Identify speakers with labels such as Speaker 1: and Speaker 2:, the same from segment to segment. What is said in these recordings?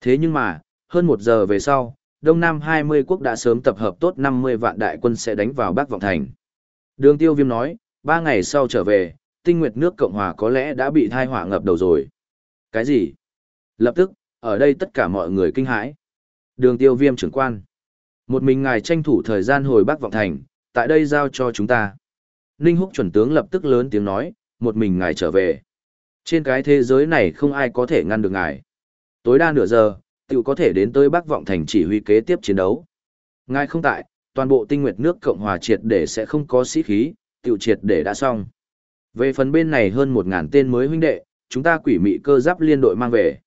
Speaker 1: Thế nhưng mà, hơn một giờ về sau, Đông Nam 20 quốc đã sớm tập hợp tốt 50 vạn đại quân sẽ đánh vào Bắc Vọng Thành. Đường tiêu viêm nói, ba ngày sau trở về, tinh nguyệt nước Cộng Hòa có lẽ đã bị thai hỏa ngập đầu rồi. Cái gì? Lập tức, ở đây tất cả mọi người kinh hãi. Đường tiêu viêm trưởng quan. Một mình ngài tranh thủ thời gian hồi Bắc Vọng Thành, tại đây giao cho chúng ta. Ninh Húc chuẩn tướng lập tức lớn tiếng nói, một mình ngài trở về. Trên cái thế giới này không ai có thể ngăn được ngài. Tối đa nửa giờ, tiểu có thể đến tới Bắc Vọng Thành chỉ huy kế tiếp chiến đấu. Ngài không tại, toàn bộ tinh nguyệt nước Cộng Hòa triệt để sẽ không có sĩ khí, tiểu triệt để đã xong. Về phần bên này hơn một ngàn tên mới huynh đệ, chúng ta quỷ mị cơ giáp liên đội mang về.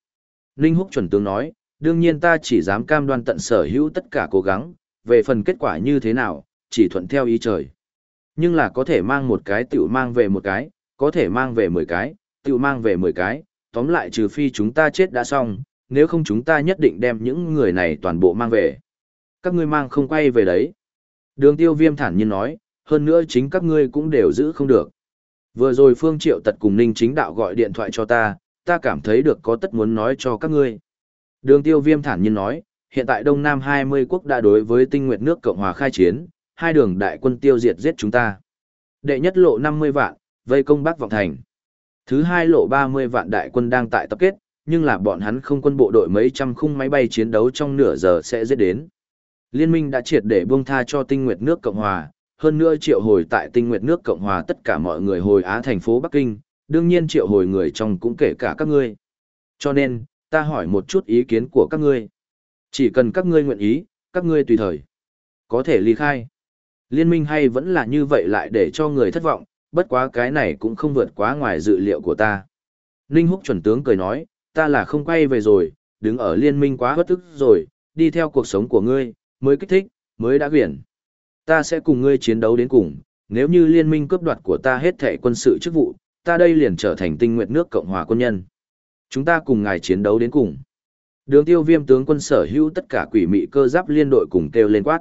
Speaker 1: Ninh Húc chuẩn tướng nói, đương nhiên ta chỉ dám cam đoan tận sở hữu tất cả cố gắng, về phần kết quả như thế nào, chỉ thuận theo ý trời. Nhưng là có thể mang một cái tiểu mang về một cái, có thể mang về mười cái, tiểu mang về mười cái, tóm lại trừ phi chúng ta chết đã xong, nếu không chúng ta nhất định đem những người này toàn bộ mang về. Các ngươi mang không quay về đấy. Đường tiêu viêm thản nhiên nói, hơn nữa chính các ngươi cũng đều giữ không được. Vừa rồi Phương Triệu tật cùng Ninh chính đạo gọi điện thoại cho ta, ta cảm thấy được có tất muốn nói cho các ngươi. Đường tiêu viêm thản nhiên nói, hiện tại Đông Nam 20 quốc đã đối với tinh nguyện nước Cộng hòa khai chiến, hai đường đại quân tiêu diệt giết chúng ta. Đệ nhất lộ 50 vạn, vây công Bắc Vọng Thành. Thứ hai lộ 30 vạn đại quân đang tại tập kết, nhưng là bọn hắn không quân bộ đội mấy trăm khung máy bay chiến đấu trong nửa giờ sẽ giết đến. Liên minh đã triệt để buông tha cho tinh nguyệt nước Cộng Hòa, hơn nữa triệu hồi tại tinh nguyệt nước Cộng Hòa tất cả mọi người hồi Á thành phố Bắc Kinh, đương nhiên triệu hồi người trong cũng kể cả các ngươi. Cho nên, ta hỏi một chút ý kiến của các ngươi. Chỉ cần các ngươi nguyện ý, các ngươi tùy thời. Có thể ly khai. Liên minh hay vẫn là như vậy lại để cho người thất vọng, bất quá cái này cũng không vượt quá ngoài dự liệu của ta. Ninh Húc chuẩn tướng cười nói, ta là không quay về rồi, đứng ở liên minh quá bất tức rồi, đi theo cuộc sống của ngươi, mới kích thích, mới đã quyển. Ta sẽ cùng ngươi chiến đấu đến cùng, nếu như liên minh cướp đoạt của ta hết thẻ quân sự chức vụ, ta đây liền trở thành tinh nguyện nước Cộng hòa quân nhân. Chúng ta cùng ngài chiến đấu đến cùng. Đường tiêu viêm tướng quân sở hữu tất cả quỷ mị cơ giáp liên đội cùng kêu lên quát.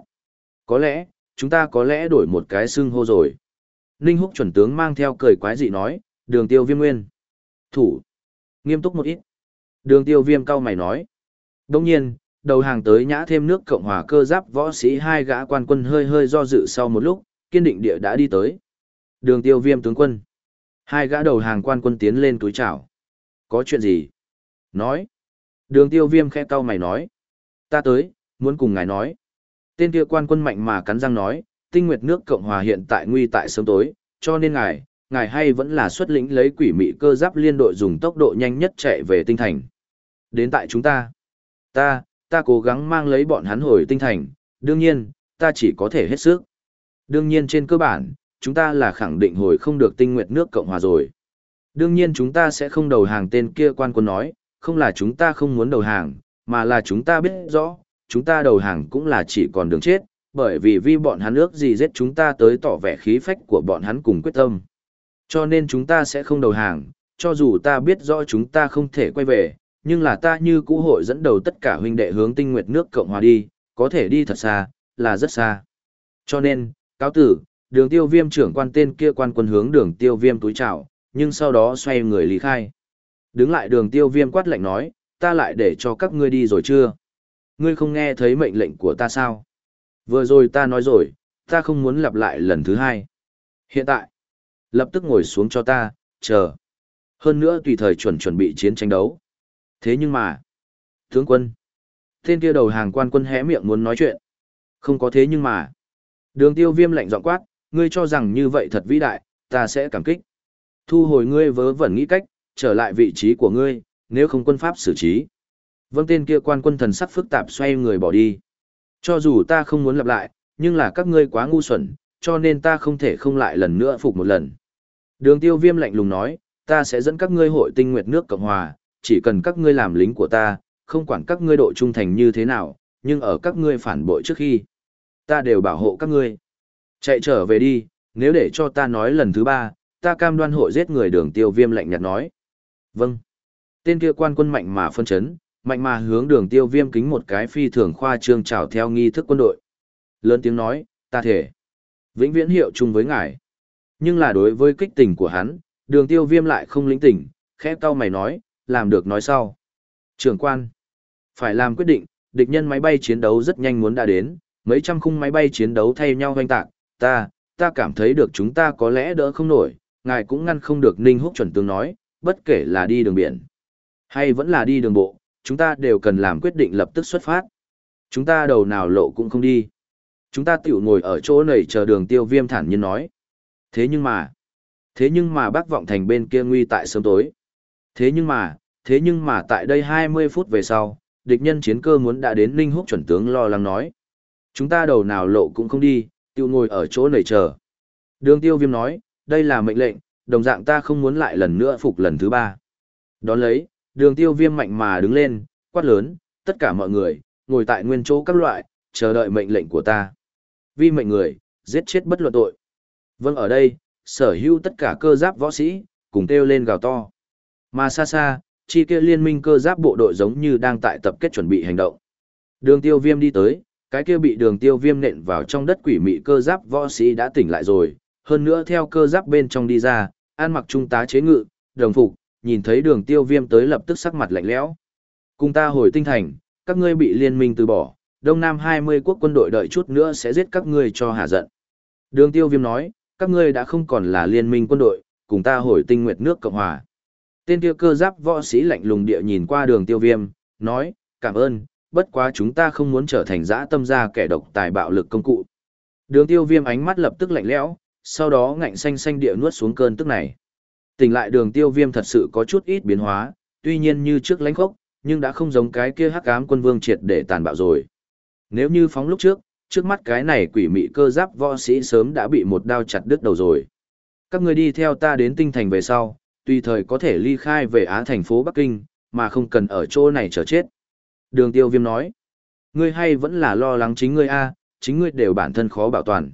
Speaker 1: Có lẽ, chúng ta có lẽ đổi một cái xưng hô rồi. Ninh húc chuẩn tướng mang theo cười quái dị nói, đường tiêu viêm nguyên. Thủ. Nghiêm túc một ít. Đường tiêu viêm cao mày nói. Đồng nhiên, đầu hàng tới nhã thêm nước Cộng hòa cơ giáp võ sĩ hai gã quan quân hơi hơi do dự sau một lúc, kiên định địa đã đi tới. Đường tiêu viêm tướng quân. Hai gã đầu hàng quan quân tiến lên túi chào. Có chuyện gì? Nói. Đường tiêu viêm khẽ cao mày nói. Ta tới, muốn cùng ngài nói. Tên kia quan quân mạnh mà cắn răng nói, tinh nguyệt nước Cộng hòa hiện tại nguy tại sớm tối, cho nên ngài, ngài hay vẫn là xuất lĩnh lấy quỷ mị cơ giáp liên đội dùng tốc độ nhanh nhất chạy về tinh thành. Đến tại chúng ta. Ta, ta cố gắng mang lấy bọn hắn hồi tinh thành, đương nhiên, ta chỉ có thể hết sức. Đương nhiên trên cơ bản, chúng ta là khẳng định hồi không được tinh nguyệt nước Cộng Hòa rồi. Đương nhiên chúng ta sẽ không đầu hàng tên kia quan quân nói, không là chúng ta không muốn đầu hàng, mà là chúng ta biết rõ, chúng ta đầu hàng cũng là chỉ còn đường chết, bởi vì vì bọn hắn ước gì giết chúng ta tới tỏ vẻ khí phách của bọn hắn cùng quyết tâm. Cho nên chúng ta sẽ không đầu hàng, cho dù ta biết rõ chúng ta không thể quay về, nhưng là ta như cũ hội dẫn đầu tất cả huynh đệ hướng tinh nguyệt nước Cộng Hòa đi, có thể đi thật xa, là rất xa. Cho nên, cáo tử, đường tiêu viêm trưởng quan tên kia quan quân hướng đường tiêu viêm túi chào, nhưng sau đó xoay người lý khai. Đứng lại đường tiêu viêm quát lệnh nói, ta lại để cho các ngươi đi rồi chưa? Ngươi không nghe thấy mệnh lệnh của ta sao? Vừa rồi ta nói rồi, ta không muốn lặp lại lần thứ hai. Hiện tại, lập tức ngồi xuống cho ta, chờ. Hơn nữa tùy thời chuẩn chuẩn bị chiến tranh đấu. Thế nhưng mà, tướng quân, tên kia đầu hàng quan quân hé miệng muốn nói chuyện. Không có thế nhưng mà. Đường tiêu viêm lạnh giọng quát, ngươi cho rằng như vậy thật vĩ đại, ta sẽ cảm kích. Thu hồi ngươi vớ vẩn nghĩ cách, trở lại vị trí của ngươi, nếu không quân pháp xử trí. Vâng tên kia quan quân thần sắc phức tạp xoay người bỏ đi. Cho dù ta không muốn lặp lại, nhưng là các ngươi quá ngu xuẩn, cho nên ta không thể không lại lần nữa phục một lần. Đường tiêu viêm lạnh lùng nói, ta sẽ dẫn các ngươi hội tinh nguyệt nước Cộng Hòa, chỉ cần các ngươi làm lính của ta, không quản các ngươi độ trung thành như thế nào, nhưng ở các ngươi phản bội trước khi, ta đều bảo hộ các ngươi. Chạy trở về đi, nếu để cho ta nói lần thứ ba, ta cam đoan hội giết người đường tiêu viêm lạnh nhạt nói. Vâng. Tên kia quan quân mạnh mà phân chấn, mạnh mà hướng đường tiêu viêm kính một cái phi thường khoa trương trào theo nghi thức quân đội. Lớn tiếng nói, ta thể. Vĩnh viễn hiệu chung với ngài. Nhưng là đối với kích tình của hắn, đường tiêu viêm lại không lĩnh tỉnh, khẽ cau mày nói, làm được nói sau. Trưởng quan. Phải làm quyết định, địch nhân máy bay chiến đấu rất nhanh muốn đã đến, mấy trăm khung máy bay chiến đấu thay nhau hoành tạc, ta, ta cảm thấy được chúng ta có lẽ đỡ không nổi, ngài cũng ngăn không được Ninh Húc chuẩn tướng nói, bất kể là đi đường biển hay vẫn là đi đường bộ, chúng ta đều cần làm quyết định lập tức xuất phát. Chúng ta đầu nào lộ cũng không đi. Chúng ta tiểu ngồi ở chỗ này chờ đường tiêu viêm thản nhiên nói. Thế nhưng mà, thế nhưng mà bác vọng thành bên kia nguy tại sớm tối. Thế nhưng mà, thế nhưng mà tại đây 20 phút về sau, địch nhân chiến cơ muốn đã đến Ninh Húc chuẩn tướng lo lắng nói. Chúng ta đầu nào lộ cũng không đi, tiêu ngồi ở chỗ này chờ. Đường tiêu viêm nói, đây là mệnh lệnh, đồng dạng ta không muốn lại lần nữa phục lần thứ ba. Đón lấy, đường tiêu viêm mạnh mà đứng lên, quát lớn, tất cả mọi người, ngồi tại nguyên chỗ các loại, chờ đợi mệnh lệnh của ta. Vi mệnh người, giết chết bất luận tội. Vâng ở đây, sở hữu tất cả cơ giáp võ sĩ, cùng kêu lên gào to. Mà xa xa, chi kia liên minh cơ giáp bộ đội giống như đang tại tập kết chuẩn bị hành động. Đường tiêu viêm đi tới, cái kia bị đường tiêu viêm nện vào trong đất quỷ mị cơ giáp võ sĩ đã tỉnh lại rồi, hơn nữa theo cơ giáp bên trong đi ra, an mặc trung tá chế ngự, đồng phục, nhìn thấy đường tiêu viêm tới lập tức sắc mặt lạnh lẽo. Cùng ta hồi tinh thành, các ngươi bị liên minh từ bỏ, Đông Nam 20 quốc quân đội đợi chút nữa sẽ giết các ngươi cho hạ giận. Đường tiêu viêm nói, các ngươi đã không còn là liên minh quân đội, cùng ta hồi tinh nguyệt nước Cộng Hòa. Tên kia cơ giáp võ sĩ lạnh lùng địa nhìn qua đường tiêu viêm, nói, cảm ơn, bất quá chúng ta không muốn trở thành dã tâm gia kẻ độc tài bạo lực công cụ. Đường tiêu viêm ánh mắt lập tức lạnh lẽo, sau đó ngạnh xanh xanh địa nuốt xuống cơn tức này. Tỉnh lại đường tiêu viêm thật sự có chút ít biến hóa, tuy nhiên như trước lánh khốc, nhưng đã không giống cái kia hắc ám quân vương triệt để tàn bạo rồi. Nếu như phóng lúc trước, trước mắt cái này quỷ mị cơ giáp võ sĩ sớm đã bị một đao chặt đứt đầu rồi. Các người đi theo ta đến tinh thành về sau, tùy thời có thể ly khai về Á thành phố Bắc Kinh, mà không cần ở chỗ này chờ chết. Đường tiêu viêm nói, ngươi hay vẫn là lo lắng chính ngươi a chính ngươi đều bản thân khó bảo toàn.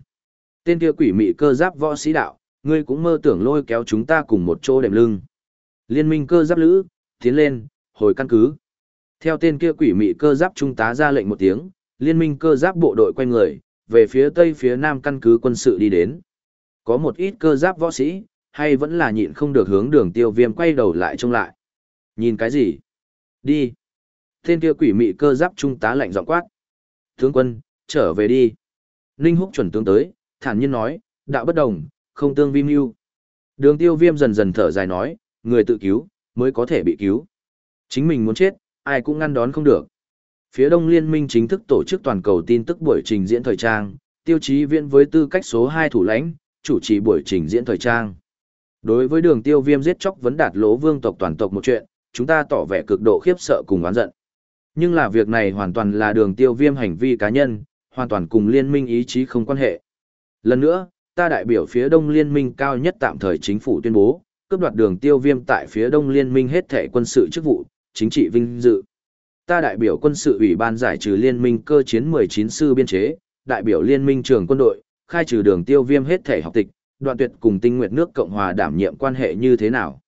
Speaker 1: Tên kia quỷ mị cơ giáp võ sĩ đạo, ngươi cũng mơ tưởng lôi kéo chúng ta cùng một chỗ đệm lưng. Liên minh cơ giáp lữ, tiến lên, hồi căn cứ. Theo tên kia quỷ mị cơ giáp trung tá ra lệnh một tiếng, liên minh cơ giáp bộ đội quay người, về phía tây phía nam căn cứ quân sự đi đến. Có một ít cơ giáp võ sĩ, hay vẫn là nhịn không được hướng đường tiêu viêm quay đầu lại trông lại. Nhìn cái gì? Đi. Tên kia quỷ mị cơ giáp trung tá lạnh giọng quát. Tướng quân, trở về đi. Ninh húc chuẩn tướng tới, thản nhiên nói, đạo bất đồng, không tương vi mưu. Đường tiêu viêm dần dần thở dài nói, người tự cứu, mới có thể bị cứu. Chính mình muốn chết, ai cũng ngăn đón không được. Phía Đông Liên minh chính thức tổ chức toàn cầu tin tức buổi trình diễn thời trang, tiêu chí Viễn với tư cách số 2 thủ lãnh, chủ trì buổi trình diễn thời trang. Đối với đường tiêu viêm giết chóc vấn đạt lỗ vương tộc toàn tộc một chuyện, chúng ta tỏ vẻ cực độ khiếp sợ cùng oán giận. Nhưng là việc này hoàn toàn là đường tiêu viêm hành vi cá nhân, hoàn toàn cùng liên minh ý chí không quan hệ. Lần nữa, ta đại biểu phía đông liên minh cao nhất tạm thời chính phủ tuyên bố, cướp đoạt đường tiêu viêm tại phía đông liên minh hết thể quân sự chức vụ, chính trị vinh dự. Ta đại biểu quân sự ủy ban giải trừ liên minh cơ chiến 19 sư biên chế, đại biểu liên minh trường quân đội, khai trừ đường tiêu viêm hết thể học tịch, đoạn tuyệt cùng tinh nguyệt nước Cộng Hòa đảm nhiệm quan hệ như thế nào.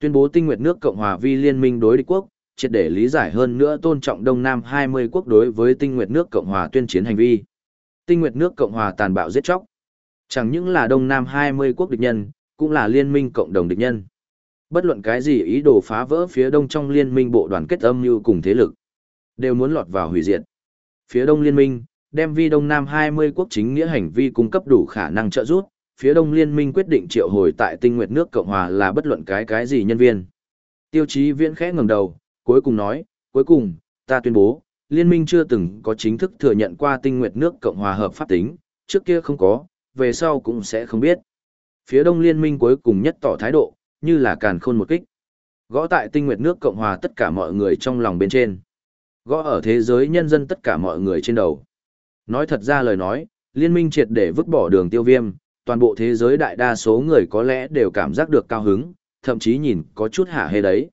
Speaker 1: Tuyên bố tinh nguyệt nước Cộng Hòa vi liên minh đối địch quốc, triệt để lý giải hơn nữa tôn trọng Đông Nam 20 quốc đối với tinh nguyệt nước Cộng Hòa tuyên chiến hành vi. Tinh nguyệt nước Cộng Hòa tàn bạo giết chóc. Chẳng những là Đông Nam 20 quốc địch nhân, cũng là liên minh cộng đồng địch nhân. Bất luận cái gì ý đồ phá vỡ phía đông trong liên minh bộ đoàn kết âm như cùng thế lực, đều muốn lọt vào hủy diệt. Phía đông liên minh, đem vi đông nam 20 quốc chính nghĩa hành vi cung cấp đủ khả năng trợ giúp, phía đông liên minh quyết định triệu hồi tại tinh nguyệt nước Cộng Hòa là bất luận cái cái gì nhân viên. Tiêu chí viễn khẽ ngẩng đầu, cuối cùng nói, cuối cùng, ta tuyên bố, liên minh chưa từng có chính thức thừa nhận qua tinh nguyệt nước Cộng Hòa hợp pháp tính, trước kia không có, về sau cũng sẽ không biết. Phía đông liên minh cuối cùng nhất tỏ thái độ, như là càn khôn một kích. Gõ tại tinh nguyệt nước Cộng Hòa tất cả mọi người trong lòng bên trên. Gõ ở thế giới nhân dân tất cả mọi người trên đầu. Nói thật ra lời nói, liên minh triệt để vứt bỏ đường tiêu viêm, toàn bộ thế giới đại đa số người có lẽ đều cảm giác được cao hứng, thậm chí nhìn có chút hả hê đấy.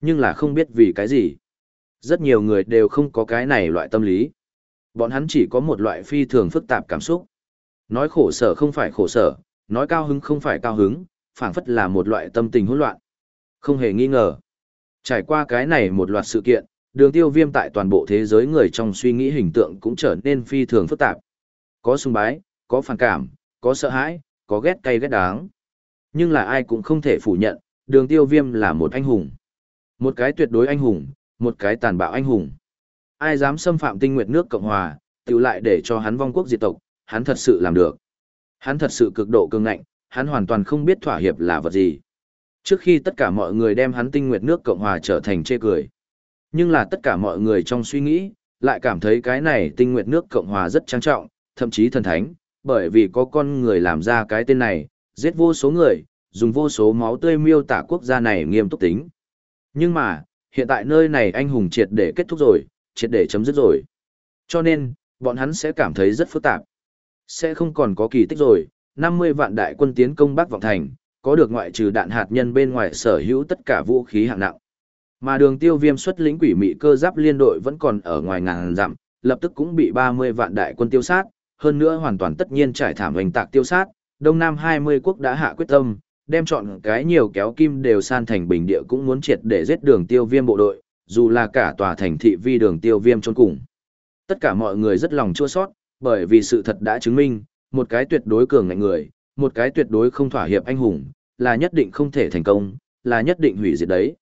Speaker 1: Nhưng là không biết vì cái gì. Rất nhiều người đều không có cái này loại tâm lý. Bọn hắn chỉ có một loại phi thường phức tạp cảm xúc. Nói khổ sở không phải khổ sở, nói cao hứng không phải cao hứng, phảng phất là một loại tâm tình hỗn loạn. Không hề nghi ngờ. Trải qua cái này một loạt sự kiện, đường tiêu viêm tại toàn bộ thế giới người trong suy nghĩ hình tượng cũng trở nên phi thường phức tạp. Có sung bái, có phản cảm, có sợ hãi, có ghét cay ghét đáng. Nhưng là ai cũng không thể phủ nhận, đường tiêu viêm là một anh hùng. Một cái tuyệt đối anh hùng, một cái tàn bạo anh hùng. Ai dám xâm phạm tinh nguyệt nước Cộng Hòa, tự lại để cho hắn vong quốc diệt tộc, hắn thật sự làm được. Hắn thật sự cực độ cường ngạnh, hắn hoàn toàn không biết thỏa hiệp là vật gì. Trước khi tất cả mọi người đem hắn tinh nguyệt nước Cộng Hòa trở thành chê cười. Nhưng là tất cả mọi người trong suy nghĩ, lại cảm thấy cái này tinh nguyệt nước Cộng Hòa rất trang trọng, thậm chí thần thánh, bởi vì có con người làm ra cái tên này, giết vô số người, dùng vô số máu tươi miêu tả quốc gia này nghiêm túc tính. Nhưng mà, hiện tại nơi này anh hùng triệt để kết thúc rồi, triệt để chấm dứt rồi. Cho nên, bọn hắn sẽ cảm thấy rất phức tạp. Sẽ không còn có kỳ tích rồi, 50 vạn đại quân tiến công Bắc Vọng Thành, có được ngoại trừ đạn hạt nhân bên ngoài sở hữu tất cả vũ khí hạng nặng. Mà đường tiêu viêm xuất lĩnh quỷ mị cơ giáp liên đội vẫn còn ở ngoài ngàn dặm, lập tức cũng bị 30 vạn đại quân tiêu sát, hơn nữa hoàn toàn tất nhiên trải thảm hành tạc tiêu sát, Đông Nam 20 quốc đã hạ quyết tâm, đem chọn cái nhiều kéo kim đều san thành bình địa cũng muốn triệt để giết đường tiêu viêm bộ đội, dù là cả tòa thành thị vi đường tiêu viêm trốn cùng. Tất cả mọi người rất lòng chua sót, bởi vì sự thật đã chứng minh, một cái tuyệt đối cường ngạnh người, một cái tuyệt đối không thỏa hiệp anh hùng, là nhất định không thể thành công, là nhất định hủy diệt đấy.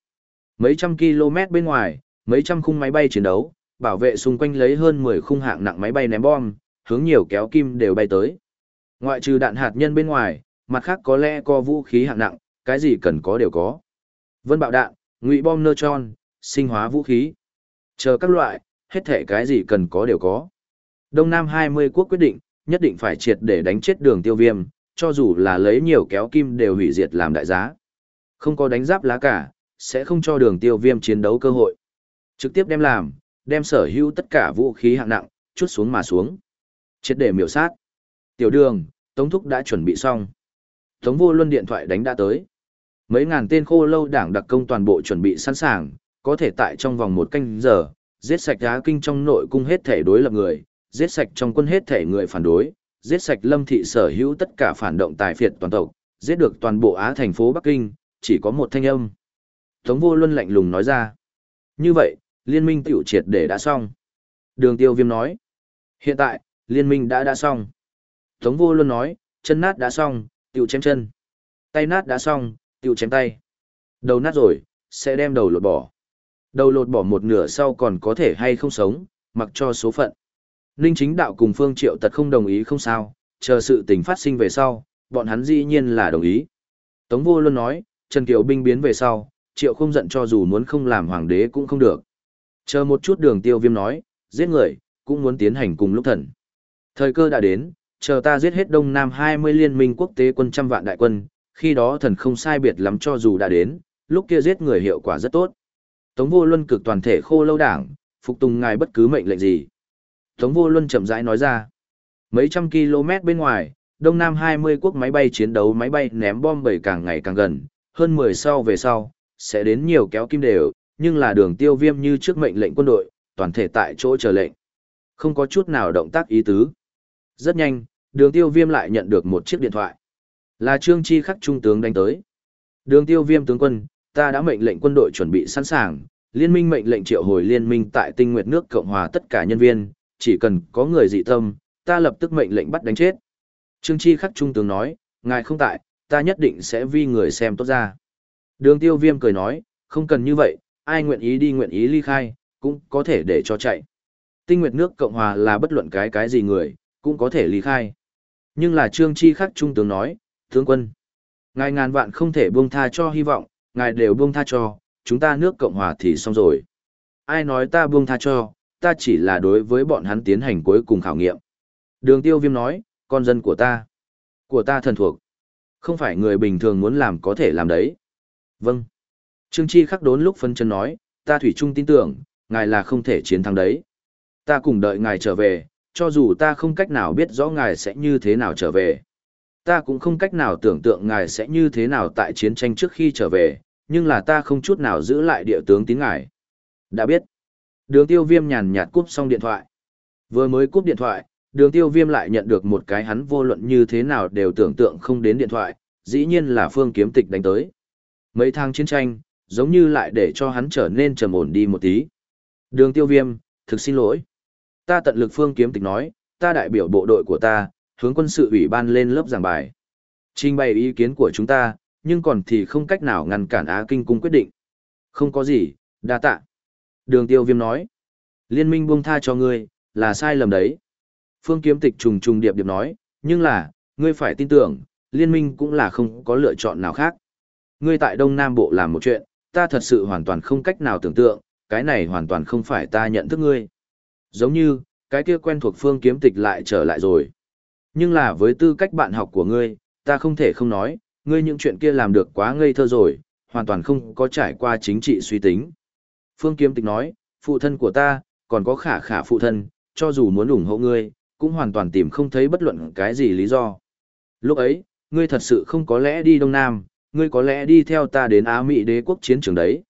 Speaker 1: Mấy trăm km bên ngoài, mấy trăm khung máy bay chiến đấu, bảo vệ xung quanh lấy hơn 10 khung hạng nặng máy bay ném bom, hướng nhiều kéo kim đều bay tới. Ngoại trừ đạn hạt nhân bên ngoài, mặt khác có lẽ có vũ khí hạng nặng, cái gì cần có đều có. Vân bạo đạn, ngụy bom neutron, sinh hóa vũ khí. Chờ các loại, hết thể cái gì cần có đều có. Đông Nam 20 quốc quyết định, nhất định phải triệt để đánh chết đường tiêu viêm, cho dù là lấy nhiều kéo kim đều hủy diệt làm đại giá. Không có đánh giáp lá cả, sẽ không cho đường tiêu viêm chiến đấu cơ hội. Trực tiếp đem làm, đem sở hữu tất cả vũ khí hạng nặng, chút xuống mà xuống. Triệt để miểu sát. Tiểu đường, Tống Thúc đã chuẩn bị xong. Tống vô luân điện thoại đánh đã tới. Mấy ngàn tên khô lâu đảng đặc công toàn bộ chuẩn bị sẵn sàng, có thể tại trong vòng một canh giờ, giết sạch giá kinh trong nội cung hết thể đối lập người, giết sạch trong quân hết thể người phản đối, giết sạch lâm thị sở hữu tất cả phản động tài phiệt toàn tộc, giết được toàn bộ Á thành phố Bắc Kinh, chỉ có một thanh âm. Tống vô luân lạnh lùng nói ra. Như vậy, liên minh tiểu triệt để đã xong. Đường tiêu viêm nói. Hiện tại, liên minh đã đã xong. Tống vô luân nói, chân nát đã xong, tiểu chém chân. Tay nát đã xong, tiểu chém tay. Đầu nát rồi, sẽ đem đầu lột bỏ. Đầu lột bỏ một nửa sau còn có thể hay không sống, mặc cho số phận. Ninh chính đạo cùng Phương Triệu tật không đồng ý không sao, chờ sự tình phát sinh về sau, bọn hắn dĩ nhiên là đồng ý. Tống vô luôn nói, Trần Kiều binh biến về sau, Triệu không giận cho dù muốn không làm hoàng đế cũng không được. Chờ một chút đường tiêu viêm nói, giết người, cũng muốn tiến hành cùng lúc thần. Thời cơ đã đến, chờ ta giết hết Đông Nam 20 liên minh quốc tế quân trăm vạn đại quân, khi đó thần không sai biệt lắm cho dù đã đến, lúc kia giết người hiệu quả rất tốt. Tống vô luân cực toàn thể khô lâu đảng, phục tùng ngài bất cứ mệnh lệnh gì. Tống vô luân chậm rãi nói ra. Mấy trăm km bên ngoài, Đông Nam 20 quốc máy bay chiến đấu máy bay ném bom bầy càng ngày càng gần, hơn 10 sau về sau, sẽ đến nhiều kéo kim đều, nhưng là đường tiêu viêm như trước mệnh lệnh quân đội, toàn thể tại chỗ chờ lệnh. Không có chút nào động tác ý tứ. Rất nhanh, đường tiêu viêm lại nhận được một chiếc điện thoại. Là Trương Chi khắc trung tướng đánh tới. Đường tiêu viêm tướng quân, ta đã mệnh lệnh quân đội chuẩn bị sẵn sàng, liên minh mệnh lệnh triệu hồi liên minh tại tinh nguyệt nước Cộng hòa tất cả nhân viên, chỉ cần có người dị tâm, ta lập tức mệnh lệnh bắt đánh chết. Trương Chi khắc trung tướng nói, ngài không tại, ta nhất định sẽ vi người xem tốt ra. Đường tiêu viêm cười nói, không cần như vậy, ai nguyện ý đi nguyện ý ly khai, cũng có thể để cho chạy. Tinh nguyệt nước Cộng hòa là bất luận cái cái gì người, cũng có thể ly khai. Nhưng là Trương Chi khắc trung tướng nói, tướng quân, ngài ngàn vạn không thể buông tha cho hy vọng, ngài đều buông tha cho, chúng ta nước Cộng Hòa thì xong rồi. Ai nói ta buông tha cho, ta chỉ là đối với bọn hắn tiến hành cuối cùng khảo nghiệm. Đường tiêu viêm nói, con dân của ta, của ta thần thuộc, không phải người bình thường muốn làm có thể làm đấy. Vâng. Trương Chi khắc đốn lúc phân chân nói, ta thủy chung tin tưởng, ngài là không thể chiến thắng đấy. Ta cùng đợi ngài trở về, cho dù ta không cách nào biết rõ ngài sẽ như thế nào trở về. Ta cũng không cách nào tưởng tượng ngài sẽ như thế nào tại chiến tranh trước khi trở về, nhưng là ta không chút nào giữ lại địa tướng tín ngài. Đã biết. Đường tiêu viêm nhàn nhạt cúp xong điện thoại. Vừa mới cúp điện thoại, đường tiêu viêm lại nhận được một cái hắn vô luận như thế nào đều tưởng tượng không đến điện thoại, dĩ nhiên là phương kiếm tịch đánh tới. Mấy tháng chiến tranh, giống như lại để cho hắn trở nên trầm ổn đi một tí. Đường tiêu viêm, thực xin lỗi. Ta tận lực phương kiếm tịch nói, ta đại biểu bộ đội của ta, hướng quân sự ủy ban lên lớp giảng bài. Trình bày ý kiến của chúng ta, nhưng còn thì không cách nào ngăn cản Á Kinh cung quyết định. Không có gì, đa tạ. Đường tiêu viêm nói. Liên minh buông tha cho ngươi, là sai lầm đấy. Phương kiếm tịch trùng trùng điệp điệp nói, nhưng là, ngươi phải tin tưởng, liên minh cũng là không có lựa chọn nào khác. Ngươi tại Đông Nam Bộ làm một chuyện, ta thật sự hoàn toàn không cách nào tưởng tượng, cái này hoàn toàn không phải ta nhận thức ngươi. Giống như, cái kia quen thuộc phương kiếm tịch lại trở lại rồi. Nhưng là với tư cách bạn học của ngươi, ta không thể không nói, ngươi những chuyện kia làm được quá ngây thơ rồi, hoàn toàn không có trải qua chính trị suy tính. Phương kiếm tịch nói, phụ thân của ta, còn có khả khả phụ thân, cho dù muốn ủng hộ ngươi, cũng hoàn toàn tìm không thấy bất luận cái gì lý do. Lúc ấy, ngươi thật sự không có lẽ đi Đông Nam, ngươi có lẽ đi theo ta đến Á Mỹ đế quốc chiến trường đấy.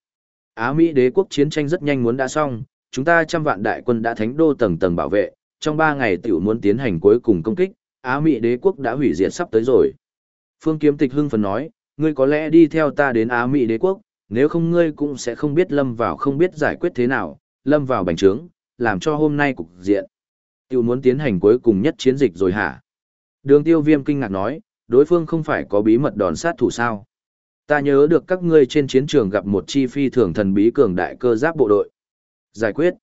Speaker 1: Á Mỹ đế quốc chiến tranh rất nhanh muốn đã xong, chúng ta trăm vạn đại quân đã thánh đô tầng tầng bảo vệ, trong ba ngày tiểu muốn tiến hành cuối cùng công kích, Á Mỹ đế quốc đã hủy diệt sắp tới rồi. Phương Kiếm Tịch hưng phấn nói, ngươi có lẽ đi theo ta đến Á Mỹ đế quốc, nếu không ngươi cũng sẽ không biết lâm vào không biết giải quyết thế nào, lâm vào bành trướng, làm cho hôm nay cục diện. tiêu muốn tiến hành cuối cùng nhất chiến dịch rồi hả? Đường tiêu viêm kinh ngạc nói, đối phương không phải có bí mật đòn sát thủ sao? Ta nhớ được các ngươi trên chiến trường gặp một chi phi thường thần bí cường đại cơ giáp bộ đội. Giải quyết.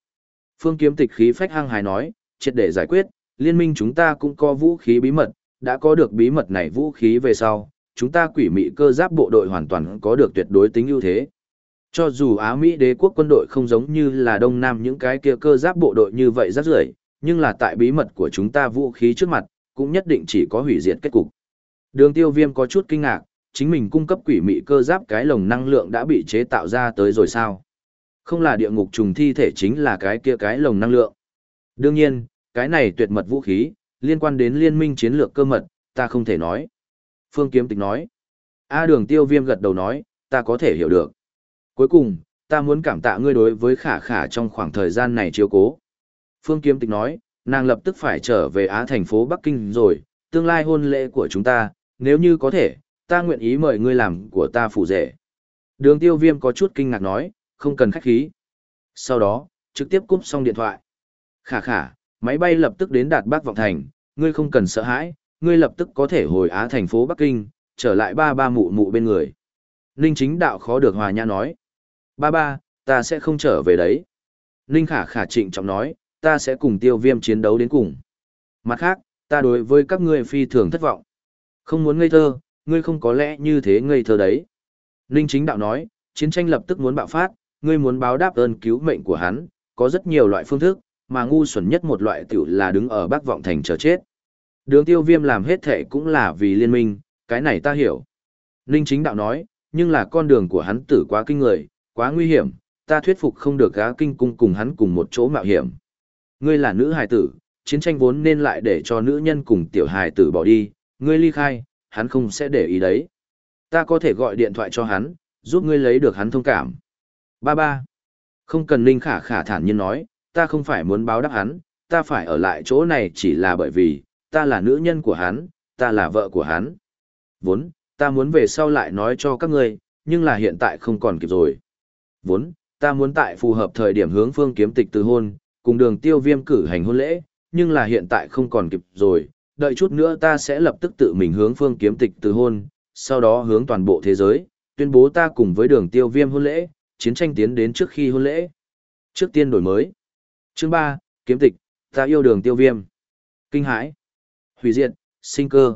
Speaker 1: Phương kiếm tịch khí phách hăng hài nói, triệt để giải quyết, liên minh chúng ta cũng có vũ khí bí mật, đã có được bí mật này vũ khí về sau, chúng ta quỷ mị cơ giáp bộ đội hoàn toàn có được tuyệt đối tính ưu thế. Cho dù Á Mỹ đế quốc quân đội không giống như là Đông Nam những cái kia cơ giáp bộ đội như vậy rất rưởi, nhưng là tại bí mật của chúng ta vũ khí trước mặt, cũng nhất định chỉ có hủy diệt kết cục. Đường tiêu viêm có chút kinh ngạc, chính mình cung cấp quỷ mị cơ giáp cái lồng năng lượng đã bị chế tạo ra tới rồi sao? Không là địa ngục trùng thi thể chính là cái kia cái lồng năng lượng. Đương nhiên, cái này tuyệt mật vũ khí, liên quan đến liên minh chiến lược cơ mật, ta không thể nói. Phương Kiếm Tịch nói. A đường tiêu viêm gật đầu nói, ta có thể hiểu được. Cuối cùng, ta muốn cảm tạ ngươi đối với khả khả trong khoảng thời gian này chiếu cố. Phương Kiếm Tịch nói, nàng lập tức phải trở về Á thành phố Bắc Kinh rồi, tương lai hôn lễ của chúng ta, nếu như có thể, ta nguyện ý mời ngươi làm của ta phụ rể. Đường tiêu viêm có chút kinh ngạc nói, không cần khách khí. Sau đó, trực tiếp cúp xong điện thoại. Khả khả, máy bay lập tức đến đạt Bắc Vọng Thành, ngươi không cần sợ hãi, ngươi lập tức có thể hồi Á thành phố Bắc Kinh, trở lại ba ba mụ mụ bên người. Ninh chính đạo khó được hòa nhã nói. Ba ba, ta sẽ không trở về đấy. Ninh khả khả trịnh trọng nói, ta sẽ cùng tiêu viêm chiến đấu đến cùng. Mặt khác, ta đối với các ngươi phi thường thất vọng. Không muốn ngây thơ, ngươi không có lẽ như thế ngây thơ đấy. Ninh chính đạo nói, chiến tranh lập tức muốn bạo phát, ngươi muốn báo đáp ơn cứu mệnh của hắn, có rất nhiều loại phương thức, mà ngu xuẩn nhất một loại tiểu là đứng ở bác vọng thành chờ chết. Đường tiêu viêm làm hết thể cũng là vì liên minh, cái này ta hiểu. Ninh chính đạo nói, nhưng là con đường của hắn tử quá kinh người, quá nguy hiểm, ta thuyết phục không được gá kinh cung cùng hắn cùng một chỗ mạo hiểm. Ngươi là nữ hài tử, chiến tranh vốn nên lại để cho nữ nhân cùng tiểu hài tử bỏ đi, ngươi ly khai, hắn không sẽ để ý đấy. Ta có thể gọi điện thoại cho hắn, giúp ngươi lấy được hắn thông cảm. Ba ba. Không cần Ninh Khả Khả thản nhiên nói, ta không phải muốn báo đáp hắn, ta phải ở lại chỗ này chỉ là bởi vì, ta là nữ nhân của hắn, ta là vợ của hắn. Vốn, ta muốn về sau lại nói cho các ngươi, nhưng là hiện tại không còn kịp rồi. Vốn, ta muốn tại phù hợp thời điểm hướng phương kiếm tịch từ hôn, cùng đường tiêu viêm cử hành hôn lễ, nhưng là hiện tại không còn kịp rồi, đợi chút nữa ta sẽ lập tức tự mình hướng phương kiếm tịch từ hôn, sau đó hướng toàn bộ thế giới, tuyên bố ta cùng với đường tiêu viêm hôn lễ, chiến tranh tiến đến trước khi hôn lễ. Trước tiên đổi mới. Chương 3, kiếm tịch, ta yêu đường tiêu viêm. Kinh hãi, hủy diệt, sinh cơ.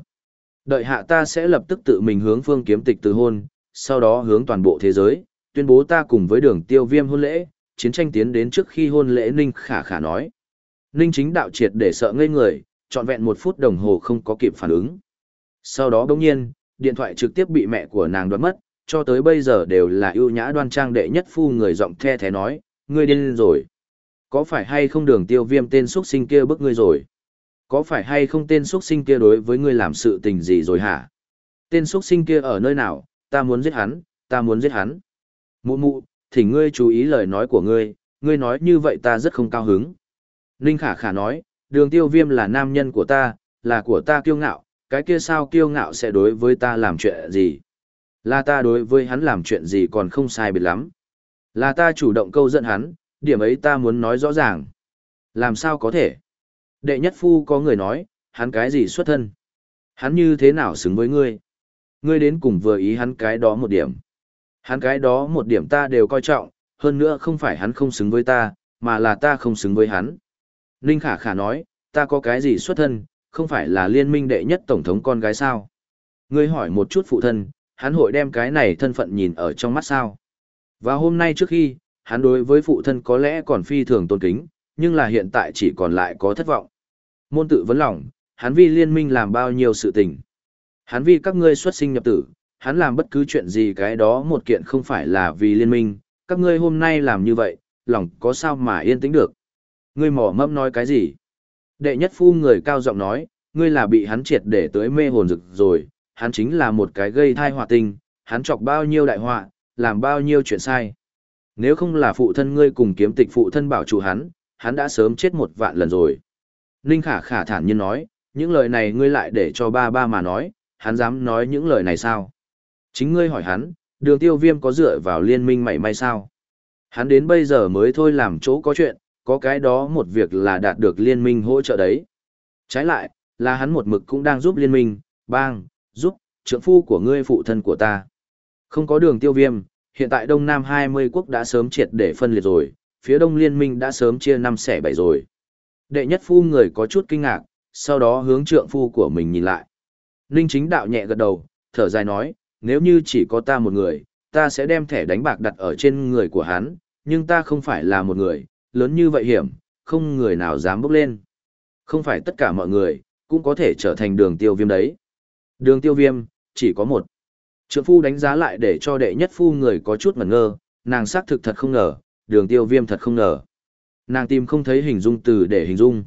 Speaker 1: Đợi hạ ta sẽ lập tức tự mình hướng phương kiếm tịch từ hôn, sau đó hướng toàn bộ thế giới, tuyên bố ta cùng với đường tiêu viêm hôn lễ, chiến tranh tiến đến trước khi hôn lễ Ninh khả khả nói. Ninh chính đạo triệt để sợ ngây người, trọn vẹn một phút đồng hồ không có kịp phản ứng. Sau đó bỗng nhiên, điện thoại trực tiếp bị mẹ của nàng đoán mất, cho tới bây giờ đều là ưu nhã đoan trang đệ nhất phu người giọng the thế nói, ngươi điên rồi. Có phải hay không đường tiêu viêm tên xuất sinh kia bức ngươi rồi? Có phải hay không tên xuất sinh kia đối với ngươi làm sự tình gì rồi hả? Tên xuất sinh kia ở nơi nào? Ta muốn giết hắn, ta muốn giết hắn. Mụ mụ, thỉnh ngươi chú ý lời nói của ngươi, ngươi nói như vậy ta rất không cao hứng. Ninh khả khả nói, đường tiêu viêm là nam nhân của ta, là của ta kiêu ngạo, cái kia sao kiêu ngạo sẽ đối với ta làm chuyện gì? Là ta đối với hắn làm chuyện gì còn không sai biệt lắm. Là ta chủ động câu dẫn hắn, điểm ấy ta muốn nói rõ ràng. Làm sao có thể? Đệ nhất phu có người nói, hắn cái gì xuất thân? Hắn như thế nào xứng với ngươi? Ngươi đến cùng vừa ý hắn cái đó một điểm. Hắn cái đó một điểm ta đều coi trọng, hơn nữa không phải hắn không xứng với ta, mà là ta không xứng với hắn. Ninh Khả Khả nói, ta có cái gì xuất thân, không phải là liên minh đệ nhất tổng thống con gái sao? Ngươi hỏi một chút phụ thân, hắn hội đem cái này thân phận nhìn ở trong mắt sao? Và hôm nay trước khi, hắn đối với phụ thân có lẽ còn phi thường tôn kính, nhưng là hiện tại chỉ còn lại có thất vọng. Môn tự vấn lòng, hắn vì liên minh làm bao nhiêu sự tình. Hắn vì các ngươi xuất sinh nhập tử, hắn làm bất cứ chuyện gì cái đó một kiện không phải là vì liên minh, các ngươi hôm nay làm như vậy, lòng có sao mà yên tĩnh được. Ngươi mỏ mẫm nói cái gì? Đệ nhất phu người cao giọng nói, ngươi là bị hắn triệt để tới mê hồn rực rồi, hắn chính là một cái gây thai họa tình, hắn chọc bao nhiêu đại họa, làm bao nhiêu chuyện sai. Nếu không là phụ thân ngươi cùng kiếm tịch phụ thân bảo chủ hắn, hắn đã sớm chết một vạn lần rồi. Ninh khả khả thản nhiên nói, những lời này ngươi lại để cho ba ba mà nói, hắn dám nói những lời này sao? Chính ngươi hỏi hắn, đường tiêu viêm có dựa vào liên minh mảy may sao? Hắn đến bây giờ mới thôi làm chỗ có chuyện, có cái đó một việc là đạt được liên minh hỗ trợ đấy. Trái lại, là hắn một mực cũng đang giúp liên minh, bang, giúp, trưởng phu của ngươi phụ thân của ta. Không có đường tiêu viêm, hiện tại Đông Nam 20 quốc đã sớm triệt để phân liệt rồi, phía Đông Liên minh đã sớm chia năm xẻ bảy rồi. Đệ nhất phu người có chút kinh ngạc, sau đó hướng trượng phu của mình nhìn lại. Ninh chính đạo nhẹ gật đầu, thở dài nói, nếu như chỉ có ta một người, ta sẽ đem thẻ đánh bạc đặt ở trên người của hắn, nhưng ta không phải là một người, lớn như vậy hiểm, không người nào dám bước lên. Không phải tất cả mọi người, cũng có thể trở thành đường tiêu viêm đấy. Đường tiêu viêm, chỉ có một. Trượng phu đánh giá lại để cho đệ nhất phu người có chút ngẩn ngơ, nàng xác thực thật không ngờ, đường tiêu viêm thật không ngờ. Nàng tìm không thấy hình dung từ để hình dung.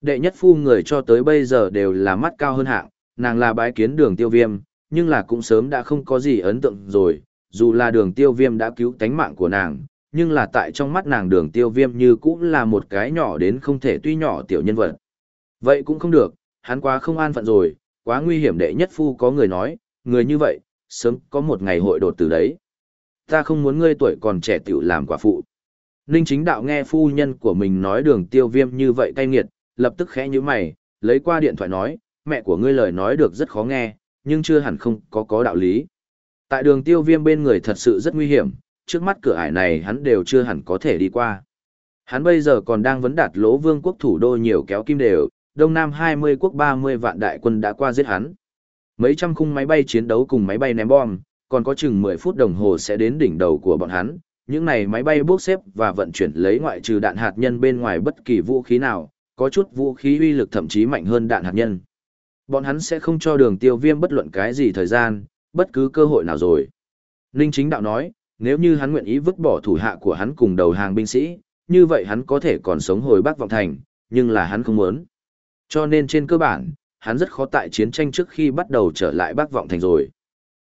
Speaker 1: Đệ nhất phu người cho tới bây giờ đều là mắt cao hơn hạng, nàng là bái kiến đường tiêu viêm, nhưng là cũng sớm đã không có gì ấn tượng rồi, dù là đường tiêu viêm đã cứu tánh mạng của nàng, nhưng là tại trong mắt nàng đường tiêu viêm như cũng là một cái nhỏ đến không thể tuy nhỏ tiểu nhân vật. Vậy cũng không được, hắn quá không an phận rồi, quá nguy hiểm đệ nhất phu có người nói, người như vậy, sớm có một ngày hội đột từ đấy. Ta không muốn ngươi tuổi còn trẻ tiểu làm quả phụ. Ninh chính đạo nghe phu nhân của mình nói đường tiêu viêm như vậy cay nghiệt, lập tức khẽ như mày, lấy qua điện thoại nói, mẹ của ngươi lời nói được rất khó nghe, nhưng chưa hẳn không có có đạo lý. Tại đường tiêu viêm bên người thật sự rất nguy hiểm, trước mắt cửa ải này hắn đều chưa hẳn có thể đi qua. Hắn bây giờ còn đang vấn đạt lỗ vương quốc thủ đô nhiều kéo kim đều, Đông Nam 20 quốc 30 vạn đại quân đã qua giết hắn. Mấy trăm khung máy bay chiến đấu cùng máy bay ném bom, còn có chừng 10 phút đồng hồ sẽ đến đỉnh đầu của bọn hắn. Những này máy bay bốc xếp và vận chuyển lấy ngoại trừ đạn hạt nhân bên ngoài bất kỳ vũ khí nào, có chút vũ khí uy lực thậm chí mạnh hơn đạn hạt nhân. Bọn hắn sẽ không cho đường tiêu viêm bất luận cái gì thời gian, bất cứ cơ hội nào rồi. Ninh chính đạo nói, nếu như hắn nguyện ý vứt bỏ thủ hạ của hắn cùng đầu hàng binh sĩ, như vậy hắn có thể còn sống hồi Bắc Vọng Thành, nhưng là hắn không muốn. Cho nên trên cơ bản, hắn rất khó tại chiến tranh trước khi bắt đầu trở lại Bắc Vọng Thành rồi.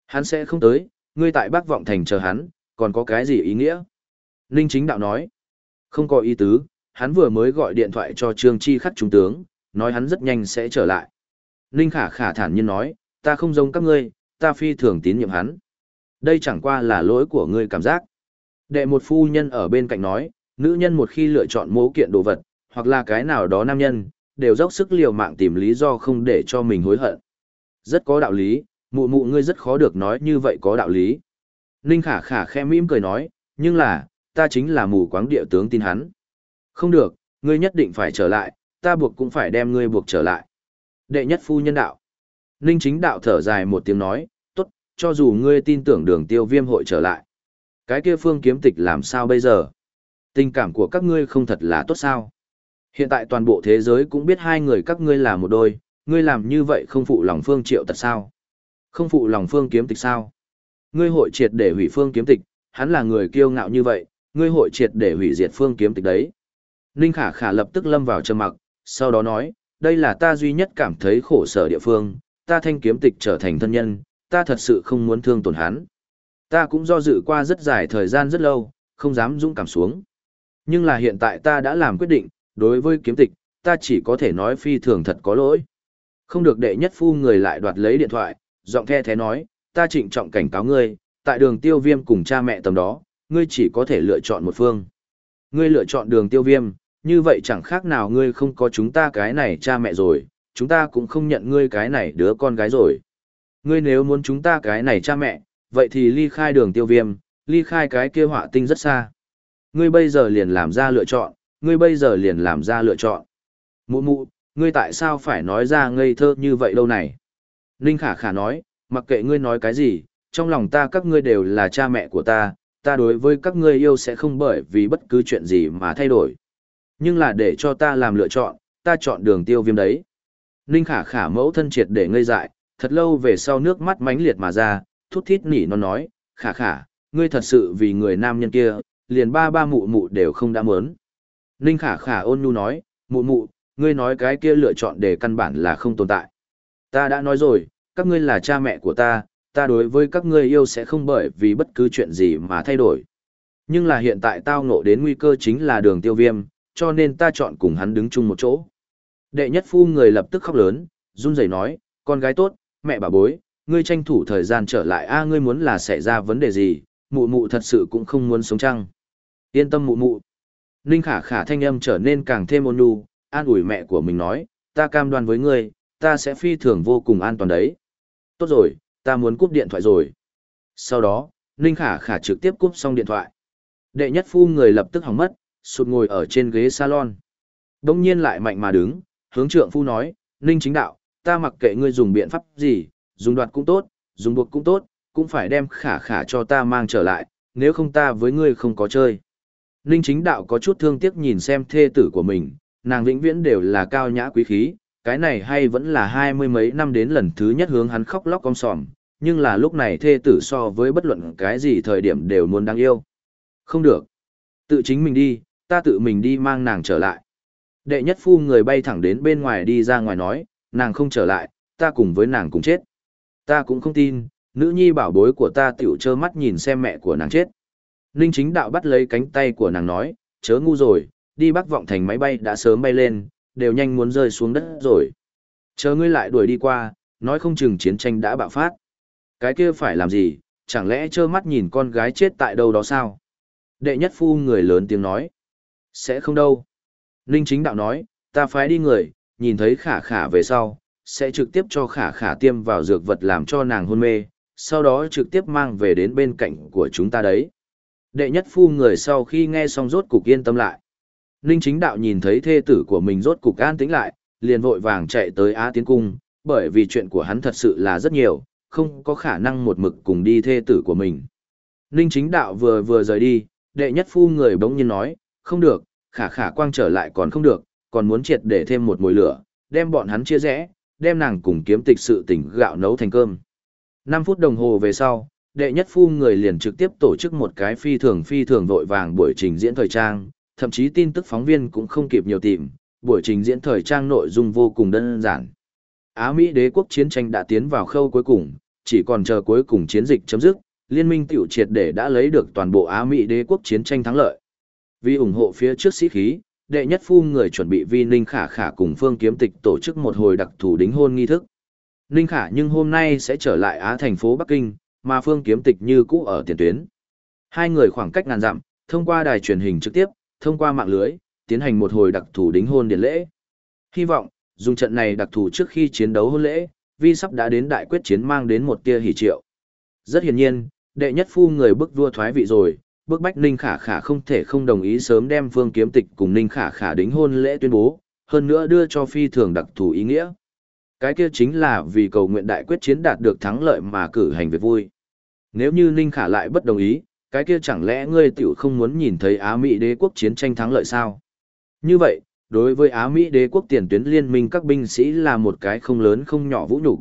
Speaker 1: Hắn sẽ không tới, ngươi tại Bắc Vọng Thành chờ hắn, còn có cái gì ý nghĩa? Ninh chính đạo nói, không có ý tứ, hắn vừa mới gọi điện thoại cho Trương Chi khắc trung tướng, nói hắn rất nhanh sẽ trở lại. Ninh khả khả thản nhiên nói, ta không giống các ngươi, ta phi thường tín nhiệm hắn. Đây chẳng qua là lỗi của ngươi cảm giác. Đệ một phu nhân ở bên cạnh nói, nữ nhân một khi lựa chọn mố kiện đồ vật, hoặc là cái nào đó nam nhân, đều dốc sức liều mạng tìm lý do không để cho mình hối hận. Rất có đạo lý, mụ mụ ngươi rất khó được nói như vậy có đạo lý. Ninh khả khả khẽ mỉm cười nói, nhưng là, ta chính là mù quáng địa tướng tin hắn. Không được, ngươi nhất định phải trở lại, ta buộc cũng phải đem ngươi buộc trở lại. Đệ nhất phu nhân đạo. Ninh chính đạo thở dài một tiếng nói, tốt, cho dù ngươi tin tưởng đường tiêu viêm hội trở lại. Cái kia phương kiếm tịch làm sao bây giờ? Tình cảm của các ngươi không thật là tốt sao? Hiện tại toàn bộ thế giới cũng biết hai người các ngươi là một đôi, ngươi làm như vậy không phụ lòng phương triệu tật sao? Không phụ lòng phương kiếm tịch sao? Ngươi hội triệt để hủy phương kiếm tịch, hắn là người kiêu ngạo như vậy, ngươi hội triệt để hủy diệt phương kiếm tịch đấy. Ninh khả khả lập tức lâm vào trầm mặc, sau đó nói, đây là ta duy nhất cảm thấy khổ sở địa phương, ta thanh kiếm tịch trở thành thân nhân, ta thật sự không muốn thương tổn hắn. Ta cũng do dự qua rất dài thời gian rất lâu, không dám dũng cảm xuống. Nhưng là hiện tại ta đã làm quyết định, đối với kiếm tịch, ta chỉ có thể nói phi thường thật có lỗi. Không được đệ nhất phu người lại đoạt lấy điện thoại, giọng the thế nói, ta trịnh trọng cảnh cáo ngươi, tại đường tiêu viêm cùng cha mẹ tầm đó, ngươi chỉ có thể lựa chọn một phương. Ngươi lựa chọn đường tiêu viêm, như vậy chẳng khác nào ngươi không có chúng ta cái này cha mẹ rồi, chúng ta cũng không nhận ngươi cái này đứa con gái rồi. Ngươi nếu muốn chúng ta cái này cha mẹ, vậy thì ly khai đường tiêu viêm, ly khai cái kia họa tinh rất xa. Ngươi bây giờ liền làm ra lựa chọn, ngươi bây giờ liền làm ra lựa chọn. Mụ mụ, ngươi tại sao phải nói ra ngây thơ như vậy lâu này? Ninh khả khả nói, mặc kệ ngươi nói cái gì, trong lòng ta các ngươi đều là cha mẹ của ta, ta đối với các ngươi yêu sẽ không bởi vì bất cứ chuyện gì mà thay đổi. Nhưng là để cho ta làm lựa chọn, ta chọn đường tiêu viêm đấy. Ninh khả khả mẫu thân triệt để ngây dại, thật lâu về sau nước mắt mánh liệt mà ra, thút thít nỉ nó nói, khả khả, ngươi thật sự vì người nam nhân kia, liền ba ba mụ mụ đều không đã mớn. Ninh khả khả ôn nhu nói, mụ mụ, ngươi nói cái kia lựa chọn để căn bản là không tồn tại. Ta đã nói rồi, các ngươi là cha mẹ của ta, ta đối với các ngươi yêu sẽ không bởi vì bất cứ chuyện gì mà thay đổi. Nhưng là hiện tại tao ngộ đến nguy cơ chính là đường tiêu viêm, cho nên ta chọn cùng hắn đứng chung một chỗ. Đệ nhất phu người lập tức khóc lớn, run rẩy nói, con gái tốt, mẹ bà bối, ngươi tranh thủ thời gian trở lại a ngươi muốn là xảy ra vấn đề gì, mụ mụ thật sự cũng không muốn sống chăng. Yên tâm mụ mụ. Ninh khả khả thanh âm trở nên càng thêm ôn nhu, an ủi mẹ của mình nói, ta cam đoan với ngươi, ta sẽ phi thường vô cùng an toàn đấy. Tốt rồi, ta muốn cúp điện thoại rồi. Sau đó, Ninh khả khả trực tiếp cúp xong điện thoại. Đệ nhất phu người lập tức hỏng mất, sụt ngồi ở trên ghế salon. Đông nhiên lại mạnh mà đứng, hướng trượng phu nói, Ninh chính đạo, ta mặc kệ ngươi dùng biện pháp gì, dùng đoạt cũng tốt, dùng buộc cũng tốt, cũng phải đem khả khả cho ta mang trở lại, nếu không ta với ngươi không có chơi. Ninh chính đạo có chút thương tiếc nhìn xem thê tử của mình, nàng vĩnh viễn đều là cao nhã quý khí, cái này hay vẫn là hai mươi mấy năm đến lần thứ nhất hướng hắn khóc lóc om sòm, nhưng là lúc này thê tử so với bất luận cái gì thời điểm đều muốn đáng yêu. Không được. Tự chính mình đi, ta tự mình đi mang nàng trở lại. Đệ nhất phu người bay thẳng đến bên ngoài đi ra ngoài nói, nàng không trở lại, ta cùng với nàng cùng chết. Ta cũng không tin, nữ nhi bảo bối của ta tiểu trơ mắt nhìn xem mẹ của nàng chết. Ninh chính đạo bắt lấy cánh tay của nàng nói, chớ ngu rồi, đi bắc vọng thành máy bay đã sớm bay lên, đều nhanh muốn rơi xuống đất rồi. Chờ ngươi lại đuổi đi qua, nói không chừng chiến tranh đã bạo phát. Cái kia phải làm gì, chẳng lẽ trơ mắt nhìn con gái chết tại đâu đó sao? Đệ nhất phu người lớn tiếng nói. Sẽ không đâu. Ninh chính đạo nói, ta phái đi người, nhìn thấy khả khả về sau, sẽ trực tiếp cho khả khả tiêm vào dược vật làm cho nàng hôn mê, sau đó trực tiếp mang về đến bên cạnh của chúng ta đấy. Đệ nhất phu người sau khi nghe xong rốt cục yên tâm lại. Ninh chính đạo nhìn thấy thê tử của mình rốt cục an tĩnh lại, liền vội vàng chạy tới Á Tiến Cung, bởi vì chuyện của hắn thật sự là rất nhiều, không có khả năng một mực cùng đi thê tử của mình. Ninh chính đạo vừa vừa rời đi, đệ nhất phu người bỗng nhiên nói, không được, khả khả quang trở lại còn không được, còn muốn triệt để thêm một mùi lửa, đem bọn hắn chia rẽ, đem nàng cùng kiếm tịch sự tỉnh gạo nấu thành cơm. 5 phút đồng hồ về sau, đệ nhất phu người liền trực tiếp tổ chức một cái phi thường phi thường vội vàng buổi trình diễn thời trang, thậm chí tin tức phóng viên cũng không kịp nhiều tìm, buổi trình diễn thời trang nội dung vô cùng đơn giản. Á Mỹ đế quốc chiến tranh đã tiến vào khâu cuối cùng, chỉ còn chờ cuối cùng chiến dịch chấm dứt, liên minh tiểu triệt để đã lấy được toàn bộ Á Mỹ đế quốc chiến tranh thắng lợi. Vì ủng hộ phía trước sĩ khí, đệ nhất phu người chuẩn bị vi Ninh Khả Khả cùng Phương Kiếm Tịch tổ chức một hồi đặc thù đính hôn nghi thức. Ninh Khả nhưng hôm nay sẽ trở lại Á thành phố Bắc Kinh, mà Phương Kiếm Tịch như cũ ở tiền tuyến. Hai người khoảng cách ngàn dặm, thông qua đài truyền hình trực tiếp, thông qua mạng lưới, tiến hành một hồi đặc thù đính hôn điển lễ. Hy vọng, dùng trận này đặc thù trước khi chiến đấu hôn lễ, vi sắp đã đến đại quyết chiến mang đến một tia hỷ triệu. Rất hiển nhiên, đệ nhất phu người bức vua thoái vị rồi, bức bách Ninh Khả Khả không thể không đồng ý sớm đem Phương Kiếm Tịch cùng Ninh Khả Khả đính hôn lễ tuyên bố, hơn nữa đưa cho phi thường đặc thù ý nghĩa. Cái kia chính là vì cầu nguyện đại quyết chiến đạt được thắng lợi mà cử hành việc vui. Nếu như Ninh Khả lại bất đồng ý, cái kia chẳng lẽ ngươi tiểu không muốn nhìn thấy Á Mỹ đế quốc chiến tranh thắng lợi sao? Như vậy, đối với Á Mỹ đế quốc tiền tuyến liên minh các binh sĩ là một cái không lớn không nhỏ vũ nhục.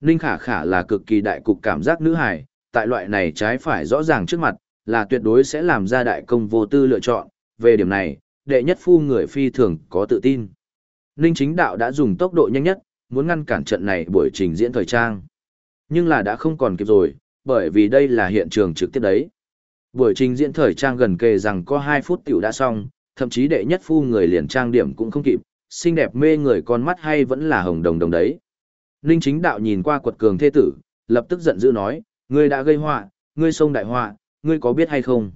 Speaker 1: Ninh Khả Khả là cực kỳ đại cục cảm giác nữ hài, tại loại này trái phải rõ ràng trước mặt, là tuyệt đối sẽ làm ra đại công vô tư lựa chọn, về điểm này, đệ nhất phu người phi thường có tự tin. Ninh chính đạo đã dùng tốc độ nhanh nhất, muốn ngăn cản trận này buổi trình diễn thời trang. Nhưng là đã không còn kịp rồi, bởi vì đây là hiện trường trực tiếp đấy. Buổi trình diễn thời trang gần kề rằng có 2 phút tiểu đã xong, thậm chí đệ nhất phu người liền trang điểm cũng không kịp, xinh đẹp mê người con mắt hay vẫn là hồng đồng đồng đấy. Ninh chính đạo nhìn qua quật cường thê tử, lập tức giận dữ nói, ngươi đã gây họa, ngươi sông đại họa, ngươi có biết hay không?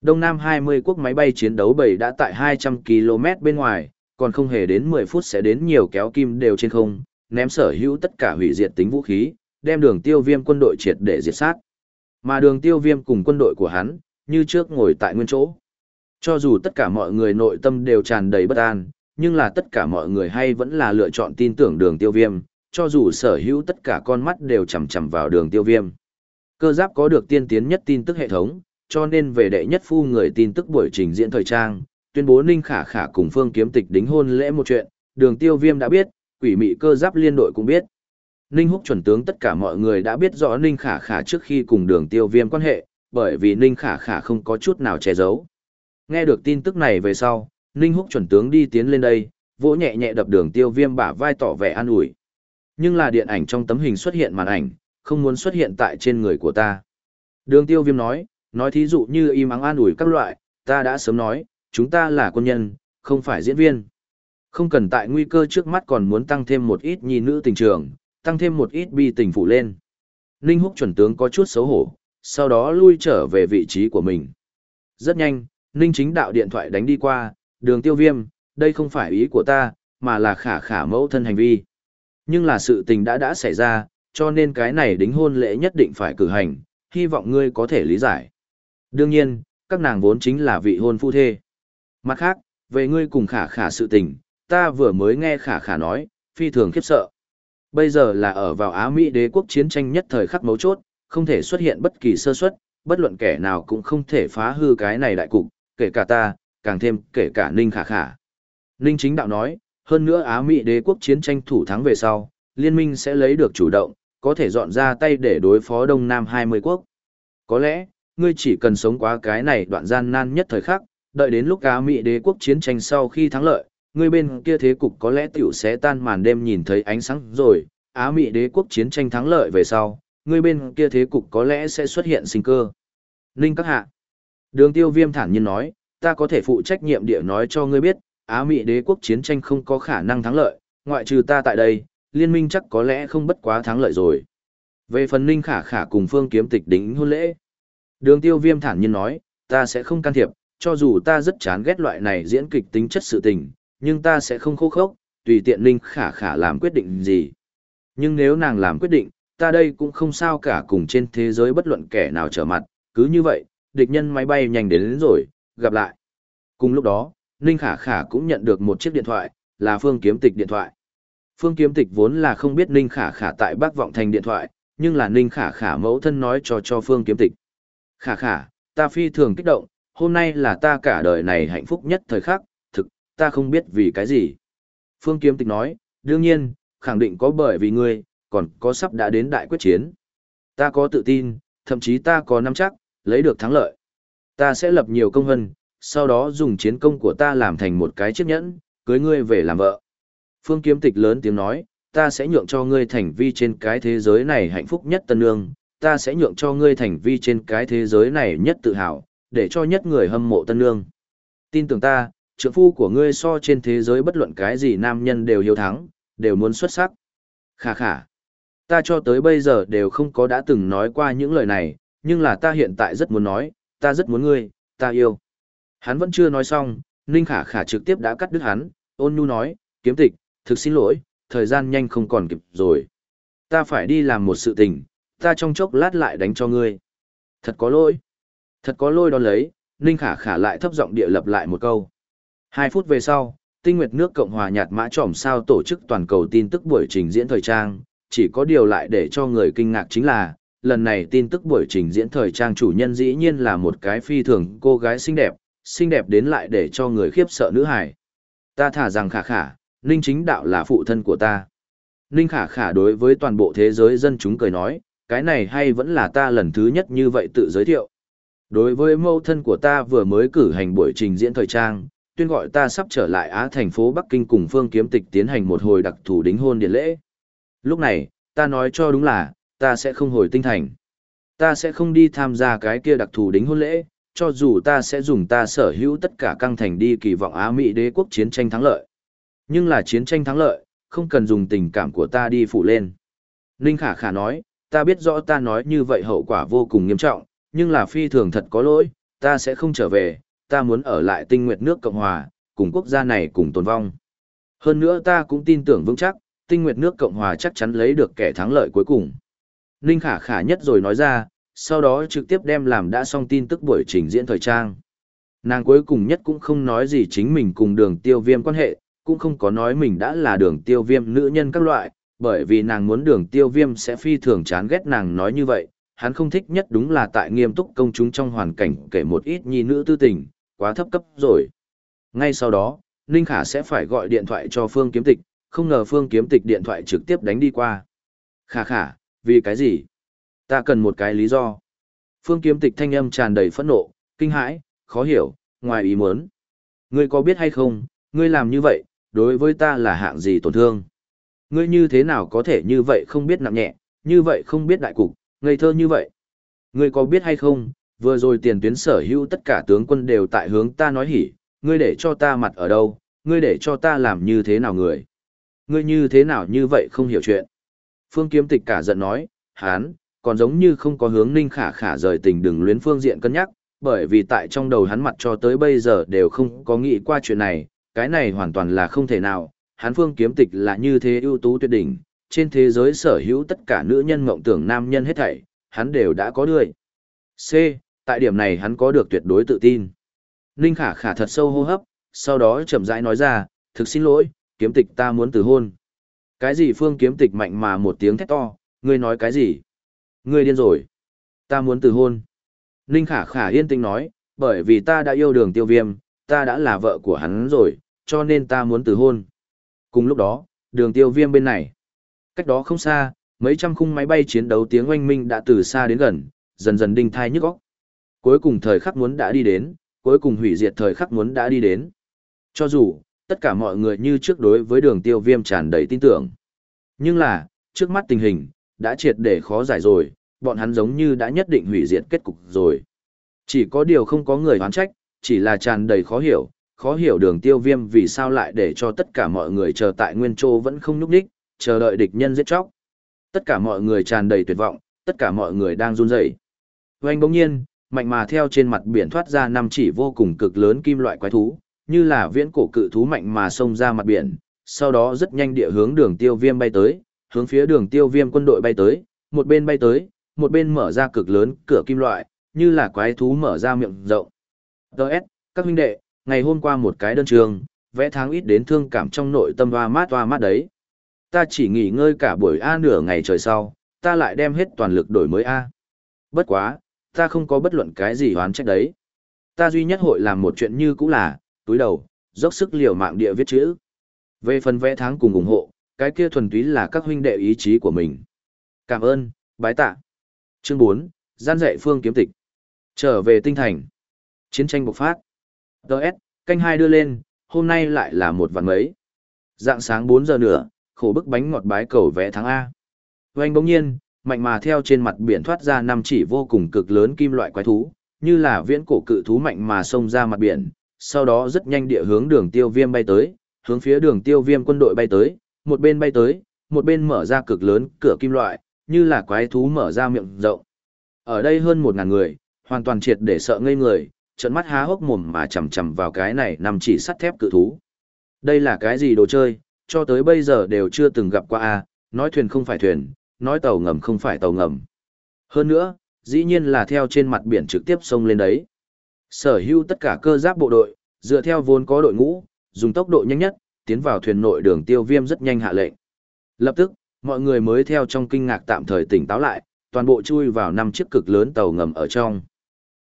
Speaker 1: Đông Nam 20 quốc máy bay chiến đấu bảy đã tại 200 km bên ngoài, còn không hề đến 10 phút sẽ đến nhiều kéo kim đều trên không, ném sở hữu tất cả hủy diệt tính vũ khí, đem đường tiêu viêm quân đội triệt để diệt sát. Mà đường tiêu viêm cùng quân đội của hắn, như trước ngồi tại nguyên chỗ. Cho dù tất cả mọi người nội tâm đều tràn đầy bất an, nhưng là tất cả mọi người hay vẫn là lựa chọn tin tưởng đường tiêu viêm, cho dù sở hữu tất cả con mắt đều chầm chầm vào đường tiêu viêm. Cơ giáp có được tiên tiến nhất tin tức hệ thống, cho nên về đệ nhất phu người tin tức buổi trình diễn thời trang, tuyên bố Ninh Khả Khả cùng Phương Kiếm Tịch đính hôn lễ một chuyện, đường tiêu viêm đã biết, quỷ mị cơ giáp liên đội cũng biết. Ninh Húc chuẩn tướng tất cả mọi người đã biết rõ Ninh Khả Khả trước khi cùng đường tiêu viêm quan hệ, bởi vì Ninh Khả Khả không có chút nào che giấu. Nghe được tin tức này về sau, Ninh Húc chuẩn tướng đi tiến lên đây, vỗ nhẹ nhẹ đập đường tiêu viêm bả vai tỏ vẻ an ủi. Nhưng là điện ảnh trong tấm hình xuất hiện màn ảnh, không muốn xuất hiện tại trên người của ta. Đường tiêu viêm nói, nói thí dụ như im ắng an ủi các loại, ta đã sớm nói, chúng ta là quân nhân, không phải diễn viên. Không cần tại nguy cơ trước mắt còn muốn tăng thêm một ít nhi nữ tình trường, tăng thêm một ít bi tình phụ lên. Ninh Húc chuẩn tướng có chút xấu hổ, sau đó lui trở về vị trí của mình. Rất nhanh, Ninh chính đạo điện thoại đánh đi qua, đường tiêu viêm, đây không phải ý của ta, mà là khả khả mẫu thân hành vi. Nhưng là sự tình đã đã xảy ra, cho nên cái này đính hôn lễ nhất định phải cử hành, hy vọng ngươi có thể lý giải. Đương nhiên, các nàng vốn chính là vị hôn phu thê. Mặt khác, về ngươi cùng khả khả sự tình, ta vừa mới nghe khả khả nói, phi thường khiếp sợ. Bây giờ là ở vào Á Mỹ đế quốc chiến tranh nhất thời khắc mấu chốt, không thể xuất hiện bất kỳ sơ suất, bất luận kẻ nào cũng không thể phá hư cái này đại cục, kể cả ta, càng thêm kể cả Ninh Khả Khả. Ninh Chính Đạo nói, hơn nữa Á Mỹ đế quốc chiến tranh thủ thắng về sau, liên minh sẽ lấy được chủ động, có thể dọn ra tay để đối phó Đông Nam 20 quốc. Có lẽ, ngươi chỉ cần sống qua cái này đoạn gian nan nhất thời khắc, đợi đến lúc Á Mỹ đế quốc chiến tranh sau khi thắng lợi, ngươi bên kia thế cục có lẽ tiểu sẽ tan màn đêm nhìn thấy ánh sáng rồi, Á Mỹ đế quốc chiến tranh thắng lợi về sau, ngươi bên kia thế cục có lẽ sẽ xuất hiện sinh cơ. Ninh các hạ. Đường tiêu viêm thản nhiên nói, ta có thể phụ trách nhiệm địa nói cho ngươi biết, Á Mỹ đế quốc chiến tranh không có khả năng thắng lợi, ngoại trừ ta tại đây, liên minh chắc có lẽ không bất quá thắng lợi rồi. Về phần Ninh khả khả cùng phương kiếm tịch đính hôn lễ. Đường tiêu viêm thản nhiên nói, ta sẽ không can thiệp, cho dù ta rất chán ghét loại này diễn kịch tính chất sự tình, nhưng ta sẽ không khô khốc, tùy tiện Ninh khả khả làm quyết định gì. Nhưng nếu nàng làm quyết định, ta đây cũng không sao cả cùng trên thế giới bất luận kẻ nào trở mặt, cứ như vậy, địch nhân máy bay nhanh đến, đến rồi, gặp lại. Cùng lúc đó, Ninh Khả Khả cũng nhận được một chiếc điện thoại, là Phương Kiếm Tịch điện thoại. Phương Kiếm Tịch vốn là không biết Ninh Khả Khả tại Bắc Vọng Thành điện thoại, nhưng là Ninh Khả Khả mẫu thân nói cho cho Phương Kiếm Tịch. Khả Khả, ta phi thường kích động, hôm nay là ta cả đời này hạnh phúc nhất thời khắc, ta không biết vì cái gì. Phương Kiếm Tịch nói, đương nhiên, khẳng định có bởi vì ngươi, còn có sắp đã đến đại quyết chiến. Ta có tự tin, thậm chí ta có nắm chắc, lấy được thắng lợi. Ta sẽ lập nhiều công hân, sau đó dùng chiến công của ta làm thành một cái chiếc nhẫn, cưới ngươi về làm vợ. Phương Kiếm Tịch lớn tiếng nói, ta sẽ nhượng cho ngươi thành vi trên cái thế giới này hạnh phúc nhất tân nương, ta sẽ nhượng cho ngươi thành vi trên cái thế giới này nhất tự hào, để cho nhất người hâm mộ tân nương. Tin tưởng ta, trưởng phu của ngươi so trên thế giới bất luận cái gì nam nhân đều hiếu thắng, đều muốn xuất sắc. Khả khả. Ta cho tới bây giờ đều không có đã từng nói qua những lời này, nhưng là ta hiện tại rất muốn nói, ta rất muốn ngươi, ta yêu. Hắn vẫn chưa nói xong, Ninh Khả Khả trực tiếp đã cắt đứt hắn, ôn nhu nói, kiếm tịch, thực xin lỗi, thời gian nhanh không còn kịp rồi. Ta phải đi làm một sự tình, ta trong chốc lát lại đánh cho ngươi. Thật có lỗi. Thật có lỗi đó lấy, Ninh Khả Khả lại thấp giọng địa lập lại một câu. Hai phút về sau, tinh nguyệt nước Cộng hòa nhạt mã trỏm sao tổ chức toàn cầu tin tức buổi trình diễn thời trang, chỉ có điều lại để cho người kinh ngạc chính là, lần này tin tức buổi trình diễn thời trang chủ nhân dĩ nhiên là một cái phi thường cô gái xinh đẹp, xinh đẹp đến lại để cho người khiếp sợ nữ hải. Ta thả rằng khả khả, Ninh chính đạo là phụ thân của ta. Ninh khả khả đối với toàn bộ thế giới dân chúng cười nói, cái này hay vẫn là ta lần thứ nhất như vậy tự giới thiệu. Đối với mâu thân của ta vừa mới cử hành buổi trình diễn thời trang, tuyên gọi ta sắp trở lại Á thành phố Bắc Kinh cùng Phương Kiếm Tịch tiến hành một hồi đặc thù đính hôn điện lễ. Lúc này, ta nói cho đúng là, ta sẽ không hồi tinh thành. Ta sẽ không đi tham gia cái kia đặc thù đính hôn lễ, cho dù ta sẽ dùng ta sở hữu tất cả căng thành đi kỳ vọng Á Mỹ đế quốc chiến tranh thắng lợi. Nhưng là chiến tranh thắng lợi, không cần dùng tình cảm của ta đi phụ lên. Ninh Khả Khả nói, ta biết rõ ta nói như vậy hậu quả vô cùng nghiêm trọng, nhưng là phi thường thật có lỗi, ta sẽ không trở về, ta muốn ở lại tinh nguyệt nước Cộng Hòa, cùng quốc gia này cùng tồn vong. Hơn nữa ta cũng tin tưởng vững chắc, tinh nguyệt nước Cộng Hòa chắc chắn lấy được kẻ thắng lợi cuối cùng. Ninh Khả Khả nhất rồi nói ra, sau đó trực tiếp đem làm đã xong tin tức buổi trình diễn thời trang. Nàng cuối cùng nhất cũng không nói gì chính mình cùng đường tiêu viêm quan hệ, cũng không có nói mình đã là đường tiêu viêm nữ nhân các loại, bởi vì nàng muốn đường tiêu viêm sẽ phi thường chán ghét nàng nói như vậy, hắn không thích nhất đúng là tại nghiêm túc công chúng trong hoàn cảnh kể một ít nhi nữ tư tình, quá thấp cấp rồi. Ngay sau đó, Ninh Khả sẽ phải gọi điện thoại cho Phương Kiếm Tịch, không ngờ Phương Kiếm Tịch điện thoại trực tiếp đánh đi qua. Khả khả, vì cái gì? Ta cần một cái lý do. Phương Kiếm Tịch thanh âm tràn đầy phẫn nộ, kinh hãi, khó hiểu, ngoài ý muốn. Ngươi có biết hay không, ngươi làm như vậy, đối với ta là hạng gì tổn thương? Ngươi như thế nào có thể như vậy không biết nặng nhẹ, như vậy không biết đại cục, ngây thơ như vậy? Ngươi có biết hay không, vừa rồi tiền tuyến sở hữu tất cả tướng quân đều tại hướng ta nói hỉ, ngươi để cho ta mặt ở đâu, ngươi để cho ta làm như thế nào người? Ngươi như thế nào như vậy không hiểu chuyện? Phương Kiếm Tịch cả giận nói, hán, còn giống như không có hướng Ninh Khả Khả rời tình đừng luyến phương diện cân nhắc, bởi vì tại trong đầu hắn mặt cho tới bây giờ đều không có nghĩ qua chuyện này, cái này hoàn toàn là không thể nào, hắn Phương Kiếm Tịch là như thế ưu tú tuyệt đỉnh, trên thế giới sở hữu tất cả nữ nhân mộng tưởng nam nhân hết thảy, hắn đều đã có đuôi. C, tại điểm này hắn có được tuyệt đối tự tin. Ninh Khả Khả thật sâu hô hấp, sau đó chậm rãi nói ra, thực xin lỗi, kiếm tịch ta muốn từ hôn. Cái gì phương kiếm tịch mạnh mà một tiếng thét to, ngươi nói cái gì? Ngươi điên rồi. Ta muốn từ hôn. Ninh Khả Khả yên tĩnh nói, bởi vì ta đã yêu đường tiêu viêm, ta đã là vợ của hắn rồi, cho nên ta muốn từ hôn. Cùng lúc đó, đường tiêu viêm bên này. Cách đó không xa, mấy trăm khung máy bay chiến đấu tiếng oanh minh đã từ xa đến gần, dần dần đinh thai nhức óc. Cuối cùng thời khắc muốn đã đi đến, cuối cùng hủy diệt thời khắc muốn đã đi đến. Cho dù, tất cả mọi người như trước đối với đường tiêu viêm tràn đầy tin tưởng. Nhưng là, trước mắt tình hình, đã triệt để khó giải rồi, bọn hắn giống như đã nhất định hủy diệt kết cục rồi. Chỉ có điều không có người hoán trách, chỉ là tràn đầy khó hiểu, khó hiểu đường tiêu viêm vì sao lại để cho tất cả mọi người chờ tại Nguyên Châu vẫn không núp đích, chờ đợi địch nhân giết chóc. Tất cả mọi người tràn đầy tuyệt vọng, tất cả mọi người đang run rẩy. Anh bỗng nhiên, mạnh mà theo trên mặt biển thoát ra năm chỉ vô cùng cực lớn kim loại quái thú, như là viễn cổ cự thú mạnh mà xông ra mặt biển, sau đó rất nhanh địa hướng đường tiêu viêm bay tới, hướng phía đường tiêu viêm quân đội bay tới, một bên bay tới, một bên mở ra cực lớn cửa kim loại, như là quái thú mở ra miệng rộng. Đợt, các huynh đệ, ngày hôm qua một cái đơn trường, vẽ tháng ít đến thương cảm trong nội tâm hoa mát hoa mát đấy. Ta chỉ nghỉ ngơi cả buổi A nửa ngày trời sau, ta lại đem hết toàn lực đổi mới A. Bất quá, ta không có bất luận cái gì hoán trách đấy. Ta duy nhất hội làm một chuyện như cũ là, túi đầu, dốc sức liều mạng địa viết chữ. Về phần vẽ tháng cùng ủng hộ, cái kia thuần túy là các huynh đệ ý chí của mình. Cảm ơn, bái tạ. Chương 4, gian dạy phương kiếm tịch. Trở về tinh thành. Chiến tranh bộc phát. Đợt, canh hai đưa lên, hôm nay lại là một vạn mấy. Dạng sáng 4 giờ nữa, khổ bức bánh ngọt bái cầu vẽ tháng A. Vành bỗng nhiên, mạnh mà theo trên mặt biển thoát ra năm chỉ vô cùng cực lớn kim loại quái thú, như là viễn cổ cự thú mạnh mà xông ra mặt biển, sau đó rất nhanh địa hướng đường tiêu viêm bay tới, hướng phía đường tiêu viêm quân đội bay tới, một bên bay tới, một bên mở ra cực lớn cửa kim loại, như là quái thú mở ra miệng rộng. Ở đây hơn một ngàn người, hoàn toàn triệt để sợ ngây người, trận mắt há hốc mồm mà chầm chầm vào cái này nằm chỉ sắt thép cự thú. Đây là cái gì đồ chơi, cho tới bây giờ đều chưa từng gặp qua a nói thuyền không phải thuyền, nói tàu ngầm không phải tàu ngầm. Hơn nữa, dĩ nhiên là theo trên mặt biển trực tiếp sông lên đấy. Sở hữu tất cả cơ giáp bộ đội, dựa theo vốn có đội ngũ, dùng tốc độ nhanh nhất, tiến vào thuyền nội đường tiêu viêm rất nhanh hạ lệnh. Lập tức, mọi người mới theo trong kinh ngạc tạm thời tỉnh táo lại, toàn bộ chui vào năm chiếc cực lớn tàu ngầm ở trong.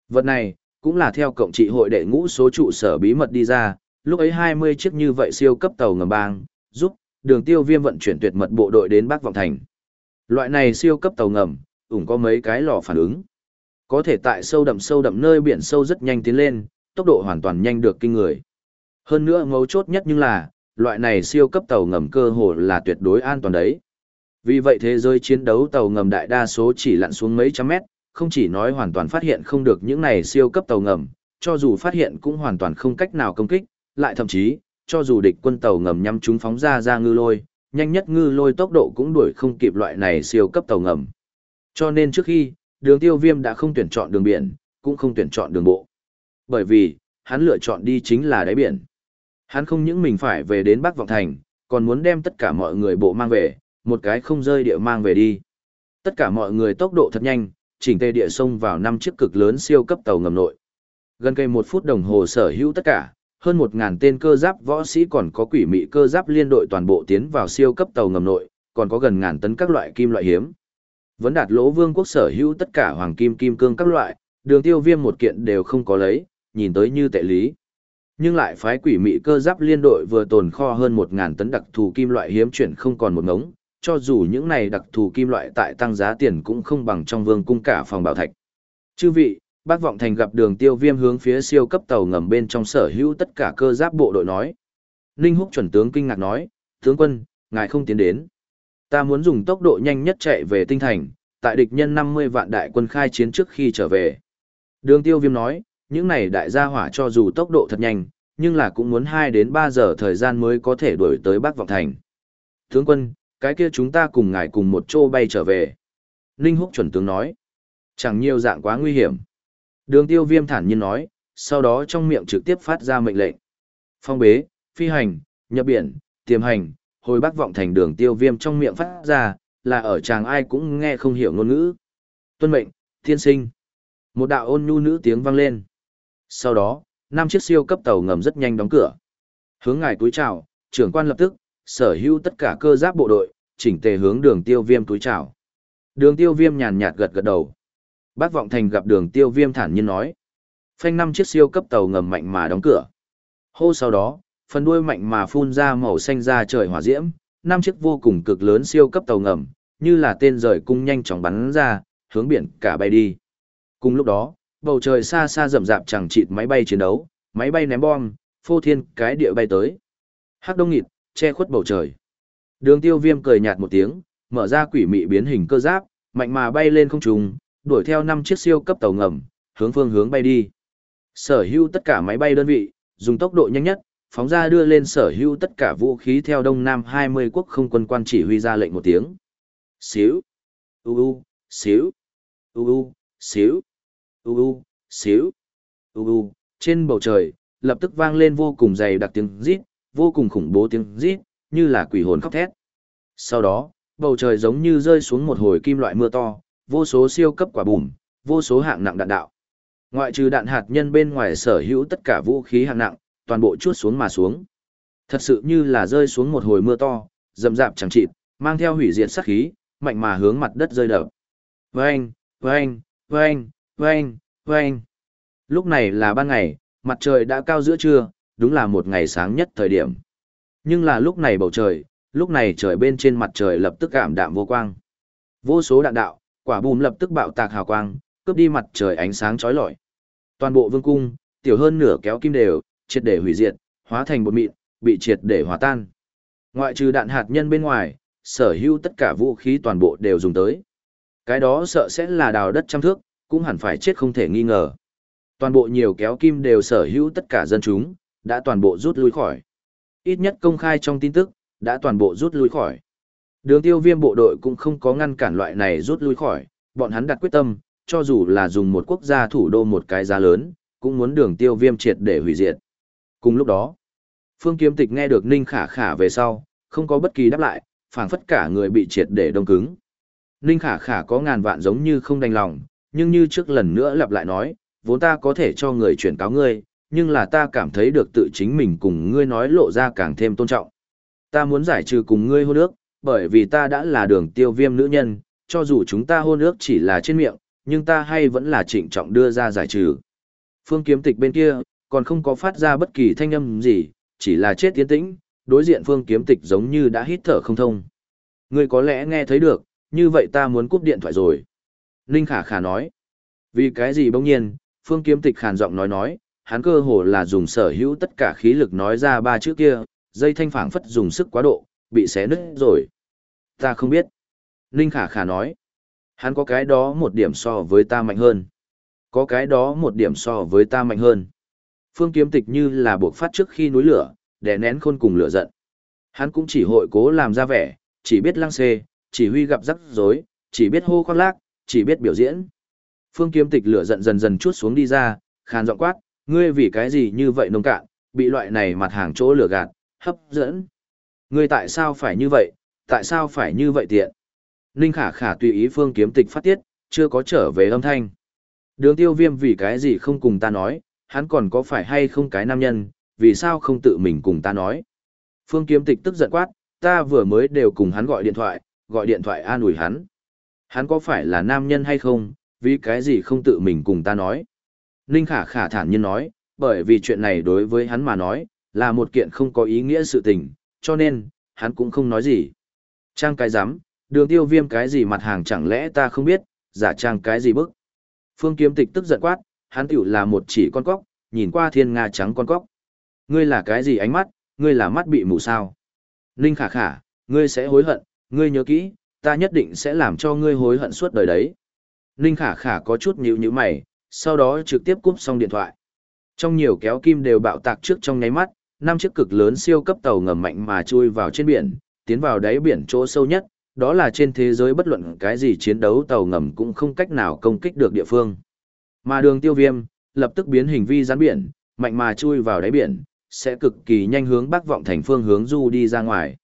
Speaker 1: Vật này, cũng là theo cộng trị hội đệ ngũ số trụ sở bí mật đi ra, lúc ấy 20 chiếc như vậy siêu cấp tàu ngầm bang, giúp đường tiêu viêm vận chuyển tuyệt mật bộ đội đến Bắc Vọng Thành. Loại này siêu cấp tàu ngầm, ủng có mấy cái lò phản ứng. Có thể tại sâu đậm sâu đậm nơi biển sâu rất nhanh tiến lên, tốc độ hoàn toàn nhanh được kinh người. Hơn nữa mấu chốt nhất nhưng là, loại này siêu cấp tàu ngầm cơ hồ là tuyệt đối an toàn đấy. Vì vậy thế giới chiến đấu tàu ngầm đại đa số chỉ lặn xuống mấy trăm mét, không chỉ nói hoàn toàn phát hiện không được những này siêu cấp tàu ngầm, cho dù phát hiện cũng hoàn toàn không cách nào công kích, lại thậm chí, cho dù địch quân tàu ngầm nhắm chúng phóng ra ra ngư lôi, nhanh nhất ngư lôi tốc độ cũng đuổi không kịp loại này siêu cấp tàu ngầm. Cho nên trước khi, đường tiêu viêm đã không tuyển chọn đường biển, cũng không tuyển chọn đường bộ. Bởi vì, hắn lựa chọn đi chính là đáy biển. Hắn không những mình phải về đến Bắc Vọng Thành, còn muốn đem tất cả mọi người bộ mang về, một cái không rơi địa mang về đi. Tất cả mọi người tốc độ thật nhanh, chỉnh tề địa sông vào năm chiếc cực lớn siêu cấp tàu ngầm nội. Gần cây một phút đồng hồ sở hữu tất cả, hơn một ngàn tên cơ giáp võ sĩ còn có quỷ mị cơ giáp liên đội toàn bộ tiến vào siêu cấp tàu ngầm nội, còn có gần ngàn tấn các loại kim loại hiếm. Vấn đạt lỗ vương quốc sở hữu tất cả hoàng kim kim cương các loại, đường tiêu viêm một kiện đều không có lấy, nhìn tới như tệ lý. Nhưng lại phái quỷ mị cơ giáp liên đội vừa tồn kho hơn 1.000 tấn đặc thù kim loại hiếm chuyển không còn một ngống, cho dù những này đặc thù kim loại tại tăng giá tiền cũng không bằng trong vương cung cả phòng bảo thạch. Chư vị, bác vọng thành gặp đường tiêu viêm hướng phía siêu cấp tàu ngầm bên trong sở hữu tất cả cơ giáp bộ đội nói. Ninh húc chuẩn tướng kinh ngạc nói, tướng quân, ngài không tiến đến. Ta muốn dùng tốc độ nhanh nhất chạy về tinh thành, tại địch nhân 50 vạn đại quân khai chiến trước khi trở về. Đường tiêu viêm nói, những này đại gia hỏa cho dù tốc độ thật nhanh, nhưng là cũng muốn 2 đến 3 giờ thời gian mới có thể đuổi tới Bắc Vọng Thành. Tướng quân, cái kia chúng ta cùng ngài cùng một chỗ bay trở về. Ninh Húc chuẩn tướng nói, chẳng nhiều dạng quá nguy hiểm. Đường tiêu viêm thản nhiên nói, sau đó trong miệng trực tiếp phát ra mệnh lệnh. Phong bế, phi hành, nhập biển, tiềm hành, hồi Bắc Vọng Thành đường tiêu viêm trong miệng phát ra, là ở chàng ai cũng nghe không hiểu ngôn ngữ. Tuân mệnh, thiên sinh. Một đạo ôn nhu nữ tiếng vang lên. Sau đó, năm chiếc siêu cấp tàu ngầm rất nhanh đóng cửa. Hướng ngài túi chào, trưởng quan lập tức, sở hữu tất cả cơ giáp bộ đội, chỉnh tề hướng đường tiêu viêm túi chào. Đường tiêu viêm nhàn nhạt gật gật đầu. Bác Vọng Thành gặp đường tiêu viêm thản nhiên nói. Phanh năm chiếc siêu cấp tàu ngầm mạnh mà đóng cửa. Hô sau đó, phần đuôi mạnh mà phun ra màu xanh ra trời hỏa diễm, năm chiếc vô cùng cực lớn siêu cấp tàu ngầm, như là tên rời cung nhanh chóng bắn ra, hướng biển cả bay đi. Cùng lúc đó, bầu trời xa xa rậm rạp chẳng chịt máy bay chiến đấu, máy bay ném bom, phô thiên cái địa bay tới. Hắc đông nghịt, che khuất bầu trời. Đường tiêu viêm cười nhạt một tiếng, mở ra quỷ mị biến hình cơ giáp, mạnh mà bay lên không trung, đuổi theo năm chiếc siêu cấp tàu ngầm, hướng phương hướng bay đi. Sở hữu tất cả máy bay đơn vị, dùng tốc độ nhanh nhất, phóng ra đưa lên sở hữu tất cả vũ khí theo Đông Nam 20 quốc không quân quan chỉ huy ra lệnh một tiếng. Xíu, u u, xíu, u u, xíu, u u, xíu, u u, trên bầu trời, lập tức vang lên vô cùng dày đặc tiếng rít, vô cùng khủng bố tiếng rít, như là quỷ hồn khóc thét. Sau đó, bầu trời giống như rơi xuống một hồi kim loại mưa to, vô số siêu cấp quả bùm, vô số hạng nặng đạn đạo. Ngoại trừ đạn hạt nhân bên ngoài sở hữu tất cả vũ khí hạng nặng, toàn bộ chuốt xuống mà xuống. Thật sự như là rơi xuống một hồi mưa to, rầm rạp chẳng chịt, mang theo hủy diệt sát khí, mạnh mà hướng mặt đất rơi đập. Vâng, vâng, vâng, vâng, vâng. Lúc này là ban ngày, mặt trời đã cao giữa trưa, đúng là một ngày sáng nhất thời điểm. Nhưng là lúc này bầu trời, lúc này trời bên trên mặt trời lập tức cảm đạm vô quang. Vô số đạn đạo, quả bùm lập tức bạo tạc hào quang, cướp đi mặt trời ánh sáng chói lọi. Toàn bộ vương cung, tiểu hơn nửa kéo kim đều, triệt để hủy diệt, hóa thành bột mịn, bị triệt để hòa tan. Ngoại trừ đạn hạt nhân bên ngoài, sở hữu tất cả vũ khí toàn bộ đều dùng tới. Cái đó sợ sẽ là đào đất trăm thước, cũng hẳn phải chết không thể nghi ngờ. Toàn bộ nhiều kéo kim đều sở hữu tất cả dân chúng, đã toàn bộ rút lui khỏi. Ít nhất công khai trong tin tức, đã toàn bộ rút lui khỏi. Đường tiêu viêm bộ đội cũng không có ngăn cản loại này rút lui khỏi, bọn hắn đặt quyết tâm, cho dù là dùng một quốc gia thủ đô một cái giá lớn, cũng muốn đường tiêu viêm triệt để hủy diệt. Cùng lúc đó, Phương Kiếm Tịch nghe được Ninh Khả Khả về sau, không có bất kỳ đáp lại, phản phất cả người bị triệt để đông cứng. Ninh Khả Khả có ngàn vạn giống như không đành lòng, nhưng như trước lần nữa lặp lại nói, vốn ta có thể cho người chuyển cáo ngươi, nhưng là ta cảm thấy được tự chính mình cùng ngươi nói lộ ra càng thêm tôn trọng. Ta muốn giải trừ cùng ngươi hôn ước, bởi vì ta đã là đường tiêu viêm nữ nhân, cho dù chúng ta hôn ước chỉ là trên miệng, nhưng ta hay vẫn là trịnh trọng đưa ra giải trừ. Phương kiếm tịch bên kia, còn không có phát ra bất kỳ thanh âm gì, chỉ là chết tiến tĩnh, đối diện phương kiếm tịch giống như đã hít thở không thông. Ngươi có lẽ nghe thấy được, như vậy ta muốn cúp điện thoại rồi. Ninh khả khả nói. Vì cái gì bỗng nhiên, phương kiếm tịch khàn giọng nói nói, hắn cơ hồ là dùng sở hữu tất cả khí lực nói ra ba chữ kia, dây thanh phảng phất dùng sức quá độ, bị xé nứt rồi. Ta không biết. Ninh khả khả nói. Hắn có cái đó một điểm so với ta mạnh hơn. Có cái đó một điểm so với ta mạnh hơn. Phương kiếm tịch như là buộc phát trước khi núi lửa, đè nén khôn cùng lửa giận. Hắn cũng chỉ hội cố làm ra vẻ, chỉ biết lăng xê, chỉ huy gặp rắc rối, chỉ biết hô khoác lác, chỉ biết biểu diễn. Phương kiếm tịch lửa giận dần dần chút xuống đi ra, khàn giọng quát, ngươi vì cái gì như vậy nông cạn, bị loại này mặt hàng chỗ lửa gạt, hấp dẫn. Ngươi tại sao phải như vậy, tại sao phải như vậy tiện? Ninh khả khả tùy ý phương kiếm tịch phát tiết, chưa có trở về âm thanh. Đường tiêu viêm vì cái gì không cùng ta nói, hắn còn có phải hay không cái nam nhân, vì sao không tự mình cùng ta nói. Phương kiếm tịch tức giận quát, ta vừa mới đều cùng hắn gọi điện thoại, gọi điện thoại an ủi hắn. Hắn có phải là nam nhân hay không, vì cái gì không tự mình cùng ta nói. Ninh khả khả thản nhiên nói, bởi vì chuyện này đối với hắn mà nói, là một kiện không có ý nghĩa sự tình, cho nên, hắn cũng không nói gì. Trang cái giám, đường tiêu viêm cái gì mặt hàng chẳng lẽ ta không biết, giả trang cái gì bức. Phương kiếm tịch tức giận quát, hắn tiểu là một chỉ con cóc, nhìn qua thiên nga trắng con cóc. Ngươi là cái gì ánh mắt, ngươi là mắt bị mù sao. Ninh khả khả, ngươi sẽ hối hận, ngươi nhớ kỹ, ta nhất định sẽ làm cho ngươi hối hận suốt đời đấy. Ninh khả khả có chút nhíu nhíu mày, sau đó trực tiếp cúp xong điện thoại. Trong nhiều kéo kim đều bạo tạc trước trong nháy mắt, năm chiếc cực lớn siêu cấp tàu ngầm mạnh mà chui vào trên biển, tiến vào đáy biển chỗ sâu nhất, đó là trên thế giới bất luận cái gì chiến đấu tàu ngầm cũng không cách nào công kích được địa phương. Mà đường tiêu viêm, lập tức biến hình vi rắn biển, mạnh mà chui vào đáy biển, sẽ cực kỳ nhanh hướng bắc vọng thành phương hướng du đi ra ngoài.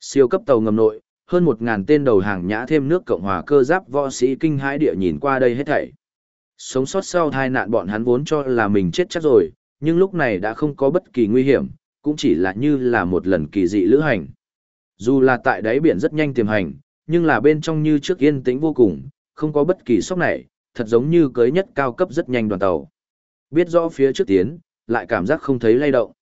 Speaker 1: Siêu cấp tàu ngầm nội, hơn 1.000 tên đầu hàng nhã thêm nước Cộng hòa cơ giáp võ sĩ kinh hãi địa nhìn qua đây hết thảy. Sống sót sau tai nạn bọn hắn vốn cho là mình chết chắc rồi, nhưng lúc này đã không có bất kỳ nguy hiểm, cũng chỉ là như là một lần kỳ dị lữ hành. Dù là tại đáy biển rất nhanh tiềm hành, nhưng là bên trong như trước yên tĩnh vô cùng, không có bất kỳ sốc này, thật giống như cưới nhất cao cấp rất nhanh đoàn tàu. Biết rõ phía trước tiến, lại cảm giác không thấy lay động.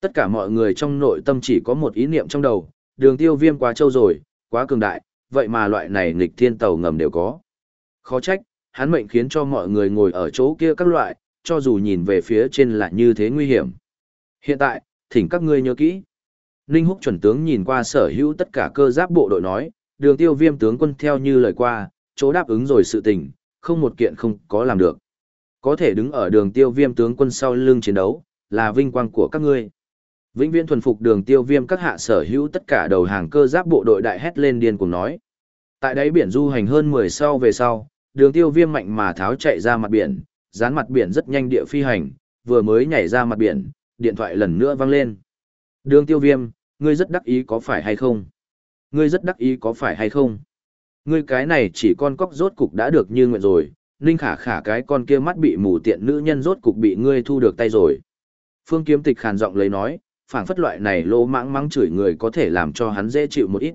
Speaker 1: Tất cả mọi người trong nội tâm chỉ có một ý niệm trong đầu, đường tiêu viêm quá trâu rồi, quá cường đại, vậy mà loại này nghịch thiên tàu ngầm đều có. Khó trách, hắn mệnh khiến cho mọi người ngồi ở chỗ kia các loại, cho dù nhìn về phía trên là như thế nguy hiểm. Hiện tại, thỉnh các ngươi nhớ kỹ. Ninh Húc chuẩn tướng nhìn qua sở hữu tất cả cơ giáp bộ đội nói, đường tiêu viêm tướng quân theo như lời qua, chỗ đáp ứng rồi sự tình, không một kiện không có làm được. Có thể đứng ở đường tiêu viêm tướng quân sau lưng chiến đấu, là vinh quang của các ngươi. Vĩnh viễn thuần phục đường tiêu viêm các hạ sở hữu tất cả đầu hàng cơ giáp bộ đội đại hét lên điên cùng nói. Tại đáy biển du hành hơn 10 sau về sau, đường tiêu viêm mạnh mà tháo chạy ra mặt biển, dán mặt biển rất nhanh địa phi hành, vừa mới nhảy ra mặt biển, điện thoại lần nữa vang lên. Đường tiêu viêm, ngươi rất đắc ý có phải hay không? Ngươi rất đắc ý có phải hay không? Ngươi cái này chỉ con cóc rốt cục đã được như nguyện rồi, Ninh khả khả cái con kia mắt bị mù tiện nữ nhân rốt cục bị ngươi thu được tay rồi. Phương kiếm tịch khàn giọng lấy nói, phảng phất loại này lỗ mãng mắng chửi người có thể làm cho hắn dễ chịu một ít.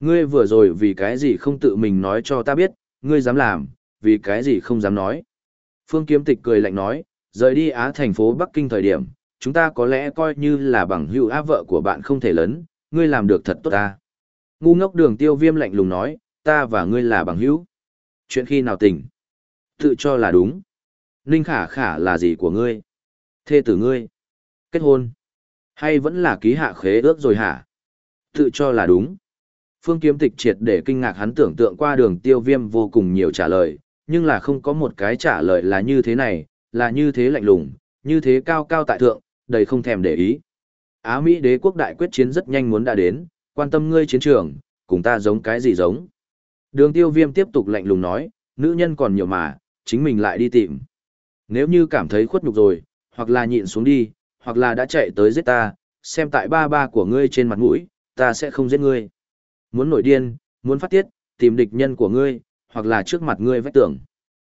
Speaker 1: Ngươi vừa rồi vì cái gì không tự mình nói cho ta biết, ngươi dám làm, vì cái gì không dám nói. Phương kiếm tịch cười lạnh nói, rời đi Á thành phố Bắc Kinh thời điểm, chúng ta có lẽ coi như là bằng hữu á vợ của bạn không thể lớn, ngươi làm được thật tốt ta. Ngu ngốc đường tiêu viêm lạnh lùng nói, ta và ngươi là bằng hữu. Chuyện khi nào tỉnh? Tự cho là đúng. Ninh khả khả là gì của ngươi? Thê tử ngươi? Kết hôn? Hay vẫn là ký hạ khế ước rồi hả? Tự cho là đúng. Phương kiếm tịch triệt để kinh ngạc hắn tưởng tượng qua đường tiêu viêm vô cùng nhiều trả lời, nhưng là không có một cái trả lời là như thế này, là như thế lạnh lùng, như thế cao cao tại thượng, đầy không thèm để ý. Á Mỹ đế quốc đại quyết chiến rất nhanh muốn đã đến, quan tâm ngươi chiến trường, cùng ta giống cái gì giống. Đường tiêu viêm tiếp tục lạnh lùng nói, nữ nhân còn nhiều mà, chính mình lại đi tìm. Nếu như cảm thấy khuất nhục rồi, hoặc là nhịn xuống đi, hoặc là đã chạy tới giết ta, xem tại ba ba của ngươi trên mặt mũi, ta sẽ không giết ngươi. Muốn nổi điên, muốn phát tiết, tìm địch nhân của ngươi, hoặc là trước mặt ngươi vách tường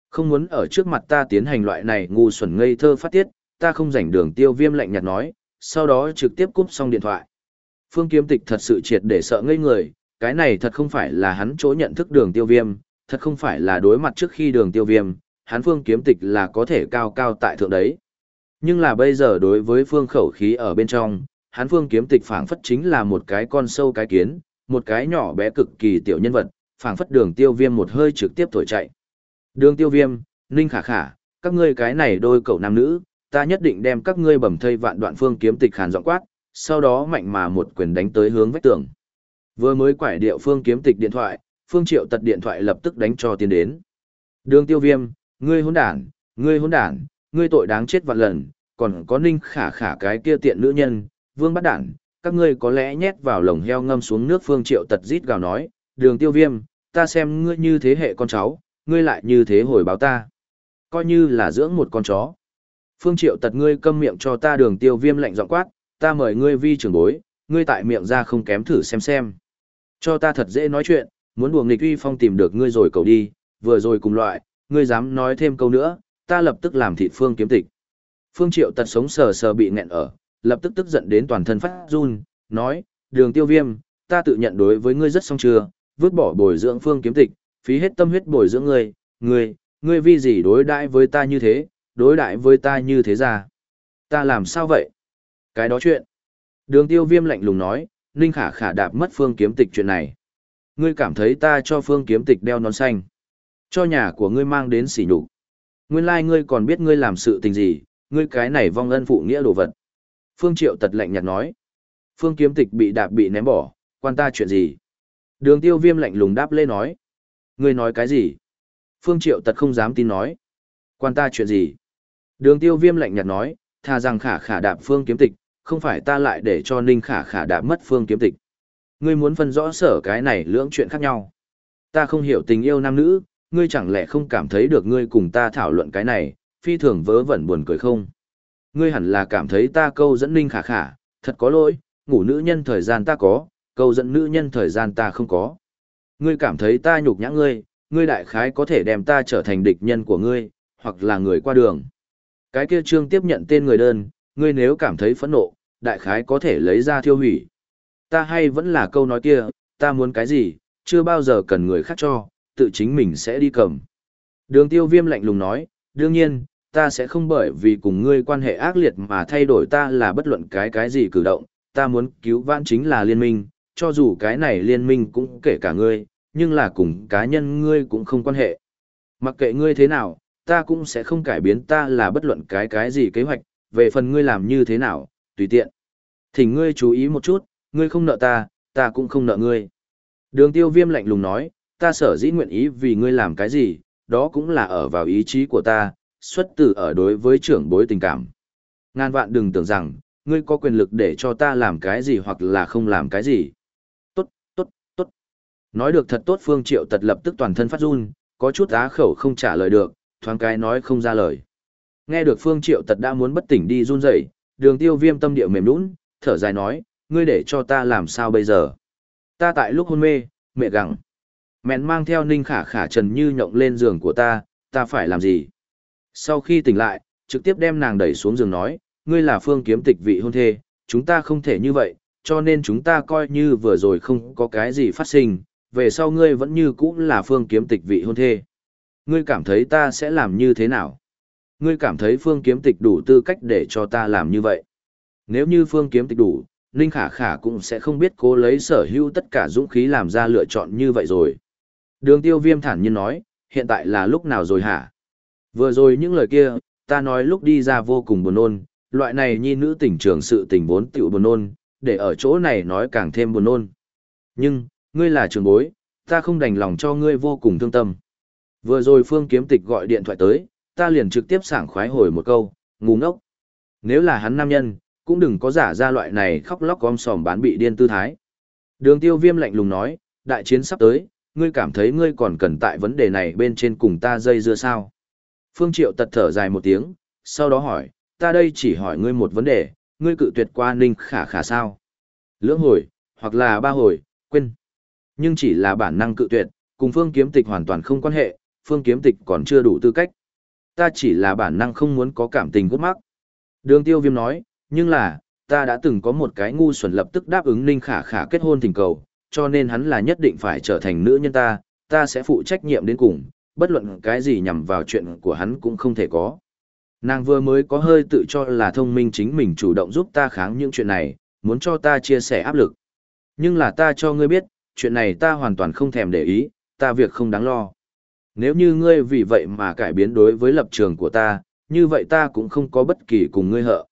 Speaker 1: Không muốn ở trước mặt ta tiến hành loại này ngu xuẩn ngây thơ phát tiết, ta không rảnh đường tiêu viêm lạnh nhạt nói, sau đó trực tiếp cúp xong điện thoại. Phương kiếm tịch thật sự triệt để sợ ngây người, cái này thật không phải là hắn chỗ nhận thức đường tiêu viêm, thật không phải là đối mặt trước khi đường tiêu viêm, hắn phương kiếm tịch là có thể cao cao tại thượng đấy. Nhưng là bây giờ đối với phương khẩu khí ở bên trong, hắn phương kiếm tịch phảng phất chính là một cái con sâu cái kiến, một cái nhỏ bé cực kỳ tiểu nhân vật, phảng phất đường tiêu viêm một hơi trực tiếp thổi chạy. Đường tiêu viêm, ninh khả khả, các ngươi cái này đôi cậu nam nữ, ta nhất định đem các ngươi bầm thây vạn đoạn phương kiếm tịch khàn giọng quát, sau đó mạnh mà một quyền đánh tới hướng vách tường. Vừa mới quải điệu phương kiếm tịch điện thoại, phương triệu tật điện thoại lập tức đánh cho tiền đến. Đường tiêu viêm, ngươi hỗn đản, ngươi hỗn đản, ngươi tội đáng chết vạn lần, còn có ninh khả khả cái kia tiện nữ nhân, vương bắt đản, các ngươi có lẽ nhét vào lồng heo ngâm xuống nước phương triệu tật rít gào nói, đường tiêu viêm, ta xem ngươi như thế hệ con cháu, ngươi lại như thế hồi báo ta. Coi như là dưỡng một con chó. Phương triệu tật ngươi câm miệng cho ta đường tiêu viêm lạnh giọng quát, ta mời ngươi vi trưởng bối, ngươi tại miệng ra không kém thử xem xem. Cho ta thật dễ nói chuyện, muốn buồng nghịch uy phong tìm được ngươi rồi cầu đi, vừa rồi cùng loại, ngươi dám nói thêm câu nữa, ta lập tức làm thịt phương kiếm tịch. Phương Triệu tật sống sờ sờ bị nghẹn ở, lập tức tức giận đến toàn thân phát run, nói, đường tiêu viêm, ta tự nhận đối với ngươi rất song chưa, vứt bỏ bồi dưỡng phương kiếm tịch, phí hết tâm huyết bồi dưỡng ngươi, ngươi, ngươi vì gì đối đãi với ta như thế, đối đãi với ta như thế ra. Ta làm sao vậy? Cái đó chuyện. Đường tiêu viêm lạnh lùng nói, Ninh Khả Khả đạp mất phương kiếm tịch chuyện này. Ngươi cảm thấy ta cho phương kiếm tịch đeo nón xanh. Cho nhà của ngươi mang đến sỉ nhục. Nguyên lai like ngươi còn biết ngươi làm sự tình gì, ngươi cái này vong ân phụ nghĩa đồ vật. Phương Triệu tật lạnh nhạt nói. Phương kiếm tịch bị đạp bị ném bỏ, quan ta chuyện gì? Đường tiêu viêm lạnh lùng đáp lê nói. Ngươi nói cái gì? Phương Triệu tật không dám tin nói. Quan ta chuyện gì? Đường tiêu viêm lạnh nhạt nói, thà rằng khả khả đạp phương kiếm tịch, không phải ta lại để cho ninh khả khả đạp mất phương kiếm tịch. Ngươi muốn phân rõ sở cái này lưỡng chuyện khác nhau. Ta không hiểu tình yêu nam nữ, ngươi chẳng lẽ không cảm thấy được ngươi cùng ta thảo luận cái này, phi thường vớ vẩn buồn cười không? Ngươi hẳn là cảm thấy ta câu dẫn ninh khả khả, thật có lỗi, ngủ nữ nhân thời gian ta có, câu dẫn nữ nhân thời gian ta không có. Ngươi cảm thấy ta nhục nhã ngươi, ngươi đại khái có thể đem ta trở thành địch nhân của ngươi, hoặc là người qua đường. Cái kia trương tiếp nhận tên người đơn, ngươi nếu cảm thấy phẫn nộ, đại khái có thể lấy ra thiêu hủy. Ta hay vẫn là câu nói kia, ta muốn cái gì, chưa bao giờ cần người khác cho, tự chính mình sẽ đi cầm. Đường tiêu viêm lạnh lùng nói, đương nhiên, ta sẽ không bởi vì cùng ngươi quan hệ ác liệt mà thay đổi ta là bất luận cái cái gì cử động, ta muốn cứu vãn chính là liên minh, cho dù cái này liên minh cũng kể cả ngươi, nhưng là cùng cá nhân ngươi cũng không quan hệ. Mặc kệ ngươi thế nào, ta cũng sẽ không cải biến ta là bất luận cái cái gì kế hoạch, về phần ngươi làm như thế nào, tùy tiện. Thỉnh ngươi chú ý một chút, ngươi không nợ ta, ta cũng không nợ ngươi. Đường tiêu viêm lạnh lùng nói, ta sở dĩ nguyện ý vì ngươi làm cái gì, đó cũng là ở vào ý chí của ta, xuất từ ở đối với trưởng bối tình cảm. Ngàn vạn đừng tưởng rằng, ngươi có quyền lực để cho ta làm cái gì hoặc là không làm cái gì. Nói được thật tốt Phương Triệu tật lập tức toàn thân phát run, có chút á khẩu không trả lời được, thoáng cái nói không ra lời. Nghe được Phương Triệu tật đã muốn bất tỉnh đi run rẩy, đường tiêu viêm tâm địa mềm nũng, thở dài nói, ngươi để cho ta làm sao bây giờ. Ta tại lúc hôn mê, mẹ gặng. Mẹn mang theo ninh khả khả trần như nhộng lên giường của ta, ta phải làm gì? Sau khi tỉnh lại, trực tiếp đem nàng đẩy xuống giường nói, ngươi là phương kiếm tịch vị hôn thê, chúng ta không thể như vậy, cho nên chúng ta coi như vừa rồi không có cái gì phát sinh, về sau ngươi vẫn như cũ là phương kiếm tịch vị hôn thê. Ngươi cảm thấy ta sẽ làm như thế nào? Ngươi cảm thấy phương kiếm tịch đủ tư cách để cho ta làm như vậy. Nếu như phương kiếm tịch đủ, Ninh Khả Khả cũng sẽ không biết cố lấy sở hữu tất cả dũng khí làm ra lựa chọn như vậy rồi. Đường tiêu viêm thản nhiên nói, hiện tại là lúc nào rồi hả? Vừa rồi những lời kia, ta nói lúc đi ra vô cùng buồn nôn, loại này nhi nữ tình trường sự tình vốn tiểu buồn nôn, để ở chỗ này nói càng thêm buồn nôn. Nhưng, ngươi là trường bối, ta không đành lòng cho ngươi vô cùng thương tâm. Vừa rồi Phương Kiếm Tịch gọi điện thoại tới, ta liền trực tiếp sảng khoái hồi một câu, ngu ngốc. Nếu là hắn nam nhân, cũng đừng có giả ra loại này khóc lóc gom sòm bán bị điên tư thái. Đường tiêu viêm lạnh lùng nói, đại chiến sắp tới, ngươi cảm thấy ngươi còn cần tại vấn đề này bên trên cùng ta dây dưa sao. Phương Triệu tật thở dài một tiếng, sau đó hỏi, ta đây chỉ hỏi ngươi một vấn đề, ngươi cự tuyệt qua ninh khả khả sao. Lưỡng hồi, hoặc là ba hồi, quên. Nhưng chỉ là bản năng cự tuyệt, cùng phương kiếm tịch hoàn toàn không quan hệ, phương kiếm tịch còn chưa đủ tư cách. Ta chỉ là bản năng không muốn có cảm tình gút mắc. Đường tiêu viêm nói, nhưng là, ta đã từng có một cái ngu xuẩn lập tức đáp ứng ninh khả khả kết hôn tình cầu, cho nên hắn là nhất định phải trở thành nữ nhân ta, ta sẽ phụ trách nhiệm đến cùng, bất luận cái gì nhằm vào chuyện của hắn cũng không thể có. Nàng vừa mới có hơi tự cho là thông minh chính mình chủ động giúp ta kháng những chuyện này, muốn cho ta chia sẻ áp lực. Nhưng là ta cho ngươi biết, chuyện này ta hoàn toàn không thèm để ý, ta việc không đáng lo. Nếu như ngươi vì vậy mà cải biến đối với lập trường của ta, như vậy ta cũng không có bất kỳ cùng ngươi hợ.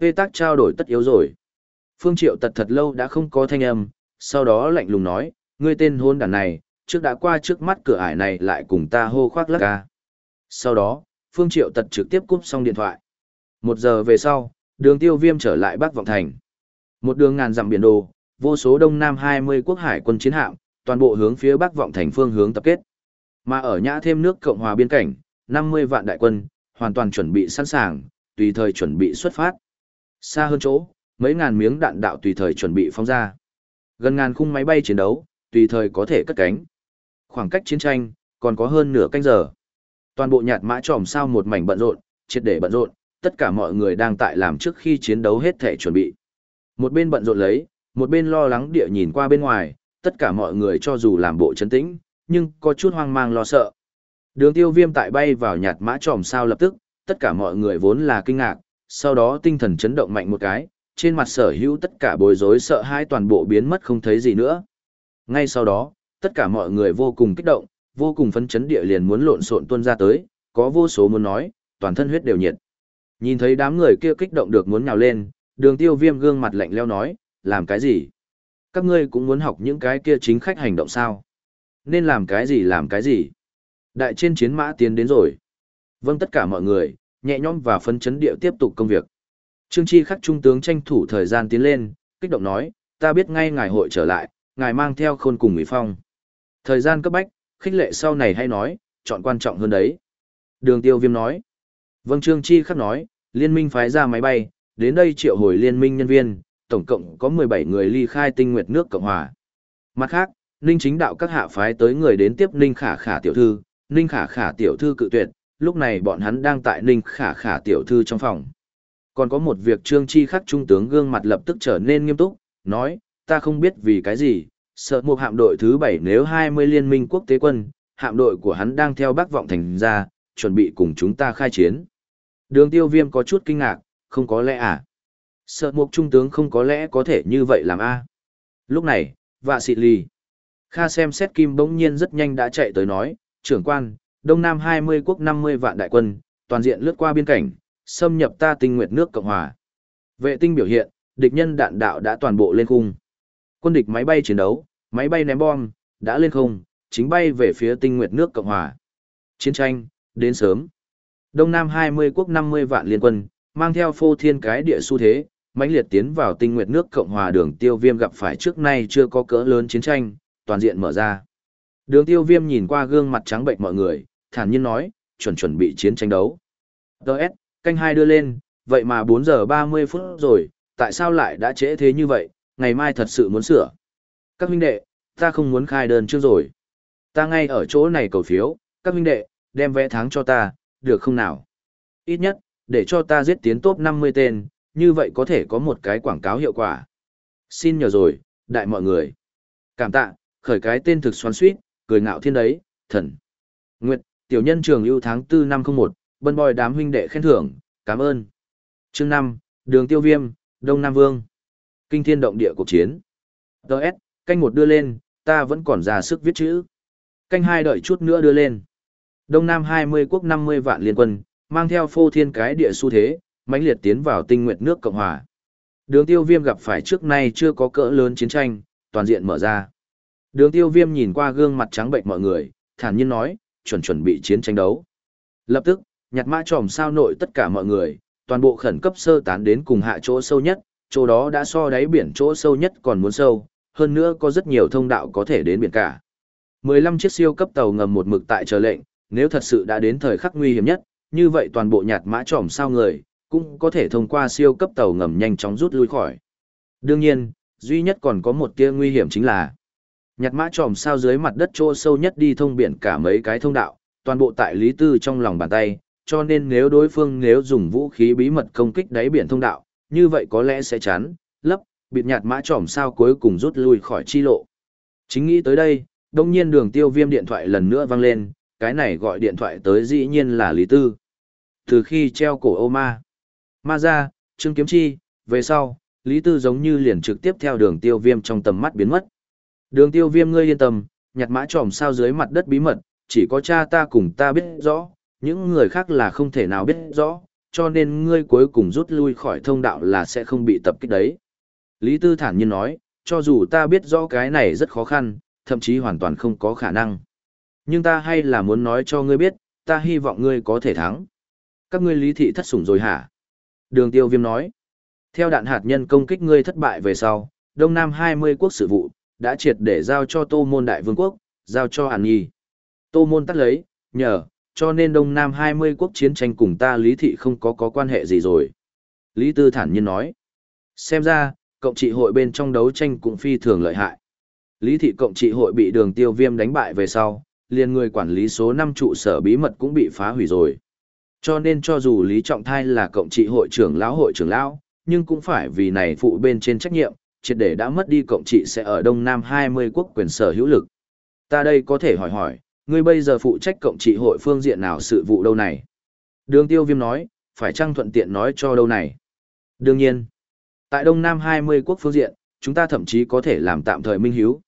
Speaker 1: Vê tác trao đổi tất yếu rồi. Phương Triệu tật thật lâu đã không có thanh âm, sau đó lạnh lùng nói, ngươi tên hôn đàn này, trước đã qua trước mắt cửa ải này lại cùng ta hô khoác lắc ca. Sau đó, Phương Triệu tật trực tiếp cúp xong điện thoại. Một giờ về sau, đường tiêu viêm trở lại Bắc Vọng Thành. Một đường ngàn dặm biển đồ, vô số Đông Nam 20 quốc hải quân chiến hạm, toàn bộ hướng phía Bắc Vọng Thành phương hướng tập kết. Mà ở nhã thêm nước Cộng hòa biên cảnh, 50 vạn đại quân, hoàn toàn chuẩn bị sẵn sàng, tùy thời chuẩn bị xuất phát. Xa hơn chỗ, mấy ngàn miếng đạn đạo tùy thời chuẩn bị phóng ra. Gần ngàn khung máy bay chiến đấu, tùy thời có thể cất cánh. Khoảng cách chiến tranh, còn có hơn nửa canh giờ. Toàn bộ nhạt mã tròm sao một mảnh bận rộn, triệt để bận rộn, tất cả mọi người đang tại làm trước khi chiến đấu hết thể chuẩn bị. Một bên bận rộn lấy, một bên lo lắng địa nhìn qua bên ngoài, tất cả mọi người cho dù làm bộ chấn tĩnh, nhưng có chút hoang mang lo sợ. Đường tiêu viêm tại bay vào nhạt mã tròm sao lập tức, tất cả mọi người vốn là kinh ngạc, sau đó tinh thần chấn động mạnh một cái, trên mặt sở hữu tất cả bối rối sợ hãi toàn bộ biến mất không thấy gì nữa. Ngay sau đó, tất cả mọi người vô cùng kích động, vô cùng phấn chấn địa liền muốn lộn xộn tuôn ra tới, có vô số muốn nói, toàn thân huyết đều nhiệt. Nhìn thấy đám người kia kích động được muốn nhào lên, đường tiêu viêm gương mặt lạnh leo nói, làm cái gì? Các ngươi cũng muốn học những cái kia chính khách hành động sao? Nên làm cái gì làm cái gì? Đại trên chiến mã tiến đến rồi. Vâng tất cả mọi người, nhẹ nhõm và phấn chấn địa tiếp tục công việc. Trương Chi khắc trung tướng tranh thủ thời gian tiến lên, kích động nói, ta biết ngay ngài hội trở lại, ngài mang theo khôn cùng Mỹ Phong. Thời gian cấp bách, khích lệ sau này hay nói, chọn quan trọng hơn đấy. Đường tiêu viêm nói. Vâng Trương Chi khắc nói, liên minh phái ra máy bay, đến đây triệu hồi liên minh nhân viên, tổng cộng có 17 người ly khai tinh nguyệt nước Cộng Hòa. Mặt khác, Ninh chính đạo các hạ phái tới người đến tiếp Ninh khả khả tiểu thư, Ninh khả khả tiểu thư cự tuyệt, lúc này bọn hắn đang tại Ninh khả khả tiểu thư trong phòng. Còn có một việc Trương Chi khắc trung tướng gương mặt lập tức trở nên nghiêm túc, nói, ta không biết vì cái gì, sợ một hạm đội thứ 7 nếu 20 liên minh quốc tế quân, hạm đội của hắn đang theo bác vọng thành ra, chuẩn bị cùng chúng ta khai chiến. Đường tiêu viêm có chút kinh ngạc, không có lẽ à? Sợ một trung tướng không có lẽ có thể như vậy làm a Lúc này, vạ xị lì. Kha xem xét kim bỗng nhiên rất nhanh đã chạy tới nói, trưởng quan, Đông Nam 20 quốc 50 vạn đại quân, toàn diện lướt qua biên cảnh, xâm nhập ta tinh nguyệt nước Cộng Hòa. Vệ tinh biểu hiện, địch nhân đạn đạo đã toàn bộ lên khung. Quân địch máy bay chiến đấu, máy bay ném bom, đã lên không, chính bay về phía tinh nguyệt nước Cộng Hòa. Chiến tranh, đến sớm. Đông Nam 20 quốc 50 vạn liên quân, mang theo phô thiên cái địa xu thế, mãnh liệt tiến vào tinh nguyệt nước Cộng hòa đường tiêu viêm gặp phải trước nay chưa có cỡ lớn chiến tranh, toàn diện mở ra. Đường tiêu viêm nhìn qua gương mặt trắng bệnh mọi người, thản nhiên nói, chuẩn chuẩn bị chiến tranh đấu. Đợt, canh hai đưa lên, vậy mà 4 giờ 30 phút rồi, tại sao lại đã trễ thế như vậy, ngày mai thật sự muốn sửa. Các huynh đệ, ta không muốn khai đơn trước rồi. Ta ngay ở chỗ này cầu phiếu, các huynh đệ, đem vé tháng cho ta, được không nào? Ít nhất, để cho ta giết tiến top 50 tên, như vậy có thể có một cái quảng cáo hiệu quả. Xin nhờ rồi, đại mọi người. Cảm tạ, khởi cái tên thực xoắn suýt, cười ngạo thiên đấy, thần. Nguyệt, tiểu nhân trường ưu tháng 4 năm 01, bân bòi đám huynh đệ khen thưởng, cảm ơn. Chương 5, đường tiêu viêm, Đông Nam Vương. Kinh thiên động địa cuộc chiến. Đợt, canh một đưa lên, ta vẫn còn ra sức viết chữ. Canh hai đợi chút nữa đưa lên. Đông Nam 20 quốc 50 vạn liên quân, mang theo phô thiên cái địa xu thế, mãnh liệt tiến vào tinh nguyện nước Cộng Hòa. Đường tiêu viêm gặp phải trước nay chưa có cỡ lớn chiến tranh, toàn diện mở ra. Đường tiêu viêm nhìn qua gương mặt trắng bệnh mọi người, thản nhiên nói, chuẩn chuẩn bị chiến tranh đấu. Lập tức, nhặt mã tròm sao nội tất cả mọi người, toàn bộ khẩn cấp sơ tán đến cùng hạ chỗ sâu nhất, chỗ đó đã so đáy biển chỗ sâu nhất còn muốn sâu, hơn nữa có rất nhiều thông đạo có thể đến biển cả. 15 chiếc siêu cấp tàu ngầm một mực tại chờ lệnh, nếu thật sự đã đến thời khắc nguy hiểm nhất, như vậy toàn bộ nhạt mã tròm sao người, cũng có thể thông qua siêu cấp tàu ngầm nhanh chóng rút lui khỏi. Đương nhiên, duy nhất còn có một tia nguy hiểm chính là nhặt mã tròm sao dưới mặt đất chỗ sâu nhất đi thông biển cả mấy cái thông đạo, toàn bộ tại Lý Tư trong lòng bàn tay, cho nên nếu đối phương nếu dùng vũ khí bí mật công kích đáy biển thông đạo, như vậy có lẽ sẽ chán, lấp, bịt nhạt mã tròm sao cuối cùng rút lui khỏi chi lộ. Chính nghĩ tới đây, đông nhiên đường tiêu viêm điện thoại lần nữa vang lên, cái này gọi điện thoại tới dĩ nhiên là Lý Tư. Từ khi treo cổ ô ma, ma ra, Trương Kiếm Chi, về sau, Lý Tư giống như liền trực tiếp theo đường tiêu viêm trong tầm mắt biến mất. Đường tiêu viêm ngươi yên tâm, nhặt mã tròm sao dưới mặt đất bí mật, chỉ có cha ta cùng ta biết rõ, những người khác là không thể nào biết rõ, cho nên ngươi cuối cùng rút lui khỏi thông đạo là sẽ không bị tập kích đấy. Lý Tư thản nhiên nói, cho dù ta biết rõ cái này rất khó khăn, thậm chí hoàn toàn không có khả năng. Nhưng ta hay là muốn nói cho ngươi biết, ta hy vọng ngươi có thể thắng. Các ngươi lý thị thất sủng rồi hả? Đường tiêu viêm nói. Theo đạn hạt nhân công kích ngươi thất bại về sau, Đông Nam 20 quốc sự vụ, đã triệt để giao cho Tô Môn Đại Vương quốc, giao cho Hàn Nhi. Tô Môn tắt lấy, nhờ, cho nên Đông Nam 20 quốc chiến tranh cùng ta lý thị không có có quan hệ gì rồi. Lý Tư thản nhiên nói. Xem ra, cộng trị hội bên trong đấu tranh cũng phi thường lợi hại. Lý thị cộng trị hội bị đường tiêu viêm đánh bại về sau, liền người quản lý số 5 trụ sở bí mật cũng bị phá hủy rồi. Cho nên cho dù Lý Trọng Thai là cộng trị hội trưởng lão hội trưởng lão, nhưng cũng phải vì này phụ bên trên trách nhiệm, triệt để đã mất đi cộng trị sẽ ở Đông Nam 20 quốc quyền sở hữu lực. Ta đây có thể hỏi hỏi, ngươi bây giờ phụ trách cộng trị hội phương diện nào sự vụ đâu này? Đường tiêu viêm nói, phải chăng thuận tiện nói cho đâu này? Đương nhiên, tại Đông Nam 20 quốc phương diện, chúng ta thậm chí có thể làm tạm thời minh hiếu.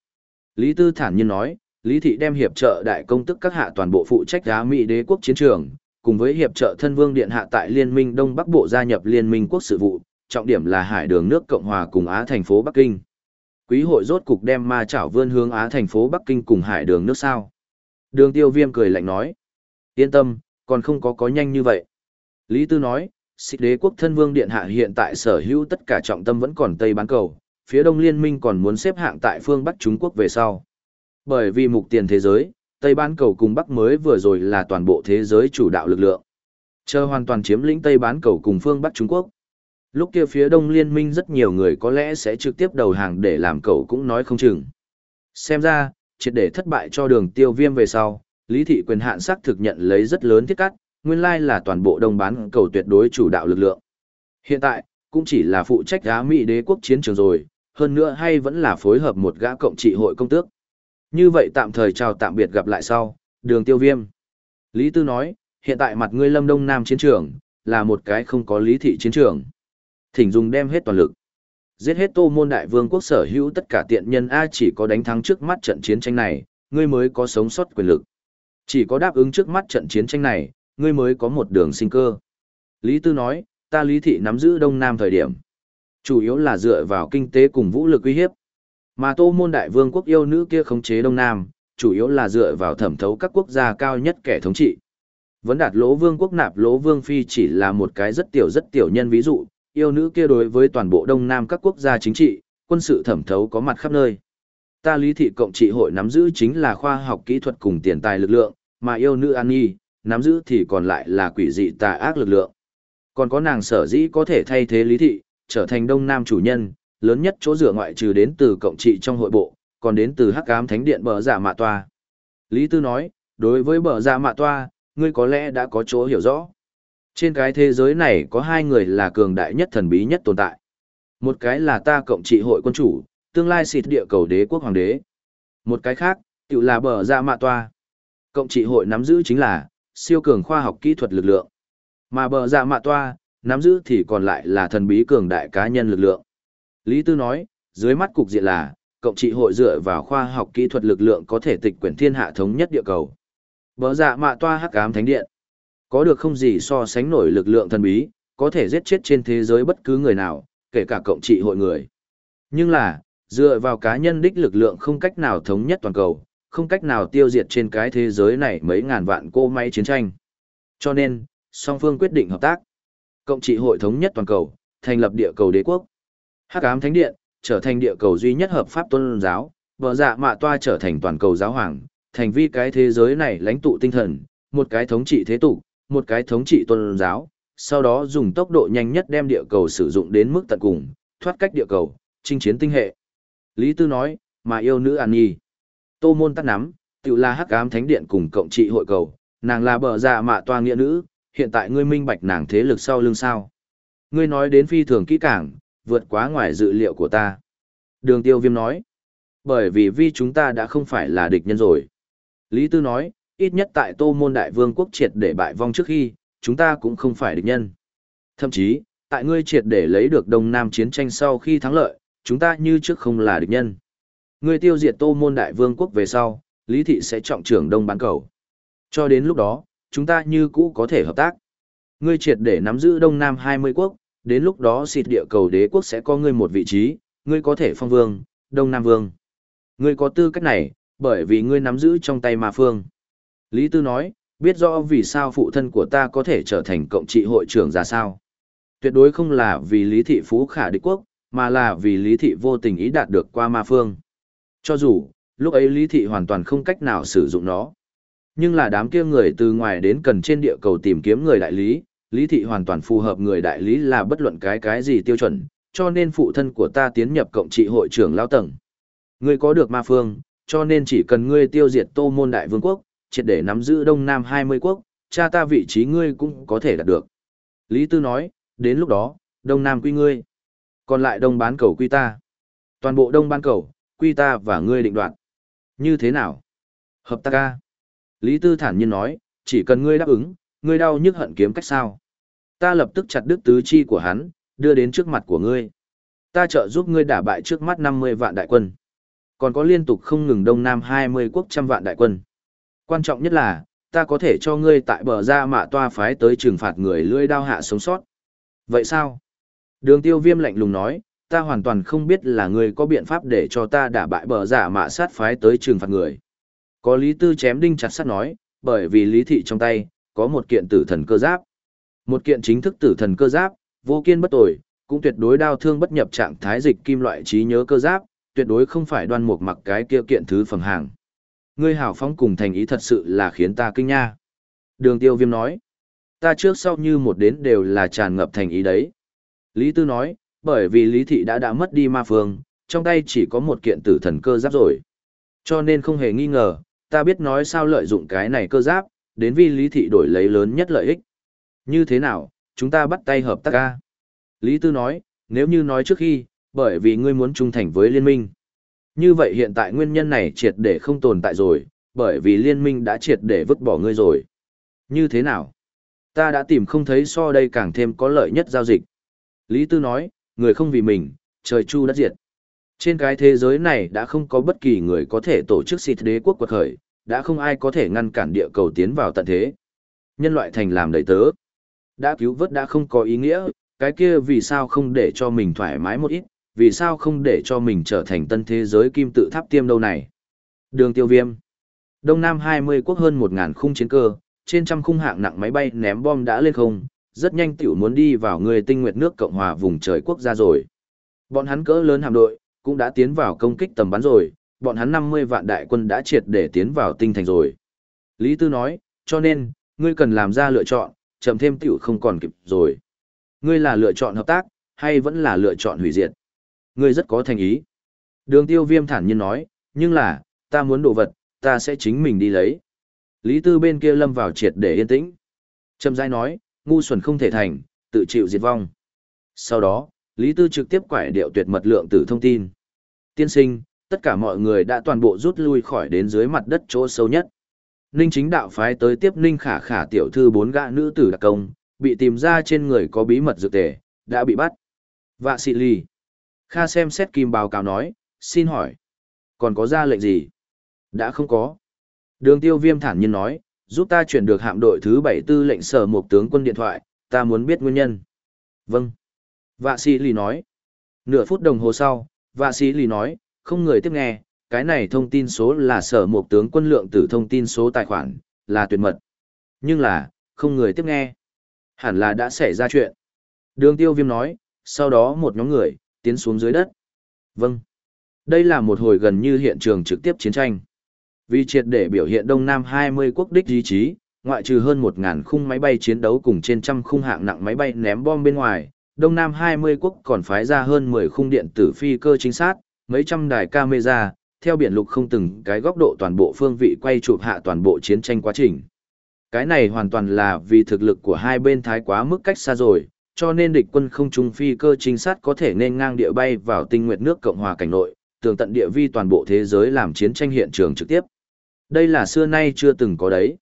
Speaker 1: Lý Tư thản nhiên nói, Lý Thị đem hiệp trợ đại công tức các hạ toàn bộ phụ trách giá Mỹ đế quốc chiến trường, cùng với hiệp trợ thân vương điện hạ tại Liên minh Đông Bắc Bộ gia nhập Liên minh quốc sự vụ, trọng điểm là hải đường nước Cộng hòa cùng Á thành phố Bắc Kinh. Quý hội rốt cục đem ma chảo vươn hướng Á thành phố Bắc Kinh cùng hải đường nước sao. Đường tiêu viêm cười lạnh nói. Yên tâm, còn không có có nhanh như vậy. Lý Tư nói, xích đế quốc thân vương điện hạ hiện tại sở hữu tất cả trọng tâm vẫn còn Tây bán cầu, phía Đông Liên minh còn muốn xếp hạng tại phương Bắc Trung Quốc về sau. Bởi vì mục tiền thế giới, Tây bán cầu cùng Bắc mới vừa rồi là toàn bộ thế giới chủ đạo lực lượng. Chờ hoàn toàn chiếm lĩnh Tây bán cầu cùng phương Bắc Trung Quốc. Lúc kia phía Đông Liên minh rất nhiều người có lẽ sẽ trực tiếp đầu hàng để làm cầu cũng nói không chừng. Xem ra, triệt để thất bại cho đường tiêu viêm về sau, Lý Thị quyền hạn xác thực nhận lấy rất lớn thiết cắt, nguyên lai là toàn bộ đông bán cầu tuyệt đối chủ đạo lực lượng. Hiện tại, cũng chỉ là phụ trách gá Mỹ đế quốc chiến trường rồi, hơn nữa hay vẫn là phối hợp một gã cộng trị hội công tước. Như vậy tạm thời chào tạm biệt gặp lại sau, đường tiêu viêm. Lý Tư nói, hiện tại mặt ngươi lâm đông nam chiến trường, là một cái không có lý thị chiến trường. Thỉnh dùng đem hết toàn lực. Giết hết tô môn đại vương quốc sở hữu tất cả tiện nhân A chỉ có đánh thắng trước mắt trận chiến tranh này, ngươi mới có sống sót quyền lực. Chỉ có đáp ứng trước mắt trận chiến tranh này, ngươi mới có một đường sinh cơ. Lý Tư nói, ta lý thị nắm giữ đông nam thời điểm. Chủ yếu là dựa vào kinh tế cùng vũ lực uy hiếp. Mà tô môn đại vương quốc yêu nữ kia khống chế đông nam, chủ yếu là dựa vào thẩm thấu các quốc gia cao nhất kẻ thống trị. Vấn đạt lỗ vương quốc nạp lỗ vương phi chỉ là một cái rất tiểu rất tiểu nhân ví dụ, yêu nữ kia đối với toàn bộ đông nam các quốc gia chính trị, quân sự thẩm thấu có mặt khắp nơi. Ta lý thị cộng trị hội nắm giữ chính là khoa học kỹ thuật cùng tiền tài lực lượng, mà yêu nữ an nhi, nắm giữ thì còn lại là quỷ dị tà ác lực lượng. Còn có nàng sở dĩ có thể thay thế lý thị, trở thành đông nam chủ nhân, lớn nhất chỗ dựa ngoại trừ đến từ cộng trị trong hội bộ, còn đến từ hắc ám thánh điện bờ giả mạ toa. Lý Tư nói, đối với bờ giả mạ toa, ngươi có lẽ đã có chỗ hiểu rõ. Trên cái thế giới này có hai người là cường đại nhất thần bí nhất tồn tại. Một cái là ta cộng trị hội quân chủ, tương lai xịt địa cầu đế quốc hoàng đế. Một cái khác, tự là bờ giả mạ toa. Cộng trị hội nắm giữ chính là, siêu cường khoa học kỹ thuật lực lượng. Mà bờ giả mạ toa, nắm giữ thì còn lại là thần bí cường đại cá nhân lực lượng. Lý Tư nói, dưới mắt cục diện là, cộng trị hội dựa vào khoa học kỹ thuật lực lượng có thể tịch quyển thiên hạ thống nhất địa cầu. Bỡ dạ mạ toa hắc ám thánh điện. Có được không gì so sánh nổi lực lượng thần bí, có thể giết chết trên thế giới bất cứ người nào, kể cả cộng trị hội người. Nhưng là, dựa vào cá nhân đích lực lượng không cách nào thống nhất toàn cầu, không cách nào tiêu diệt trên cái thế giới này mấy ngàn vạn cô máy chiến tranh. Cho nên, song phương quyết định hợp tác. Cộng trị hội thống nhất toàn cầu, thành lập địa cầu đế quốc. Hắc ám thánh điện, trở thành địa cầu duy nhất hợp pháp tôn giáo, bờ dạ mạ toa trở thành toàn cầu giáo hoàng, thành vi cái thế giới này lãnh tụ tinh thần, một cái thống trị thế tục, một cái thống trị tôn giáo, sau đó dùng tốc độ nhanh nhất đem địa cầu sử dụng đến mức tận cùng, thoát cách địa cầu, chinh chiến tinh hệ. Lý Tư nói, mà yêu nữ An Nhi. Tô môn tắt nắm, tự là hắc ám thánh điện cùng cộng trị hội cầu, nàng là bờ dạ mạ toa nghĩa nữ, hiện tại ngươi minh bạch nàng thế lực sau lưng sao. Ngươi nói đến phi thường kỹ càng, vượt quá ngoài dự liệu của ta. Đường tiêu viêm nói, bởi vì vi chúng ta đã không phải là địch nhân rồi. Lý Tư nói, ít nhất tại tô môn đại vương quốc triệt để bại vong trước khi, chúng ta cũng không phải địch nhân. Thậm chí, tại ngươi triệt để lấy được Đông Nam chiến tranh sau khi thắng lợi, chúng ta như trước không là địch nhân. Ngươi tiêu diệt tô môn đại vương quốc về sau, Lý Thị sẽ trọng trưởng Đông bán cầu. Cho đến lúc đó, chúng ta như cũ có thể hợp tác. Ngươi triệt để nắm giữ Đông Nam 20 quốc, đến lúc đó xịt địa cầu đế quốc sẽ có ngươi một vị trí, ngươi có thể phong vương, đông nam vương. Ngươi có tư cách này, bởi vì ngươi nắm giữ trong tay ma phương. Lý Tư nói, biết rõ vì sao phụ thân của ta có thể trở thành cộng trị hội trưởng ra sao. Tuyệt đối không là vì lý thị phú khả địch quốc, mà là vì lý thị vô tình ý đạt được qua ma phương. Cho dù, lúc ấy lý thị hoàn toàn không cách nào sử dụng nó. Nhưng là đám kia người từ ngoài đến cần trên địa cầu tìm kiếm người đại lý, lý thị hoàn toàn phù hợp người đại lý là bất luận cái cái gì tiêu chuẩn, cho nên phụ thân của ta tiến nhập cộng trị hội trưởng lao tầng. Ngươi có được ma phương, cho nên chỉ cần ngươi tiêu diệt tô môn đại vương quốc, triệt để nắm giữ đông nam 20 quốc, cha ta vị trí ngươi cũng có thể đạt được. Lý Tư nói, đến lúc đó, Đông Nam quy ngươi. Còn lại Đông bán cầu quy ta. Toàn bộ Đông bán cầu, quy ta và ngươi định đoạt. Như thế nào? Hợp tác ca. Lý Tư thản nhiên nói, chỉ cần ngươi đáp ứng, ngươi đau nhức hận kiếm cách sao. Ta lập tức chặt đứt tứ chi của hắn, đưa đến trước mặt của ngươi. Ta trợ giúp ngươi đả bại trước mắt 50 vạn đại quân. Còn có liên tục không ngừng Đông Nam 20 quốc trăm vạn đại quân. Quan trọng nhất là, ta có thể cho ngươi tại bờ ra mạ toa phái tới trừng phạt người lưỡi đao hạ sống sót. Vậy sao? Đường tiêu viêm lạnh lùng nói, ta hoàn toàn không biết là ngươi có biện pháp để cho ta đả bại bờ giả mạ sát phái tới trừng phạt người. Có lý tư chém đinh chặt sắt nói, bởi vì lý thị trong tay, có một kiện tử thần cơ giáp. Một kiện chính thức tử thần cơ giáp, vô kiên bất tồi, cũng tuyệt đối đau thương bất nhập trạng thái dịch kim loại trí nhớ cơ giáp, tuyệt đối không phải đoan mục mặc cái kia kiện thứ phẩm hàng. Ngươi hảo phóng cùng thành ý thật sự là khiến ta kinh nha. Đường tiêu viêm nói, ta trước sau như một đến đều là tràn ngập thành ý đấy. Lý Tư nói, bởi vì Lý Thị đã đã mất đi ma phương, trong tay chỉ có một kiện tử thần cơ giáp rồi. Cho nên không hề nghi ngờ, ta biết nói sao lợi dụng cái này cơ giáp, đến vì Lý Thị đổi lấy lớn nhất lợi ích. Như thế nào, chúng ta bắt tay hợp tác ca. Lý Tư nói, nếu như nói trước khi, bởi vì ngươi muốn trung thành với liên minh. Như vậy hiện tại nguyên nhân này triệt để không tồn tại rồi, bởi vì liên minh đã triệt để vứt bỏ ngươi rồi. Như thế nào? Ta đã tìm không thấy so đây càng thêm có lợi nhất giao dịch. Lý Tư nói, người không vì mình, trời chu đất diệt. Trên cái thế giới này đã không có bất kỳ người có thể tổ chức xịt đế quốc quật khởi, đã không ai có thể ngăn cản địa cầu tiến vào tận thế. Nhân loại thành làm đầy tớ. Đã cứu vớt đã không có ý nghĩa, cái kia vì sao không để cho mình thoải mái một ít, vì sao không để cho mình trở thành tân thế giới kim tự tháp tiêm đâu này. Đường tiêu viêm. Đông Nam 20 quốc hơn 1.000 khung chiến cơ, trên trăm khung hạng nặng máy bay ném bom đã lên không, rất nhanh tiểu muốn đi vào người tinh nguyệt nước Cộng hòa vùng trời quốc gia rồi. Bọn hắn cỡ lớn hạm đội, cũng đã tiến vào công kích tầm bắn rồi, bọn hắn 50 vạn đại quân đã triệt để tiến vào tinh thành rồi. Lý Tư nói, cho nên, ngươi cần làm ra lựa chọn, chậm thêm tiểu không còn kịp rồi. Ngươi là lựa chọn hợp tác, hay vẫn là lựa chọn hủy diệt? Ngươi rất có thành ý. Đường tiêu viêm thản nhiên nói, nhưng là, ta muốn đồ vật, ta sẽ chính mình đi lấy. Lý Tư bên kia lâm vào triệt để yên tĩnh. Trầm dai nói, ngu xuẩn không thể thành, tự chịu diệt vong. Sau đó, Lý Tư trực tiếp quải điệu tuyệt mật lượng tử thông tin. Tiên sinh, tất cả mọi người đã toàn bộ rút lui khỏi đến dưới mặt đất chỗ sâu nhất. Ninh chính đạo phái tới tiếp Ninh khả khả tiểu thư bốn gã nữ tử đặc công, bị tìm ra trên người có bí mật dược tề, đã bị bắt. Vạ sĩ ly. Kha xem xét kim báo cáo nói, xin hỏi. Còn có ra lệnh gì? Đã không có. Đường tiêu viêm thản nhiên nói, giúp ta chuyển được hạm đội thứ bảy tư lệnh sở một tướng quân điện thoại, ta muốn biết nguyên nhân. Vâng. Vạ sĩ lì nói. Nửa phút đồng hồ sau, vạ sĩ lì nói, không người tiếp nghe, cái này thông tin số là sở mục tướng quân lượng tử thông tin số tài khoản, là tuyệt mật. Nhưng là, không người tiếp nghe. Hẳn là đã xảy ra chuyện. Đường tiêu viêm nói, sau đó một nhóm người, tiến xuống dưới đất. Vâng. Đây là một hồi gần như hiện trường trực tiếp chiến tranh. Vì triệt để biểu hiện Đông Nam 20 quốc đích ý chí, ngoại trừ hơn 1.000 khung máy bay chiến đấu cùng trên trăm khung hạng nặng máy bay ném bom bên ngoài, Đông Nam 20 quốc còn phái ra hơn 10 khung điện tử phi cơ chính xác, mấy trăm đài camera, theo biển lục không từng cái góc độ toàn bộ phương vị quay chụp hạ toàn bộ chiến tranh quá trình. Cái này hoàn toàn là vì thực lực của hai bên thái quá mức cách xa rồi, cho nên địch quân không trung phi cơ trinh sát có thể nên ngang địa bay vào tinh nguyệt nước Cộng hòa cảnh nội, tường tận địa vi toàn bộ thế giới làm chiến tranh hiện trường trực tiếp. Đây là xưa nay chưa từng có đấy.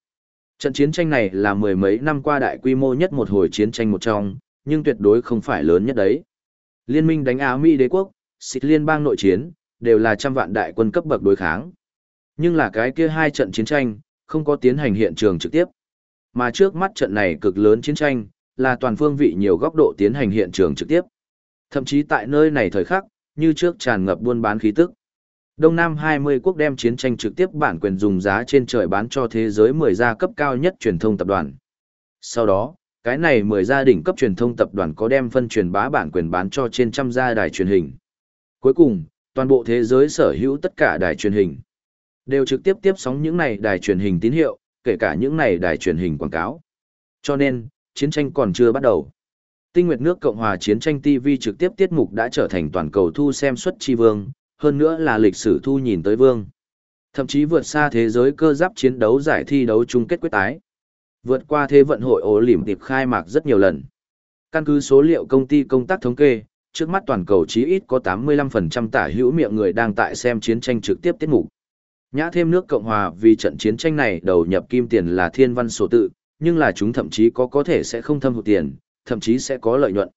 Speaker 1: Trận chiến tranh này là mười mấy năm qua đại quy mô nhất một hồi chiến tranh một trong, nhưng tuyệt đối không phải lớn nhất đấy. Liên minh đánh Áo Mỹ đế quốc, xịt liên bang nội chiến, đều là trăm vạn đại quân cấp bậc đối kháng. Nhưng là cái kia hai trận chiến tranh, không có tiến hành hiện trường trực tiếp. Mà trước mắt trận này cực lớn chiến tranh, là toàn phương vị nhiều góc độ tiến hành hiện trường trực tiếp. Thậm chí tại nơi này thời khắc, như trước tràn ngập buôn bán khí tức. Đông Nam 20 quốc đem chiến tranh trực tiếp bản quyền dùng giá trên trời bán cho thế giới 10 gia cấp cao nhất truyền thông tập đoàn. Sau đó, cái này 10 gia đỉnh cấp truyền thông tập đoàn có đem phân truyền bá bản quyền bán cho trên trăm gia đài truyền hình. Cuối cùng, toàn bộ thế giới sở hữu tất cả đài truyền hình đều trực tiếp tiếp sóng những này đài truyền hình tín hiệu, kể cả những này đài truyền hình quảng cáo. Cho nên, chiến tranh còn chưa bắt đầu. Tinh Nguyệt nước Cộng hòa chiến tranh TV trực tiếp tiết mục đã trở thành toàn cầu thu xem suất chi vương, hơn nữa là lịch sử thu nhìn tới vương. Thậm chí vượt xa thế giới cơ giáp chiến đấu giải thi đấu chung kết quyết tái. Vượt qua thế vận hội ổ lỉm tiệp khai mạc rất nhiều lần. Căn cứ số liệu công ty công tác thống kê, trước mắt toàn cầu chí ít có 85% tả hữu miệng người đang tại xem chiến tranh trực tiếp tiết mục. Nhã thêm nước Cộng Hòa vì trận chiến tranh này đầu nhập kim tiền là thiên văn số tự, nhưng là chúng thậm chí có có thể sẽ không thâm hụt tiền, thậm chí sẽ có lợi nhuận.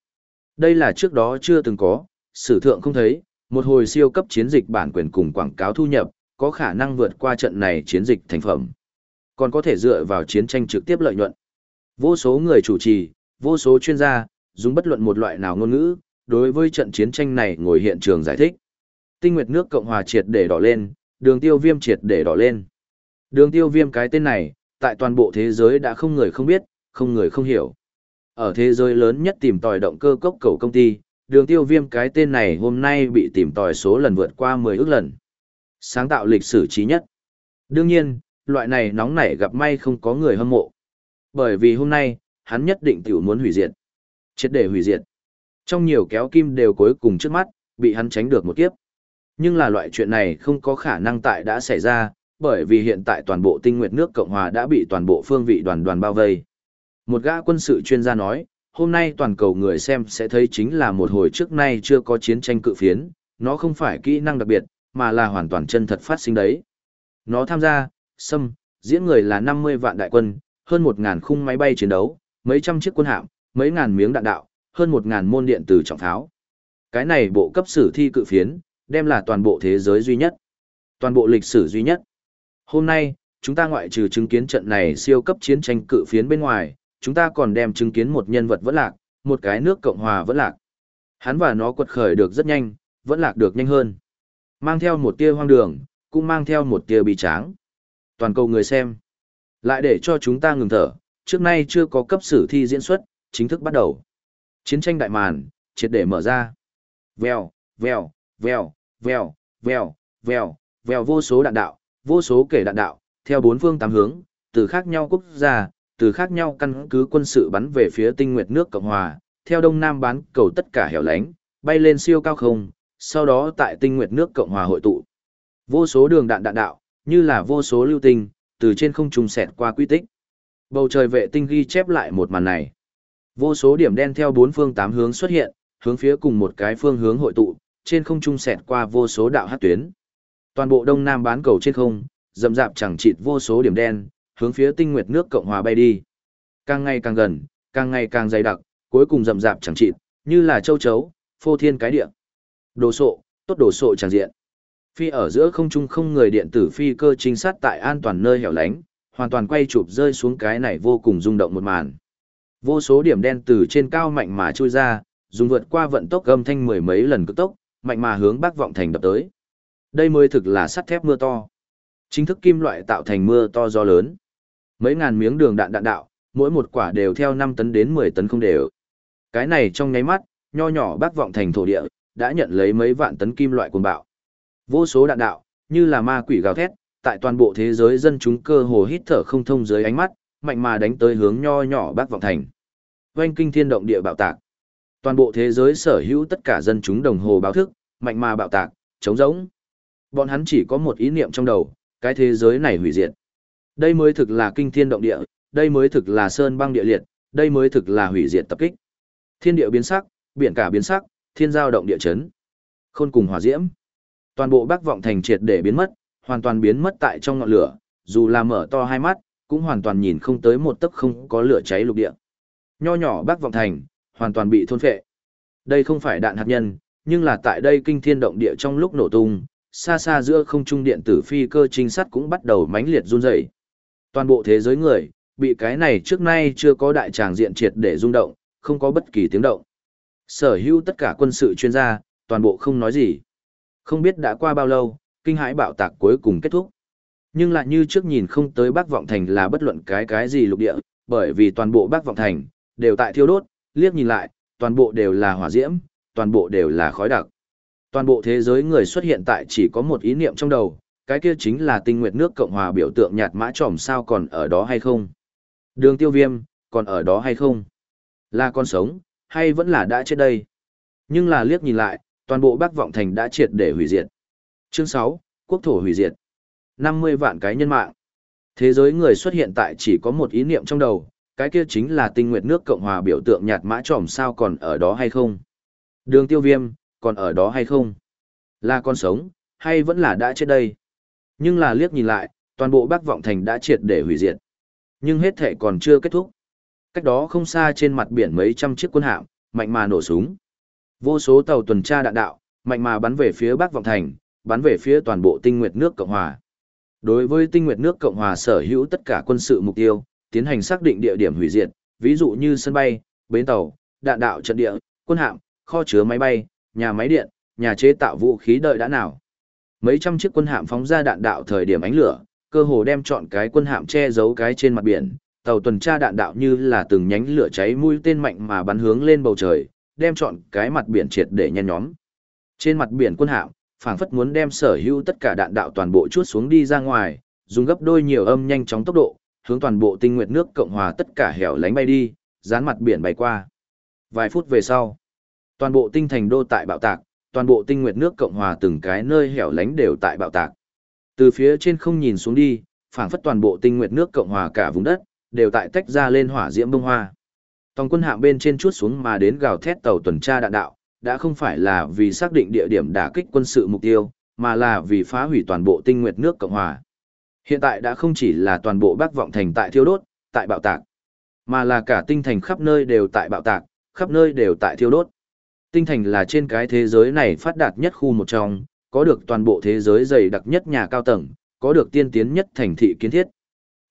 Speaker 1: Đây là trước đó chưa từng có, sử thượng không thấy, một hồi siêu cấp chiến dịch bản quyền cùng quảng cáo thu nhập, có khả năng vượt qua trận này chiến dịch thành phẩm. Còn có thể dựa vào chiến tranh trực tiếp lợi nhuận. Vô số người chủ trì, vô số chuyên gia, dùng bất luận một loại nào ngôn ngữ, đối với trận chiến tranh này ngồi hiện trường giải thích. Tinh Nguyệt nước Cộng hòa triệt để đỏ lên, đường tiêu viêm triệt để đỏ lên. Đường tiêu viêm cái tên này, tại toàn bộ thế giới đã không người không biết, không người không hiểu. Ở thế giới lớn nhất tìm tòi động cơ cốc cầu công ty, đường tiêu viêm cái tên này hôm nay bị tìm tòi số lần vượt qua 10 ước lần. Sáng tạo lịch sử trí nhất. Đương nhiên, loại này nóng nảy gặp may không có người hâm mộ. Bởi vì hôm nay, hắn nhất định tiểu muốn hủy diệt. Chết để hủy diệt. Trong nhiều kéo kim đều cuối cùng trước mắt, bị hắn tránh được một kiếp. Nhưng là loại chuyện này không có khả năng tại đã xảy ra, bởi vì hiện tại toàn bộ tinh nguyệt nước Cộng Hòa đã bị toàn bộ phương vị đoàn đoàn bao vây. Một gã quân sự chuyên gia nói, hôm nay toàn cầu người xem sẽ thấy chính là một hồi trước nay chưa có chiến tranh cự phiến, nó không phải kỹ năng đặc biệt, mà là hoàn toàn chân thật phát sinh đấy. Nó tham gia, xâm, diễn người là 50 vạn đại quân, hơn 1.000 khung máy bay chiến đấu, mấy trăm chiếc quân hạm, mấy ngàn miếng đạn đạo, hơn 1.000 môn điện tử trọng pháo. Cái này bộ cấp sử thi cự phiến, đem là toàn bộ thế giới duy nhất. Toàn bộ lịch sử duy nhất. Hôm nay, chúng ta ngoại trừ chứng kiến trận này siêu cấp chiến tranh cự phiến bên ngoài, chúng ta còn đem chứng kiến một nhân vật vẫn lạc, một cái nước Cộng Hòa vẫn lạc. Hắn và nó quật khởi được rất nhanh, vẫn lạc được nhanh hơn. Mang theo một tia hoang đường, cũng mang theo một tia bị tráng. Toàn cầu người xem. Lại để cho chúng ta ngừng thở, trước nay chưa có cấp sử thi diễn xuất, chính thức bắt đầu. Chiến tranh đại màn, triệt để mở ra. Vèo, vèo, vèo, vèo, vèo, vèo, vèo vô số đạn đạo, vô số kể đạn đạo, theo bốn phương tám hướng, từ khác nhau quốc gia, từ khác nhau căn cứ quân sự bắn về phía tinh nguyệt nước Cộng Hòa, theo đông nam bán cầu tất cả hẻo lánh, bay lên siêu cao không, sau đó tại tinh nguyệt nước Cộng Hòa hội tụ. Vô số đường đạn đạn đạo, như là vô số lưu tinh, từ trên không trung xẹt qua quy tích. Bầu trời vệ tinh ghi chép lại một màn này. Vô số điểm đen theo bốn phương tám hướng xuất hiện, hướng phía cùng một cái phương hướng hội tụ, trên không trung xẹt qua vô số đạo hát tuyến. Toàn bộ đông nam bán cầu trên không, rậm rạp chẳng chịt vô số điểm đen, hướng phía tinh nguyệt nước Cộng hòa bay đi. Càng ngày càng gần, càng ngày càng dày đặc, cuối cùng rậm rạp chẳng chịt, như là châu chấu, phô thiên cái địa. Đồ sộ, tốt đồ sộ chẳng diện. Phi ở giữa không trung không người điện tử phi cơ trinh sát tại an toàn nơi hẻo lánh, hoàn toàn quay chụp rơi xuống cái này vô cùng rung động một màn. Vô số điểm đen từ trên cao mạnh mà trôi ra, dùng vượt qua vận tốc gầm thanh mười mấy lần cực tốc, mạnh mà hướng bắc vọng thành đập tới. Đây mới thực là sắt thép mưa to. Chính thức kim loại tạo thành mưa to gió lớn. Mấy ngàn miếng đường đạn đạn đạo, mỗi một quả đều theo 5 tấn đến 10 tấn không đều. Cái này trong nháy mắt, nho nhỏ bắc vọng thành thổ địa, đã nhận lấy mấy vạn tấn kim loại cuồng bạo. Vô số đạn đạo, như là ma quỷ gào thét, tại toàn bộ thế giới dân chúng cơ hồ hít thở không thông dưới ánh mắt, mạnh mà đánh tới hướng nho nhỏ bác vọng thành. Oanh kinh thiên động địa bạo tạc. Toàn bộ thế giới sở hữu tất cả dân chúng đồng hồ báo thức, mạnh mà bạo tạc, chống rỗng. Bọn hắn chỉ có một ý niệm trong đầu, cái thế giới này hủy diệt. Đây mới thực là kinh thiên động địa, đây mới thực là sơn băng địa liệt, đây mới thực là hủy diệt tập kích. Thiên địa biến sắc, biển cả biến sắc, thiên giao động địa chấn. Khôn cùng hỏa diễm. Toàn bộ bác Vọng thành triệt để biến mất, hoàn toàn biến mất tại trong ngọn lửa, dù là mở to hai mắt, cũng hoàn toàn nhìn không tới một tấc không có lửa cháy lục địa. Nho nhỏ Bắc Vọng thành, hoàn toàn bị thôn phệ. Đây không phải đạn hạt nhân, nhưng là tại đây kinh thiên động địa trong lúc nổ tung, xa xa giữa không trung điện tử phi cơ trinh sát cũng bắt đầu mãnh liệt run rẩy. Toàn bộ thế giới người, bị cái này trước nay chưa có đại tràng diện triệt để rung động, không có bất kỳ tiếng động. Sở hữu tất cả quân sự chuyên gia, toàn bộ không nói gì. Không biết đã qua bao lâu, kinh hãi bạo tạc cuối cùng kết thúc. Nhưng lại như trước nhìn không tới Bắc Vọng Thành là bất luận cái cái gì lục địa, bởi vì toàn bộ Bắc Vọng Thành, đều tại thiêu đốt, liếc nhìn lại, toàn bộ đều là hỏa diễm, toàn bộ đều là khói đặc. Toàn bộ thế giới người xuất hiện tại chỉ có một ý niệm trong đầu, cái kia chính là tinh nguyệt nước Cộng hòa biểu tượng nhạt mã tròm sao còn ở đó hay không? Đường tiêu viêm, còn ở đó hay không? Là con sống, hay vẫn là đã chết đây? Nhưng là liếc nhìn lại, toàn bộ Bắc Vọng Thành đã triệt để hủy diệt. Chương 6, Quốc thổ hủy diệt. 50 vạn cái nhân mạng. Thế giới người xuất hiện tại chỉ có một ý niệm trong đầu, cái kia chính là tinh nguyệt nước Cộng hòa biểu tượng nhạt mã tròm sao còn ở đó hay không? Đường tiêu viêm, còn ở đó hay không? Là con sống, hay vẫn là đã chết đây? Nhưng là liếc nhìn lại, toàn bộ bác vọng thành đã triệt để hủy diệt. Nhưng hết thể còn chưa kết thúc. Cách đó không xa trên mặt biển mấy trăm chiếc quân hạm, mạnh mà nổ súng. Vô số tàu tuần tra đạn đạo, mạnh mà bắn về phía Bắc Vọng Thành, bắn về phía toàn bộ tinh nguyệt nước Cộng Hòa. Đối với tinh nguyệt nước Cộng Hòa sở hữu tất cả quân sự mục tiêu, tiến hành xác định địa điểm hủy diệt, ví dụ như sân bay, bến tàu, đạn đạo trận địa, quân hạm, kho chứa máy bay, nhà máy điện, nhà chế tạo vũ khí đợi đã nào. Mấy trăm chiếc quân hạm phóng ra đạn đạo thời điểm ánh lửa, cơ hồ đem chọn cái quân hạm che giấu cái trên mặt biển, tàu tuần tra đạn đạo như là từng nhánh lửa cháy mũi tên mạnh mà bắn hướng lên bầu trời, đem chọn cái mặt biển triệt để nhen nhóm. Trên mặt biển quân hạm, phảng phất muốn đem sở hữu tất cả đạn đạo toàn bộ chuốt xuống đi ra ngoài, dùng gấp đôi nhiều âm nhanh chóng tốc độ, hướng toàn bộ tinh nguyệt nước cộng hòa tất cả hẻo lánh bay đi, dán mặt biển bay qua. Vài phút về sau, toàn bộ tinh thành đô tại bạo tạc, toàn bộ tinh nguyệt nước cộng hòa từng cái nơi hẻo lánh đều tại bạo tạc. Từ phía trên không nhìn xuống đi, phảng phất toàn bộ tinh nguyệt nước cộng hòa cả vùng đất đều tại tách ra lên hỏa diễm bông hoa. Tòng quân hạm bên trên chuốt xuống mà đến gào thét tàu tuần tra đạn đạo, đã không phải là vì xác định địa điểm đả kích quân sự mục tiêu, mà là vì phá hủy toàn bộ tinh nguyệt nước Cộng Hòa. Hiện tại đã không chỉ là toàn bộ bác Vọng Thành tại thiêu đốt, tại bạo tạc, mà là cả tinh thành khắp nơi đều tại bạo tạc, khắp nơi đều tại thiêu đốt. Tinh thành là trên cái thế giới này phát đạt nhất khu một trong, có được toàn bộ thế giới dày đặc nhất nhà cao tầng, có được tiên tiến nhất thành thị kiến thiết.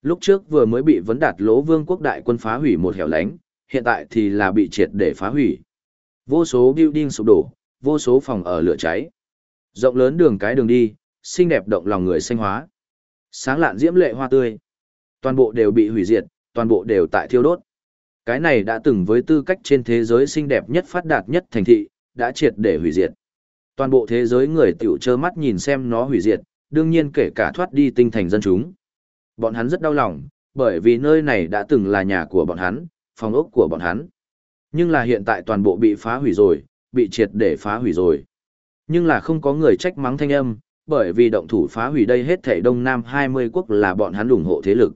Speaker 1: Lúc trước vừa mới bị vấn đạt lỗ vương quốc đại quân phá hủy một hẻo lánh, hiện tại thì là bị triệt để phá hủy. Vô số building sụp đổ, vô số phòng ở lửa cháy. Rộng lớn đường cái đường đi, xinh đẹp động lòng người xanh hóa. Sáng lạn diễm lệ hoa tươi. Toàn bộ đều bị hủy diệt, toàn bộ đều tại thiêu đốt. Cái này đã từng với tư cách trên thế giới xinh đẹp nhất phát đạt nhất thành thị, đã triệt để hủy diệt. Toàn bộ thế giới người tiểu trơ mắt nhìn xem nó hủy diệt, đương nhiên kể cả thoát đi tinh thành dân chúng. Bọn hắn rất đau lòng, bởi vì nơi này đã từng là nhà của bọn hắn, phòng ốc của bọn hắn. Nhưng là hiện tại toàn bộ bị phá hủy rồi, bị triệt để phá hủy rồi. Nhưng là không có người trách mắng thanh âm, bởi vì động thủ phá hủy đây hết thể Đông Nam 20 quốc là bọn hắn ủng hộ thế lực.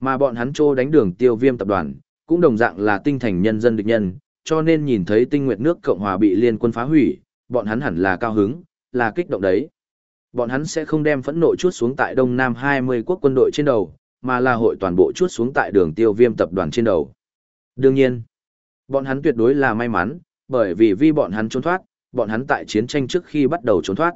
Speaker 1: Mà bọn hắn trô đánh đường tiêu viêm tập đoàn, cũng đồng dạng là tinh thành nhân dân địch nhân, cho nên nhìn thấy tinh nguyệt nước Cộng Hòa bị liên quân phá hủy, bọn hắn hẳn là cao hứng, là kích động đấy. Bọn hắn sẽ không đem phẫn nộ chuốt xuống tại Đông Nam 20 quốc quân đội trên đầu, mà là hội toàn bộ chuốt xuống tại đường tiêu viêm tập đoàn trên đầu. Đương nhiên, bọn hắn tuyệt đối là may mắn, bởi vì vì bọn hắn trốn thoát, bọn hắn tại chiến tranh trước khi bắt đầu trốn thoát.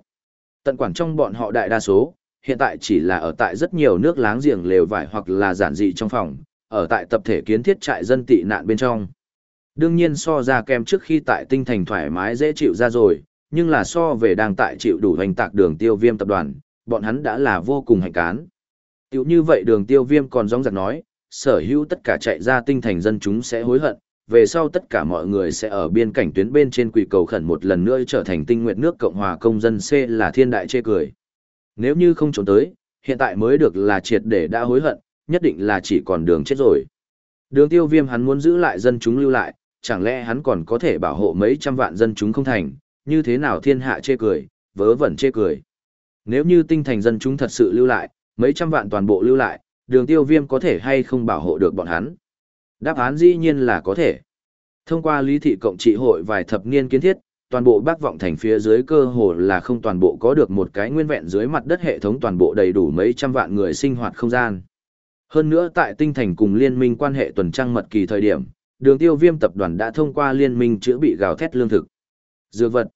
Speaker 1: Tận quản trong bọn họ đại đa số, hiện tại chỉ là ở tại rất nhiều nước láng giềng lều vải hoặc là giản dị trong phòng, ở tại tập thể kiến thiết trại dân tị nạn bên trong. Đương nhiên so ra kem trước khi tại tinh thành thoải mái dễ chịu ra rồi, nhưng là so về đang tại chịu đủ hành tạc đường tiêu viêm tập đoàn, bọn hắn đã là vô cùng hạnh cán. Tiểu như vậy đường tiêu viêm còn rong giặc nói, sở hữu tất cả chạy ra tinh thành dân chúng sẽ hối hận, về sau tất cả mọi người sẽ ở biên cảnh tuyến bên trên quỷ cầu khẩn một lần nữa trở thành tinh nguyện nước Cộng hòa công dân C là thiên đại chê cười. Nếu như không trốn tới, hiện tại mới được là triệt để đã hối hận, nhất định là chỉ còn đường chết rồi. Đường tiêu viêm hắn muốn giữ lại dân chúng lưu lại, chẳng lẽ hắn còn có thể bảo hộ mấy trăm vạn dân chúng không thành, như thế nào thiên hạ chê cười, vớ vẩn chê cười. Nếu như tinh thành dân chúng thật sự lưu lại, mấy trăm vạn toàn bộ lưu lại, đường tiêu viêm có thể hay không bảo hộ được bọn hắn? Đáp án dĩ nhiên là có thể. Thông qua lý thị cộng trị hội vài thập niên kiến thiết, toàn bộ bác vọng thành phía dưới cơ hồ là không toàn bộ có được một cái nguyên vẹn dưới mặt đất hệ thống toàn bộ đầy đủ mấy trăm vạn người sinh hoạt không gian. Hơn nữa tại tinh thành cùng liên minh quan hệ tuần trăng mật kỳ thời điểm, đường tiêu viêm tập đoàn đã thông qua liên minh chữa bị gào thét lương thực. Dược vật.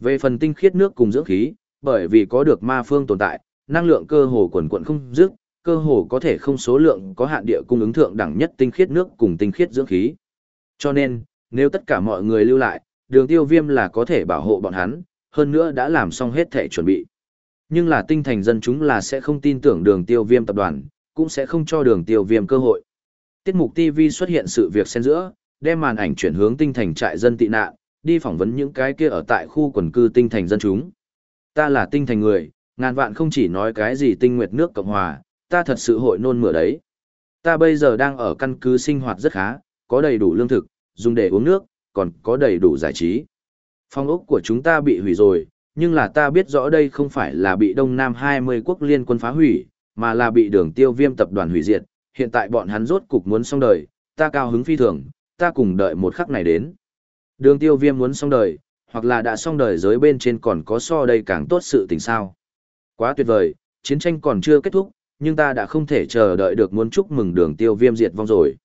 Speaker 1: Về phần tinh khiết nước cùng dưỡng khí, bởi vì có được ma phương tồn tại, năng lượng cơ hồ quần quận không dứt, cơ hồ có thể không số lượng có hạn địa cung ứng thượng đẳng nhất tinh khiết nước cùng tinh khiết dưỡng khí. Cho nên, nếu tất cả mọi người lưu lại, đường tiêu viêm là có thể bảo hộ bọn hắn, hơn nữa đã làm xong hết thể chuẩn bị. Nhưng là tinh thành dân chúng là sẽ không tin tưởng đường tiêu viêm tập đoàn, cũng sẽ không cho đường tiêu viêm cơ hội. Tiết mục TV xuất hiện sự việc xen giữa, đem màn ảnh chuyển hướng tinh thành trại dân tị nạn, đi phỏng vấn những cái kia ở tại khu quần cư tinh thành dân chúng. Ta là tinh thành người, ngàn vạn không chỉ nói cái gì tinh nguyệt nước Cộng Hòa, ta thật sự hội nôn mửa đấy. Ta bây giờ đang ở căn cứ sinh hoạt rất khá, có đầy đủ lương thực, dùng để uống nước, còn có đầy đủ giải trí. Phong ốc của chúng ta bị hủy rồi, nhưng là ta biết rõ đây không phải là bị Đông Nam 20 quốc liên quân phá hủy, mà là bị đường tiêu viêm tập đoàn hủy diệt, hiện tại bọn hắn rốt cục muốn xong đời, ta cao hứng phi thường, ta cùng đợi một khắc này đến. Đường tiêu viêm muốn xong đời, hoặc là đã xong đời giới bên trên còn có so đây càng tốt sự tình sao. Quá tuyệt vời, chiến tranh còn chưa kết thúc, nhưng ta đã không thể chờ đợi được muốn chúc mừng đường tiêu viêm diệt vong rồi.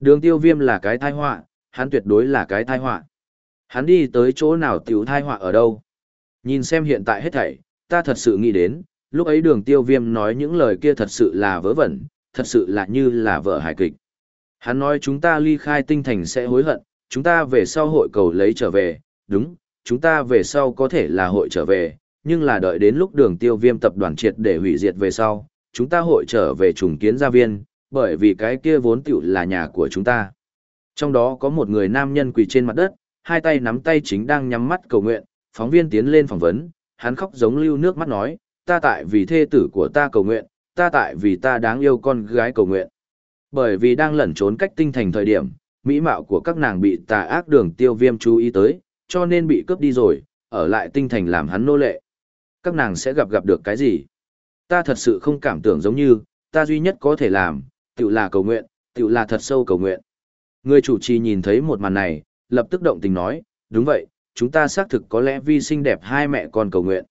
Speaker 1: Đường tiêu viêm là cái thai họa, hắn tuyệt đối là cái thai họa. Hắn đi tới chỗ nào tiểu thai họa ở đâu. Nhìn xem hiện tại hết thảy, ta thật sự nghĩ đến, lúc ấy đường tiêu viêm nói những lời kia thật sự là vớ vẩn, thật sự là như là vợ hài kịch. Hắn nói chúng ta ly khai tinh thành sẽ hối hận, chúng ta về sau hội cầu lấy trở về, đúng, chúng ta về sau có thể là hội trở về, nhưng là đợi đến lúc đường tiêu viêm tập đoàn triệt để hủy diệt về sau, chúng ta hội trở về trùng kiến gia viên, bởi vì cái kia vốn tiểu là nhà của chúng ta. Trong đó có một người nam nhân quỳ trên mặt đất, hai tay nắm tay chính đang nhắm mắt cầu nguyện, phóng viên tiến lên phỏng vấn, hắn khóc giống lưu nước mắt nói, ta tại vì thê tử của ta cầu nguyện, ta tại vì ta đáng yêu con gái cầu nguyện. Bởi vì đang lẩn trốn cách tinh thành thời điểm, mỹ mạo của các nàng bị tà ác đường tiêu viêm chú ý tới, cho nên bị cướp đi rồi, ở lại tinh thành làm hắn nô lệ. Các nàng sẽ gặp gặp được cái gì? Ta thật sự không cảm tưởng giống như, ta duy nhất có thể làm, tự là cầu nguyện, tự là thật sâu cầu nguyện. Người chủ trì nhìn thấy một màn này, lập tức động tình nói, đúng vậy, chúng ta xác thực có lẽ vi xinh đẹp hai mẹ con cầu nguyện.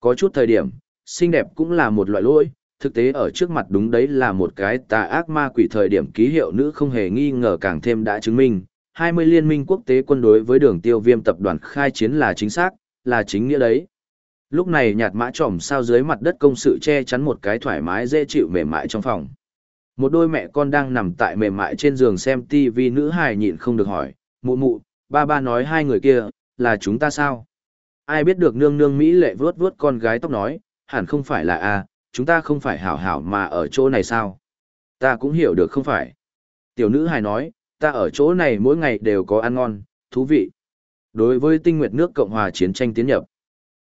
Speaker 1: Có chút thời điểm, xinh đẹp cũng là một loại lỗi, thực tế ở trước mặt đúng đấy là một cái tà ác ma quỷ thời điểm ký hiệu nữ không hề nghi ngờ càng thêm đã chứng minh. 20 liên minh quốc tế quân đối với đường tiêu viêm tập đoàn khai chiến là chính xác, là chính nghĩa đấy. Lúc này nhạt mã trỏm sao dưới mặt đất công sự che chắn một cái thoải mái dễ chịu mềm mại trong phòng. Một đôi mẹ con đang nằm tại mềm mại trên giường xem tivi nữ hài nhịn không được hỏi, mụ mụ, ba ba nói hai người kia, là chúng ta sao? Ai biết được nương nương Mỹ lệ vướt vướt con gái tóc nói, hẳn không phải là a chúng ta không phải hảo hảo mà ở chỗ này sao? Ta cũng hiểu được không phải. Tiểu nữ hài nói, ta ở chỗ này mỗi ngày đều có ăn ngon, thú vị. Đối với tinh nguyệt nước Cộng hòa chiến tranh tiến nhập,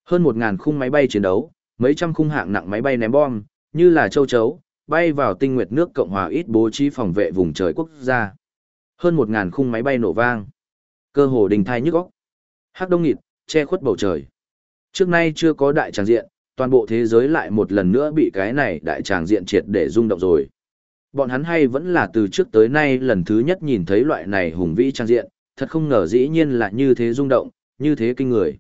Speaker 1: hơn 1.000 khung máy bay chiến đấu, mấy trăm khung hạng nặng máy bay ném bom, như là châu chấu, bay vào tinh nguyệt nước Cộng hòa ít bố trí phòng vệ vùng trời quốc gia. Hơn 1.000 khung máy bay nổ vang. Cơ hồ đình thai nhức óc. Hắc đông nghịt, che khuất bầu trời. Trước nay chưa có đại tràng diện, toàn bộ thế giới lại một lần nữa bị cái này đại tràng diện triệt để rung động rồi. Bọn hắn hay vẫn là từ trước tới nay lần thứ nhất nhìn thấy loại này hùng vĩ trang diện, thật không ngờ dĩ nhiên là như thế rung động, như thế kinh người.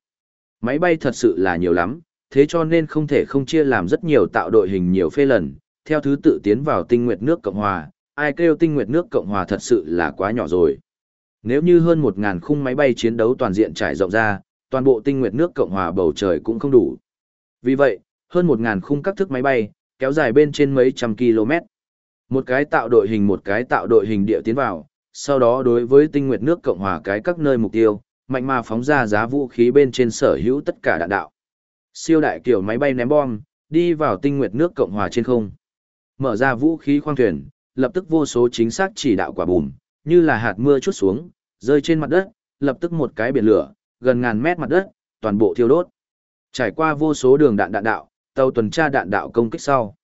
Speaker 1: Máy bay thật sự là nhiều lắm, thế cho nên không thể không chia làm rất nhiều tạo đội hình nhiều phê lần, theo thứ tự tiến vào tinh nguyệt nước Cộng Hòa, ai kêu tinh nguyệt nước Cộng Hòa thật sự là quá nhỏ rồi. Nếu như hơn 1.000 khung máy bay chiến đấu toàn diện trải rộng ra, toàn bộ tinh nguyệt nước Cộng Hòa bầu trời cũng không đủ. Vì vậy, hơn 1.000 khung các thức máy bay, kéo dài bên trên mấy trăm km. Một cái tạo đội hình một cái tạo đội hình địa tiến vào, sau đó đối với tinh nguyệt nước Cộng Hòa cái các nơi mục tiêu, mạnh mà phóng ra giá vũ khí bên trên sở hữu tất cả đạn đạo. Siêu đại kiểu máy bay ném bom, đi vào tinh nguyệt nước Cộng Hòa trên không. Mở ra vũ khí khoang thuyền, lập tức vô số chính xác chỉ đạo quả bùm, như là hạt mưa chút xuống, rơi trên mặt đất, lập tức một cái biển lửa, gần ngàn mét mặt đất, toàn bộ thiêu đốt. Trải qua vô số đường đạn đạn đạo, tàu tuần tra đạn đạo công kích sau.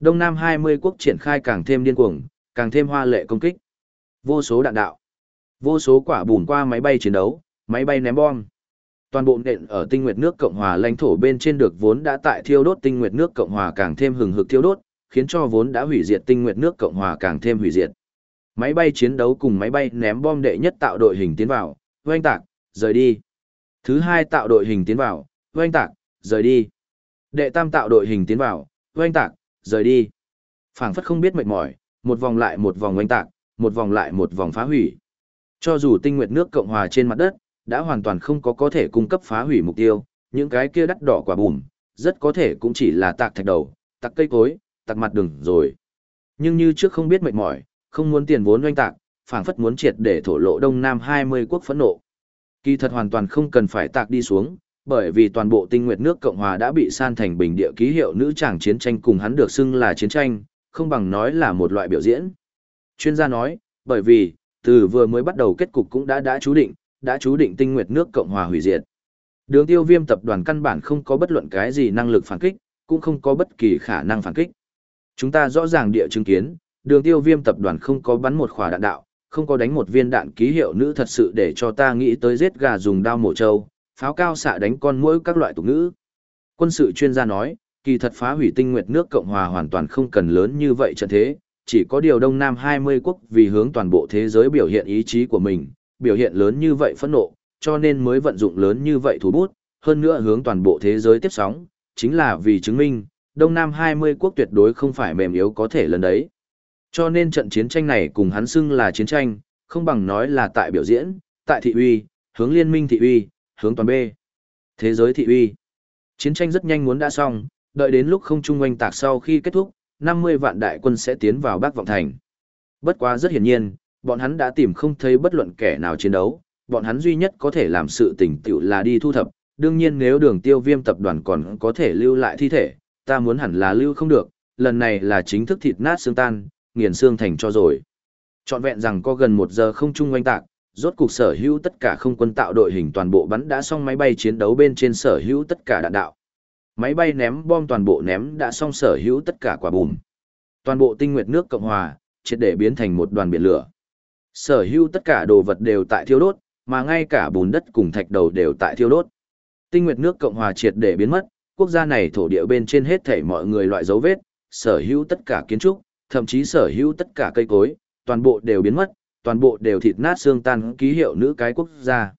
Speaker 1: Đông Nam 20 quốc triển khai càng thêm điên cuồng, càng thêm hoa lệ công kích. Vô số đạn đạo, vô số quả bùn qua máy bay chiến đấu, máy bay ném bom. Toàn bộ nện ở tinh nguyệt nước Cộng hòa lãnh thổ bên trên được vốn đã tại thiêu đốt tinh nguyệt nước Cộng hòa càng thêm hừng hực thiêu đốt, khiến cho vốn đã hủy diệt tinh nguyệt nước Cộng hòa càng thêm hủy diệt. Máy bay chiến đấu cùng máy bay ném bom đệ nhất tạo đội hình tiến vào, oanh tạc, rời đi. Thứ hai tạo đội hình tiến vào, oanh tạc, rời đi. Đệ tam tạo đội hình tiến vào, oanh tạc, rời đi. phảng phất không biết mệt mỏi, một vòng lại một vòng oanh tạc, một vòng lại một vòng phá hủy. Cho dù tinh nguyệt nước Cộng hòa trên mặt đất, đã hoàn toàn không có có thể cung cấp phá hủy mục tiêu, những cái kia đắt đỏ quả bùm, rất có thể cũng chỉ là tạc thạch đầu, tạc cây cối, tạc mặt đường rồi. Nhưng như trước không biết mệt mỏi, không muốn tiền vốn doanh tạc, phảng phất muốn triệt để thổ lộ Đông Nam 20 quốc phẫn nộ. Kỳ thật hoàn toàn không cần phải tạc đi xuống, bởi vì toàn bộ tinh nguyệt nước Cộng Hòa đã bị san thành bình địa ký hiệu nữ chàng chiến tranh cùng hắn được xưng là chiến tranh, không bằng nói là một loại biểu diễn. Chuyên gia nói, bởi vì, từ vừa mới bắt đầu kết cục cũng đã đã chú định, đã chú định tinh nguyệt nước Cộng Hòa hủy diệt. Đường tiêu viêm tập đoàn căn bản không có bất luận cái gì năng lực phản kích, cũng không có bất kỳ khả năng phản kích. Chúng ta rõ ràng địa chứng kiến, đường tiêu viêm tập đoàn không có bắn một khỏa đạn đạo, không có đánh một viên đạn ký hiệu nữ thật sự để cho ta nghĩ tới giết gà dùng đao mổ trâu, pháo cao xạ đánh con mũi các loại tục ngữ. Quân sự chuyên gia nói, kỳ thật phá hủy tinh nguyệt nước Cộng Hòa hoàn toàn không cần lớn như vậy trận thế, chỉ có điều Đông Nam 20 quốc vì hướng toàn bộ thế giới biểu hiện ý chí của mình, biểu hiện lớn như vậy phẫn nộ, cho nên mới vận dụng lớn như vậy thủ bút, hơn nữa hướng toàn bộ thế giới tiếp sóng, chính là vì chứng minh, Đông Nam 20 quốc tuyệt đối không phải mềm yếu có thể lần đấy. Cho nên trận chiến tranh này cùng hắn xưng là chiến tranh, không bằng nói là tại biểu diễn, tại thị uy, hướng liên minh thị uy, hướng toàn B. Thế giới thị uy. Chiến tranh rất nhanh muốn đã xong, đợi đến lúc không trung oanh tạc sau khi kết thúc, 50 vạn đại quân sẽ tiến vào Bắc Vọng Thành. Bất quá rất hiển nhiên, bọn hắn đã tìm không thấy bất luận kẻ nào chiến đấu, bọn hắn duy nhất có thể làm sự tình tiểu là đi thu thập, đương nhiên nếu đường tiêu viêm tập đoàn còn có thể lưu lại thi thể, ta muốn hẳn là lưu không được, lần này là chính thức thịt nát xương tan, nghiền xương thành cho rồi. Chọn vẹn rằng có gần một giờ không trung oanh tạc, rốt cục sở hữu tất cả không quân tạo đội hình toàn bộ bắn đã xong máy bay chiến đấu bên trên sở hữu tất cả đạn đạo. Máy bay ném bom toàn bộ ném đã xong sở hữu tất cả quả bùm. Toàn bộ tinh nguyệt nước Cộng Hòa, triệt để biến thành một đoàn biển lửa. Sở hữu tất cả đồ vật đều tại thiêu đốt, mà ngay cả bùn đất cùng thạch đầu đều tại thiêu đốt. Tinh nguyệt nước Cộng Hòa triệt để biến mất, quốc gia này thổ địa bên trên hết thảy mọi người loại dấu vết, sở hữu tất cả kiến trúc, thậm chí sở hữu tất cả cây cối, toàn bộ đều biến mất, toàn bộ đều thịt nát xương tan ký hiệu nữ cái quốc gia.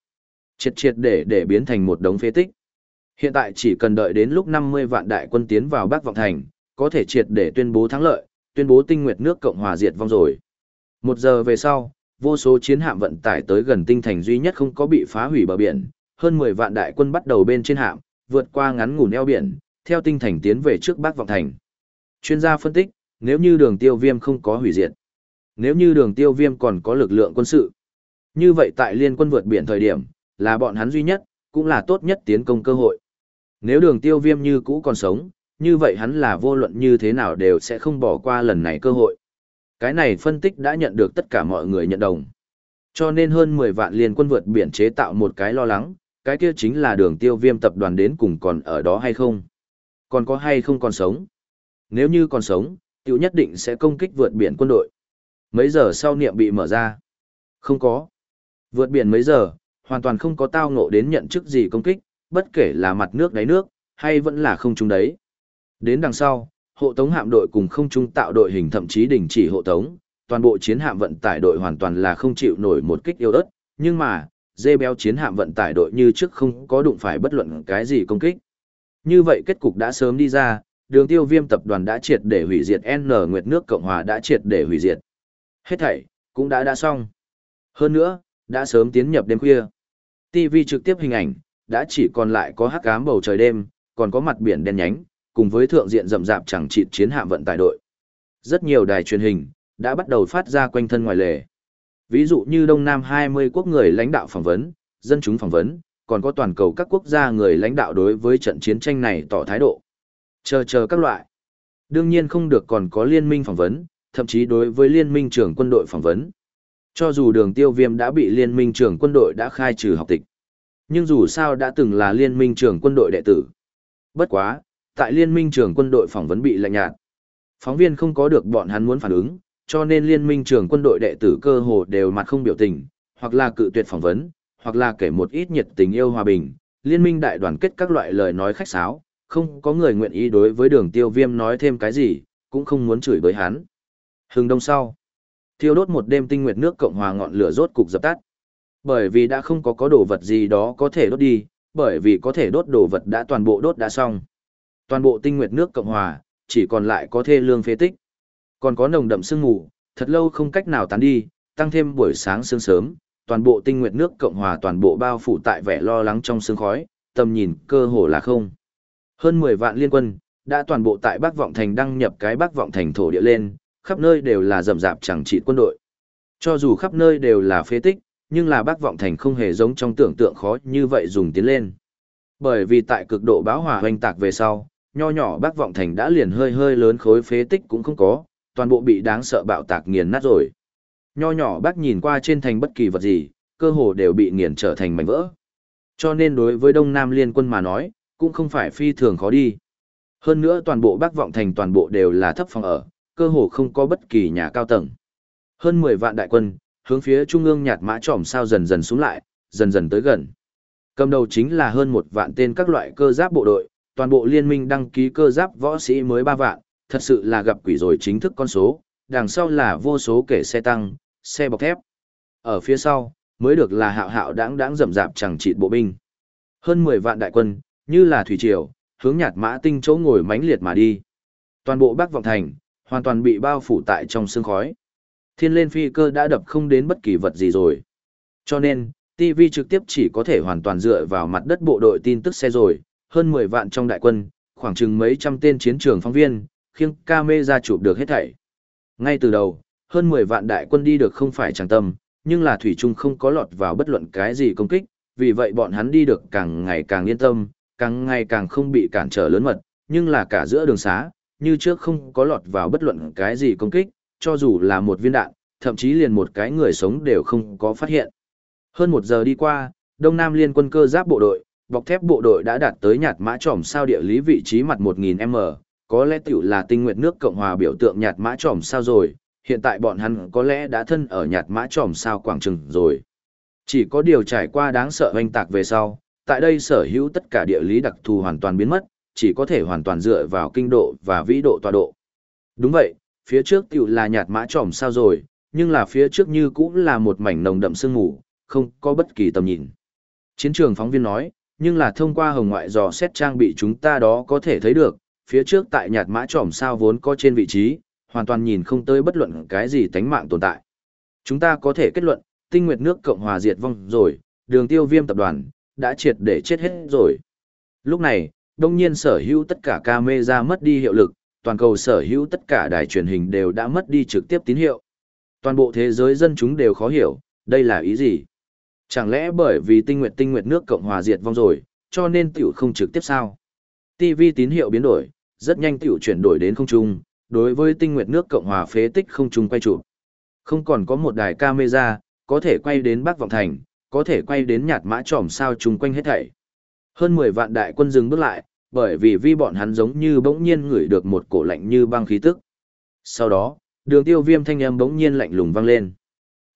Speaker 1: Triệt triệt để để biến thành một đống phế tích. Hiện tại chỉ cần đợi đến lúc 50 vạn đại quân tiến vào Bắc Vọng Thành, có thể triệt để tuyên bố thắng lợi, tuyên bố tinh nguyệt nước Cộng hòa diệt vong rồi. Một giờ về sau, vô số chiến hạm vận tải tới gần tinh thành duy nhất không có bị phá hủy bờ biển, hơn 10 vạn đại quân bắt đầu bên trên hạm, vượt qua ngắn ngủn eo biển, theo tinh thành tiến về trước Bắc Vọng Thành. Chuyên gia phân tích, nếu như đường tiêu viêm không có hủy diệt, nếu như đường tiêu viêm còn có lực lượng quân sự, như vậy tại liên quân vượt biển thời điểm, là bọn hắn duy nhất, cũng là tốt nhất tiến công cơ hội. Nếu đường tiêu viêm như cũ còn sống, như vậy hắn là vô luận như thế nào đều sẽ không bỏ qua lần này cơ hội. Cái này phân tích đã nhận được tất cả mọi người nhận đồng. Cho nên hơn 10 vạn liên quân vượt biển chế tạo một cái lo lắng, cái kia chính là đường tiêu viêm tập đoàn đến cùng còn ở đó hay không. Còn có hay không còn sống. Nếu như còn sống, tiểu nhất định sẽ công kích vượt biển quân đội. Mấy giờ sau niệm bị mở ra? Không có. Vượt biển mấy giờ, hoàn toàn không có tao ngộ đến nhận chức gì công kích, bất kể là mặt nước đáy nước, hay vẫn là không trung đấy. Đến đằng sau, hộ tống hạm đội cùng không trung tạo đội hình thậm chí đình chỉ hộ tống, toàn bộ chiến hạm vận tải đội hoàn toàn là không chịu nổi một kích yêu ớt, nhưng mà, dê béo chiến hạm vận tải đội như trước không có đụng phải bất luận cái gì công kích. Như vậy kết cục đã sớm đi ra, đường tiêu viêm tập đoàn đã triệt để hủy diệt N Nguyệt nước Cộng Hòa đã triệt để hủy diệt. Hết thảy, cũng đã đã xong. Hơn nữa, đã sớm tiến nhập đêm khuya. TV trực tiếp hình ảnh, đã chỉ còn lại có hắc ám bầu trời đêm, còn có mặt biển đen nhánh, cùng với thượng diện rậm rạp chẳng chịt chiến hạm vận tải đội. Rất nhiều đài truyền hình đã bắt đầu phát ra quanh thân ngoài lề. Ví dụ như Đông Nam 20 quốc người lãnh đạo phỏng vấn, dân chúng phỏng vấn, còn có toàn cầu các quốc gia người lãnh đạo đối với trận chiến tranh này tỏ thái độ. Chờ chờ các loại. Đương nhiên không được còn có liên minh phỏng vấn, thậm chí đối với liên minh trưởng quân đội phỏng vấn. Cho dù đường tiêu viêm đã bị liên minh trưởng quân đội đã khai trừ học tịch. Nhưng dù sao đã từng là liên minh trưởng quân đội đệ tử. Bất quá, tại liên minh trưởng quân đội phỏng vấn bị lạnh nhạt. Phóng viên không có được bọn hắn muốn phản ứng, cho nên liên minh trưởng quân đội đệ tử cơ hồ đều mặt không biểu tình, hoặc là cự tuyệt phỏng vấn, hoặc là kể một ít nhiệt tình yêu hòa bình, liên minh đại đoàn kết các loại lời nói khách sáo, không có người nguyện ý đối với đường tiêu viêm nói thêm cái gì, cũng không muốn chửi bới hắn. Hừng đông sau, thiêu đốt một đêm tinh nguyệt nước Cộng hòa ngọn lửa rốt cục dập tắt. Bởi vì đã không có có đồ vật gì đó có thể đốt đi, bởi vì có thể đốt đồ vật đã toàn bộ đốt đã xong. Toàn bộ tinh nguyệt nước Cộng hòa, chỉ còn lại có thê lương phế tích. Còn có nồng đậm sương mù, thật lâu không cách nào tán đi, tăng thêm buổi sáng sương sớm, toàn bộ tinh nguyệt nước Cộng hòa toàn bộ bao phủ tại vẻ lo lắng trong sương khói, tầm nhìn cơ hồ là không. Hơn 10 vạn liên quân, đã toàn bộ tại Bắc Vọng Thành đăng nhập cái Bắc Vọng Thành thổ địa lên, khắp nơi đều là rầm rạp chẳng trị quân đội. Cho dù khắp nơi đều là phế tích, nhưng là Bắc Vọng Thành không hề giống trong tưởng tượng khó như vậy dùng tiến lên. Bởi vì tại cực độ báo hỏa hoành tạc về sau, nho nhỏ Bắc Vọng Thành đã liền hơi hơi lớn khối phế tích cũng không có, toàn bộ bị đáng sợ bạo tạc nghiền nát rồi. Nho nhỏ bác nhìn qua trên thành bất kỳ vật gì, cơ hồ đều bị nghiền trở thành mảnh vỡ. Cho nên đối với Đông Nam Liên quân mà nói, cũng không phải phi thường khó đi. Hơn nữa toàn bộ Bắc Vọng Thành toàn bộ đều là thấp phòng ở, cơ hồ không có bất kỳ nhà cao tầng. Hơn 10 vạn đại quân, hướng phía trung ương nhạt mã trỏm sao dần dần xuống lại, dần dần tới gần. Cầm đầu chính là hơn một vạn tên các loại cơ giáp bộ đội, toàn bộ liên minh đăng ký cơ giáp võ sĩ mới 3 vạn, thật sự là gặp quỷ rồi chính thức con số, đằng sau là vô số kể xe tăng, xe bọc thép. Ở phía sau, mới được là hạo hạo đáng đáng rầm rạp chẳng chịt bộ binh. Hơn 10 vạn đại quân, như là thủy triều, hướng nhạt mã tinh chỗ ngồi mãnh liệt mà đi. Toàn bộ Bắc Vọng Thành, hoàn toàn bị bao phủ tại trong sương khói. Thiên lên phi cơ đã đập không đến bất kỳ vật gì rồi. Cho nên, TV trực tiếp chỉ có thể hoàn toàn dựa vào mặt đất bộ đội tin tức xe rồi, hơn 10 vạn trong đại quân, khoảng chừng mấy trăm tên chiến trường phóng viên, khiêng ra chụp được hết thảy. Ngay từ đầu, hơn 10 vạn đại quân đi được không phải chẳng tâm, nhưng là Thủy Trung không có lọt vào bất luận cái gì công kích, vì vậy bọn hắn đi được càng ngày càng yên tâm, càng ngày càng không bị cản trở lớn mật, nhưng là cả giữa đường xá, như trước không có lọt vào bất luận cái gì công kích, cho dù là một viên đạn, thậm chí liền một cái người sống đều không có phát hiện. Hơn một giờ đi qua, Đông Nam Liên quân cơ giáp bộ đội, bọc thép bộ đội đã đạt tới nhạt mã tròm sao địa lý vị trí mặt 1000m, có lẽ tiểu là tinh nguyện nước Cộng hòa biểu tượng nhạt mã tròm sao rồi, hiện tại bọn hắn có lẽ đã thân ở nhạt mã tròm sao quảng trừng rồi. Chỉ có điều trải qua đáng sợ hoành tạc về sau, tại đây sở hữu tất cả địa lý đặc thù hoàn toàn biến mất, chỉ có thể hoàn toàn dựa vào kinh độ và vĩ độ tọa độ. Đúng vậy, phía trước tiểu là nhạt mã tròm sao rồi, nhưng là phía trước như cũng là một mảnh nồng đậm sương mù, không có bất kỳ tầm nhìn. Chiến trường phóng viên nói, nhưng là thông qua hồng ngoại dò xét trang bị chúng ta đó có thể thấy được, phía trước tại nhạt mã trỏm sao vốn có trên vị trí, hoàn toàn nhìn không tới bất luận cái gì tánh mạng tồn tại. Chúng ta có thể kết luận, tinh nguyệt nước Cộng hòa diệt vong rồi, đường tiêu viêm tập đoàn, đã triệt để chết hết rồi. Lúc này, đông nhiên sở hữu tất cả camera mất đi hiệu lực, toàn cầu sở hữu tất cả đài truyền hình đều đã mất đi trực tiếp tín hiệu. Toàn bộ thế giới dân chúng đều khó hiểu, đây là ý gì? Chẳng lẽ bởi vì tinh nguyệt tinh nguyệt nước Cộng hòa diệt vong rồi, cho nên tiểu không trực tiếp sao? TV tín hiệu biến đổi, rất nhanh tiểu chuyển đổi đến không trung, đối với tinh nguyệt nước Cộng hòa phế tích không trung quay chụp. Không còn có một đài camera, có thể quay đến Bắc Vọng Thành, có thể quay đến nhạt mã tròm sao chung quanh hết thảy. Hơn 10 vạn đại quân dừng bước lại, bởi vì vi bọn hắn giống như bỗng nhiên ngửi được một cổ lạnh như băng khí tức. Sau đó, đường tiêu viêm thanh âm bỗng nhiên lạnh lùng vang lên.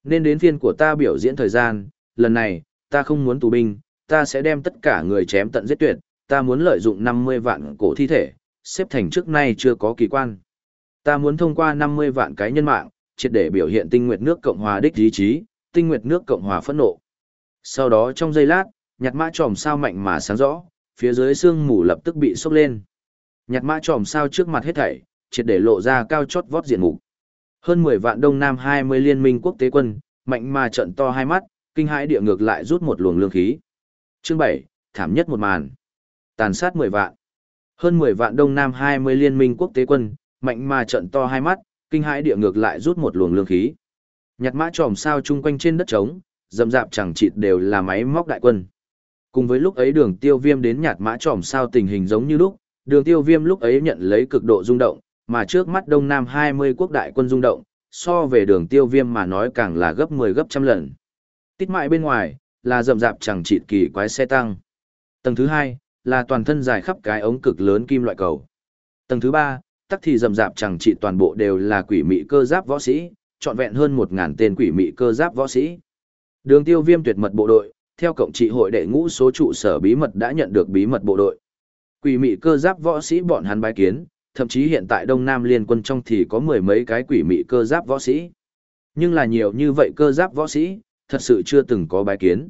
Speaker 1: Nên đến phiên của ta biểu diễn thời gian, lần này, ta không muốn tù binh, ta sẽ đem tất cả người chém tận giết tuyệt, ta muốn lợi dụng 50 vạn cổ thi thể, xếp thành trước nay chưa có kỳ quan. Ta muốn thông qua 50 vạn cái nhân mạng, triệt để biểu hiện tinh nguyệt nước Cộng hòa đích ý chí, tinh nguyệt nước Cộng hòa phẫn nộ. Sau đó trong giây lát, nhặt mã tròm sao mạnh mà sáng rõ, phía dưới xương mù lập tức bị sốc lên. nhặt mã tròm sao trước mặt hết thảy, triệt để lộ ra cao chót vót diện mục. Hơn 10 vạn Đông Nam 20 liên minh quốc tế quân, mạnh mà trận to hai mắt, kinh hãi địa ngược lại rút một luồng lương khí. Chương 7, thảm nhất một màn. Tàn sát 10 vạn. Hơn 10 vạn Đông Nam 20 liên minh quốc tế quân, mạnh mà trận to hai mắt, kinh hãi địa ngược lại rút một luồng lương khí. Nhặt mã tròm sao chung quanh trên đất trống, dầm dạp chẳng chịt đều là máy móc đại quân. Cùng với lúc ấy đường tiêu viêm đến nhạt mã tròm sao tình hình giống như lúc, đường tiêu viêm lúc ấy nhận lấy cực độ rung động, mà trước mắt Đông Nam 20 quốc đại quân rung động, so về đường tiêu viêm mà nói càng là gấp 10 gấp trăm lần. Tít mại bên ngoài, là rậm rạp chẳng chịt kỳ quái xe tăng. Tầng thứ hai, là toàn thân dài khắp cái ống cực lớn kim loại cầu. Tầng thứ ba, tắc thì rậm rạp chẳng chịt toàn bộ đều là quỷ mị cơ giáp võ sĩ, trọn vẹn hơn một ngàn tên quỷ mị cơ giáp võ sĩ. Đường tiêu viêm tuyệt mật bộ đội, theo cộng trị hội đệ ngũ số trụ sở bí mật đã nhận được bí mật bộ đội. Quỷ mị cơ giáp võ sĩ bọn hắn bái kiến, thậm chí hiện tại Đông Nam liên quân trong thì có mười mấy cái quỷ mị cơ giáp võ sĩ. Nhưng là nhiều như vậy cơ giáp võ sĩ, thật sự chưa từng có bái kiến.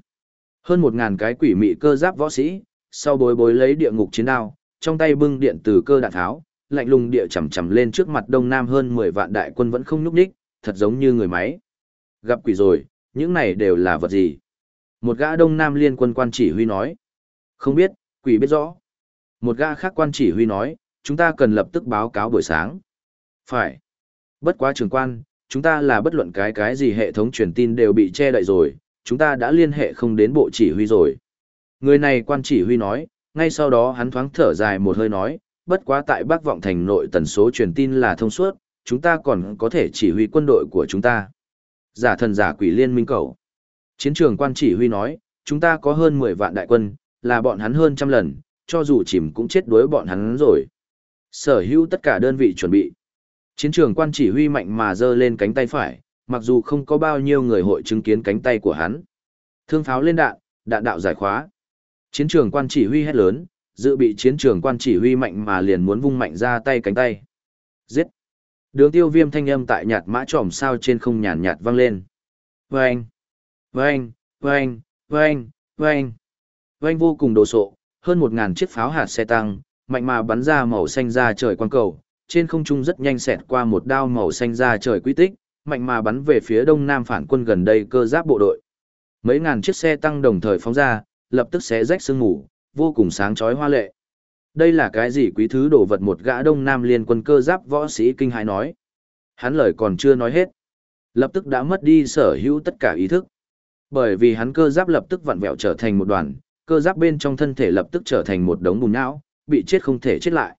Speaker 1: Hơn một ngàn cái quỷ mị cơ giáp võ sĩ, sau bối bối lấy địa ngục chiến đao, trong tay bưng điện từ cơ đạn tháo, lạnh lùng địa chầm chầm lên trước mặt Đông Nam hơn 10 vạn đại quân vẫn không nhúc nhích, thật giống như người máy. Gặp quỷ rồi, những này đều là vật gì? Một gã Đông Nam liên quân quan chỉ huy nói. Không biết, quỷ biết rõ. Một gã khác quan chỉ huy nói, chúng ta cần lập tức báo cáo buổi sáng. Phải. Bất quá trường quan, chúng ta là bất luận cái cái gì hệ thống truyền tin đều bị che đậy rồi, chúng ta đã liên hệ không đến bộ chỉ huy rồi. Người này quan chỉ huy nói, ngay sau đó hắn thoáng thở dài một hơi nói, bất quá tại Bắc Vọng Thành nội tần số truyền tin là thông suốt, chúng ta còn có thể chỉ huy quân đội của chúng ta. Giả thần giả quỷ liên minh cầu. Chiến trường quan chỉ huy nói, chúng ta có hơn 10 vạn đại quân, là bọn hắn hơn trăm lần, cho dù chìm cũng chết đuối bọn hắn rồi. Sở hữu tất cả đơn vị chuẩn bị. Chiến trường quan chỉ huy mạnh mà giơ lên cánh tay phải, mặc dù không có bao nhiêu người hội chứng kiến cánh tay của hắn. Thương pháo lên đạn, đạn đạo giải khóa. Chiến trường quan chỉ huy hét lớn, dự bị chiến trường quan chỉ huy mạnh mà liền muốn vung mạnh ra tay cánh tay. Giết! Đường tiêu viêm thanh âm tại nhạt mã trỏm sao trên không nhàn nhạt vang lên. Vâng! Vâng! Vâng! Vâng! Vâng! Vâng vô cùng đồ sộ, hơn một ngàn chiếc pháo hạt xe tăng, mạnh mà bắn ra màu xanh ra trời quang cầu, trên không trung rất nhanh xẹt qua một đao màu xanh ra trời quy tích, mạnh mà bắn về phía đông nam phản quân gần đây cơ giáp bộ đội. Mấy ngàn chiếc xe tăng đồng thời phóng ra, lập tức xé rách sương mù, vô cùng sáng chói hoa lệ. Đây là cái gì quý thứ đồ vật một gã đông nam liên quân cơ giáp võ sĩ kinh hãi nói. Hắn lời còn chưa nói hết. Lập tức đã mất đi sở hữu tất cả ý thức. Bởi vì hắn cơ giáp lập tức vặn vẹo trở thành một đoàn, cơ giáp bên trong thân thể lập tức trở thành một đống bùn nhão, bị chết không thể chết lại.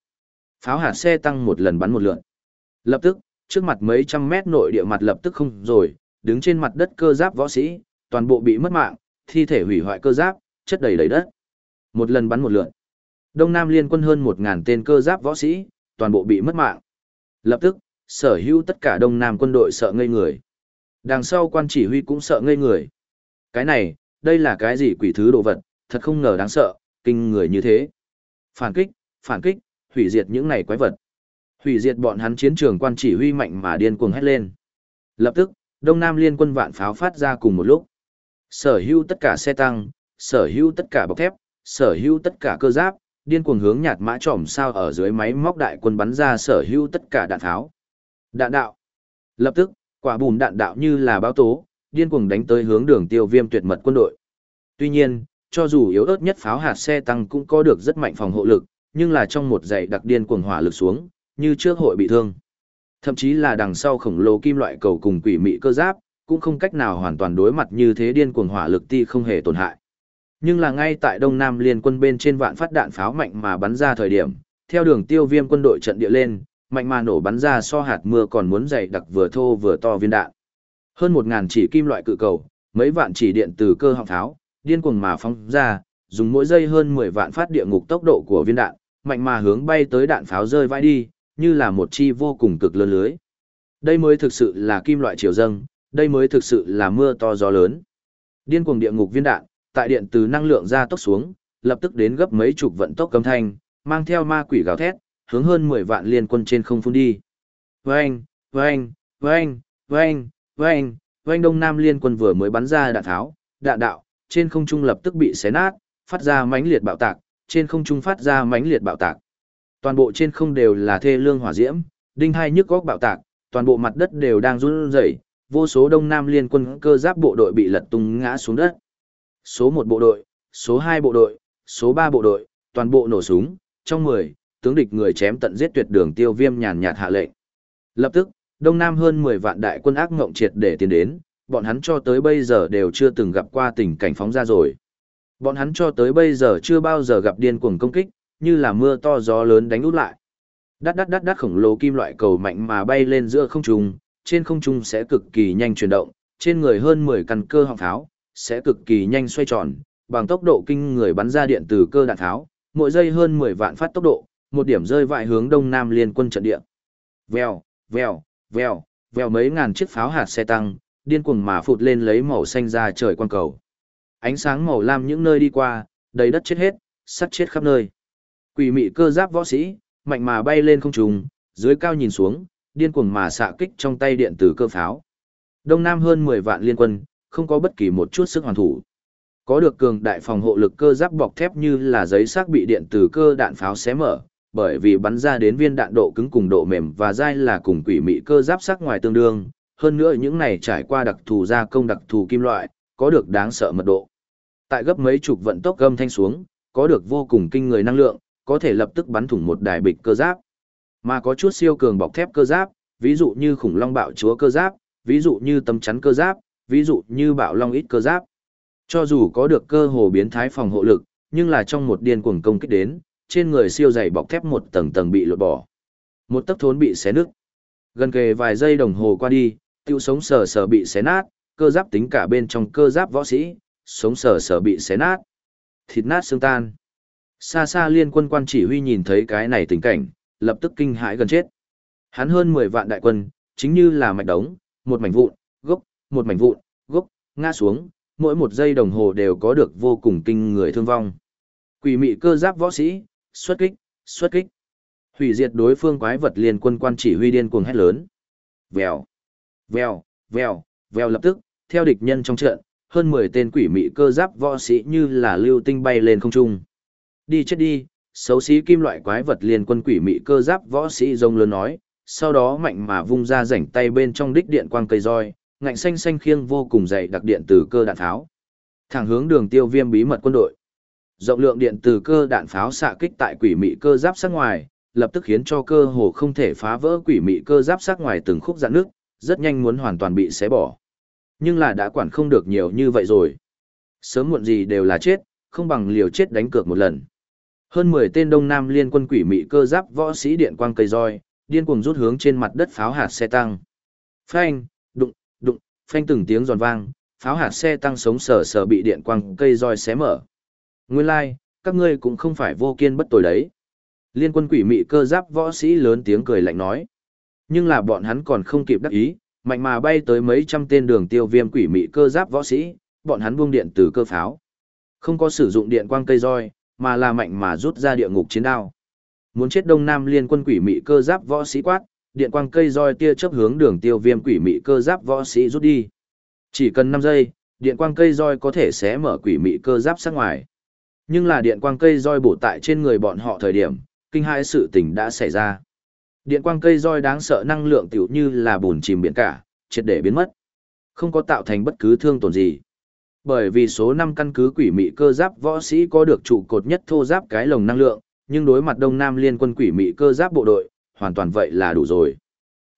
Speaker 1: Pháo hạt xe tăng một lần bắn một lượn. Lập tức, trước mặt mấy trăm mét nội địa mặt lập tức không rồi, đứng trên mặt đất cơ giáp võ sĩ, toàn bộ bị mất mạng, thi thể hủy hoại cơ giáp, chất đầy đầy đất. Một lần bắn một lượn. Đông Nam liên quân hơn một ngàn tên cơ giáp võ sĩ, toàn bộ bị mất mạng. Lập tức, sở hữu tất cả Đông Nam quân đội sợ ngây người. Đằng sau quan chỉ huy cũng sợ ngây người. Cái này, đây là cái gì quỷ thứ đồ vật, thật không ngờ đáng sợ, kinh người như thế. Phản kích, phản kích, hủy diệt những này quái vật. Hủy diệt bọn hắn chiến trường quan chỉ huy mạnh mà điên cuồng hét lên. Lập tức, Đông Nam liên quân vạn pháo phát ra cùng một lúc. Sở hữu tất cả xe tăng, sở hữu tất cả bọc thép, sở hữu tất cả cơ giáp, điên cuồng hướng nhạt mã trỏm sao ở dưới máy móc đại quân bắn ra sở hữu tất cả đạn tháo. Đạn đạo. Lập tức, quả bùm đạn đạo như là báo tố, điên cuồng đánh tới hướng đường tiêu viêm tuyệt mật quân đội. Tuy nhiên, cho dù yếu ớt nhất pháo hạt xe tăng cũng có được rất mạnh phòng hộ lực, nhưng là trong một dãy đặc điên cuồng hỏa lực xuống, như trước hội bị thương. Thậm chí là đằng sau khổng lồ kim loại cầu cùng quỷ mị cơ giáp, cũng không cách nào hoàn toàn đối mặt như thế điên cuồng hỏa lực ti không hề tổn hại. Nhưng là ngay tại Đông Nam liên quân bên trên vạn phát đạn pháo mạnh mà bắn ra thời điểm, theo đường tiêu viêm quân đội trận địa lên, mạnh mà nổ bắn ra so hạt mưa còn muốn dày đặc vừa thô vừa to viên đạn. Hơn một ngàn chỉ kim loại cự cầu, mấy vạn chỉ điện từ cơ họng pháo, điên cuồng mà phóng ra, dùng mỗi giây hơn 10 vạn phát địa ngục tốc độ của viên đạn, mạnh mà hướng bay tới đạn pháo rơi vãi đi, như là một chi vô cùng cực lớn lưới. Đây mới thực sự là kim loại chiều dâng, đây mới thực sự là mưa to gió lớn. Điên cuồng địa ngục viên đạn, tại điện từ năng lượng ra tốc xuống, lập tức đến gấp mấy chục vận tốc cấm thanh, mang theo ma quỷ gào thét, hướng hơn 10 vạn liên quân trên không phun đi. Vâng, vâng, vâng, vâng, vâng, vâng Đông Nam liên quân vừa mới bắn ra đạn tháo, đạn đạo, trên không trung lập tức bị xé nát, phát ra mãnh liệt bạo tạc, trên không trung phát ra mãnh liệt bạo tạc. Toàn bộ trên không đều là thê lương hỏa diễm, đinh hai nhức góc bạo tạc, toàn bộ mặt đất đều đang run rẩy, vô số Đông Nam liên quân cơ giáp bộ đội bị lật tung ngã xuống đất. Số 1 bộ đội, số 2 bộ đội, số 3 bộ đội, toàn bộ nổ súng, trong 10, tướng địch người chém tận giết tuyệt đường tiêu viêm nhàn nhạt hạ lệnh. Lập tức, Đông Nam hơn 10 vạn đại quân ác ngộng triệt để tiến đến, bọn hắn cho tới bây giờ đều chưa từng gặp qua tình cảnh phóng ra rồi. Bọn hắn cho tới bây giờ chưa bao giờ gặp điên cuồng công kích, như là mưa to gió lớn đánh út lại. Đắt đắt đắt đắt khổng lồ kim loại cầu mạnh mà bay lên giữa không trung, trên không trung sẽ cực kỳ nhanh chuyển động, trên người hơn 10 căn cơ họng tháo sẽ cực kỳ nhanh xoay tròn, bằng tốc độ kinh người bắn ra điện từ cơ đạn tháo, mỗi giây hơn 10 vạn phát tốc độ, một điểm rơi vại hướng đông nam liên quân trận địa. Vèo, vèo, vèo, vèo mấy ngàn chiếc pháo hạt xe tăng, điên cuồng mà phụt lên lấy màu xanh ra trời quang cầu. Ánh sáng màu lam những nơi đi qua, đầy đất chết hết, sắt chết khắp nơi. Quỷ mị cơ giáp võ sĩ, mạnh mà bay lên không trung, dưới cao nhìn xuống, điên cuồng mà xạ kích trong tay điện tử cơ pháo. Đông Nam hơn 10 vạn liên quân, không có bất kỳ một chút sức hoàn thủ. Có được cường đại phòng hộ lực cơ giáp bọc thép như là giấy xác bị điện tử cơ đạn pháo xé mở, bởi vì bắn ra đến viên đạn độ cứng cùng độ mềm và dai là cùng quỷ mị cơ giáp sắc ngoài tương đương, hơn nữa những này trải qua đặc thù gia công đặc thù kim loại, có được đáng sợ mật độ. Tại gấp mấy chục vận tốc gâm thanh xuống, có được vô cùng kinh người năng lượng, có thể lập tức bắn thủng một đài bịch cơ giáp. Mà có chút siêu cường bọc thép cơ giáp, ví dụ như khủng long bạo chúa cơ giáp, ví dụ như tấm chắn cơ giáp, ví dụ như bạo long ít cơ giáp. Cho dù có được cơ hồ biến thái phòng hộ lực, nhưng là trong một điên cuồng công kích đến, trên người siêu dày bọc thép một tầng tầng bị lột bỏ. Một tấc thốn bị xé nứt. Gần kề vài giây đồng hồ qua đi, tiêu sống sờ sờ bị xé nát, cơ giáp tính cả bên trong cơ giáp võ sĩ, sống sờ sờ bị xé nát. Thịt nát xương tan. Xa xa liên quân quan chỉ huy nhìn thấy cái này tình cảnh, lập tức kinh hãi gần chết. Hắn hơn 10 vạn đại quân, chính như là mạch đống, một mảnh vụn, gốc, một mảnh vụn, gốc, ngã xuống, mỗi một giây đồng hồ đều có được vô cùng kinh người thương vong. Quỷ mị cơ giáp võ sĩ, xuất kích, xuất kích. Hủy diệt đối phương quái vật liên quân quan chỉ huy điên cuồng hét lớn. Vèo, vèo, vèo, vèo lập tức, theo địch nhân trong trận, hơn 10 tên quỷ mị cơ giáp võ sĩ như là lưu tinh bay lên không trung. Đi chết đi, xấu xí kim loại quái vật liên quân quỷ mị cơ giáp võ sĩ rông lớn nói, sau đó mạnh mà vung ra rảnh tay bên trong đích điện quang cây roi, ngạnh xanh xanh khiêng vô cùng dày đặc điện từ cơ đạn tháo. Thẳng hướng đường tiêu viêm bí mật quân đội. Rộng lượng điện từ cơ đạn pháo xạ kích tại quỷ mị cơ giáp sát ngoài, lập tức khiến cho cơ hồ không thể phá vỡ quỷ mị cơ giáp sát ngoài từng khúc dạn nước, rất nhanh muốn hoàn toàn bị xé bỏ. Nhưng là đã quản không được nhiều như vậy rồi. Sớm muộn gì đều là chết, không bằng liều chết đánh cược một lần. Hơn 10 tên Đông Nam liên quân quỷ mị cơ giáp võ sĩ điện quang cây roi, điên cuồng rút hướng trên mặt đất pháo hạt xe tăng. Phanh, đụng, đụng, phanh từng tiếng giòn vang, pháo hạt xe tăng sống sờ sờ bị điện quang cây roi xé mở. Nguyên lai, like, các ngươi cũng không phải vô kiên bất tồi đấy. Liên quân quỷ mị cơ giáp võ sĩ lớn tiếng cười lạnh nói. Nhưng là bọn hắn còn không kịp đắc ý, mạnh mà bay tới mấy trăm tên đường tiêu viêm quỷ mị cơ giáp võ sĩ, bọn hắn buông điện từ cơ pháo. Không có sử dụng điện quang cây roi, mà là mạnh mà rút ra địa ngục chiến đao. Muốn chết Đông Nam liên quân quỷ mị cơ giáp võ sĩ quát, điện quang cây roi tia chớp hướng đường tiêu viêm quỷ mị cơ giáp võ sĩ rút đi. Chỉ cần 5 giây, điện quang cây roi có thể xé mở quỷ mị cơ giáp sát ngoài. Nhưng là điện quang cây roi bổ tại trên người bọn họ thời điểm, kinh hãi sự tình đã xảy ra. Điện quang cây roi đáng sợ năng lượng tiểu như là bùn chìm biển cả, triệt để biến mất. Không có tạo thành bất cứ thương tổn gì. Bởi vì số 5 căn cứ quỷ mị cơ giáp võ sĩ có được trụ cột nhất thô giáp cái lồng năng lượng, nhưng đối mặt Đông Nam liên quân quỷ mị cơ giáp bộ đội, hoàn toàn vậy là đủ rồi.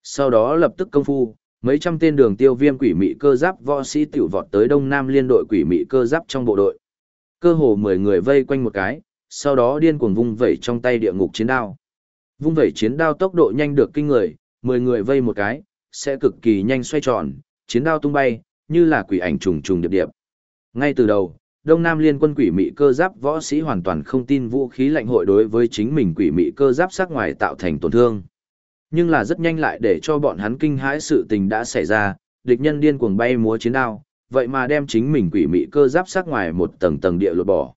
Speaker 1: Sau đó lập tức công phu, mấy trăm tên đường tiêu viêm quỷ mị cơ giáp võ sĩ tiểu vọt tới Đông Nam liên đội quỷ mị cơ giáp trong bộ đội. Cơ hồ 10 người vây quanh một cái, sau đó điên cuồng vung vẩy trong tay địa ngục chiến đao. Vung vẩy chiến đao tốc độ nhanh được kinh người, 10 người vây một cái, sẽ cực kỳ nhanh xoay tròn, chiến đao tung bay, như là quỷ ảnh trùng trùng điệp điệp. Ngay từ đầu, Đông Nam Liên quân quỷ mị cơ giáp võ sĩ hoàn toàn không tin vũ khí lạnh hội đối với chính mình quỷ mị cơ giáp sắc ngoài tạo thành tổn thương. Nhưng là rất nhanh lại để cho bọn hắn kinh hãi sự tình đã xảy ra, địch nhân điên cuồng bay múa chiến đao, vậy mà đem chính mình quỷ mị cơ giáp sắc ngoài một tầng tầng địa lột bỏ.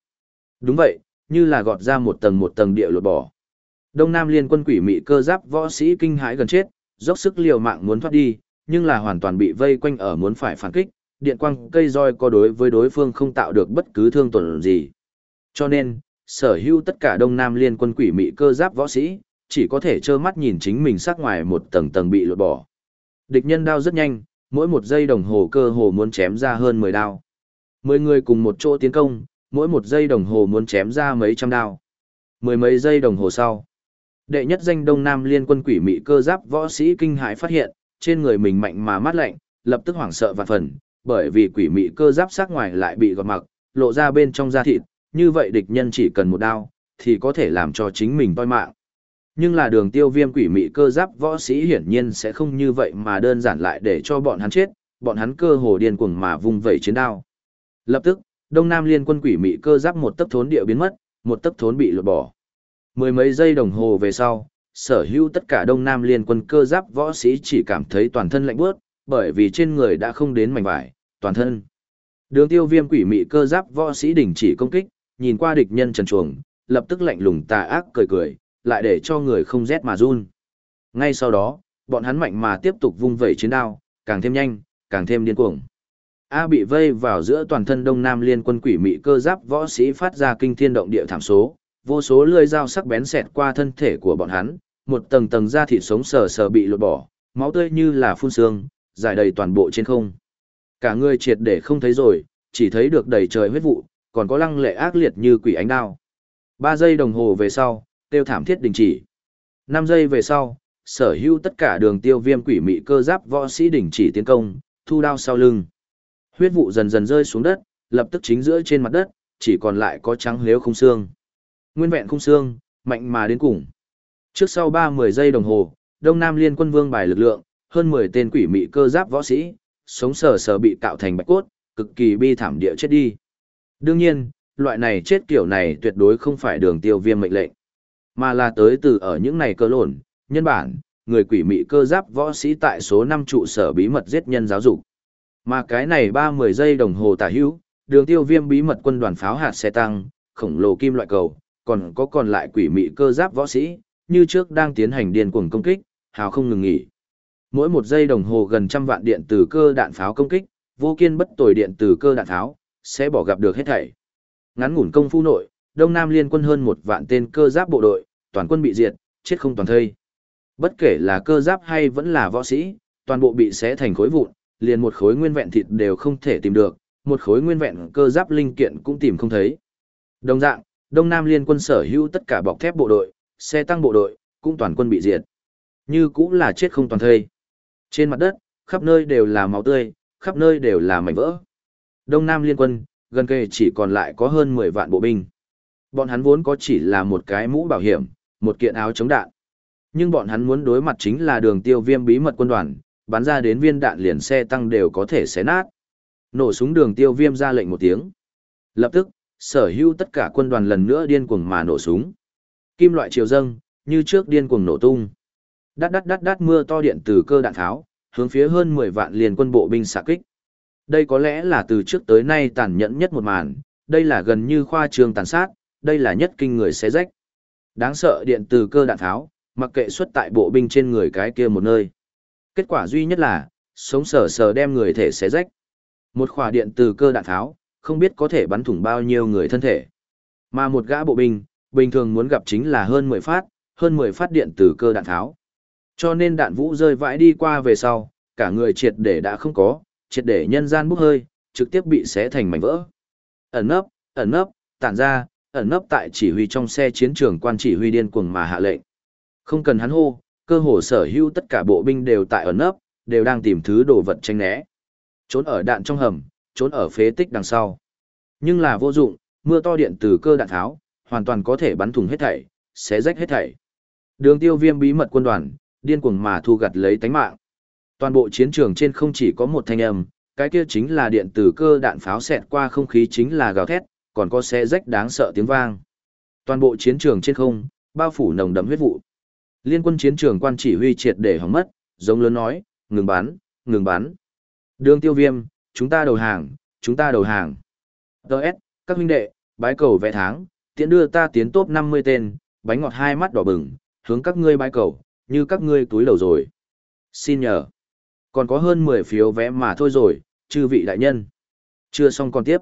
Speaker 1: Đúng vậy, như là gọt ra một tầng một tầng địa lột bỏ. Đông Nam Liên quân quỷ mị cơ giáp võ sĩ kinh hãi gần chết, dốc sức liều mạng muốn thoát đi, nhưng là hoàn toàn bị vây quanh ở muốn phải phản kích, điện quang cây roi có đối với đối phương không tạo được bất cứ thương tổn gì. Cho nên, sở hữu tất cả Đông Nam liên quân quỷ mị cơ giáp võ sĩ, chỉ có thể trơ mắt nhìn chính mình sát ngoài một tầng tầng bị lột bỏ. Địch nhân đao rất nhanh, mỗi một giây đồng hồ cơ hồ muốn chém ra hơn 10 đao. 10 người cùng một chỗ tiến công, mỗi một giây đồng hồ muốn chém ra mấy trăm đao. Mười mấy giây đồng hồ sau, đệ nhất danh Đông Nam liên quân quỷ mị cơ giáp võ sĩ kinh hãi phát hiện, trên người mình mạnh mà mát lạnh, lập tức hoảng sợ và phần, bởi vì quỷ mị cơ giáp sát ngoài lại bị gọt mặc, lộ ra bên trong da thịt, như vậy địch nhân chỉ cần một đao, thì có thể làm cho chính mình toi mạng. Nhưng là đường tiêu viêm quỷ mị cơ giáp võ sĩ hiển nhiên sẽ không như vậy mà đơn giản lại để cho bọn hắn chết, bọn hắn cơ hồ điên cuồng mà vung vẩy chiến đao. Lập tức, Đông Nam liên quân quỷ mị cơ giáp một tấc thốn địa biến mất, một tấc thốn bị lột bỏ. Mười mấy giây đồng hồ về sau, sở hữu tất cả Đông Nam liên quân cơ giáp võ sĩ chỉ cảm thấy toàn thân lạnh bước, bởi vì trên người đã không đến mảnh vải, toàn thân. Đường tiêu viêm quỷ mị cơ giáp võ sĩ đình chỉ công kích, nhìn qua địch nhân trần chuồng, lập tức lạnh lùng tà ác cười cười, lại để cho người không rét mà run. Ngay sau đó, bọn hắn mạnh mà tiếp tục vung vẩy chiến đao, càng thêm nhanh, càng thêm điên cuồng. A bị vây vào giữa toàn thân Đông Nam liên quân quỷ mị cơ giáp võ sĩ phát ra kinh thiên động địa thảm số, vô số lưỡi dao sắc bén xẹt qua thân thể của bọn hắn, một tầng tầng da thịt sống sờ sờ bị lột bỏ, máu tươi như là phun sương, dài đầy toàn bộ trên không. Cả người triệt để không thấy rồi, chỉ thấy được đầy trời huyết vụ, còn có lăng lệ ác liệt như quỷ ánh đao. Ba giây đồng hồ về sau, tiêu thảm thiết đình chỉ. Năm giây về sau, sở hữu tất cả đường tiêu viêm quỷ mị cơ giáp võ sĩ đình chỉ tiến công, thu đao sau lưng. Huyết vụ dần dần rơi xuống đất, lập tức chính giữa trên mặt đất, chỉ còn lại có trắng lếu không xương. Nguyên vẹn không xương, mạnh mà đến cùng. Trước sau ba mười giây đồng hồ, Đông Nam Liên quân vương bài lực lượng, hơn mười tên quỷ mị cơ giáp võ sĩ, sống sờ sờ bị cạo thành bạch cốt, cực kỳ bi thảm địa chết đi. Đương nhiên, loại này chết kiểu này tuyệt đối không phải đường tiêu viêm mệnh lệnh, mà là tới từ ở những này cơ lộn, nhân bản, người quỷ mị cơ giáp võ sĩ tại số 5 trụ sở bí mật giết nhân giáo dục. Mà cái này 30 giây đồng hồ tả hữu, đường tiêu viêm bí mật quân đoàn pháo hạt xe tăng, khổng lồ kim loại cầu, còn có còn lại quỷ mị cơ giáp võ sĩ, như trước đang tiến hành điên cuồng công kích, hào không ngừng nghỉ. Mỗi một giây đồng hồ gần trăm vạn điện từ cơ đạn pháo công kích, vô kiên bất tồi điện từ cơ đạn pháo, sẽ bỏ gặp được hết thảy. Ngắn ngủn công phu nội, Đông Nam liên quân hơn một vạn tên cơ giáp bộ đội, toàn quân bị diệt, chết không toàn thây. Bất kể là cơ giáp hay vẫn là võ sĩ, toàn bộ bị xé thành khối vụn, liền một khối nguyên vẹn thịt đều không thể tìm được, một khối nguyên vẹn cơ giáp linh kiện cũng tìm không thấy. Đồng dạng, Đông Nam liên quân sở hữu tất cả bọc thép bộ đội, xe tăng bộ đội, cũng toàn quân bị diệt. Như cũng là chết không toàn thây. Trên mặt đất, khắp nơi đều là máu tươi, khắp nơi đều là mảnh vỡ. Đông Nam liên quân, gần kề chỉ còn lại có hơn 10 vạn bộ binh. Bọn hắn vốn có chỉ là một cái mũ bảo hiểm, một kiện áo chống đạn. Nhưng bọn hắn muốn đối mặt chính là đường tiêu viêm bí mật quân đoàn, bắn ra đến viên đạn liền xe tăng đều có thể xé nát. Nổ súng đường tiêu viêm ra lệnh một tiếng. Lập tức, sở hữu tất cả quân đoàn lần nữa điên cuồng mà nổ súng. Kim loại chiều dâng, như trước điên cuồng nổ tung. Đát đát đát đát mưa to điện từ cơ đạn tháo, hướng phía hơn 10 vạn liền quân bộ binh xạ kích. Đây có lẽ là từ trước tới nay tàn nhẫn nhất một màn, đây là gần như khoa trường tàn sát, đây là nhất kinh người xé rách. Đáng sợ điện từ cơ đạn tháo, mặc kệ xuất tại bộ binh trên người cái kia một nơi. Kết quả duy nhất là, sống sờ sờ đem người thể xé rách. Một khỏa điện từ cơ đạn tháo, không biết có thể bắn thủng bao nhiêu người thân thể. Mà một gã bộ binh, bình thường muốn gặp chính là hơn 10 phát, hơn 10 phát điện từ cơ đạn tháo. Cho nên đạn vũ rơi vãi đi qua về sau, cả người triệt để đã không có, triệt để nhân gian bốc hơi, trực tiếp bị xé thành mảnh vỡ. Ẩn nấp, ẩn nấp, tản ra, ẩn nấp tại chỉ huy trong xe chiến trường quan chỉ huy điên cuồng mà hạ lệnh. Không cần hắn hô, cơ hồ sở hữu tất cả bộ binh đều tại ẩn nấp, đều đang tìm thứ đồ vật tranh né. Trốn ở đạn trong hầm, trốn ở phế tích đằng sau. Nhưng là vô dụng, mưa to điện từ cơ đạn tháo, hoàn toàn có thể bắn thủng hết thảy, xé rách hết thảy. Đường tiêu viêm bí mật quân đoàn, điên cuồng mà thu gặt lấy tánh mạng. Toàn bộ chiến trường trên không chỉ có một thanh âm, cái kia chính là điện từ cơ đạn pháo xẹt qua không khí chính là gào thét, còn có xe rách đáng sợ tiếng vang. Toàn bộ chiến trường trên không, bao phủ nồng đậm huyết vụ. Liên quân chiến trường quan chỉ huy triệt để hỏng mất, giống lớn nói, ngừng bắn, ngừng bắn. Đường tiêu viêm, chúng ta đầu hàng, chúng ta đầu hàng. Đợt, các huynh đệ, bái cầu vẽ tháng, tiện đưa ta tiến top 50 tên, bánh ngọt hai mắt đỏ bừng, hướng các ngươi bái cầu, như các ngươi túi đầu rồi. Xin nhờ. Còn có hơn 10 phiếu vé mà thôi rồi, chư vị đại nhân. Chưa xong còn tiếp.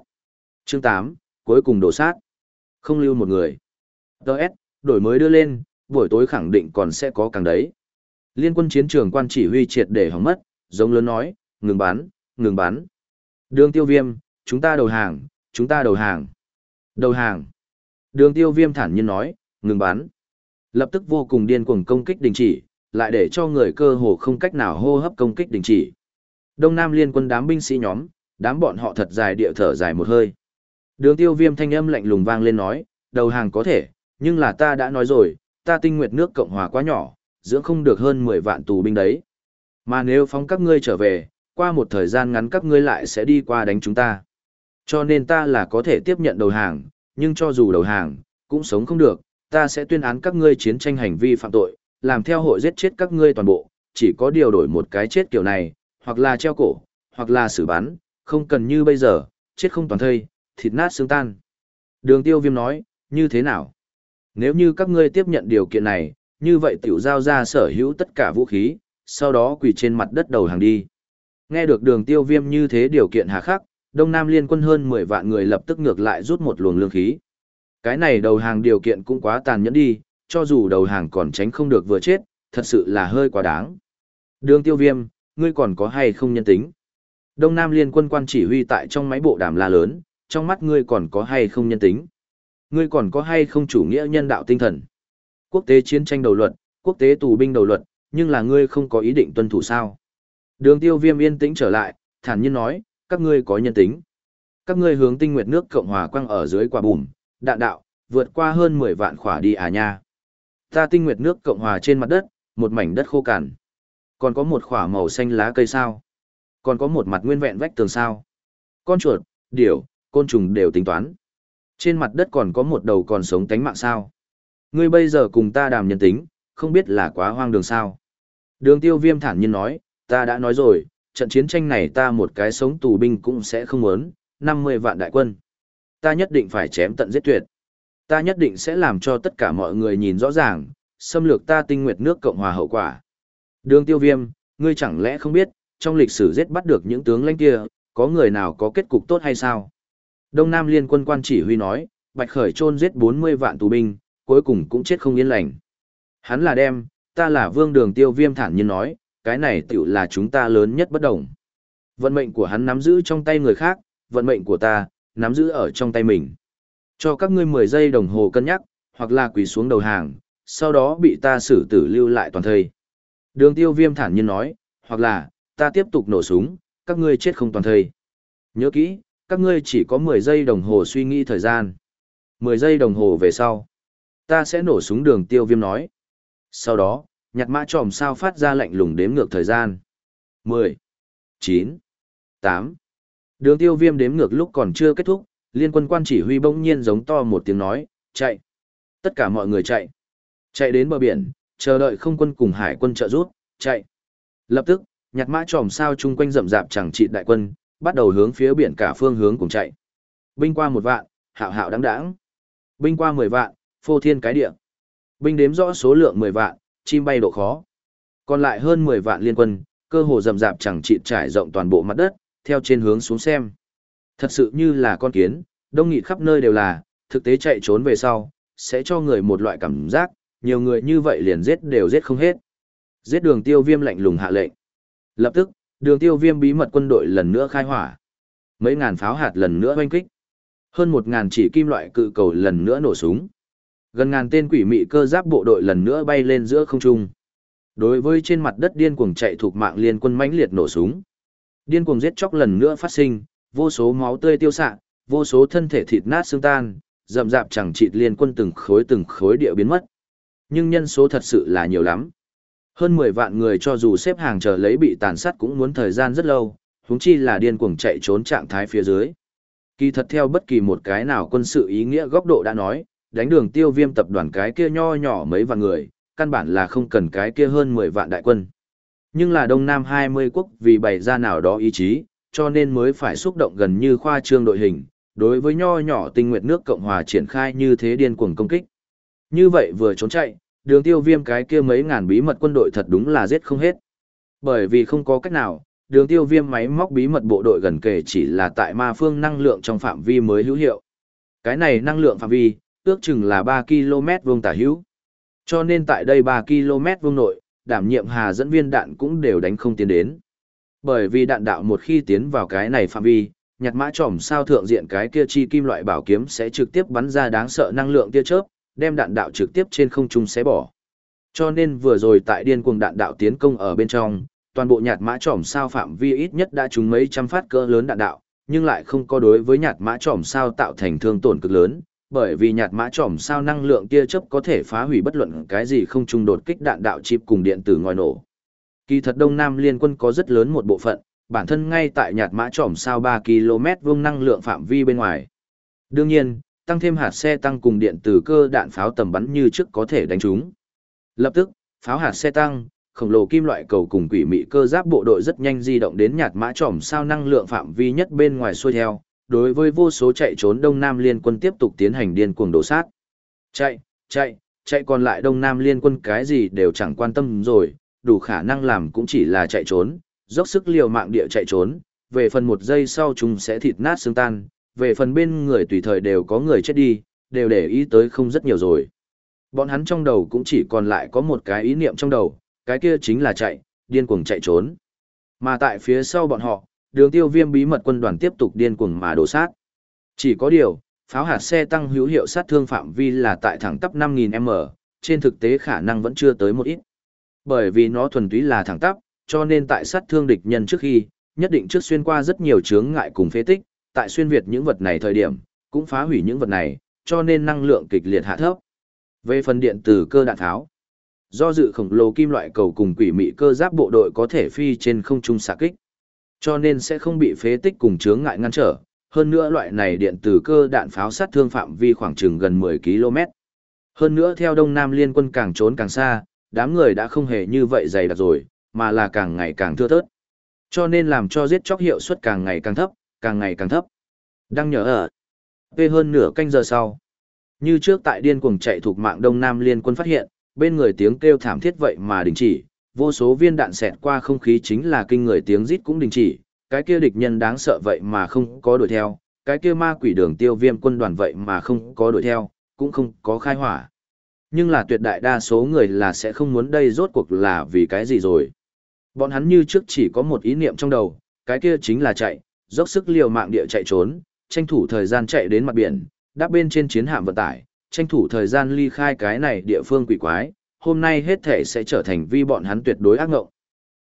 Speaker 1: Chương 8, cuối cùng đổ sát. Không lưu một người. Đợt, đổi mới đưa lên, buổi tối khẳng định còn sẽ có càng đấy. Liên quân chiến trường quan chỉ huy triệt để hỏng mất, giống lớn nói, ngừng bắn, ngừng bắn. Đường tiêu viêm, chúng ta đầu hàng, chúng ta đầu hàng. Đầu hàng. Đường tiêu viêm thản nhiên nói, ngừng bắn. Lập tức vô cùng điên cuồng công kích đình chỉ, lại để cho người cơ hồ không cách nào hô hấp công kích đình chỉ. Đông Nam liên quân đám binh sĩ nhóm, đám bọn họ thật dài địa thở dài một hơi. Đường tiêu viêm thanh âm lạnh lùng vang lên nói, đầu hàng có thể, nhưng là ta đã nói rồi, ta tinh nguyệt nước Cộng Hòa quá nhỏ, dưỡng không được hơn 10 vạn tù binh đấy. Mà nếu phóng các ngươi trở về, qua một thời gian ngắn các ngươi lại sẽ đi qua đánh chúng ta. Cho nên ta là có thể tiếp nhận đầu hàng, nhưng cho dù đầu hàng, cũng sống không được, ta sẽ tuyên án các ngươi chiến tranh hành vi phạm tội, làm theo hội giết chết các ngươi toàn bộ, chỉ có điều đổi một cái chết kiểu này, hoặc là treo cổ, hoặc là xử bắn, không cần như bây giờ, chết không toàn thây, thịt nát xương tan. Đường tiêu viêm nói, như thế nào? Nếu như các ngươi tiếp nhận điều kiện này, như vậy tiểu giao ra sở hữu tất cả vũ khí, sau đó quỳ trên mặt đất đầu hàng đi. Nghe được đường tiêu viêm như thế điều kiện hà khắc, Đông Nam liên quân hơn 10 vạn người lập tức ngược lại rút một luồng lương khí. Cái này đầu hàng điều kiện cũng quá tàn nhẫn đi, cho dù đầu hàng còn tránh không được vừa chết, thật sự là hơi quá đáng. Đường tiêu viêm, ngươi còn có hay không nhân tính? Đông Nam liên quân quan chỉ huy tại trong máy bộ đàm la lớn, trong mắt ngươi còn có hay không nhân tính? Ngươi còn có hay không chủ nghĩa nhân đạo tinh thần? Quốc tế chiến tranh đầu luật, quốc tế tù binh đầu luật, nhưng là ngươi không có ý định tuân thủ sao? Đường tiêu viêm yên tĩnh trở lại, thản nhiên nói, các ngươi có nhân tính. Các ngươi hướng tinh nguyệt nước Cộng Hòa quăng ở dưới quả bùm, đạn đạo, vượt qua hơn 10 vạn khỏa đi à nha. Ta tinh nguyệt nước Cộng Hòa trên mặt đất, một mảnh đất khô cằn. Còn có một khỏa màu xanh lá cây sao. Còn có một mặt nguyên vẹn vách tường sao. Con chuột, điểu, côn trùng đều tính toán. Trên mặt đất còn có một đầu còn sống tánh mạng sao. Ngươi bây giờ cùng ta đàm nhân tính, không biết là quá hoang đường sao. Đường tiêu viêm thản nhiên nói, ta đã nói rồi, trận chiến tranh này ta một cái sống tù binh cũng sẽ không muốn, 50 vạn đại quân. Ta nhất định phải chém tận giết tuyệt. Ta nhất định sẽ làm cho tất cả mọi người nhìn rõ ràng, xâm lược ta tinh nguyệt nước Cộng hòa hậu quả. Đường tiêu viêm, ngươi chẳng lẽ không biết, trong lịch sử giết bắt được những tướng lãnh kia, có người nào có kết cục tốt hay sao? Đông Nam Liên quân quan chỉ huy nói, Bạch Khởi chôn giết 40 vạn tù binh, cuối cùng cũng chết không yên lành. Hắn là đem, ta là vương đường tiêu viêm thản nhiên nói, cái này tựu là chúng ta lớn nhất bất đồng. Vận mệnh của hắn nắm giữ trong tay người khác, vận mệnh của ta, nắm giữ ở trong tay mình. Cho các ngươi 10 giây đồng hồ cân nhắc, hoặc là quỳ xuống đầu hàng, sau đó bị ta xử tử lưu lại toàn thây. Đường tiêu viêm thản nhiên nói, hoặc là, ta tiếp tục nổ súng, các ngươi chết không toàn thây. Nhớ kỹ, các ngươi chỉ có 10 giây đồng hồ suy nghĩ thời gian. 10 giây đồng hồ về sau, ta sẽ nổ súng đường tiêu viêm nói. Sau đó, nhặt mã tròm sao phát ra lệnh lùng đếm ngược thời gian. 10, 9, 8. Đường tiêu viêm đếm ngược lúc còn chưa kết thúc, liên quân quan chỉ huy bỗng nhiên giống to một tiếng nói, chạy. Tất cả mọi người chạy. Chạy đến bờ biển, chờ đợi không quân cùng hải quân trợ rút, chạy. Lập tức, nhặt mã tròm sao chung quanh rậm rạp chẳng trị đại quân, bắt đầu hướng phía biển cả phương hướng cùng chạy. Binh qua một vạn, hạo hạo đáng đáng. Binh qua mười vạn, phô thiên cái địa. Binh đếm rõ số lượng mười vạn, chim bay độ khó. Còn lại hơn mười vạn liên quân, cơ hồ rầm rạp chẳng trị trải rộng toàn bộ mặt đất, theo trên hướng xuống xem. Thật sự như là con kiến, đông nghịt khắp nơi đều là, thực tế chạy trốn về sau, sẽ cho người một loại cảm giác, nhiều người như vậy liền giết đều giết không hết. Giết đường tiêu viêm lạnh lùng hạ lệnh. Lập tức, đường tiêu viêm bí mật quân đội lần nữa khai hỏa. Mấy ngàn pháo hạt lần nữa hoanh kích. Hơn một ngàn chỉ kim loại cự cầu lần nữa nổ súng. Gần ngàn tên quỷ mị cơ giáp bộ đội lần nữa bay lên giữa không trung. Đối với trên mặt đất điên cuồng chạy thuộc mạng liên quân mãnh liệt nổ súng. Điên cuồng giết chóc lần nữa phát sinh, vô số máu tươi tiêu xạ, vô số thân thể thịt nát xương tan, rậm rạp chẳng chịt liên quân từng khối từng khối địa biến mất. Nhưng nhân số thật sự là nhiều lắm. Hơn 10 vạn người cho dù xếp hàng chờ lấy bị tàn sát cũng muốn thời gian rất lâu, huống chi là điên cuồng chạy trốn trạng thái phía dưới. Kỳ thật theo bất kỳ một cái nào quân sự ý nghĩa góc độ đã nói, đánh đường tiêu viêm tập đoàn cái kia nho nhỏ mấy vạn người, căn bản là không cần cái kia hơn 10 vạn đại quân. Nhưng là Đông Nam 20 quốc vì bày ra nào đó ý chí, cho nên mới phải xúc động gần như khoa trương đội hình, đối với nho nhỏ tinh nguyệt nước Cộng Hòa triển khai như thế điên cuồng công kích. Như vậy vừa trốn chạy, đường tiêu viêm cái kia mấy ngàn bí mật quân đội thật đúng là giết không hết. Bởi vì không có cách nào, đường tiêu viêm máy móc bí mật bộ đội gần kề chỉ là tại ma phương năng lượng trong phạm vi mới hữu hiệu. Cái này năng lượng phạm vi, ước chừng là 3 km vuông tả hữu. Cho nên tại đây 3 km vuông nội, đảm nhiệm hà dẫn viên đạn cũng đều đánh không tiến đến. Bởi vì đạn đạo một khi tiến vào cái này phạm vi, nhặt mã trỏm sao thượng diện cái kia chi kim loại bảo kiếm sẽ trực tiếp bắn ra đáng sợ năng lượng tia chớp, đem đạn đạo trực tiếp trên không trung xé bỏ. Cho nên vừa rồi tại điên cuồng đạn đạo tiến công ở bên trong, toàn bộ nhạt mã trỏm sao phạm vi ít nhất đã trúng mấy trăm phát cỡ lớn đạn đạo, nhưng lại không có đối với nhạt mã trỏm sao tạo thành thương tổn cực lớn, bởi vì nhạt mã tròm sao năng lượng tia chớp có thể phá hủy bất luận cái gì không trung đột kích đạn đạo chip cùng điện tử ngòi nổ. Kỳ thật Đông Nam liên quân có rất lớn một bộ phận, bản thân ngay tại nhạt mã tròm sao 3 km vuông năng lượng phạm vi bên ngoài. Đương nhiên, tăng thêm hạt xe tăng cùng điện tử cơ đạn pháo tầm bắn như trước có thể đánh chúng. Lập tức, pháo hạt xe tăng, khổng lồ kim loại cầu cùng quỷ mị cơ giáp bộ đội rất nhanh di động đến nhạt mã tròm sao năng lượng phạm vi nhất bên ngoài xuôi theo, đối với vô số chạy trốn Đông Nam liên quân tiếp tục tiến hành điên cuồng đổ sát. Chạy, chạy, chạy còn lại Đông Nam liên quân cái gì đều chẳng quan tâm rồi, đủ khả năng làm cũng chỉ là chạy trốn, dốc sức liều mạng địa chạy trốn, về phần một giây sau chúng sẽ thịt nát xương tan, về phần bên người tùy thời đều có người chết đi, đều để ý tới không rất nhiều rồi. Bọn hắn trong đầu cũng chỉ còn lại có một cái ý niệm trong đầu, cái kia chính là chạy, điên cuồng chạy trốn. Mà tại phía sau bọn họ, đường tiêu viêm bí mật quân đoàn tiếp tục điên cuồng mà đổ sát. Chỉ có điều, pháo hạt xe tăng hữu hiệu sát thương phạm vi là tại thẳng tắp 5.000m, trên thực tế khả năng vẫn chưa tới một ít. Bởi vì nó thuần túy là thẳng tắp, cho nên tại sát thương địch nhân trước khi, nhất định trước xuyên qua rất nhiều chướng ngại cùng phế tích, tại xuyên việt những vật này thời điểm, cũng phá hủy những vật này, cho nên năng lượng kịch liệt hạ thấp. Về phần điện từ cơ đạn tháo, do dự khổng lồ kim loại cầu cùng quỷ mị cơ giáp bộ đội có thể phi trên không trung xạ kích, cho nên sẽ không bị phế tích cùng chướng ngại ngăn trở. Hơn nữa loại này điện tử cơ đạn pháo sát thương phạm vi khoảng chừng gần 10 km. Hơn nữa theo Đông Nam liên quân càng trốn càng xa, đám người đã không hề như vậy dày đặc rồi, mà là càng ngày càng thưa thớt. Cho nên làm cho giết chóc hiệu suất càng ngày càng thấp, càng ngày càng thấp. Đăng nhớ ở. Về hơn nửa canh giờ sau. Như trước tại điên cuồng chạy thuộc mạng Đông Nam liên quân phát hiện, bên người tiếng kêu thảm thiết vậy mà đình chỉ, vô số viên đạn xẹt qua không khí chính là kinh người tiếng rít cũng đình chỉ, cái kia địch nhân đáng sợ vậy mà không có đuổi theo, cái kia ma quỷ đường tiêu viêm quân đoàn vậy mà không có đuổi theo, cũng không có khai hỏa. Nhưng là tuyệt đại đa số người là sẽ không muốn đây rốt cuộc là vì cái gì rồi. Bọn hắn như trước chỉ có một ý niệm trong đầu, cái kia chính là chạy, dốc sức liều mạng địa chạy trốn, tranh thủ thời gian chạy đến mặt biển, đáp bên trên chiến hạm vận tải, tranh thủ thời gian ly khai cái này địa phương quỷ quái, hôm nay hết thể sẽ trở thành vi bọn hắn tuyệt đối ác ngộng.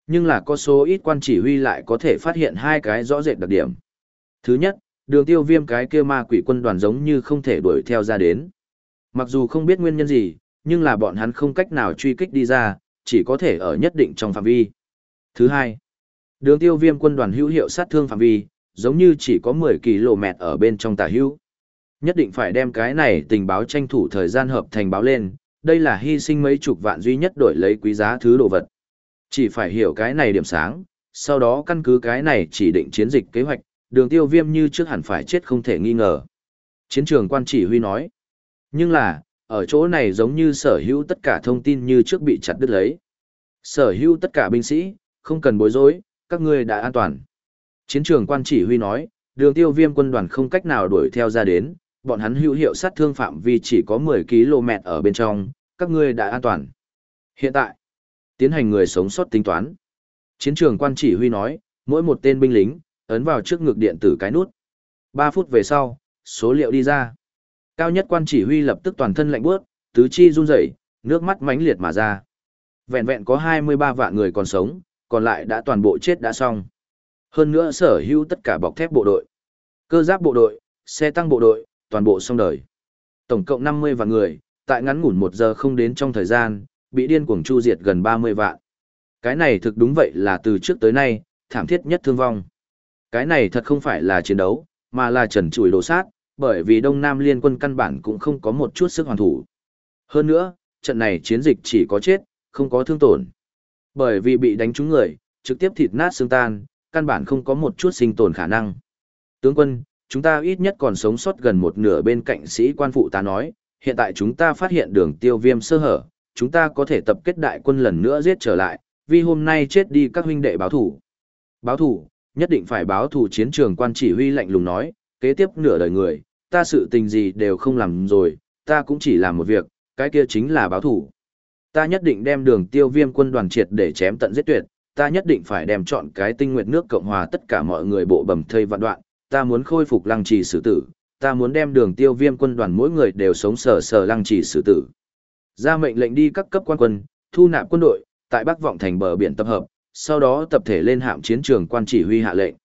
Speaker 1: Nhưng là có số ít quan chỉ huy lại có thể phát hiện hai cái rõ rệt đặc điểm. Thứ nhất, đường tiêu viêm cái kia ma quỷ quân đoàn giống như không thể đuổi theo ra đến. Mặc dù không biết nguyên nhân gì, nhưng là bọn hắn không cách nào truy kích đi ra, chỉ có thể ở nhất định trong phạm vi. Thứ hai, đường tiêu viêm quân đoàn hữu hiệu sát thương phạm vi, giống như chỉ có 10 km ở bên trong tà hữu. Nhất định phải đem cái này tình báo tranh thủ thời gian hợp thành báo lên, đây là hy sinh mấy chục vạn duy nhất đổi lấy quý giá thứ đồ vật. Chỉ phải hiểu cái này điểm sáng, sau đó căn cứ cái này chỉ định chiến dịch kế hoạch, đường tiêu viêm như trước hẳn phải chết không thể nghi ngờ. Chiến trường quan chỉ huy nói. Nhưng là, ở chỗ này giống như sở hữu tất cả thông tin như trước bị chặt đứt lấy. Sở hữu tất cả binh sĩ, không cần bối rối, các ngươi đã an toàn. Chiến trường quan chỉ huy nói, đường tiêu viêm quân đoàn không cách nào đuổi theo ra đến, bọn hắn hữu hiệu sát thương phạm vi chỉ có 10 km ở bên trong, các ngươi đã an toàn. Hiện tại, tiến hành người sống sót tính toán. Chiến trường quan chỉ huy nói, mỗi một tên binh lính, ấn vào trước ngực điện tử cái nút. 3 phút về sau, số liệu đi ra. Cao nhất quan chỉ huy lập tức toàn thân lạnh bước, tứ chi run rẩy, nước mắt mãnh liệt mà ra. Vẹn vẹn có 23 vạn người còn sống, còn lại đã toàn bộ chết đã xong. Hơn nữa sở hữu tất cả bọc thép bộ đội, cơ giáp bộ đội, xe tăng bộ đội, toàn bộ xong đời. Tổng cộng 50 vạn người, tại ngắn ngủn một giờ không đến trong thời gian, bị điên cuồng chu diệt gần 30 vạn. Cái này thực đúng vậy là từ trước tới nay, thảm thiết nhất thương vong. Cái này thật không phải là chiến đấu, mà là trần trụi đổ sát, bởi vì Đông Nam liên quân căn bản cũng không có một chút sức hoàn thủ. Hơn nữa, trận này chiến dịch chỉ có chết, không có thương tổn. Bởi vì bị đánh trúng người, trực tiếp thịt nát xương tan, căn bản không có một chút sinh tồn khả năng. Tướng quân, chúng ta ít nhất còn sống sót gần một nửa bên cạnh sĩ quan phụ tá nói, hiện tại chúng ta phát hiện đường tiêu viêm sơ hở, chúng ta có thể tập kết đại quân lần nữa giết trở lại, vì hôm nay chết đi các huynh đệ báo thủ. Báo thủ, nhất định phải báo thủ chiến trường quan chỉ huy lạnh lùng nói, kế tiếp nửa đời người, ta sự tình gì đều không làm rồi, ta cũng chỉ làm một việc, cái kia chính là báo thủ. Ta nhất định đem đường tiêu viêm quân đoàn triệt để chém tận giết tuyệt, ta nhất định phải đem chọn cái tinh nguyện nước Cộng Hòa tất cả mọi người bộ bầm thây vạn đoạn, ta muốn khôi phục lăng trì sử tử, ta muốn đem đường tiêu viêm quân đoàn mỗi người đều sống sờ sờ lăng trì xử tử. Ra mệnh lệnh đi các cấp quan quân, thu nạp quân đội, tại Bắc Vọng thành bờ biển tập hợp, sau đó tập thể lên hạm chiến trường quan chỉ huy hạ lệnh.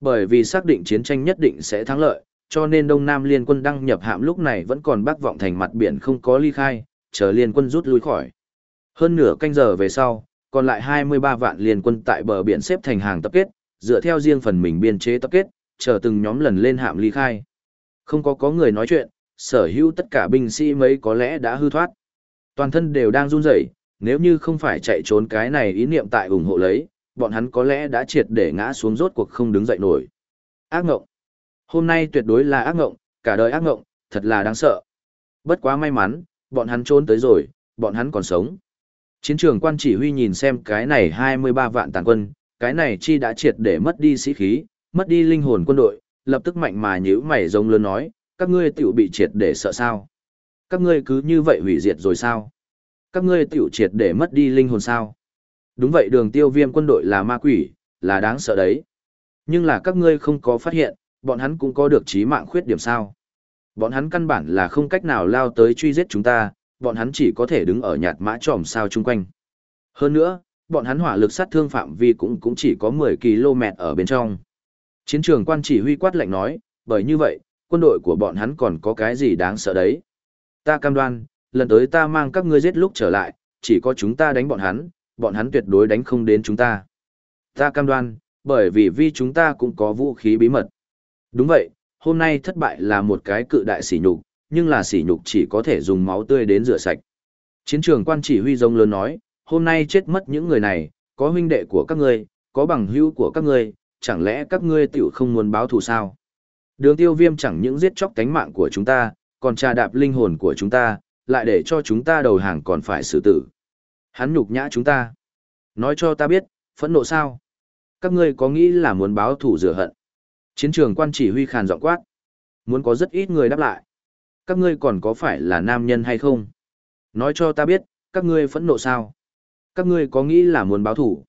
Speaker 1: Bởi vì xác định chiến tranh nhất định sẽ thắng lợi, cho nên Đông Nam liên quân đăng nhập hạm lúc này vẫn còn Bắc Vọng thành mặt biển không có ly khai, chờ liên quân rút lui khỏi. Hơn nửa canh giờ về sau, còn lại 23 vạn liên quân tại bờ biển xếp thành hàng tập kết, dựa theo riêng phần mình biên chế tập kết, chờ từng nhóm lần lên hạm ly khai. Không có có người nói chuyện, sở hữu tất cả binh sĩ mấy có lẽ đã hư thoát. Toàn thân đều đang run rẩy, nếu như không phải chạy trốn cái này ý niệm tại ủng hộ lấy, bọn hắn có lẽ đã triệt để ngã xuống rốt cuộc không đứng dậy nổi. Ác ngộng. Hôm nay tuyệt đối là ác ngộng, cả đời ác ngộng, thật là đáng sợ. Bất quá may mắn, bọn hắn trốn tới rồi, bọn hắn còn sống. Chiến trường quan chỉ huy nhìn xem cái này 23 vạn tàn quân, cái này chi đã triệt để mất đi sĩ khí, mất đi linh hồn quân đội, lập tức mạnh mà nhíu mày giống lớn nói, các ngươi tiểu bị triệt để sợ sao? Các ngươi cứ như vậy hủy diệt rồi sao? Các ngươi tiểu triệt để mất đi linh hồn sao? Đúng vậy đường tiêu viêm quân đội là ma quỷ, là đáng sợ đấy. Nhưng là các ngươi không có phát hiện, bọn hắn cũng có được trí mạng khuyết điểm sao? Bọn hắn căn bản là không cách nào lao tới truy giết chúng ta, bọn hắn chỉ có thể đứng ở nhạt mã tròm sao chung quanh. Hơn nữa, bọn hắn hỏa lực sát thương phạm vi cũng cũng chỉ có 10 km ở bên trong. Chiến trường quan chỉ huy quát lạnh nói, bởi như vậy, quân đội của bọn hắn còn có cái gì đáng sợ đấy. Ta cam đoan, lần tới ta mang các ngươi giết lúc trở lại, chỉ có chúng ta đánh bọn hắn, bọn hắn tuyệt đối đánh không đến chúng ta. Ta cam đoan, bởi vì vì chúng ta cũng có vũ khí bí mật. Đúng vậy, hôm nay thất bại là một cái cự đại sỉ nhục, nhưng là sỉ nhục chỉ có thể dùng máu tươi đến rửa sạch. Chiến trường quan chỉ huy giống lớn nói, hôm nay chết mất những người này, có huynh đệ của các ngươi, có bằng hữu của các ngươi, chẳng lẽ các ngươi tiểu không muốn báo thù sao? Đường tiêu viêm chẳng những giết chóc cánh mạng của chúng ta, còn trà đạp linh hồn của chúng ta, lại để cho chúng ta đầu hàng còn phải xử tử. Hắn nhục nhã chúng ta. Nói cho ta biết, phẫn nộ sao? Các ngươi có nghĩ là muốn báo thủ rửa hận? Chiến trường quan chỉ huy khàn giọng quát. Muốn có rất ít người đáp lại. Các ngươi còn có phải là nam nhân hay không? Nói cho ta biết, các ngươi phẫn nộ sao? Các ngươi có nghĩ là muốn báo thủ?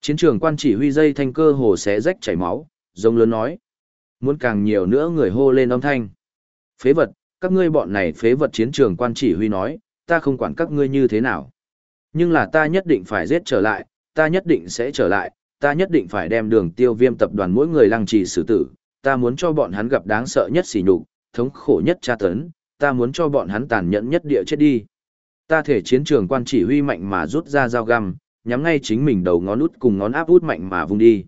Speaker 1: Chiến trường quan chỉ huy dây thanh cơ hồ xé rách chảy máu, giống lớn nói. Muốn càng nhiều nữa người hô lên âm thanh. Phế vật, các ngươi bọn này phế vật chiến trường quan chỉ huy nói, ta không quản các ngươi như thế nào. Nhưng là ta nhất định phải giết trở lại, ta nhất định sẽ trở lại, ta nhất định phải đem đường tiêu viêm tập đoàn mỗi người lăng trì xử tử, ta muốn cho bọn hắn gặp đáng sợ nhất xỉ nhục, thống khổ nhất tra tấn, ta muốn cho bọn hắn tàn nhẫn nhất địa chết đi. Ta thể chiến trường quan chỉ huy mạnh mà rút ra dao găm, nhắm ngay chính mình đầu ngón út cùng ngón áp út mạnh mà vung đi.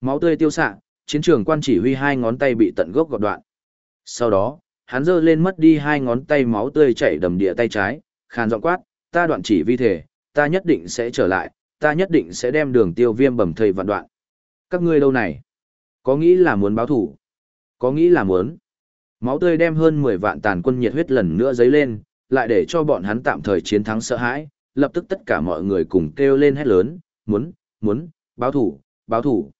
Speaker 1: Máu tươi tiêu xạ, chiến trường quan chỉ huy hai ngón tay bị tận gốc gọt đoạn. Sau đó, hắn giơ lên mất đi hai ngón tay máu tươi chảy đầm địa tay trái, khàn giọng quát, ta đoạn chỉ vi thể, ta nhất định sẽ trở lại, ta nhất định sẽ đem đường tiêu viêm bầm thầy vạn đoạn. Các ngươi đâu này? Có nghĩ là muốn báo thủ? Có nghĩ là muốn? Máu tươi đem hơn 10 vạn tàn quân nhiệt huyết lần nữa dấy lên, lại để cho bọn hắn tạm thời chiến thắng sợ hãi, lập tức tất cả mọi người cùng kêu lên hét lớn, muốn, muốn, báo thủ, báo thủ.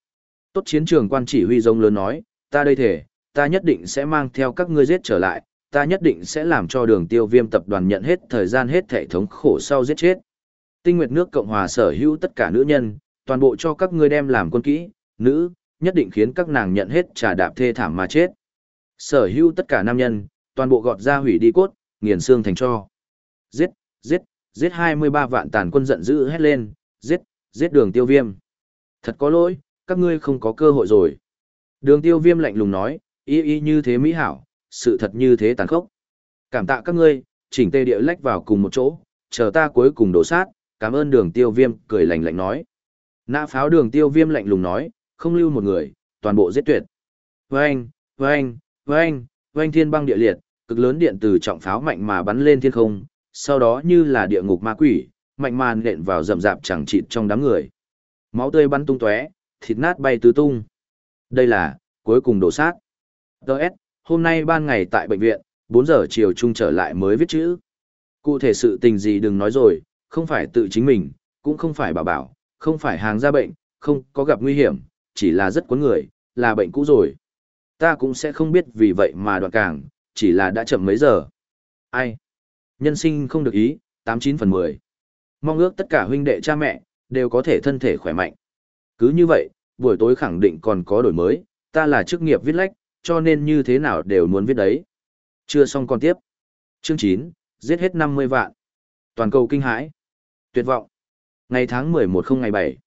Speaker 1: Tốt chiến trường quan chỉ huy rông lớn nói, ta đây thể, ta nhất định sẽ mang theo các ngươi giết trở lại, ta nhất định sẽ làm cho đường tiêu viêm tập đoàn nhận hết thời gian hết thể thống khổ sau giết chết. Tinh Nguyệt nước Cộng hòa sở hữu tất cả nữ nhân, toàn bộ cho các ngươi đem làm quân kỹ, nữ, nhất định khiến các nàng nhận hết trả đạp thê thảm mà chết. Sở hữu tất cả nam nhân, toàn bộ gọt ra hủy đi cốt, nghiền xương thành cho. Giết, giết, giết 23 vạn tàn quân giận dữ hét lên, giết, giết đường tiêu viêm. Thật có lỗi, các ngươi không có cơ hội rồi. Đường tiêu viêm lạnh lùng nói, y y như thế mỹ hảo, sự thật như thế tàn khốc. Cảm tạ các ngươi, chỉnh tê địa lách vào cùng một chỗ, chờ ta cuối cùng đổ sát, cảm ơn đường tiêu viêm, cười lạnh lạnh nói. Nã pháo đường tiêu viêm lạnh lùng nói, không lưu một người, toàn bộ giết tuyệt. Vâng, vâng, vâng, vâng thiên băng địa liệt, cực lớn điện từ trọng pháo mạnh mà bắn lên thiên không, sau đó như là địa ngục ma quỷ, mạnh màn nện vào rậm rạp chẳng chịt trong đám người. Máu tươi bắn tung tóe, thịt nát bay tứ tung. Đây là, cuối cùng đổ sát. Đợt, hôm nay ban ngày tại bệnh viện, 4 giờ chiều trung trở lại mới viết chữ. Cụ thể sự tình gì đừng nói rồi, không phải tự chính mình, cũng không phải bảo bảo, không phải hàng ra bệnh, không có gặp nguy hiểm, chỉ là rất cuốn người, là bệnh cũ rồi. Ta cũng sẽ không biết vì vậy mà đoạn càng, chỉ là đã chậm mấy giờ. Ai? Nhân sinh không được ý, 89 phần 10. Mong ước tất cả huynh đệ cha mẹ, đều có thể thân thể khỏe mạnh. Cứ như vậy, buổi tối khẳng định còn có đổi mới, ta là chức nghiệp viết lách, cho nên như thế nào đều muốn viết đấy. Chưa xong còn tiếp. Chương 9, giết hết 50 vạn. Toàn cầu kinh hãi. Tuyệt vọng. Ngày tháng 11 không ngày 7.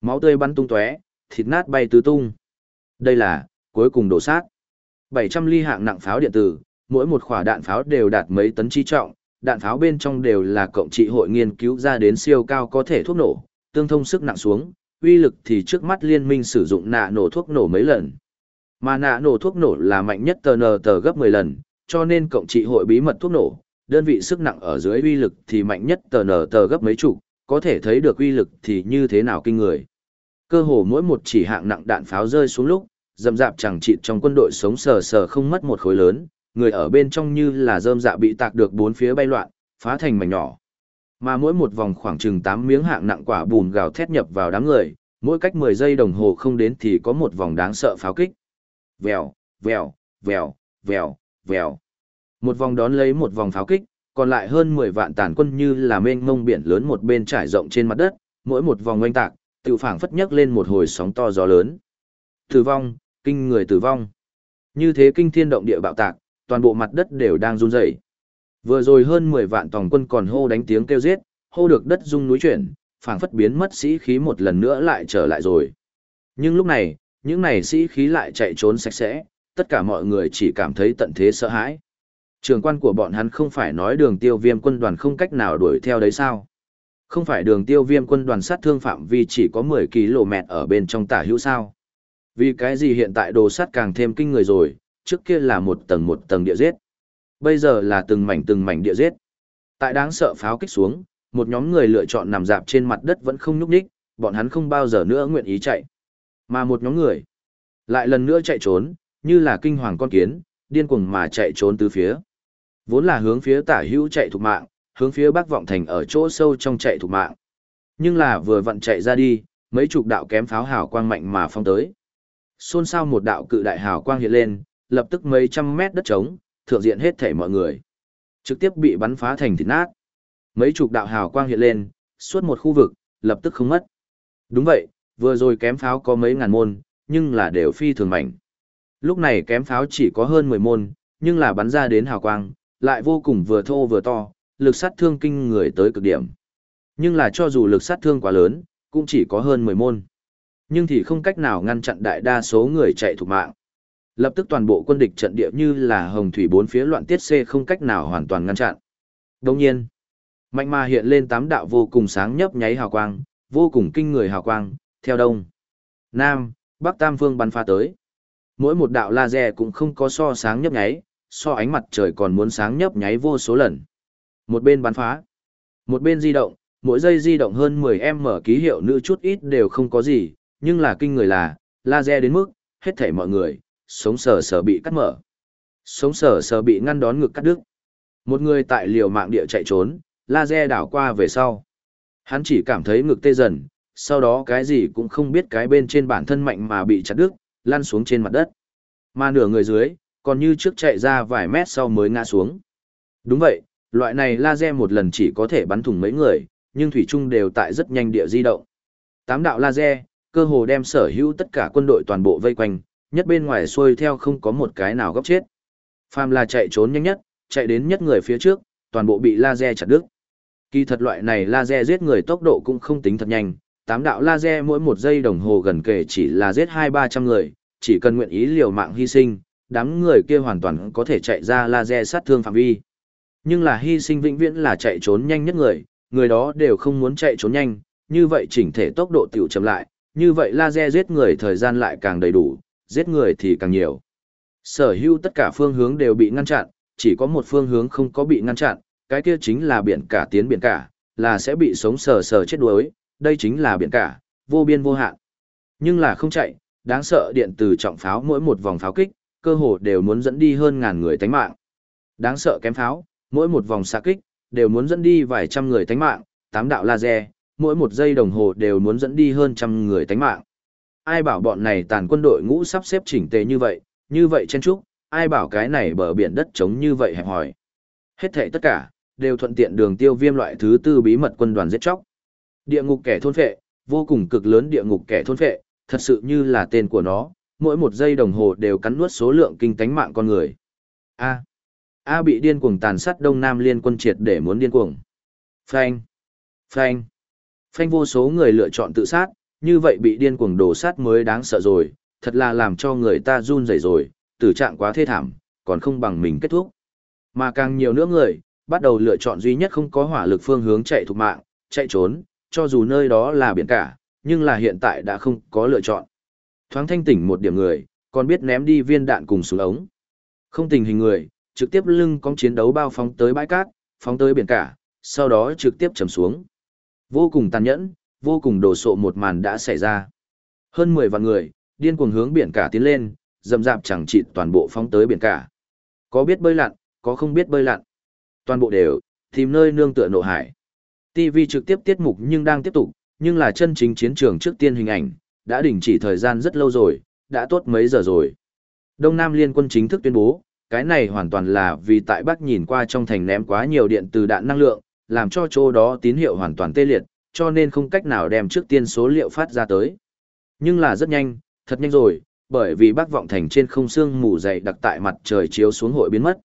Speaker 1: Máu tươi bắn tung tóe, thịt nát bay tứ tung. Đây là, cuối cùng đổ sát. 700 ly hạng nặng pháo điện tử, mỗi một quả đạn pháo đều đạt mấy tấn chi trọng, đạn pháo bên trong đều là cộng trị hội nghiên cứu ra đến siêu cao có thể thuốc nổ, tương thông sức nặng xuống, uy lực thì trước mắt liên minh sử dụng nạ nổ thuốc nổ mấy lần. Mà nạ nổ thuốc nổ là mạnh nhất tờ nờ tờ gấp 10 lần, cho nên cộng trị hội bí mật thuốc nổ, đơn vị sức nặng ở dưới uy lực thì mạnh nhất tờ nở tờ gấp mấy chục, có thể thấy được uy lực thì như thế nào kinh người. Cơ hồ mỗi một chỉ hạng nặng đạn pháo rơi xuống lúc, dầm dạp chẳng chịt trong quân đội sống sờ sờ không mất một khối lớn, người ở bên trong như là rơm dạ bị tạc được bốn phía bay loạn, phá thành mảnh nhỏ. Mà mỗi một vòng khoảng chừng 8 miếng hạng nặng quả bùn gào thét nhập vào đám người, mỗi cách 10 giây đồng hồ không đến thì có một vòng đáng sợ pháo kích. Vèo, vèo, vèo, vèo, vèo. Một vòng đón lấy một vòng pháo kích, còn lại hơn 10 vạn tàn quân như là mênh mông biển lớn một bên trải rộng trên mặt đất, mỗi một vòng oanh tạc, tự phảng phất nhấc lên một hồi sóng to gió lớn. Tử vong, kinh người tử vong. Như thế kinh thiên động địa bạo tạc, toàn bộ mặt đất đều đang run rẩy. Vừa rồi hơn 10 vạn tòng quân còn hô đánh tiếng kêu giết, hô được đất rung núi chuyển, phảng phất biến mất sĩ khí một lần nữa lại trở lại rồi. Nhưng lúc này, những này sĩ khí lại chạy trốn sạch sẽ, tất cả mọi người chỉ cảm thấy tận thế sợ hãi. Trường quan của bọn hắn không phải nói đường tiêu viêm quân đoàn không cách nào đuổi theo đấy sao? Không phải đường tiêu viêm quân đoàn sát thương phạm vi chỉ có 10 km ở bên trong tả hữu sao? Vì cái gì hiện tại đồ sát càng thêm kinh người rồi, trước kia là một tầng một tầng địa giết. Bây giờ là từng mảnh từng mảnh địa giết. Tại đáng sợ pháo kích xuống, một nhóm người lựa chọn nằm dạp trên mặt đất vẫn không nhúc nhích, bọn hắn không bao giờ nữa nguyện ý chạy. Mà một nhóm người lại lần nữa chạy trốn, như là kinh hoàng con kiến, điên cuồng mà chạy trốn từ phía. Vốn là hướng phía tả hữu chạy thục mạng, hướng phía bắc vọng thành ở chỗ sâu trong chạy thục mạng. Nhưng là vừa vặn chạy ra đi, mấy chục đạo kém pháo hào quang mạnh mà phong tới. Xôn xao một đạo cự đại hào quang hiện lên, lập tức mấy trăm mét đất trống, thượng diện hết thảy mọi người. Trực tiếp bị bắn phá thành thịt nát. Mấy chục đạo hào quang hiện lên, suốt một khu vực, lập tức không mất. Đúng vậy, vừa rồi kém pháo có mấy ngàn môn, nhưng là đều phi thường mạnh. Lúc này kém pháo chỉ có hơn 10 môn, nhưng là bắn ra đến hào quang, lại vô cùng vừa thô vừa to, lực sát thương kinh người tới cực điểm. Nhưng là cho dù lực sát thương quá lớn, cũng chỉ có hơn 10 môn. Nhưng thì không cách nào ngăn chặn đại đa số người chạy thủ mạng. Lập tức toàn bộ quân địch trận địa như là hồng thủy bốn phía loạn tiết xê không cách nào hoàn toàn ngăn chặn. Đồng nhiên, mạnh mà hiện lên tám đạo vô cùng sáng nhấp nháy hào quang, vô cùng kinh người hào quang, theo đông, nam, bắc tam phương bắn phá tới. Mỗi một đạo laser cũng không có so sáng nhấp nháy, so ánh mặt trời còn muốn sáng nhấp nháy vô số lần. Một bên bắn phá, một bên di động, mỗi giây di động hơn 10 mở ký hiệu nữ chút ít đều không có gì, nhưng là kinh người là, laser đến mức, hết thảy mọi người, sống sờ sờ bị cắt mở. Sống sờ sờ bị ngăn đón ngực cắt đứt. Một người tại liều mạng địa chạy trốn, laser đảo qua về sau. Hắn chỉ cảm thấy ngực tê dần, sau đó cái gì cũng không biết cái bên trên bản thân mạnh mà bị chặt đứt, lăn xuống trên mặt đất. Mà nửa người dưới, còn như trước chạy ra vài mét sau mới ngã xuống. Đúng vậy, loại này laser một lần chỉ có thể bắn thủng mấy người, nhưng thủy chung đều tại rất nhanh địa di động. Tám đạo laser, cơ hồ đem sở hữu tất cả quân đội toàn bộ vây quanh, nhất bên ngoài xuôi theo không có một cái nào góc chết. Phàm là chạy trốn nhanh nhất, chạy đến nhất người phía trước, toàn bộ bị laser chặt đứt. Kỳ thật loại này laser giết người tốc độ cũng không tính thật nhanh, tám đạo laser mỗi một giây đồng hồ gần kể chỉ là giết hai ba trăm người, chỉ cần nguyện ý liều mạng hy sinh, đám người kia hoàn toàn có thể chạy ra laser sát thương phạm vi. Nhưng là hy sinh vĩnh viễn là chạy trốn nhanh nhất người, người đó đều không muốn chạy trốn nhanh, như vậy chỉnh thể tốc độ tiểu chậm lại, như vậy laser giết người thời gian lại càng đầy đủ, giết người thì càng nhiều. Sở hữu tất cả phương hướng đều bị ngăn chặn, chỉ có một phương hướng không có bị ngăn chặn, cái kia chính là biển cả tiến biển cả, là sẽ bị sống sờ sờ chết đuối, đây chính là biển cả, vô biên vô hạn. Nhưng là không chạy, đáng sợ điện từ trọng pháo mỗi một vòng pháo kích, cơ hồ đều muốn dẫn đi hơn ngàn người tánh mạng. Đáng sợ kém pháo, mỗi một vòng xạ kích, đều muốn dẫn đi vài trăm người tánh mạng, tám đạo laser, mỗi một giây đồng hồ đều muốn dẫn đi hơn trăm người tánh mạng. Ai bảo bọn này tàn quân đội ngũ sắp xếp chỉnh tề như vậy, như vậy chen trúc, ai bảo cái này bờ biển đất trống như vậy hẹp hòi. Hết thảy tất cả, đều thuận tiện đường tiêu viêm loại thứ tư bí mật quân đoàn giết chóc. Địa ngục kẻ thôn phệ, vô cùng cực lớn địa ngục kẻ thôn phệ, thật sự như là tên của nó, mỗi một giây đồng hồ đều cắn nuốt số lượng kinh tánh mạng con người. A. A bị điên cuồng tàn sát Đông Nam liên quân triệt để muốn điên cuồng. Phanh. Phanh. Phanh vô số người lựa chọn tự sát, như vậy bị điên cuồng đổ sát mới đáng sợ rồi, thật là làm cho người ta run rẩy rồi, tử trạng quá thê thảm, còn không bằng mình kết thúc. Mà càng nhiều nữa người, bắt đầu lựa chọn duy nhất không có hỏa lực phương hướng chạy thục mạng, chạy trốn, cho dù nơi đó là biển cả, nhưng là hiện tại đã không có lựa chọn. Thoáng thanh tỉnh một điểm người, còn biết ném đi viên đạn cùng xuống ống. Không tình hình người, trực tiếp lưng cong chiến đấu bao phóng tới bãi cát, phóng tới biển cả, sau đó trực tiếp chầm xuống. Vô cùng tàn nhẫn, vô cùng đồ sộ một màn đã xảy ra. Hơn 10 vạn người, điên cuồng hướng biển cả tiến lên, dầm dạp chẳng chịt toàn bộ phóng tới biển cả. Có biết bơi lặn, có không biết bơi lặn. Toàn bộ đều, tìm nơi nương tựa nộ hải. TV trực tiếp tiết mục nhưng đang tiếp tục, nhưng là chân chính chiến trường trước tiên hình ảnh, đã đình chỉ thời gian rất lâu rồi, đã tốt mấy giờ rồi. Đông Nam Liên quân chính thức tuyên bố, cái này hoàn toàn là vì tại Bắc nhìn qua trong thành ném quá nhiều điện từ đạn năng lượng, làm cho chỗ đó tín hiệu hoàn toàn tê liệt, cho nên không cách nào đem trước tiên số liệu phát ra tới. Nhưng là rất nhanh, thật nhanh rồi, bởi vì Bắc vọng thành trên không xương mù dày đặc tại mặt trời chiếu xuống hội biến mất.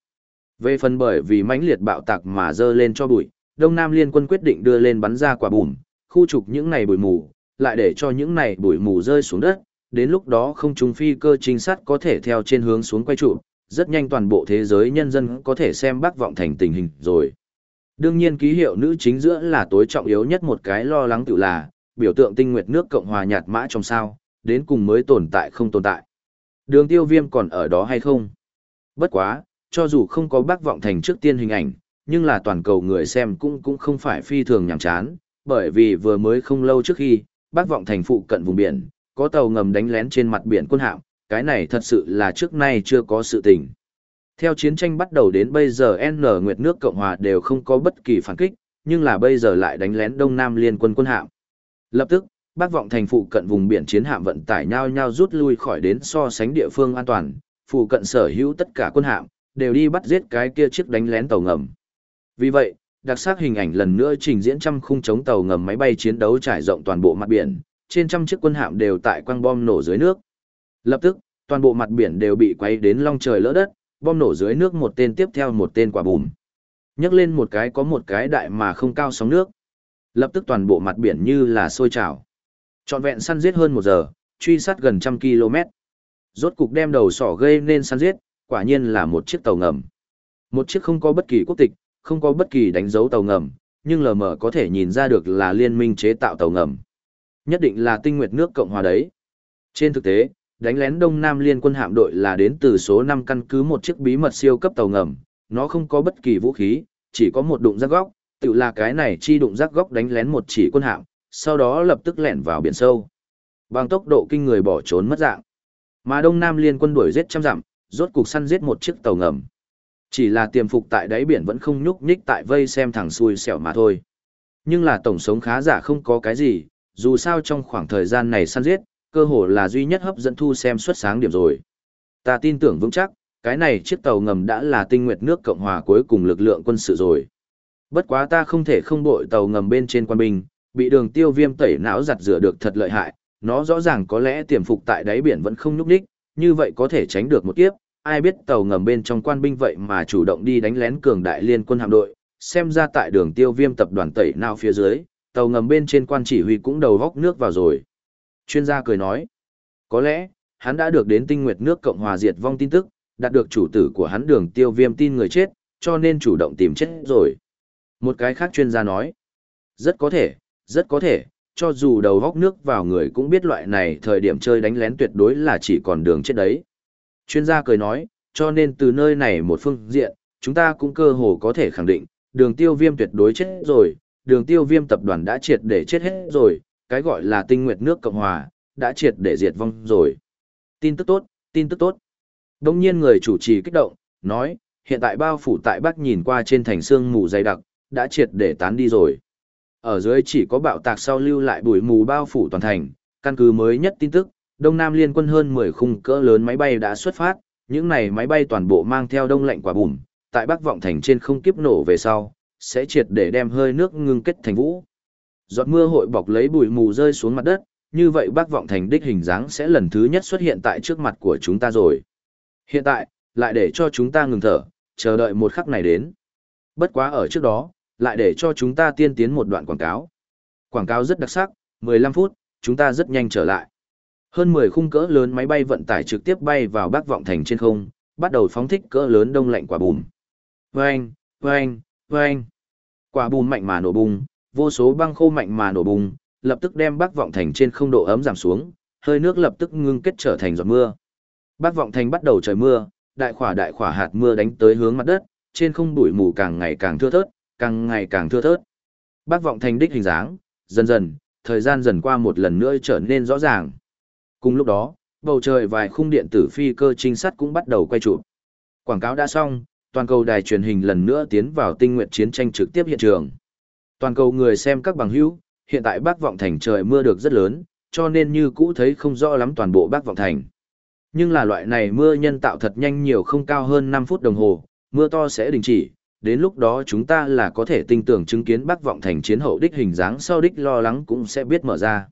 Speaker 1: Về phần bởi vì mãnh liệt bạo tạc mà dơ lên cho bụi, Đông Nam Liên quân quyết định đưa lên bắn ra quả bùm, khu trục những này bụi mù, lại để cho những này bụi mù rơi xuống đất, đến lúc đó không trung phi cơ trinh sát có thể theo trên hướng xuống quay trụ, rất nhanh toàn bộ thế giới nhân dân có thể xem Bắc vọng thành tình hình rồi. Đương nhiên ký hiệu nữ chính giữa là tối trọng yếu nhất một cái lo lắng tự là, biểu tượng tinh nguyệt nước Cộng hòa nhạt mã trong sao, đến cùng mới tồn tại không tồn tại. Đường tiêu viêm còn ở đó hay không? Bất quá, cho dù không có bác vọng thành trước tiên hình ảnh, nhưng là toàn cầu người xem cũng cũng không phải phi thường nhàm chán, bởi vì vừa mới không lâu trước khi, bác vọng thành phụ cận vùng biển, có tàu ngầm đánh lén trên mặt biển quân hạm, cái này thật sự là trước nay chưa có sự tình. Theo chiến tranh bắt đầu đến bây giờ N Nguyệt nước Cộng Hòa đều không có bất kỳ phản kích, nhưng là bây giờ lại đánh lén Đông Nam liên quân quân hạm. Lập tức, bác vọng thành phụ cận vùng biển chiến hạm vận tải nhau nhau rút lui khỏi đến so sánh địa phương an toàn, phụ cận sở hữu tất cả quân hạm, đều đi bắt giết cái kia chiếc đánh lén tàu ngầm. Vì vậy, đặc sắc hình ảnh lần nữa trình diễn trăm khung chống tàu ngầm máy bay chiến đấu trải rộng toàn bộ mặt biển, trên trăm chiếc quân hạm đều tại quang bom nổ dưới nước. Lập tức, toàn bộ mặt biển đều bị quay đến long trời lỡ đất, bom nổ dưới nước một tên tiếp theo một tên quả bùm. Nhấc lên một cái có một cái đại mà không cao sóng nước. Lập tức toàn bộ mặt biển như là sôi trào. Trọn vẹn săn giết hơn một giờ, truy sát gần trăm km. Rốt cục đem đầu sỏ gây nên săn giết, quả nhiên là một chiếc tàu ngầm. Một chiếc không có bất kỳ quốc tịch, không có bất kỳ đánh dấu tàu ngầm, nhưng lờ mờ có thể nhìn ra được là liên minh chế tạo tàu ngầm. Nhất định là tinh nguyệt nước Cộng hòa đấy. Trên thực tế, đánh lén Đông Nam liên quân hạm đội là đến từ số 5 căn cứ một chiếc bí mật siêu cấp tàu ngầm, nó không có bất kỳ vũ khí, chỉ có một đụng rác góc, tự là cái này chi đụng rác góc đánh lén một chỉ quân hạm, sau đó lập tức lẻn vào biển sâu. Bằng tốc độ kinh người bỏ trốn mất dạng. Mà Đông Nam liên quân đuổi giết trăm dặm, rốt cục săn giết một chiếc tàu ngầm. Chỉ là tiềm phục tại đáy biển vẫn không nhúc nhích tại vây xem thằng xui xẻo mà thôi. Nhưng là tổng sống khá giả không có cái gì, dù sao trong khoảng thời gian này săn giết, cơ hồ là duy nhất hấp dẫn thu xem xuất sáng điểm rồi. Ta tin tưởng vững chắc, cái này chiếc tàu ngầm đã là tinh nguyệt nước Cộng hòa cuối cùng lực lượng quân sự rồi. Bất quá ta không thể không bội tàu ngầm bên trên quan binh, bị đường tiêu viêm tẩy não giặt rửa được thật lợi hại, nó rõ ràng có lẽ tiềm phục tại đáy biển vẫn không nhúc đích, như vậy có thể tránh được một kiếp, ai biết tàu ngầm bên trong quan binh vậy mà chủ động đi đánh lén cường đại liên quân hạm đội, xem ra tại đường tiêu viêm tập đoàn tẩy nào phía dưới, tàu ngầm bên trên quan chỉ huy cũng đầu góc nước vào rồi. Chuyên gia cười nói, có lẽ, hắn đã được đến tinh nguyệt nước Cộng hòa diệt vong tin tức, đạt được chủ tử của hắn đường tiêu viêm tin người chết, cho nên chủ động tìm chết rồi. Một cái khác chuyên gia nói, rất có thể, rất có thể, cho dù đầu góc nước vào người cũng biết loại này thời điểm chơi đánh lén tuyệt đối là chỉ còn đường chết đấy. Chuyên gia cười nói, cho nên từ nơi này một phương diện, chúng ta cũng cơ hồ có thể khẳng định, đường tiêu viêm tuyệt đối chết rồi, đường tiêu viêm tập đoàn đã triệt để chết hết rồi, cái gọi là tinh nguyệt nước Cộng Hòa, đã triệt để diệt vong rồi. Tin tức tốt, tin tức tốt. Đông nhiên người chủ trì kích động, nói, hiện tại bao phủ tại Bắc nhìn qua trên thành xương mù dày đặc, đã triệt để tán đi rồi. Ở dưới chỉ có bạo tạc sau lưu lại bụi mù bao phủ toàn thành, căn cứ mới nhất tin tức, Đông Nam liên quân hơn 10 khung cỡ lớn máy bay đã xuất phát, những này máy bay toàn bộ mang theo đông lạnh quả bùm, tại Bắc Vọng Thành trên không kiếp nổ về sau, sẽ triệt để đem hơi nước ngưng kết thành vũ. Giọt mưa hội bọc lấy bụi mù rơi xuống mặt đất, như vậy Bắc Vọng Thành đích hình dáng sẽ lần thứ nhất xuất hiện tại trước mặt của chúng ta rồi. Hiện tại, lại để cho chúng ta ngừng thở, chờ đợi một khắc này đến. Bất quá ở trước đó, lại để cho chúng ta tiên tiến một đoạn quảng cáo. Quảng cáo rất đặc sắc, 15 phút, chúng ta rất nhanh trở lại. Hơn 10 khung cỡ lớn máy bay vận tải trực tiếp bay vào Bắc Vọng Thành trên không, bắt đầu phóng thích cỡ lớn đông lạnh quả bùm. Vâng, vâng, vâng. Quả bùm mạnh mà nổ bùng, vô số băng khô mạnh mà nổ bùng, lập tức đem Bắc Vọng Thành trên không độ ấm giảm xuống, hơi nước lập tức ngưng kết trở thành giọt mưa. Bắc Vọng Thành bắt đầu trời mưa, đại khỏa đại khỏa hạt mưa đánh tới hướng mặt đất, trên không bụi mù càng ngày càng thưa thớt, càng ngày càng thưa thớt. Bắc Vọng Thành đích hình dáng, dần dần, thời gian dần qua một lần nữa trở nên rõ ràng. Cùng lúc đó, bầu trời vài khung điện tử phi cơ trinh sát cũng bắt đầu quay chụp. Quảng cáo đã xong, toàn cầu đài truyền hình lần nữa tiến vào tinh nguyện chiến tranh trực tiếp hiện trường. Toàn cầu người xem các bằng hữu, hiện tại bác Vọng Thành trời mưa được rất lớn, cho nên như cũ thấy không rõ lắm toàn bộ bác Vọng Thành. Nhưng là loại này mưa nhân tạo thật nhanh nhiều không cao hơn 5 phút đồng hồ, mưa to sẽ đình chỉ, đến lúc đó chúng ta là có thể tin tưởng chứng kiến bác Vọng Thành chiến hậu đích hình dáng sau đích lo lắng cũng sẽ biết mở ra.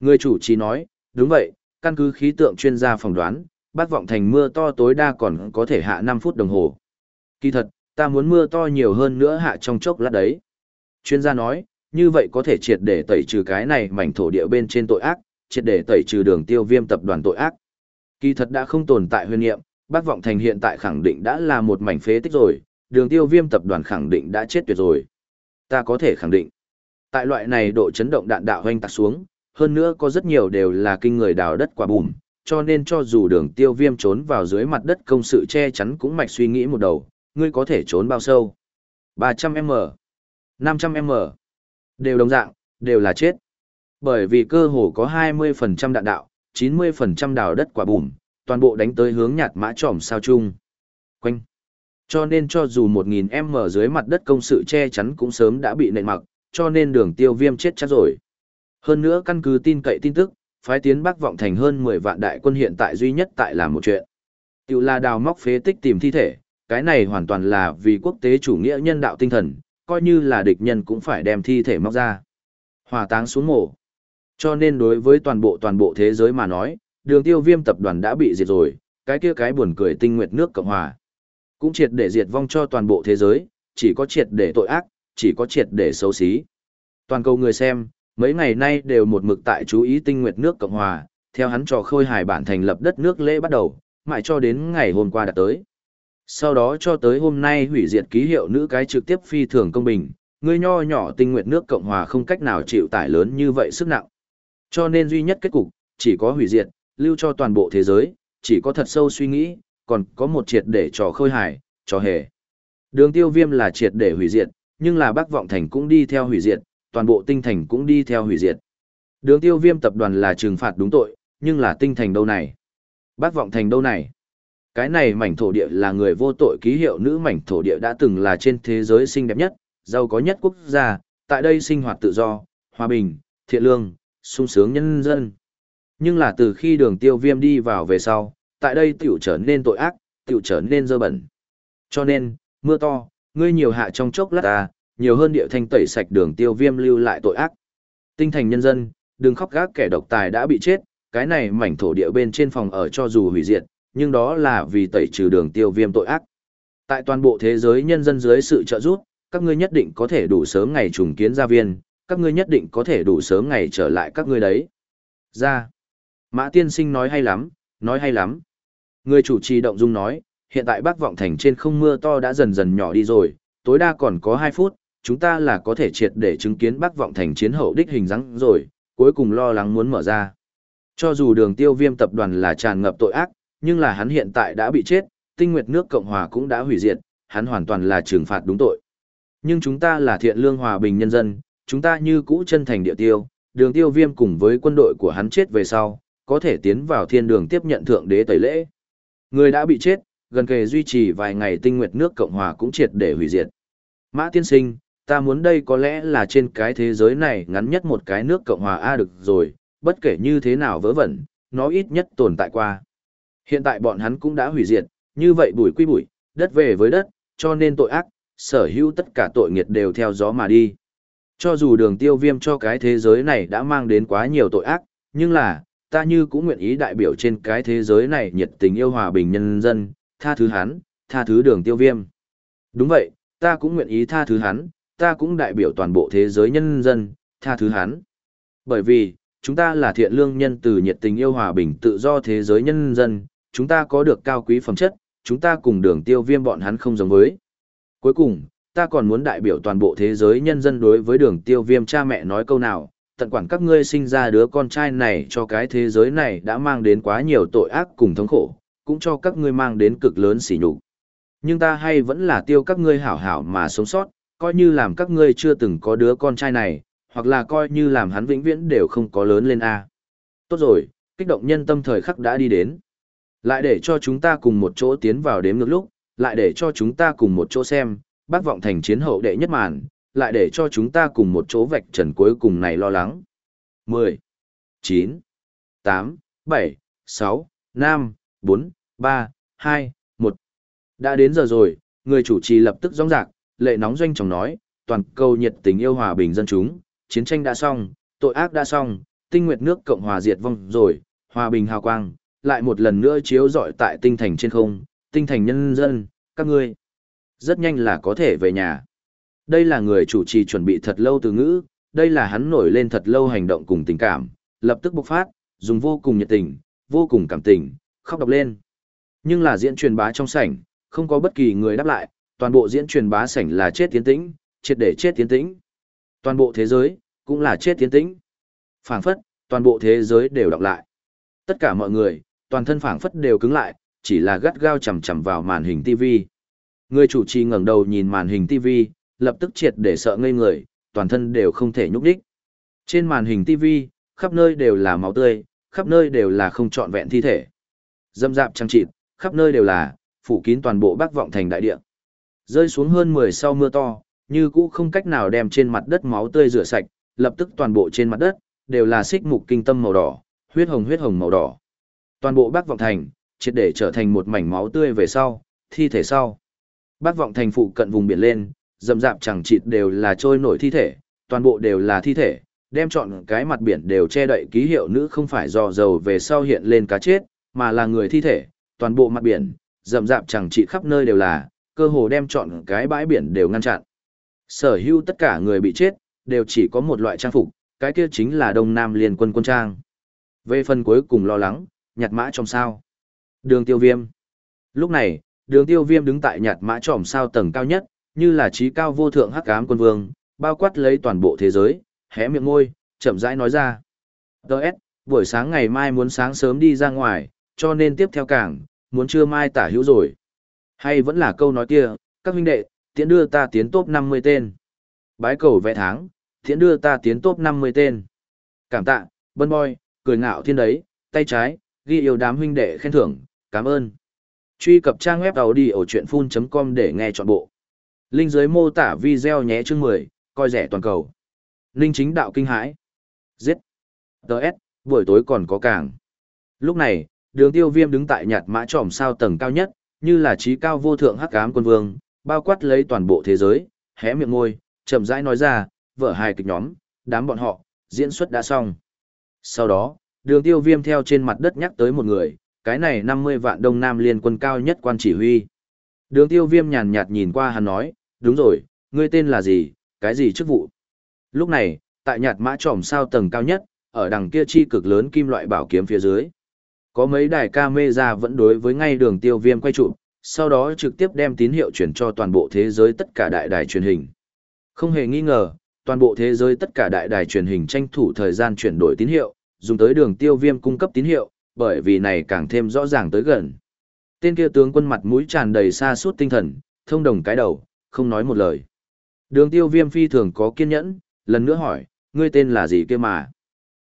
Speaker 1: Người chủ trì nói, đúng vậy, căn cứ khí tượng chuyên gia phỏng đoán, bác Vọng Thành mưa to tối đa còn có thể hạ 5 phút đồng hồ. Kỳ thật, ta muốn mưa to nhiều hơn nữa hạ trong chốc lát đấy. Chuyên gia nói, như vậy có thể triệt để tẩy trừ cái này mảnh thổ địa bên trên tội ác, triệt để tẩy trừ đường tiêu viêm tập đoàn tội ác. Kỳ thật đã không tồn tại huyền nhiệm, bác Vọng Thành hiện tại khẳng định đã là một mảnh phế tích rồi, đường tiêu viêm tập đoàn khẳng định đã chết tuyệt rồi. Ta có thể khẳng định. Tại loại này độ chấn động đạn đạo hoanh tạc xuống, hơn nữa có rất nhiều đều là kinh người đào đất quả bùm, cho nên cho dù đường tiêu viêm trốn vào dưới mặt đất công sự che chắn cũng mạch suy nghĩ một đầu, ngươi có thể trốn bao sâu. 300m, 500m, đều đồng dạng, đều là chết. Bởi vì cơ hồ có 20% đạn đạo, 90% đào đất quả bùm, toàn bộ đánh tới hướng nhạt mã trỏm sao chung. Quanh, Cho nên cho dù 1.000m dưới mặt đất công sự che chắn cũng sớm đã bị nện mặc, cho nên đường tiêu viêm chết chắc rồi. Hơn nữa căn cứ tin cậy tin tức, phái tiến Bắc vọng thành hơn 10 vạn đại quân hiện tại duy nhất tại là một chuyện. Tiểu là đào móc phế tích tìm thi thể, cái này hoàn toàn là vì quốc tế chủ nghĩa nhân đạo tinh thần, coi như là địch nhân cũng phải đem thi thể móc ra. Hỏa táng xuống mổ. Cho nên đối với toàn bộ toàn bộ thế giới mà nói, đường tiêu viêm tập đoàn đã bị diệt rồi, cái kia cái buồn cười tinh nguyệt nước Cộng Hòa. Cũng triệt để diệt vong cho toàn bộ thế giới, chỉ có triệt để tội ác, chỉ có triệt để xấu xí. Toàn cầu người xem, mấy ngày nay đều một mực tại chú ý tinh nguyệt nước Cộng Hòa, theo hắn trò khôi hài bản thành lập đất nước lễ bắt đầu, mãi cho đến ngày hôm qua đã tới. Sau đó cho tới hôm nay hủy diệt ký hiệu nữ cái trực tiếp phi thường công bình, người nho nhỏ tinh nguyệt nước Cộng Hòa không cách nào chịu tải lớn như vậy sức nặng. Cho nên duy nhất kết cục, chỉ có hủy diệt, lưu cho toàn bộ thế giới, chỉ có thật sâu suy nghĩ, còn có một triệt để trò khôi hài, trò hề. Đường tiêu viêm là triệt để hủy diệt, nhưng là bác vọng thành cũng đi theo hủy diệt, toàn bộ tinh thành cũng đi theo hủy diệt. Đường tiêu viêm tập đoàn là trừng phạt đúng tội, nhưng là tinh thành đâu này? Bác vọng thành đâu này? Cái này mảnh thổ địa là người vô tội ký hiệu nữ mảnh thổ địa đã từng là trên thế giới xinh đẹp nhất, giàu có nhất quốc gia, tại đây sinh hoạt tự do, hòa bình, thiện lương, sung sướng nhân dân. Nhưng là từ khi đường tiêu viêm đi vào về sau, tại đây tiểu trở nên tội ác, tiểu trở nên dơ bẩn. Cho nên, mưa to, ngươi nhiều hạ trong chốc lát ta, nhiều hơn địa thanh tẩy sạch đường tiêu viêm lưu lại tội ác. Tinh thành nhân dân, đừng khóc gác kẻ độc tài đã bị chết, cái này mảnh thổ địa bên trên phòng ở cho dù hủy diệt, nhưng đó là vì tẩy trừ đường tiêu viêm tội ác. Tại toàn bộ thế giới nhân dân dưới sự trợ giúp, các ngươi nhất định có thể đủ sớm ngày trùng kiến gia viên, các ngươi nhất định có thể đủ sớm ngày trở lại các ngươi đấy. Ra. Mã tiên sinh nói hay lắm, nói hay lắm. Người chủ trì động dung nói, hiện tại bác vọng thành trên không mưa to đã dần dần nhỏ đi rồi, tối đa còn có 2 phút, chúng ta là có thể triệt để chứng kiến bác vọng thành chiến hậu đích hình dáng rồi, cuối cùng lo lắng muốn mở ra. Cho dù đường tiêu viêm tập đoàn là tràn ngập tội ác, nhưng là hắn hiện tại đã bị chết, tinh nguyệt nước Cộng Hòa cũng đã hủy diệt, hắn hoàn toàn là trừng phạt đúng tội. Nhưng chúng ta là thiện lương hòa bình nhân dân, chúng ta như cũ chân thành địa tiêu, đường tiêu viêm cùng với quân đội của hắn chết về sau, có thể tiến vào thiên đường tiếp nhận thượng đế tẩy lễ. Người đã bị chết, gần kề duy trì vài ngày tinh nguyệt nước Cộng Hòa cũng triệt để hủy diệt. Mã tiên sinh, ta muốn đây có lẽ là trên cái thế giới này ngắn nhất một cái nước Cộng Hòa A được rồi, bất kể như thế nào vớ vẩn, nó ít nhất tồn tại qua. Hiện tại bọn hắn cũng đã hủy diệt, như vậy bụi quy bụi, đất về với đất, cho nên tội ác, sở hữu tất cả tội nghiệt đều theo gió mà đi. Cho dù đường tiêu viêm cho cái thế giới này đã mang đến quá nhiều tội ác, nhưng là, ta như cũng nguyện ý đại biểu trên cái thế giới này nhiệt tình yêu hòa bình nhân dân, tha thứ hắn, tha thứ đường tiêu viêm. Đúng vậy, ta cũng nguyện ý tha thứ hắn, ta cũng đại biểu toàn bộ thế giới nhân dân, tha thứ hắn. Bởi vì, chúng ta là thiện lương nhân từ nhiệt tình yêu hòa bình tự do thế giới nhân dân, chúng ta có được cao quý phẩm chất, chúng ta cùng đường tiêu viêm bọn hắn không giống với. Cuối cùng, ta còn muốn đại biểu toàn bộ thế giới nhân dân đối với đường tiêu viêm cha mẹ nói câu nào, tận quản các ngươi sinh ra đứa con trai này cho cái thế giới này đã mang đến quá nhiều tội ác cùng thống khổ, cũng cho các ngươi mang đến cực lớn sỉ nhục. Nhưng ta hay vẫn là tiêu các ngươi hảo hảo mà sống sót, coi như làm các ngươi chưa từng có đứa con trai này, hoặc là coi như làm hắn vĩnh viễn đều không có lớn lên A. Tốt rồi, kích động nhân tâm thời khắc đã đi đến. Lại để cho chúng ta cùng một chỗ tiến vào đếm ngược lúc, lại để cho chúng ta cùng một chỗ xem, bác vọng thành chiến hậu đệ nhất màn, lại để cho chúng ta cùng một chỗ vạch trần cuối cùng này lo lắng. 10, 9, 8, 7, 6, 5, 4, 3, 2, 1. Đã đến giờ rồi, người chủ trì lập tức rong rạc, lệ nóng doanh chồng nói, toàn cầu nhiệt tình yêu hòa bình dân chúng, chiến tranh đã xong, tội ác đã xong, tinh nguyệt nước Cộng hòa diệt vong rồi, hòa bình hào quang, lại một lần nữa chiếu rọi tại tinh thành trên không, tinh thành nhân dân, các ngươi. Rất nhanh là có thể về nhà. Đây là người chủ trì chuẩn bị thật lâu từ ngữ, đây là hắn nổi lên thật lâu hành động cùng tình cảm, lập tức bộc phát, dùng vô cùng nhiệt tình, vô cùng cảm tình, khóc đọc lên. Nhưng là diễn truyền bá trong sảnh, không có bất kỳ người đáp lại, toàn bộ diễn truyền bá sảnh là chết tiến tĩnh, triệt để chết tiến tĩnh. Toàn bộ thế giới, cũng là chết tiến tĩnh. phảng phất, toàn bộ thế giới đều đọc lại. Tất cả mọi người, toàn thân phảng phất đều cứng lại, chỉ là gắt gao chầm chầm vào màn hình TV. Người chủ trì ngẩng đầu nhìn màn hình TV, lập tức triệt để sợ ngây người, toàn thân đều không thể nhúc nhích. Trên màn hình TV, khắp nơi đều là máu tươi, khắp nơi đều là không trọn vẹn thi thể. Dâm dạp trăng trịt, khắp nơi đều là, phủ kín toàn bộ bắc vọng thành đại địa, Rơi xuống hơn 10 sau mưa to, như cũ không cách nào đem trên mặt đất máu tươi rửa sạch, lập tức toàn bộ trên mặt đất, đều là xích mục kinh tâm màu đỏ, huyết hồng huyết hồng màu đỏ. Toàn bộ bác vọng thành, triệt để trở thành một mảnh máu tươi về sau, thi thể sau. Bác vọng thành phụ cận vùng biển lên, dầm dạp chẳng chịt đều là trôi nổi thi thể, toàn bộ đều là thi thể, đem chọn cái mặt biển đều che đậy ký hiệu nữ không phải dò dầu về sau hiện lên cá chết, mà là người thi thể, toàn bộ mặt biển, dầm dạp chẳng chịt khắp nơi đều là, cơ hồ đem chọn cái bãi biển đều ngăn chặn. Sở hữu tất cả người bị chết, đều chỉ có một loại trang phục, cái kia chính là Đông Nam Liên quân quân trang. Về phần cuối cùng lo lắng, nhặt mã trong sao. Đường tiêu viêm. Lúc này, đường tiêu viêm đứng tại nhặt mã tròm sao tầng cao nhất, như là trí cao vô thượng hắc ám quân vương, bao quát lấy toàn bộ thế giới, hé miệng ngôi, chậm rãi nói ra. Đợt, buổi sáng ngày mai muốn sáng sớm đi ra ngoài, cho nên tiếp theo cảng, muốn trưa mai tả hữu rồi. Hay vẫn là câu nói kia, các huynh đệ, tiễn đưa ta tiến top 50 tên. Bái cầu vẽ tháng, tiễn đưa ta tiến top 50 tên. Cảm tạ, bân boy, cười ngạo thiên đấy, tay trái, ghi yêu đám huynh đệ khen thưởng, cảm ơn. Truy cập trang web đầu đi ở chuyện full.com để nghe trọn bộ. Linh dưới mô tả video nhé chương 10, coi rẻ toàn cầu. Linh chính đạo kinh hãi. Giết. Đợt, buổi tối còn có càng. Lúc này, đường tiêu viêm đứng tại nhạt mã tròm sao tầng cao nhất, như là trí cao vô thượng hắc ám quân vương, bao quát lấy toàn bộ thế giới, hé miệng ngôi, chậm rãi nói ra, vở hài kịch nhóm, đám bọn họ, diễn xuất đã xong. Sau đó, đường tiêu viêm theo trên mặt đất nhắc tới một người, cái này 50 vạn đông nam liên quân cao nhất quan chỉ huy. Đường tiêu viêm nhàn nhạt nhìn qua hắn nói, đúng rồi, ngươi tên là gì, cái gì chức vụ. Lúc này, tại nhạt mã trỏm sao tầng cao nhất, ở đằng kia chi cực lớn kim loại bảo kiếm phía dưới. Có mấy đài ra vẫn đối với ngay đường tiêu viêm quay trụ, sau đó trực tiếp đem tín hiệu chuyển cho toàn bộ thế giới tất cả đại đài truyền hình. Không hề nghi ngờ, toàn bộ thế giới tất cả đại đài truyền hình tranh thủ thời gian chuyển đổi tín hiệu, dùng tới đường tiêu viêm cung cấp tín hiệu, bởi vì này càng thêm rõ ràng tới gần. Tên kia tướng quân mặt mũi tràn đầy xa suốt tinh thần, thông đồng cái đầu, không nói một lời. Đường tiêu viêm phi thường có kiên nhẫn, lần nữa hỏi, ngươi tên là gì kia mà?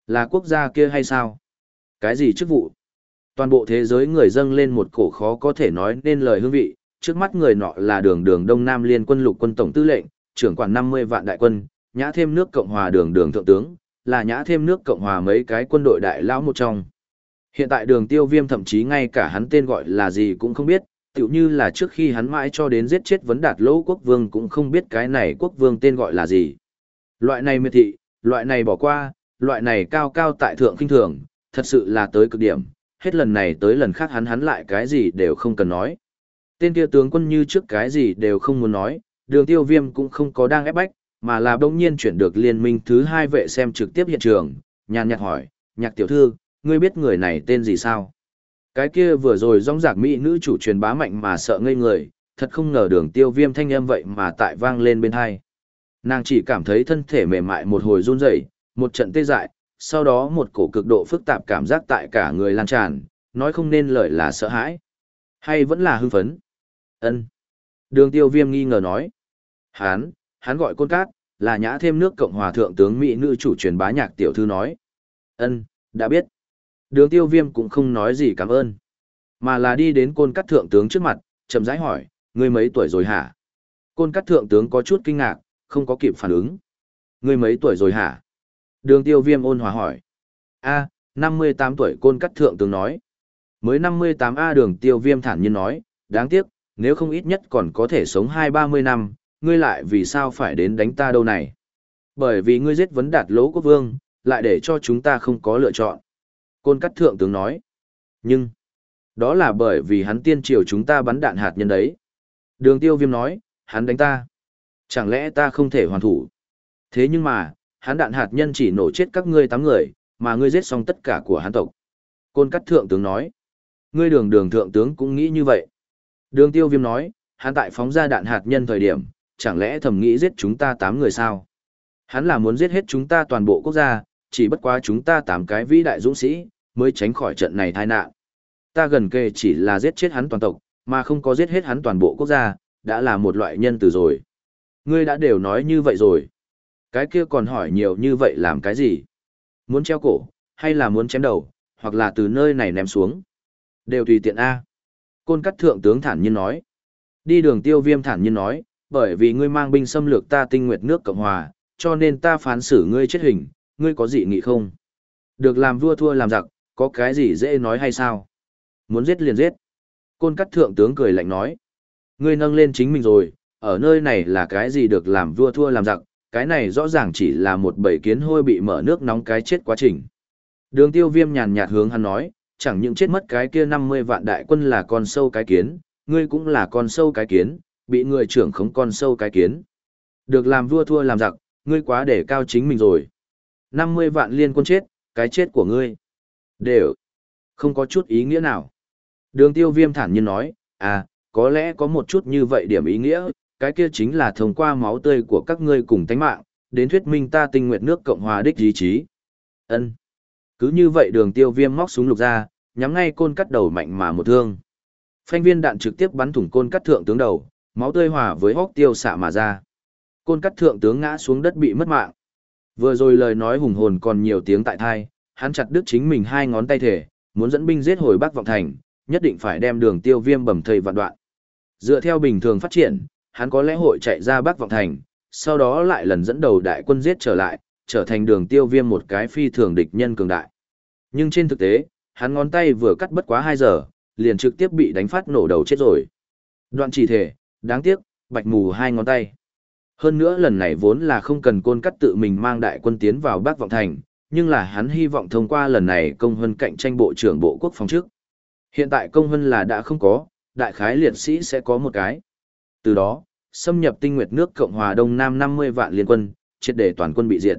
Speaker 1: Là quốc gia kia hay sao? Cái gì chức vụ? Toàn bộ thế giới người dâng lên một cổ khó có thể nói nên lời hương vị, trước mắt người nọ là đường đường Đông Nam Liên quân lục quân tổng tư lệnh, trưởng quản 50 vạn đại quân, nhã thêm nước Cộng hòa đường đường thượng tướng, là nhã thêm nước Cộng hòa mấy cái quân đội đại lão một trong. Hiện tại đường tiêu viêm thậm chí ngay cả hắn tên gọi là gì cũng không biết, tựu như là trước khi hắn mãi cho đến giết chết vấn đạt lỗ quốc vương cũng không biết cái này quốc vương tên gọi là gì. Loại này miệt thị, loại này bỏ qua, loại này cao cao tại thượng kinh thường, thật sự là tới cực điểm, hết lần này tới lần khác hắn hắn lại cái gì đều không cần nói. Tên kia tướng quân như trước cái gì đều không muốn nói, đường tiêu viêm cũng không có đang ép bách, mà là đông nhiên chuyển được liên minh thứ hai vệ xem trực tiếp hiện trường, nhàn nhạt hỏi, nhạc tiểu thư, ngươi biết người này tên gì sao? Cái kia vừa rồi rong rạc mỹ nữ chủ truyền bá mạnh mà sợ ngây người, thật không ngờ đường tiêu viêm thanh âm vậy mà tại vang lên bên hai. Nàng chỉ cảm thấy thân thể mềm mại một hồi run rẩy, một trận tê dại, sau đó một cổ cực độ phức tạp cảm giác tại cả người lan tràn, nói không nên lời là sợ hãi. Hay vẫn là hưng phấn? ân Đường tiêu viêm nghi ngờ nói. Hán, hắn gọi côn cát, là nhã thêm nước Cộng hòa thượng tướng Mỹ nữ chủ truyền bá nhạc tiểu thư nói. ân đã biết. Đường tiêu viêm cũng không nói gì cảm ơn. Mà là đi đến côn cát thượng tướng trước mặt, chậm rãi hỏi, ngươi mấy tuổi rồi hả? Côn cát thượng tướng có chút kinh ngạc, không có kịp phản ứng. Ngươi mấy tuổi rồi hả? Đường tiêu viêm ôn hòa hỏi. A, 58 tuổi côn cắt thượng tướng nói. Mới 58A đường tiêu viêm thản nhiên nói, đáng tiếc, nếu không ít nhất còn có thể sống 2-30 năm, ngươi lại vì sao phải đến đánh ta đâu này? Bởi vì ngươi giết vấn đạt lỗ quốc vương, lại để cho chúng ta không có lựa chọn. Côn cắt thượng tướng nói. Nhưng, đó là bởi vì hắn tiên triều chúng ta bắn đạn hạt nhân đấy. Đường tiêu viêm nói, hắn đánh ta. Chẳng lẽ ta không thể hoàn thủ? Thế nhưng mà, hắn đạn hạt nhân chỉ nổ chết các ngươi tám người, mà ngươi giết xong tất cả của hắn tộc. Côn cắt thượng tướng nói. Ngươi đường đường thượng tướng cũng nghĩ như vậy. Đường tiêu viêm nói, hắn tại phóng ra đạn hạt nhân thời điểm, chẳng lẽ thầm nghĩ giết chúng ta tám người sao? Hắn là muốn giết hết chúng ta toàn bộ quốc gia, chỉ bất quá chúng ta tám cái vĩ đại dũng sĩ, mới tránh khỏi trận này tai nạn. Ta gần kề chỉ là giết chết hắn toàn tộc, mà không có giết hết hắn toàn bộ quốc gia, đã là một loại nhân từ rồi. Ngươi đã đều nói như vậy rồi. Cái kia còn hỏi nhiều như vậy làm cái gì? Muốn treo cổ, hay là muốn chém đầu, hoặc là từ nơi này ném xuống? Đều tùy tiện A. Côn cắt thượng tướng thản nhiên nói. Đi đường tiêu viêm thản nhiên nói, bởi vì ngươi mang binh xâm lược ta tinh nguyệt nước Cộng Hòa, cho nên ta phán xử ngươi chết hình, ngươi có gì nghị không? Được làm vua thua làm giặc, có cái gì dễ nói hay sao? Muốn giết liền giết. Côn cắt thượng tướng cười lạnh nói. Ngươi nâng lên chính mình rồi, ở nơi này là cái gì được làm vua thua làm giặc, cái này rõ ràng chỉ là một bầy kiến hôi bị mở nước nóng cái chết quá trình. Đường tiêu viêm nhàn nhạt hướng hắn nói, chẳng những chết mất cái kia 50 vạn đại quân là con sâu cái kiến, ngươi cũng là con sâu cái kiến, bị người trưởng khống con sâu cái kiến. Được làm vua thua làm giặc, ngươi quá để cao chính mình rồi. 50 vạn liên quân chết, cái chết của ngươi. Đều. Không có chút ý nghĩa nào. Đường tiêu viêm thản nhiên nói, à, có lẽ có một chút như vậy điểm ý nghĩa, cái kia chính là thông qua máu tươi của các ngươi cùng tánh mạng, đến thuyết minh ta tinh nguyện nước Cộng hòa đích ý chí. ân Cứ như vậy đường tiêu viêm móc súng lục ra, nhắm ngay côn cắt đầu mạnh mà một thương. Phanh viên đạn trực tiếp bắn thủng côn cắt thượng tướng đầu, máu tươi hòa với hốc tiêu xạ mà ra. Côn cắt thượng tướng ngã xuống đất bị mất mạng. Vừa rồi lời nói hùng hồn còn nhiều tiếng tại thai, hắn chặt đứt chính mình hai ngón tay thể, muốn dẫn binh giết hồi Bắc vọng thành, nhất định phải đem đường tiêu viêm bầm thầy vạn đoạn. Dựa theo bình thường phát triển, hắn có lẽ hội chạy ra Bắc vọng thành, sau đó lại lần dẫn đầu đại quân giết trở lại, trở thành đường tiêu viêm một cái phi thường địch nhân cường đại. Nhưng trên thực tế, hắn ngón tay vừa cắt bất quá 2 giờ, liền trực tiếp bị đánh phát nổ đầu chết rồi. Đoạn chỉ thể, đáng tiếc, bạch mù hai ngón tay. Hơn nữa lần này vốn là không cần côn cắt tự mình mang đại quân tiến vào Bắc Vọng Thành, nhưng là hắn hy vọng thông qua lần này công hân cạnh tranh bộ trưởng bộ quốc phòng trước. Hiện tại công hân là đã không có, đại khái liệt sĩ sẽ có một cái. Từ đó, xâm nhập tinh nguyệt nước Cộng hòa Đông Nam 50 vạn liên quân, triệt để toàn quân bị diệt.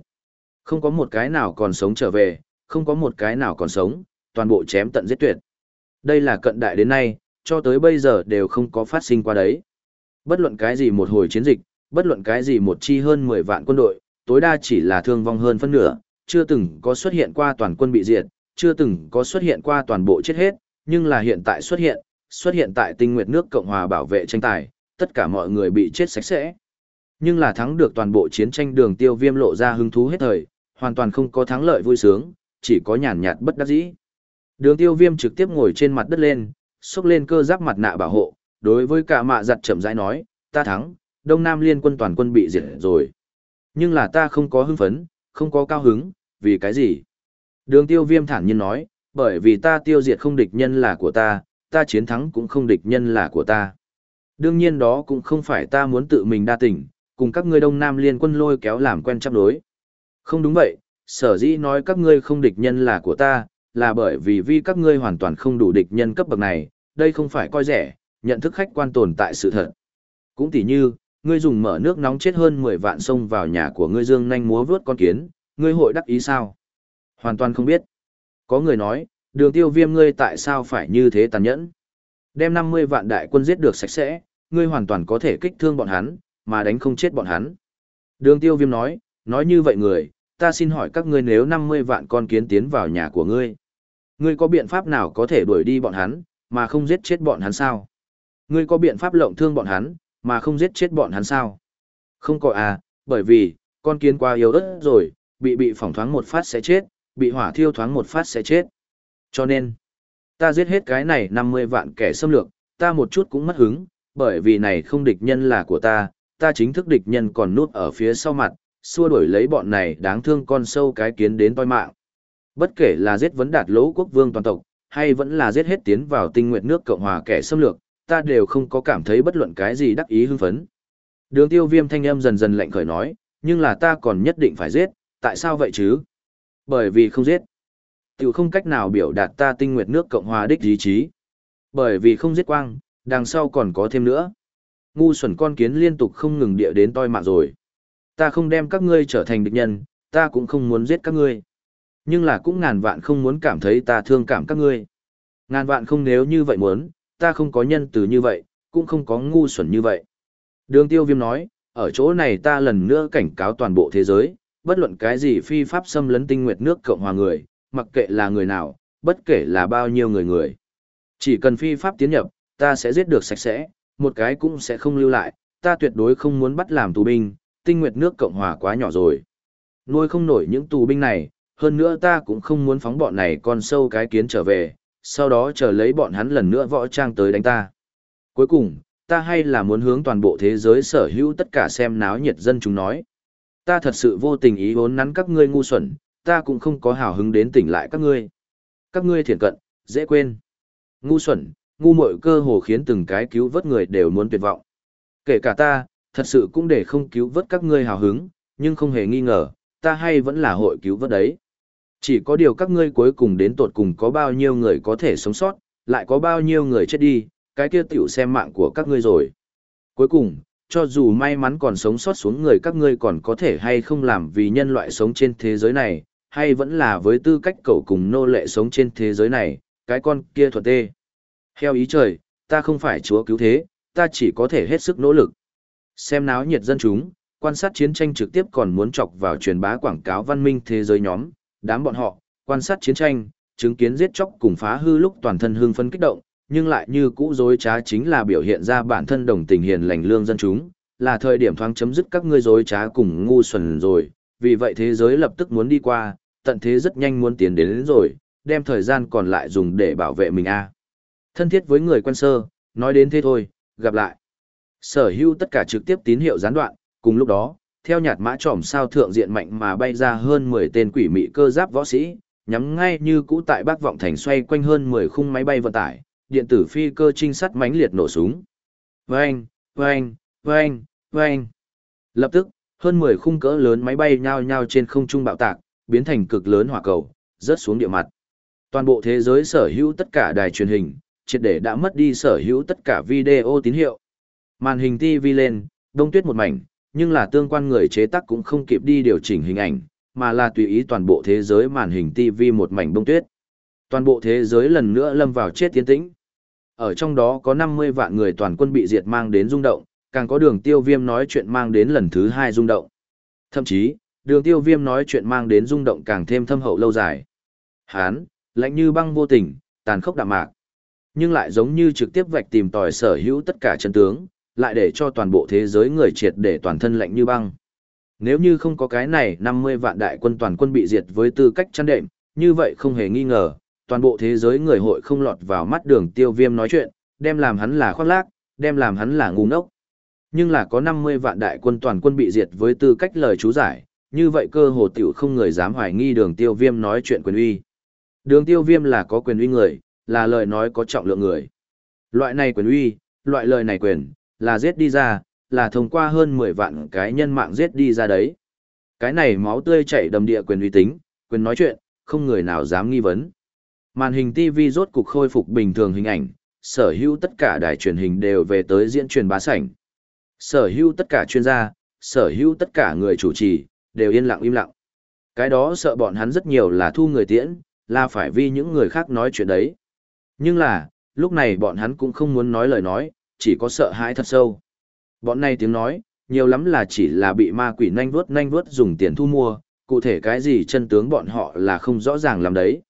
Speaker 1: Không có một cái nào còn sống trở về, không có một cái nào còn sống, toàn bộ chém tận giết tuyệt. Đây là cận đại đến nay, cho tới bây giờ đều không có phát sinh qua đấy. Bất luận cái gì một hồi chiến dịch, bất luận cái gì một chi hơn 10 vạn quân đội, tối đa chỉ là thương vong hơn phân nửa, chưa từng có xuất hiện qua toàn quân bị diệt, chưa từng có xuất hiện qua toàn bộ chết hết, nhưng là hiện tại xuất hiện, xuất hiện tại tinh nguyệt nước Cộng hòa bảo vệ tranh tài, tất cả mọi người bị chết sạch sẽ. Nhưng là thắng được toàn bộ chiến tranh đường tiêu viêm lộ ra hứng thú hết thời, hoàn toàn không có thắng lợi vui sướng, chỉ có nhàn nhạt bất đắc dĩ. Đường tiêu viêm trực tiếp ngồi trên mặt đất lên, xúc lên cơ giáp mặt nạ bảo hộ, đối với cả mạ giặt chậm rãi nói, ta thắng, Đông Nam liên quân toàn quân bị diệt rồi. Nhưng là ta không có hưng phấn, không có cao hứng, vì cái gì? Đường tiêu viêm thản nhiên nói, bởi vì ta tiêu diệt không địch nhân là của ta, ta chiến thắng cũng không địch nhân là của ta. Đương nhiên đó cũng không phải ta muốn tự mình đa tình, cùng các ngươi Đông Nam liên quân lôi kéo làm quen chấp đối. Không đúng vậy, sở dĩ nói các ngươi không địch nhân là của ta, là bởi vì vì các ngươi hoàn toàn không đủ địch nhân cấp bậc này, đây không phải coi rẻ, nhận thức khách quan tồn tại sự thật. Cũng tỉ như, ngươi dùng mở nước nóng chết hơn 10 vạn sông vào nhà của ngươi dương nhanh múa vướt con kiến, ngươi hội đắc ý sao? Hoàn toàn không biết. Có người nói, đường tiêu viêm ngươi tại sao phải như thế tàn nhẫn? Đem 50 vạn đại quân giết được sạch sẽ, ngươi hoàn toàn có thể kích thương bọn hắn, mà đánh không chết bọn hắn. Đường tiêu viêm nói, nói như vậy người, ta xin hỏi các ngươi nếu 50 vạn con kiến tiến vào nhà của ngươi. Ngươi có biện pháp nào có thể đuổi đi bọn hắn, mà không giết chết bọn hắn sao? Ngươi có biện pháp lộng thương bọn hắn, mà không giết chết bọn hắn sao? Không có à, bởi vì, con kiến quá yếu ớt rồi, bị bị phỏng thoáng một phát sẽ chết, bị hỏa thiêu thoáng một phát sẽ chết. Cho nên, ta giết hết cái này 50 vạn kẻ xâm lược, ta một chút cũng mất hứng, bởi vì này không địch nhân là của ta, ta chính thức địch nhân còn núp ở phía sau mặt, xua đuổi lấy bọn này đáng thương con sâu cái kiến đến toi mạng. Bất kể là giết vấn đạt lỗ quốc vương toàn tộc, hay vẫn là giết hết tiến vào tinh nguyện nước Cộng hòa kẻ xâm lược, ta đều không có cảm thấy bất luận cái gì đắc ý hưng phấn. Đường tiêu viêm thanh âm dần dần lạnh khởi nói, nhưng là ta còn nhất định phải giết, tại sao vậy chứ? Bởi vì không giết. Tiểu không cách nào biểu đạt ta tinh nguyện nước Cộng hòa đích ý chí. Bởi vì không giết quang, đằng sau còn có thêm nữa. Ngu xuẩn con kiến liên tục không ngừng địa đến toi mạng rồi. Ta không đem các ngươi trở thành địch nhân, ta cũng không muốn giết các ngươi. Nhưng là cũng ngàn vạn không muốn cảm thấy ta thương cảm các ngươi. Ngàn vạn không nếu như vậy muốn, ta không có nhân từ như vậy, cũng không có ngu xuẩn như vậy. Đường tiêu viêm nói, ở chỗ này ta lần nữa cảnh cáo toàn bộ thế giới, bất luận cái gì phi pháp xâm lấn tinh nguyệt nước Cộng hòa người, mặc kệ là người nào, bất kể là bao nhiêu người người. Chỉ cần phi pháp tiến nhập, ta sẽ giết được sạch sẽ, một cái cũng sẽ không lưu lại, ta tuyệt đối không muốn bắt làm tù binh, tinh nguyệt nước Cộng hòa quá nhỏ rồi. Nuôi không nổi những tù binh này, hơn nữa ta cũng không muốn phóng bọn này con sâu cái kiến trở về, sau đó chờ lấy bọn hắn lần nữa võ trang tới đánh ta. Cuối cùng, ta hay là muốn hướng toàn bộ thế giới sở hữu tất cả xem náo nhiệt dân chúng nói. Ta thật sự vô tình ý vốn nắn các ngươi ngu xuẩn, ta cũng không có hào hứng đến tỉnh lại các ngươi. Các ngươi thiện cận, dễ quên. Ngu xuẩn, ngu muội cơ hồ khiến từng cái cứu vớt người đều muốn tuyệt vọng. Kể cả ta, thật sự cũng để không cứu vớt các ngươi hào hứng, nhưng không hề nghi ngờ, ta hay vẫn là hội cứu vớt đấy. Chỉ có điều các ngươi cuối cùng đến tột cùng có bao nhiêu người có thể sống sót, lại có bao nhiêu người chết đi, cái kia tiểu xem mạng của các ngươi rồi. Cuối cùng, cho dù may mắn còn sống sót xuống người các ngươi còn có thể hay không làm vì nhân loại sống trên thế giới này, hay vẫn là với tư cách cậu cùng nô lệ sống trên thế giới này, cái con kia thuật tê. Theo ý trời, ta không phải chúa cứu thế, ta chỉ có thể hết sức nỗ lực. Xem náo nhiệt dân chúng, quan sát chiến tranh trực tiếp còn muốn chọc vào truyền bá quảng cáo văn minh thế giới nhóm, đám bọn họ, quan sát chiến tranh, chứng kiến giết chóc cùng phá hư lúc toàn thân hương phấn kích động, nhưng lại như cũ dối trá chính là biểu hiện ra bản thân đồng tình hiền lành lương dân chúng, là thời điểm thoáng chấm dứt các ngươi dối trá cùng ngu xuẩn rồi, vì vậy thế giới lập tức muốn đi qua, tận thế rất nhanh muốn tiến đến, đến rồi, đem thời gian còn lại dùng để bảo vệ mình a. Thân thiết với người quen sơ, nói đến thế thôi, gặp lại. Sở hữu tất cả trực tiếp tín hiệu gián đoạn, cùng lúc đó, theo nhạt mã trỏm sao thượng diện mạnh mà bay ra hơn 10 tên quỷ mị cơ giáp võ sĩ, nhắm ngay như cũ tại Bắc Vọng Thành xoay quanh hơn 10 khung máy bay vận tải, điện tử phi cơ trinh sát mãnh liệt nổ súng. Vâng, vâng, vâng, vâng. Lập tức, hơn 10 khung cỡ lớn máy bay nhao nhao trên không trung bạo tạc, biến thành cực lớn hỏa cầu, rớt xuống địa mặt. Toàn bộ thế giới sở hữu tất cả đài truyền hình, triệt để đã mất đi sở hữu tất cả video tín hiệu. Màn hình TV lên, đông tuyết một mảnh, nhưng là tương quan người chế tác cũng không kịp đi điều chỉnh hình ảnh, mà là tùy ý toàn bộ thế giới màn hình TV một mảnh bông tuyết. Toàn bộ thế giới lần nữa lâm vào chết tiến tĩnh. Ở trong đó có 50 vạn người toàn quân bị diệt mang đến rung động, càng có đường tiêu viêm nói chuyện mang đến lần thứ hai rung động. Thậm chí, đường tiêu viêm nói chuyện mang đến rung động càng thêm thâm hậu lâu dài. Hán, lạnh như băng vô tình, tàn khốc đạm mạc. Nhưng lại giống như trực tiếp vạch tìm tòi sở hữu tất cả chân tướng, lại để cho toàn bộ thế giới người triệt để toàn thân lạnh như băng. Nếu như không có cái này 50 vạn đại quân toàn quân bị diệt với tư cách chăn đệm, như vậy không hề nghi ngờ, toàn bộ thế giới người hội không lọt vào mắt đường tiêu viêm nói chuyện, đem làm hắn là khoác lác, đem làm hắn là ngu ngốc. Nhưng là có 50 vạn đại quân toàn quân bị diệt với tư cách lời chú giải, như vậy cơ hồ tiểu không người dám hoài nghi đường tiêu viêm nói chuyện quyền uy. Đường tiêu viêm là có quyền uy người, là lời nói có trọng lượng người. Loại này quyền uy, loại lời này quyền, là giết đi ra, là thông qua hơn 10 vạn cái nhân mạng giết đi ra đấy. Cái này máu tươi chảy đầm địa quyền uy tín, quyền nói chuyện, không người nào dám nghi vấn. Màn hình TV rốt cục khôi phục bình thường hình ảnh, sở hữu tất cả đài truyền hình đều về tới diễn truyền bá sảnh. Sở hữu tất cả chuyên gia, sở hữu tất cả người chủ trì, đều yên lặng im lặng. Cái đó sợ bọn hắn rất nhiều là thu người tiễn, là phải vì những người khác nói chuyện đấy. Nhưng là, lúc này bọn hắn cũng không muốn nói lời nói, chỉ có sợ hãi thật sâu. Bọn này tiếng nói, nhiều lắm là chỉ là bị ma quỷ nhanh vuốt nhanh vuốt dùng tiền thu mua, cụ thể cái gì chân tướng bọn họ là không rõ ràng làm đấy.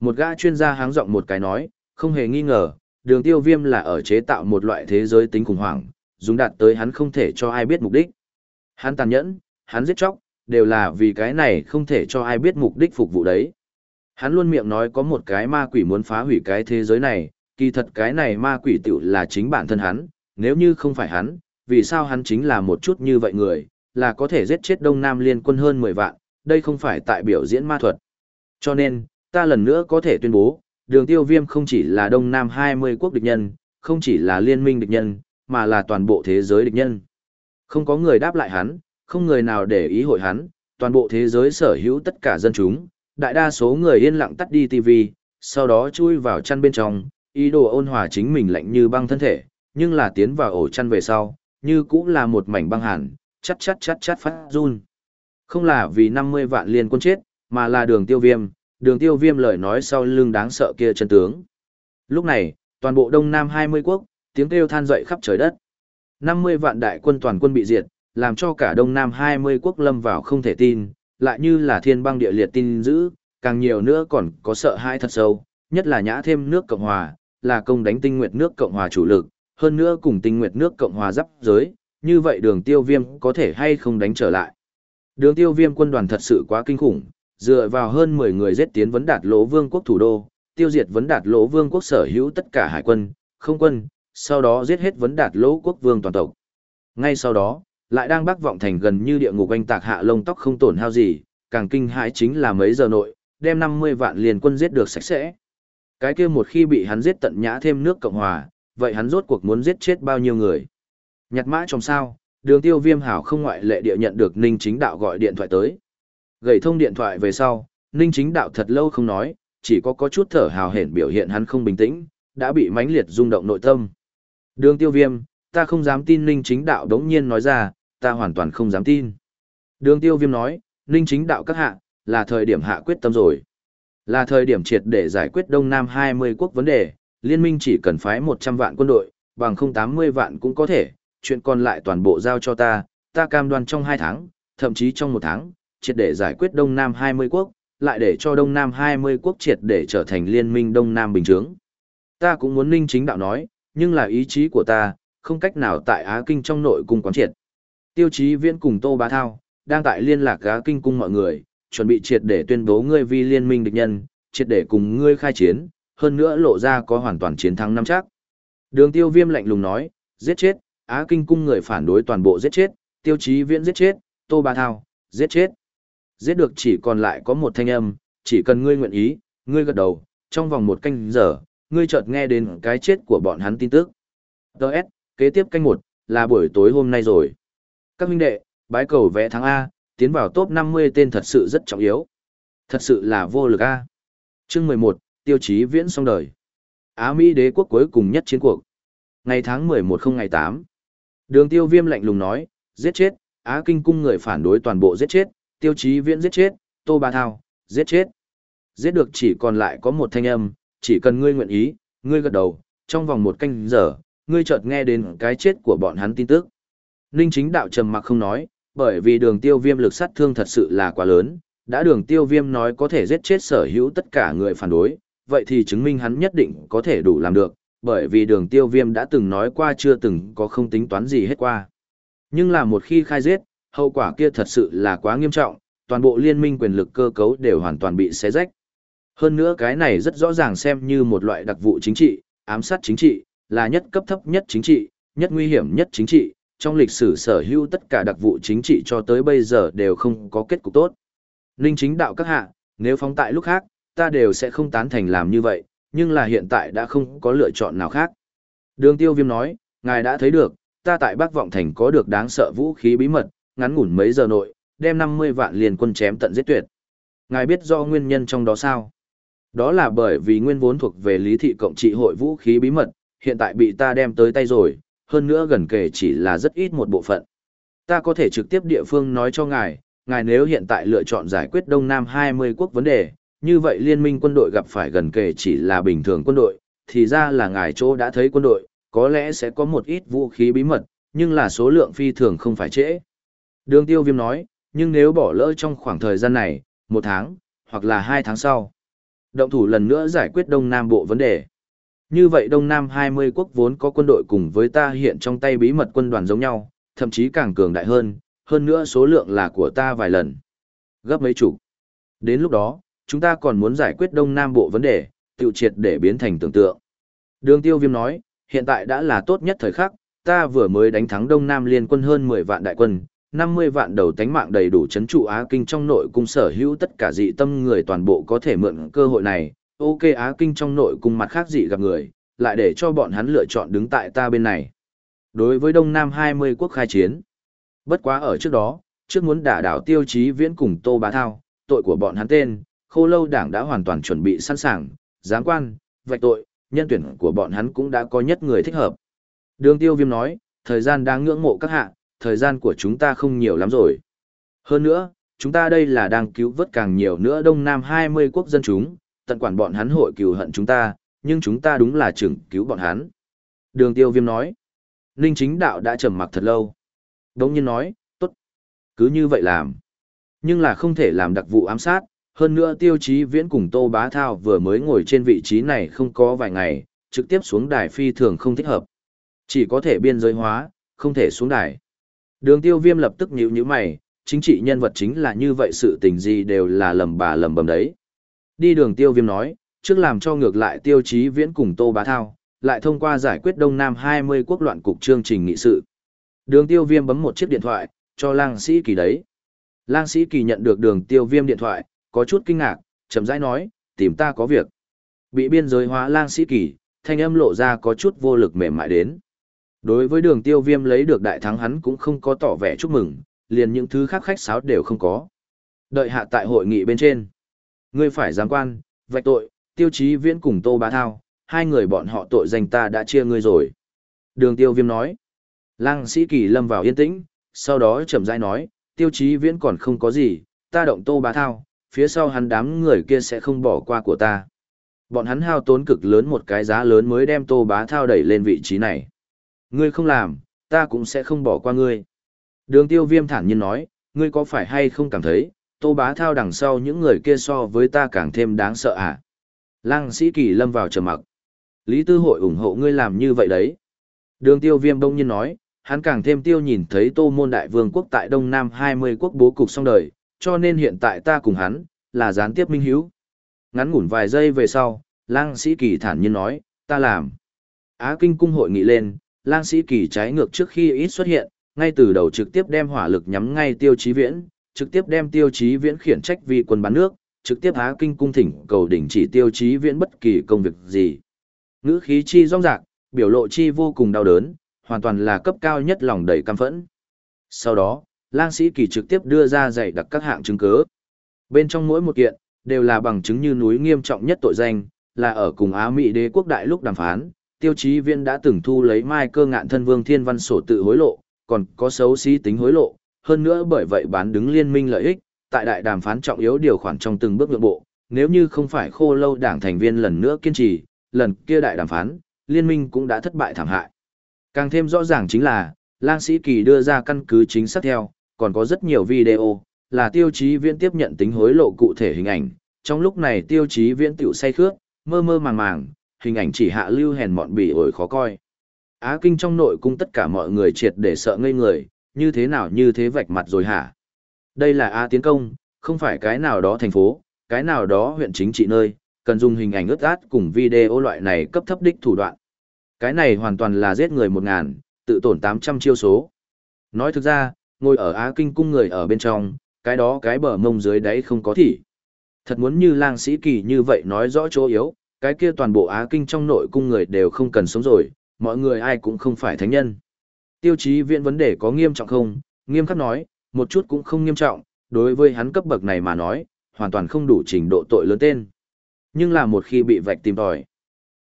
Speaker 1: Một gã chuyên gia háng giọng một cái nói, không hề nghi ngờ, đường tiêu viêm là ở chế tạo một loại thế giới tính khủng hoảng, dùng đạt tới hắn không thể cho ai biết mục đích. Hắn tàn nhẫn, hắn giết chóc, đều là vì cái này không thể cho ai biết mục đích phục vụ đấy. Hắn luôn miệng nói có một cái ma quỷ muốn phá hủy cái thế giới này, kỳ thật cái này ma quỷ tiểu là chính bản thân hắn, nếu như không phải hắn, vì sao hắn chính là một chút như vậy người, là có thể giết chết Đông Nam liên quân hơn 10 vạn, đây không phải tại biểu diễn ma thuật. Cho nên, ta lần nữa có thể tuyên bố, đường tiêu viêm không chỉ là Đông Nam 20 quốc địch nhân, không chỉ là liên minh địch nhân, mà là toàn bộ thế giới địch nhân. Không có người đáp lại hắn, không người nào để ý hội hắn, toàn bộ thế giới sở hữu tất cả dân chúng, đại đa số người yên lặng tắt đi TV, sau đó chui vào chăn bên trong, ý đồ ôn hòa chính mình lạnh như băng thân thể, nhưng là tiến vào ổ chăn về sau, như cũng là một mảnh băng hàn, chắt chắt chắt chắt phát run. Không là vì 50 vạn liên quân chết, mà là đường tiêu viêm, đường tiêu viêm lời nói sau lưng đáng sợ kia chân tướng. Lúc này, toàn bộ Đông Nam 20 quốc, tiếng kêu than dậy khắp trời đất. 50 vạn đại quân toàn quân bị diệt, làm cho cả Đông Nam 20 quốc lâm vào không thể tin, lại như là thiên băng địa liệt tin dữ, càng nhiều nữa còn có sợ hãi thật sâu, nhất là nhã thêm nước Cộng Hòa, là công đánh tinh nguyệt nước Cộng Hòa chủ lực, hơn nữa cùng tinh nguyệt nước Cộng Hòa giáp giới, như vậy đường tiêu viêm có thể hay không đánh trở lại. Đường tiêu viêm quân đoàn thật sự quá kinh khủng, dựa vào hơn 10 người giết tiến vấn đạt lỗ vương quốc thủ đô, tiêu diệt vấn đạt lỗ vương quốc sở hữu tất cả hải quân, không quân, sau đó giết hết vấn đạt lỗ quốc vương toàn tộc. Ngay sau đó, lại đang bắc vọng thành gần như địa ngục anh tạc hạ lông tóc không tổn hao gì, càng kinh hãi chính là mấy giờ nội, đem 50 vạn liền quân giết được sạch sẽ. Cái kia một khi bị hắn giết tận nhã thêm nước Cộng Hòa, vậy hắn rốt cuộc muốn giết chết bao nhiêu người. Nhặt mã trong sao, đường tiêu viêm hảo không ngoại lệ địa nhận được Ninh Chính Đạo gọi điện thoại tới. gậy thông điện thoại về sau, Ninh Chính Đạo thật lâu không nói, chỉ có có chút thở hào hển biểu hiện hắn không bình tĩnh, đã bị mãnh liệt rung động nội tâm. Đường tiêu viêm, ta không dám tin Ninh Chính Đạo đống nhiên nói ra, ta hoàn toàn không dám tin. Đường tiêu viêm nói, Ninh Chính Đạo các hạ, là thời điểm hạ quyết tâm rồi. Là thời điểm triệt để giải quyết Đông Nam 20 quốc vấn đề, liên minh chỉ cần phái 100 vạn quân đội, bằng không 80 vạn cũng có thể, chuyện còn lại toàn bộ giao cho ta, ta cam đoan trong 2 tháng, thậm chí trong 1 tháng, triệt để giải quyết Đông Nam 20 quốc, lại để cho Đông Nam 20 quốc triệt để trở thành liên minh Đông Nam bình thường. Ta cũng muốn ninh chính đạo nói, nhưng là ý chí của ta, không cách nào tại Á Kinh trong nội cung quán triệt. Tiêu chí viễn cùng Tô Bá Thao, đang tại liên lạc Á Kinh cung mọi người, chuẩn bị triệt để tuyên bố ngươi vi liên minh địch nhân, triệt để cùng ngươi khai chiến, hơn nữa lộ ra có hoàn toàn chiến thắng năm chắc. Đường tiêu viêm lạnh lùng nói, giết chết, Á Kinh cung người phản đối toàn bộ giết chết, tiêu chí viễn giết chết, Tô bà Thao, giết chết. Giết được chỉ còn lại có một thanh âm, chỉ cần ngươi nguyện ý, ngươi gật đầu, trong vòng một canh giờ, ngươi chợt nghe đến cái chết của bọn hắn tin tức. Đợt, kế tiếp canh một, là buổi tối hôm nay rồi. Các huynh đệ, bái cầu vẽ thắng A, tiến vào top 50 tên thật sự rất trọng yếu. Thật sự là vô lực A. Chương 11, tiêu chí viễn xong đời. Á Mỹ đế quốc cuối cùng nhất chiến cuộc. Ngày tháng 11 không ngày 8. Đường tiêu viêm lạnh lùng nói, giết chết, Á Kinh cung người phản đối toàn bộ giết chết, tiêu chí viễn giết chết, Tô Ba Thao, giết chết. Giết được chỉ còn lại có một thanh âm, chỉ cần ngươi nguyện ý, ngươi gật đầu, trong vòng một canh giờ, ngươi chợt nghe đến cái chết của bọn hắn tin tức. Ninh chính đạo trầm mặc không nói, bởi vì đường tiêu viêm lực sát thương thật sự là quá lớn, đã đường tiêu viêm nói có thể giết chết sở hữu tất cả người phản đối, vậy thì chứng minh hắn nhất định có thể đủ làm được, bởi vì đường tiêu viêm đã từng nói qua chưa từng có không tính toán gì hết qua. Nhưng là một khi khai giết, hậu quả kia thật sự là quá nghiêm trọng, toàn bộ liên minh quyền lực cơ cấu đều hoàn toàn bị xé rách. Hơn nữa cái này rất rõ ràng xem như một loại đặc vụ chính trị, ám sát chính trị, là nhất cấp thấp nhất chính trị, nhất nguy hiểm nhất chính trị, trong lịch sử sở hữu tất cả đặc vụ chính trị cho tới bây giờ đều không có kết cục tốt. Ninh chính đạo các hạ, nếu phóng tại lúc khác, ta đều sẽ không tán thành làm như vậy, nhưng là hiện tại đã không có lựa chọn nào khác. Đường tiêu viêm nói, ngài đã thấy được, ta tại Bắc Vọng Thành có được đáng sợ vũ khí bí mật, ngắn ngủn mấy giờ nội, đem 50 vạn liền quân chém tận giết tuyệt. Ngài biết do nguyên nhân trong đó sao? Đó là bởi vì nguyên vốn thuộc về lý thị cộng trị hội vũ khí bí mật, hiện tại bị ta đem tới tay rồi, hơn nữa gần kể chỉ là rất ít một bộ phận. Ta có thể trực tiếp địa phương nói cho ngài, ngài nếu hiện tại lựa chọn giải quyết Đông Nam 20 quốc vấn đề, như vậy liên minh quân đội gặp phải gần kể chỉ là bình thường quân đội, thì ra là ngài chỗ đã thấy quân đội, có lẽ sẽ có một ít vũ khí bí mật, nhưng là số lượng phi thường không phải trễ. Đường tiêu viêm nói, nhưng nếu bỏ lỡ trong khoảng thời gian này, một tháng, hoặc là hai tháng sau, động thủ lần nữa giải quyết Đông Nam Bộ vấn đề. Như vậy Đông Nam 20 quốc vốn có quân đội cùng với ta hiện trong tay bí mật quân đoàn giống nhau, thậm chí càng cường đại hơn, hơn nữa số lượng là của ta vài lần. Gấp mấy chục. Đến lúc đó, chúng ta còn muốn giải quyết Đông Nam Bộ vấn đề, tiêu triệt để biến thành tưởng tượng. Đường tiêu viêm nói, hiện tại đã là tốt nhất thời khắc, ta vừa mới đánh thắng Đông Nam liên quân hơn 10 vạn đại quân, 50 vạn đầu tánh mạng đầy đủ chấn trụ Á Kinh trong nội cung sở hữu tất cả dị tâm người toàn bộ có thể mượn cơ hội này, ok Á Kinh trong nội cung mặt khác dị gặp người, lại để cho bọn hắn lựa chọn đứng tại ta bên này. Đối với Đông Nam 20 quốc khai chiến, bất quá ở trước đó, trước muốn đả đảo tiêu chí viễn cùng Tô Bá Thao, tội của bọn hắn tên, khô lâu đảng đã hoàn toàn chuẩn bị sẵn sàng, giáng quan, vạch tội, nhân tuyển của bọn hắn cũng đã có nhất người thích hợp. Đường tiêu viêm nói, thời gian đang ngưỡng mộ các hạ, thời gian của chúng ta không nhiều lắm rồi. Hơn nữa, chúng ta đây là đang cứu vớt càng nhiều nữa Đông Nam 20 quốc dân chúng, tận quản bọn hắn hội cừu hận chúng ta, nhưng chúng ta đúng là chừng cứu bọn hắn. Đường tiêu viêm nói. Ninh chính đạo đã trầm mặc thật lâu. Đống nhiên nói, tốt. Cứ như vậy làm. Nhưng là không thể làm đặc vụ ám sát. Hơn nữa tiêu chí viễn cùng Tô Bá Thao vừa mới ngồi trên vị trí này không có vài ngày, trực tiếp xuống đài phi thường không thích hợp. Chỉ có thể biên giới hóa, không thể xuống đài. Đường tiêu viêm lập tức nhíu như mày, chính trị nhân vật chính là như vậy sự tình gì đều là lầm bà lầm bầm đấy. Đi đường tiêu viêm nói, trước làm cho ngược lại tiêu chí viễn cùng Tô Bá Thao, lại thông qua giải quyết Đông Nam 20 quốc loạn cục chương trình nghị sự. Đường tiêu viêm bấm một chiếc điện thoại, cho lang sĩ kỳ đấy. Lang sĩ kỳ nhận được đường tiêu viêm điện thoại, có chút kinh ngạc, chậm rãi nói, tìm ta có việc. Bị biên giới hóa lang sĩ kỳ, thanh âm lộ ra có chút vô lực mềm mại đến. Đối với đường tiêu viêm lấy được đại thắng hắn cũng không có tỏ vẻ chúc mừng, liền những thứ khác khách sáo đều không có. Đợi hạ tại hội nghị bên trên. Ngươi phải giám quan, vạch tội, tiêu chí viễn cùng Tô Bá Thao, hai người bọn họ tội danh ta đã chia ngươi rồi. Đường tiêu viêm nói. Lăng sĩ kỳ lâm vào yên tĩnh, sau đó chậm rãi nói, tiêu chí viễn còn không có gì, ta động Tô Bá Thao, phía sau hắn đám người kia sẽ không bỏ qua của ta. Bọn hắn hao tốn cực lớn một cái giá lớn mới đem Tô Bá Thao đẩy lên vị trí này. Ngươi không làm, ta cũng sẽ không bỏ qua ngươi. Đường tiêu viêm thản nhiên nói, ngươi có phải hay không cảm thấy, Tô Bá Thao đằng sau những người kia so với ta càng thêm đáng sợ à? Lăng sĩ kỳ lâm vào trầm mặc. Lý Tư hội ủng hộ ngươi làm như vậy đấy. Đường tiêu viêm đông nhiên nói, hắn càng thêm tiêu nhìn thấy Tô Môn Đại Vương quốc tại Đông Nam 20 quốc bố cục xong đời, cho nên hiện tại ta cùng hắn, là gián tiếp minh hiếu. Ngắn ngủn vài giây về sau, Lang Sĩ Kỳ thản nhiên nói, ta làm. Á Kinh cung hội nghị lên, Lang Sĩ Kỳ trái ngược trước khi ít xuất hiện, ngay từ đầu trực tiếp đem hỏa lực nhắm ngay Tiêu Chí Viễn, trực tiếp đem Tiêu Chí Viễn khiển trách vì quân bán nước, trực tiếp há Kinh cung thỉnh cầu đỉnh chỉ Tiêu Chí Viễn bất kỳ công việc gì. Ngữ khí chi rong rạc, biểu lộ chi vô cùng đau đớn, hoàn toàn là cấp cao nhất lòng đầy căm phẫn. Sau đó, Lang Sĩ Kỳ trực tiếp đưa ra dạy đặc các hạng chứng cứ. Bên trong mỗi một kiện, đều là bằng chứng như núi nghiêm trọng nhất tội danh, là ở cùng Á Mỹ đế quốc đại lúc đàm phán, tiêu chí viên đã từng thu lấy mai cơ ngạn thân vương thiên văn sổ tự hối lộ, còn có xấu xí tính hối lộ, hơn nữa bởi vậy bán đứng liên minh lợi ích, tại đại đàm phán trọng yếu điều khoản trong từng bước nhượng bộ, nếu như không phải khô lâu đảng thành viên lần nữa kiên trì, lần kia đại đàm phán, liên minh cũng đã thất bại thảm hại. Càng thêm rõ ràng chính là, Lang Sĩ Kỳ đưa ra căn cứ chính xác theo, còn có rất nhiều video, là tiêu chí viễn tiếp nhận tính hối lộ cụ thể hình ảnh. Trong lúc này tiêu chí viễn tiểu say khước, mơ mơ màng màng, hình ảnh chỉ hạ lưu hèn mọn bỉ ổi khó coi. Á kinh trong nội cung tất cả mọi người triệt để sợ ngây người, như thế nào như thế vạch mặt rồi hả? Đây là Á tiến công, không phải cái nào đó thành phố, cái nào đó huyện chính trị nơi, cần dùng hình ảnh ướt át cùng video loại này cấp thấp đích thủ đoạn. Cái này hoàn toàn là giết người một ngàn, tự tổn 800 chiêu số. Nói thực ra, ngồi ở Á Kinh cung người ở bên trong, cái đó cái bờ mông dưới đáy không có thỉ. Thật muốn như lang sĩ kỳ như vậy nói rõ chỗ yếu, cái kia toàn bộ Á Kinh trong nội cung người đều không cần sống rồi, mọi người ai cũng không phải thánh nhân. Tiêu chí viện vấn đề có nghiêm trọng không? Nghiêm khắc nói, một chút cũng không nghiêm trọng, đối với hắn cấp bậc này mà nói, hoàn toàn không đủ trình độ tội lớn tên. Nhưng là một khi bị vạch tìm tòi,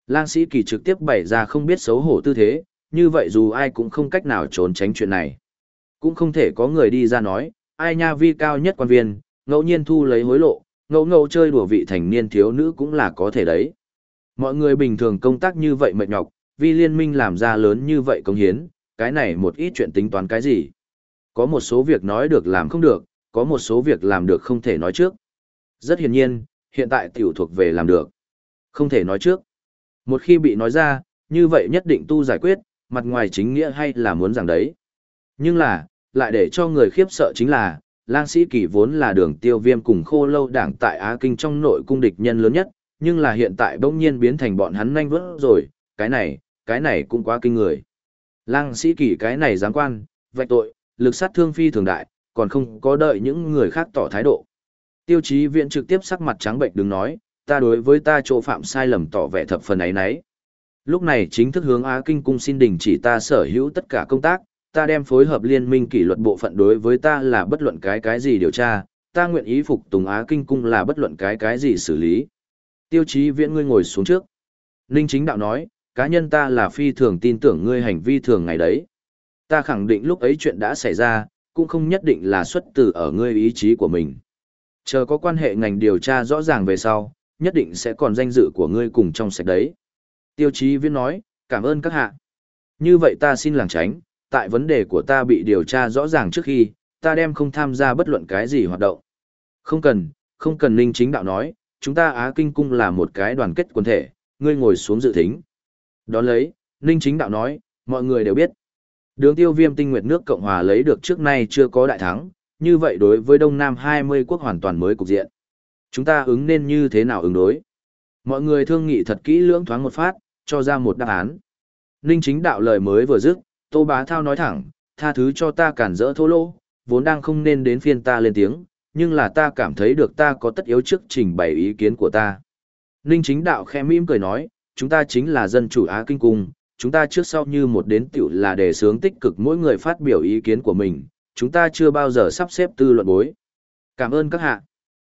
Speaker 1: lang sĩ kỳ trực tiếp bày ra không biết xấu hổ tư thế, như vậy dù ai cũng không cách nào trốn tránh chuyện này. Cũng không thể có người đi ra nói, ai nha vi cao nhất quan viên, ngẫu nhiên thu lấy hối lộ, ngẫu ngẫu chơi đùa vị thành niên thiếu nữ cũng là có thể đấy. Mọi người bình thường công tác như vậy mệt nhọc, vì liên minh làm ra lớn như vậy công hiến, cái này một ít chuyện tính toán cái gì. Có một số việc nói được làm không được, có một số việc làm được không thể nói trước. Rất hiển nhiên, hiện tại tiểu thuộc về làm được. Không thể nói trước. Một khi bị nói ra, như vậy nhất định tu giải quyết, mặt ngoài chính nghĩa hay là muốn rằng đấy. Nhưng là, lại để cho người khiếp sợ chính là, lang sĩ kỳ vốn là đường tiêu viêm cùng khô lâu đảng tại Á Kinh trong nội cung địch nhân lớn nhất, nhưng là hiện tại bỗng nhiên biến thành bọn hắn nhanh vỡ rồi, cái này, cái này cũng quá kinh người. Lang sĩ kỳ cái này giáng quan, vạch tội, lực sát thương phi thường đại, còn không có đợi những người khác tỏ thái độ. Tiêu chí viện trực tiếp sắc mặt trắng bệnh đứng nói, ta đối với ta chỗ phạm sai lầm tỏ vẻ thập phần ấy nấy. Lúc này chính thức hướng Á Kinh cung xin đình chỉ ta sở hữu tất cả công tác, ta đem phối hợp liên minh kỷ luật bộ phận đối với ta là bất luận cái cái gì điều tra, ta nguyện ý phục tùng Á Kinh cung là bất luận cái cái gì xử lý. Tiêu chí Viện ngươi ngồi xuống trước. Ninh chính đạo nói, cá nhân ta là phi thường tin tưởng ngươi hành vi thường ngày đấy. Ta khẳng định lúc ấy chuyện đã xảy ra, cũng không nhất định là xuất từ ở ngươi ý chí của mình. Chờ có quan hệ ngành điều tra rõ ràng về sau, nhất định sẽ còn danh dự của ngươi cùng trong sạch đấy. Tiêu chí viễn nói, cảm ơn các hạ. Như vậy ta xin làng tránh, tại vấn đề của ta bị điều tra rõ ràng trước khi, ta đem không tham gia bất luận cái gì hoạt động. Không cần, không cần Ninh Chính Đạo nói, chúng ta Á Kinh Cung là một cái đoàn kết quân thể, ngươi ngồi xuống dự thính. Đón lấy, Ninh Chính Đạo nói, mọi người đều biết. Đường tiêu viêm tinh nguyệt nước Cộng Hòa lấy được trước nay chưa có đại thắng, như vậy đối với Đông Nam 20 quốc hoàn toàn mới cục diện. Chúng ta ứng nên như thế nào ứng đối? Mọi người thương nghị thật kỹ lưỡng thoáng một phát, cho ra một đáp án. Ninh chính đạo lời mới vừa dứt, Tô Bá Thao nói thẳng, tha thứ cho ta cản rỡ thô lỗ, vốn đang không nên đến phiên ta lên tiếng, nhưng là ta cảm thấy được ta có tất yếu trước trình bày ý kiến của ta. Ninh chính đạo khẽ mỉm cười nói, chúng ta chính là dân chủ Á Kinh Cung, chúng ta trước sau như một đến tiểu là đề sướng tích cực mỗi người phát biểu ý kiến của mình, chúng ta chưa bao giờ sắp xếp tư luận bối. Cảm ơn các hạ.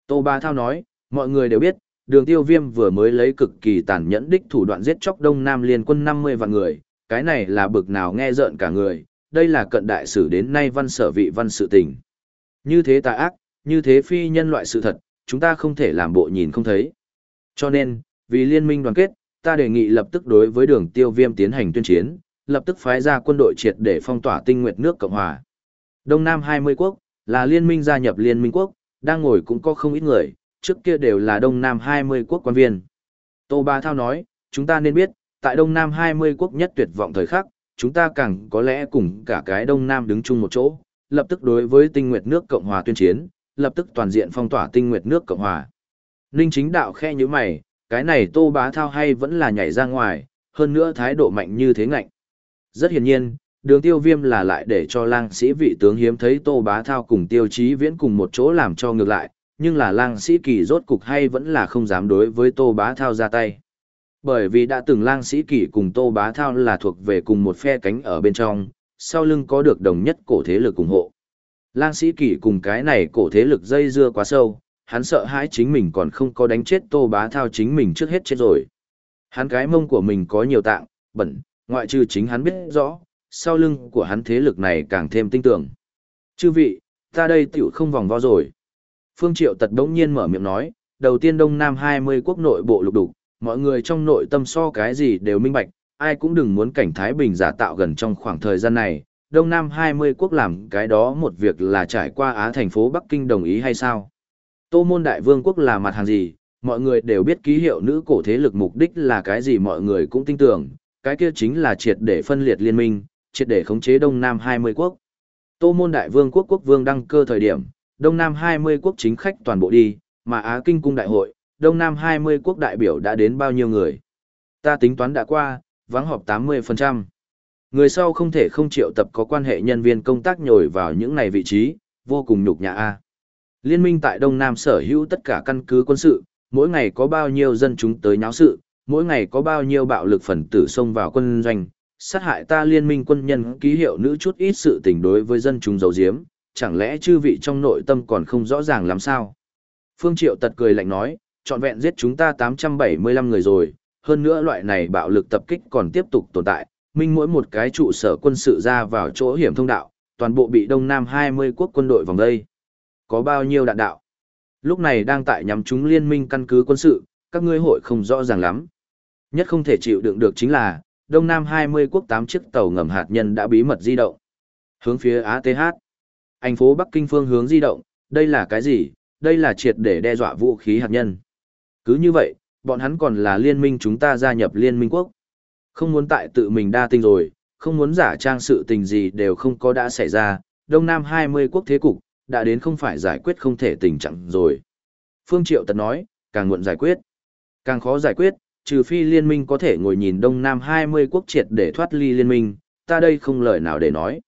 Speaker 1: Tô Ba Thao nói, mọi người đều biết, đường tiêu viêm vừa mới lấy cực kỳ tàn nhẫn đích thủ đoạn giết chóc Đông Nam liên quân 50 vạn người, cái này là bực nào nghe rợn cả người, đây là cận đại sử đến nay văn sở vị văn sự tình. Như thế tà ác, như thế phi nhân loại sự thật, chúng ta không thể làm bộ nhìn không thấy. Cho nên, vì liên minh đoàn kết, ta đề nghị lập tức đối với đường tiêu viêm tiến hành tuyên chiến, lập tức phái ra quân đội triệt để phong tỏa tinh nguyệt nước Cộng Hòa. Đông Nam 20 quốc, là liên minh gia nhập liên minh quốc, đang ngồi cũng có không ít người, trước kia đều là Đông Nam 20 quốc quan viên. Tô Ba Thao nói, chúng ta nên biết, tại Đông Nam 20 quốc nhất tuyệt vọng thời khắc, chúng ta càng có lẽ cùng cả cái Đông Nam đứng chung một chỗ, lập tức đối với tinh nguyệt nước Cộng Hòa tuyên chiến, lập tức toàn diện phong tỏa tinh nguyệt nước Cộng Hòa. Ninh chính đạo khe như mày, cái này Tô Bá Thao hay vẫn là nhảy ra ngoài, hơn nữa thái độ mạnh như thế ngạnh. Rất hiển nhiên, đường tiêu viêm là lại để cho lang sĩ vị tướng hiếm thấy Tô Bá Thao cùng tiêu chí viễn cùng một chỗ làm cho ngược lại, nhưng là lang sĩ kỳ rốt cục hay vẫn là không dám đối với Tô Bá Thao ra tay. Bởi vì đã từng lang sĩ kỳ cùng Tô Bá Thao là thuộc về cùng một phe cánh ở bên trong, sau lưng có được đồng nhất cổ thế lực ủng hộ. Lang sĩ kỳ cùng cái này cổ thế lực dây dưa quá sâu, hắn sợ hãi chính mình còn không có đánh chết Tô Bá Thao chính mình trước hết chết rồi. Hắn cái mông của mình có nhiều tạng, bẩn, ngoại trừ chính hắn biết rõ, sau lưng của hắn thế lực này càng thêm tinh tưởng. Chư vị, ta đây tiểu không vòng vo rồi. Phương Triệu tật đống nhiên mở miệng nói, đầu tiên Đông Nam 20 quốc nội bộ lục đục, mọi người trong nội tâm so cái gì đều minh bạch, ai cũng đừng muốn cảnh Thái Bình giả tạo gần trong khoảng thời gian này. Đông Nam 20 quốc làm cái đó một việc là trải qua Á thành phố Bắc Kinh đồng ý hay sao? Tô môn đại vương quốc là mặt hàng gì, mọi người đều biết ký hiệu nữ cổ thế lực mục đích là cái gì mọi người cũng tin tưởng, cái kia chính là triệt để phân liệt liên minh, triệt để khống chế Đông Nam 20 quốc. Tô môn đại vương quốc quốc vương đăng cơ thời điểm, Đông Nam 20 quốc chính khách toàn bộ đi, mà Á Kinh cung đại hội, Đông Nam 20 quốc đại biểu đã đến bao nhiêu người. Ta tính toán đã qua, vắng họp 80%. Người sau không thể không triệu tập có quan hệ nhân viên công tác nhồi vào những này vị trí, vô cùng nhục nhã A. Liên minh tại Đông Nam sở hữu tất cả căn cứ quân sự, mỗi ngày có bao nhiêu dân chúng tới nháo sự, mỗi ngày có bao nhiêu bạo lực phần tử xông vào quân doanh, sát hại ta liên minh quân nhân ký hiệu nữ chút ít sự tình đối với dân chúng giấu giếm, chẳng lẽ chư vị trong nội tâm còn không rõ ràng làm sao? Phương Triệu tật cười lạnh nói, trọn vẹn giết chúng ta 875 người rồi, hơn nữa loại này bạo lực tập kích còn tiếp tục tồn tại, minh mỗi một cái trụ sở quân sự ra vào chỗ hiểm thông đạo, toàn bộ bị Đông Nam 20 quốc quân đội vòng đây. Có bao nhiêu đạn đạo? Lúc này đang tại nhắm chúng liên minh căn cứ quân sự, các ngươi hội không rõ ràng lắm. Nhất không thể chịu đựng được chính là, Đông Nam 20 quốc 8 chiếc tàu ngầm hạt nhân đã bí mật di động. Hướng phía ATH. Thành phố Bắc Kinh phương hướng di động, đây là cái gì? Đây là triệt để đe dọa vũ khí hạt nhân. Cứ như vậy, bọn hắn còn là liên minh chúng ta gia nhập liên minh quốc. Không muốn tại tự mình đa tình rồi, không muốn giả trang sự tình gì đều không có đã xảy ra, Đông Nam 20 quốc thế cục, đã đến không phải giải quyết không thể tình trạng rồi. Phương Triệu Tật nói, càng muộn giải quyết, càng khó giải quyết, trừ phi liên minh có thể ngồi nhìn Đông Nam 20 quốc triệt để thoát ly liên minh, ta đây không lời nào để nói.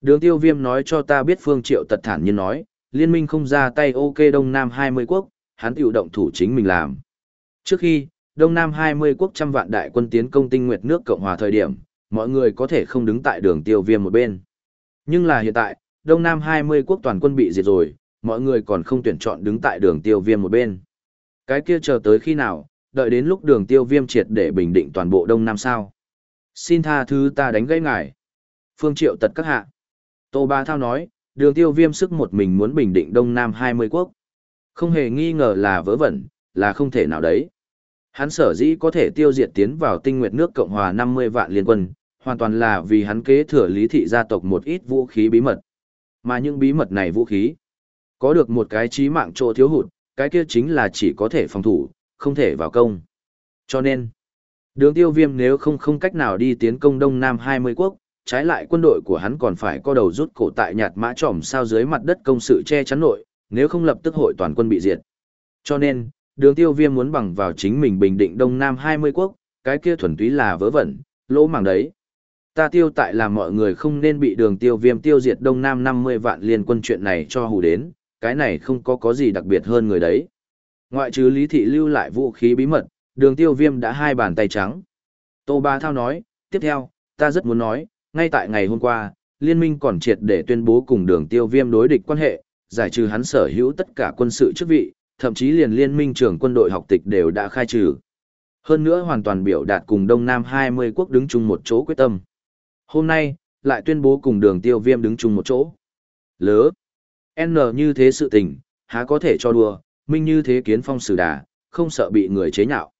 Speaker 1: Đường tiêu viêm nói cho ta biết Phương Triệu Tật thản nhiên nói, liên minh không ra tay ok Đông Nam 20 quốc, hắn tiểu động thủ chính mình làm. Trước khi, Đông Nam 20 quốc trăm vạn đại quân tiến công tinh nguyệt nước Cộng hòa thời điểm, mọi người có thể không đứng tại đường tiêu viêm một bên. Nhưng là hiện tại, Đông Nam 20 quốc toàn quân bị diệt rồi, mọi người còn không tuyển chọn đứng tại đường tiêu viêm một bên. Cái kia chờ tới khi nào, đợi đến lúc đường tiêu viêm triệt để bình định toàn bộ Đông Nam sao. Xin tha thứ ta đánh gãy ngài. Phương Triệu tật các hạ. Tô Ba Thao nói, đường tiêu viêm sức một mình muốn bình định Đông Nam 20 quốc. Không hề nghi ngờ là vớ vẩn, là không thể nào đấy. Hắn sở dĩ có thể tiêu diệt tiến vào tinh nguyệt nước Cộng hòa 50 vạn liên quân, hoàn toàn là vì hắn kế thừa lý thị gia tộc một ít vũ khí bí mật. Mà những bí mật này vũ khí, có được một cái trí mạng chỗ thiếu hụt, cái kia chính là chỉ có thể phòng thủ, không thể vào công. Cho nên, đường tiêu viêm nếu không không cách nào đi tiến công Đông Nam 20 quốc, trái lại quân đội của hắn còn phải co đầu rút cổ tại nhạt mã trỏm sao dưới mặt đất công sự che chắn nội, nếu không lập tức hội toàn quân bị diệt. Cho nên, đường tiêu viêm muốn bằng vào chính mình bình định Đông Nam 20 quốc, cái kia thuần túy là vớ vẩn, lỗ màng đấy. Ta tiêu tại là mọi người không nên bị đường tiêu viêm tiêu diệt Đông Nam 50 vạn liên quân chuyện này cho hù đến, cái này không có có gì đặc biệt hơn người đấy. Ngoại trừ Lý Thị lưu lại vũ khí bí mật, đường tiêu viêm đã hai bàn tay trắng. Tô Ba Thao nói, tiếp theo, ta rất muốn nói, ngay tại ngày hôm qua, liên minh còn triệt để tuyên bố cùng đường tiêu viêm đối địch quan hệ, giải trừ hắn sở hữu tất cả quân sự chức vị, thậm chí liền liên minh trưởng quân đội học tịch đều đã khai trừ. Hơn nữa hoàn toàn biểu đạt cùng Đông Nam 20 quốc đứng chung một chỗ quyết tâm. Hôm nay, lại tuyên bố cùng đường tiêu viêm đứng chung một chỗ. Lớ. N như thế sự tình, há có thể cho đùa, minh như thế kiến phong sử đà, không sợ bị người chế nhạo.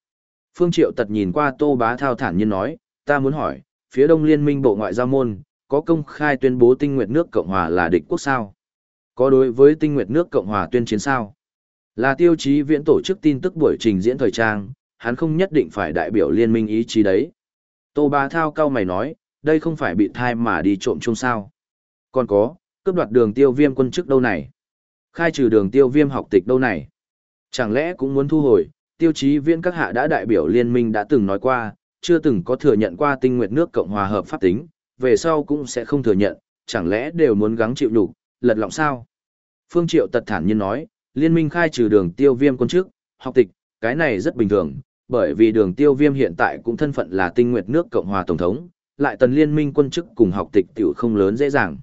Speaker 1: Phương Triệu tật nhìn qua Tô Bá Thao thản nhiên nói, ta muốn hỏi, phía Đông Liên minh Bộ Ngoại giao môn, có công khai tuyên bố tinh nguyệt nước Cộng Hòa là địch quốc sao? Có đối với tinh nguyệt nước Cộng Hòa tuyên chiến sao? Là tiêu chí viễn tổ chức tin tức buổi trình diễn thời trang, hắn không nhất định phải đại biểu liên minh ý chí đấy. Tô Bá Thao cao mày nói, đây không phải bị thai mà đi trộm chung sao. Còn có, cướp đoạt đường tiêu viêm quân chức đâu này? Khai trừ đường tiêu viêm học tịch đâu này? Chẳng lẽ cũng muốn thu hồi, tiêu chí viên các hạ đã đại biểu liên minh đã từng nói qua, chưa từng có thừa nhận qua tinh nguyện nước Cộng hòa hợp pháp tính, về sau cũng sẽ không thừa nhận, chẳng lẽ đều muốn gắng chịu đủ, lật lọng sao? Phương Triệu tật thản nhiên nói, liên minh khai trừ đường tiêu viêm quân chức, học tịch, cái này rất bình thường, bởi vì đường tiêu viêm hiện tại cũng thân phận là tinh nguyệt nước Cộng hòa Tổng thống, lại tần liên minh quân chức cùng học tịch tiểu không lớn dễ dàng.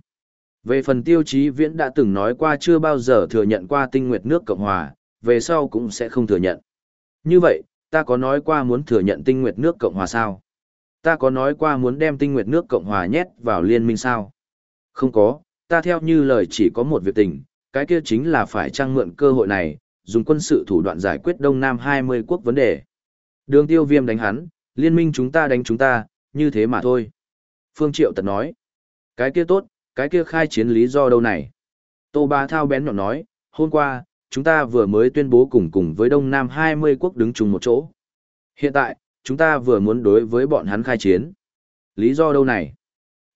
Speaker 1: Về phần tiêu chí viễn đã từng nói qua chưa bao giờ thừa nhận qua tinh nguyệt nước Cộng hòa, về sau cũng sẽ không thừa nhận. Như vậy, ta có nói qua muốn thừa nhận tinh nguyệt nước Cộng hòa sao? Ta có nói qua muốn đem tinh nguyệt nước Cộng hòa nhét vào liên minh sao? Không có, ta theo như lời chỉ có một việc tình, cái kia chính là phải trang mượn cơ hội này, dùng quân sự thủ đoạn giải quyết Đông Nam 20 quốc vấn đề. Đường tiêu viêm đánh hắn, liên minh chúng ta đánh chúng ta, như thế mà thôi. Phương Triệu tật nói, cái kia tốt, cái kia khai chiến lý do đâu này? Tô Bá Thao bén nhọn nói, hôm qua, chúng ta vừa mới tuyên bố cùng cùng với Đông Nam 20 quốc đứng chung một chỗ. Hiện tại, chúng ta vừa muốn đối với bọn hắn khai chiến. Lý do đâu này?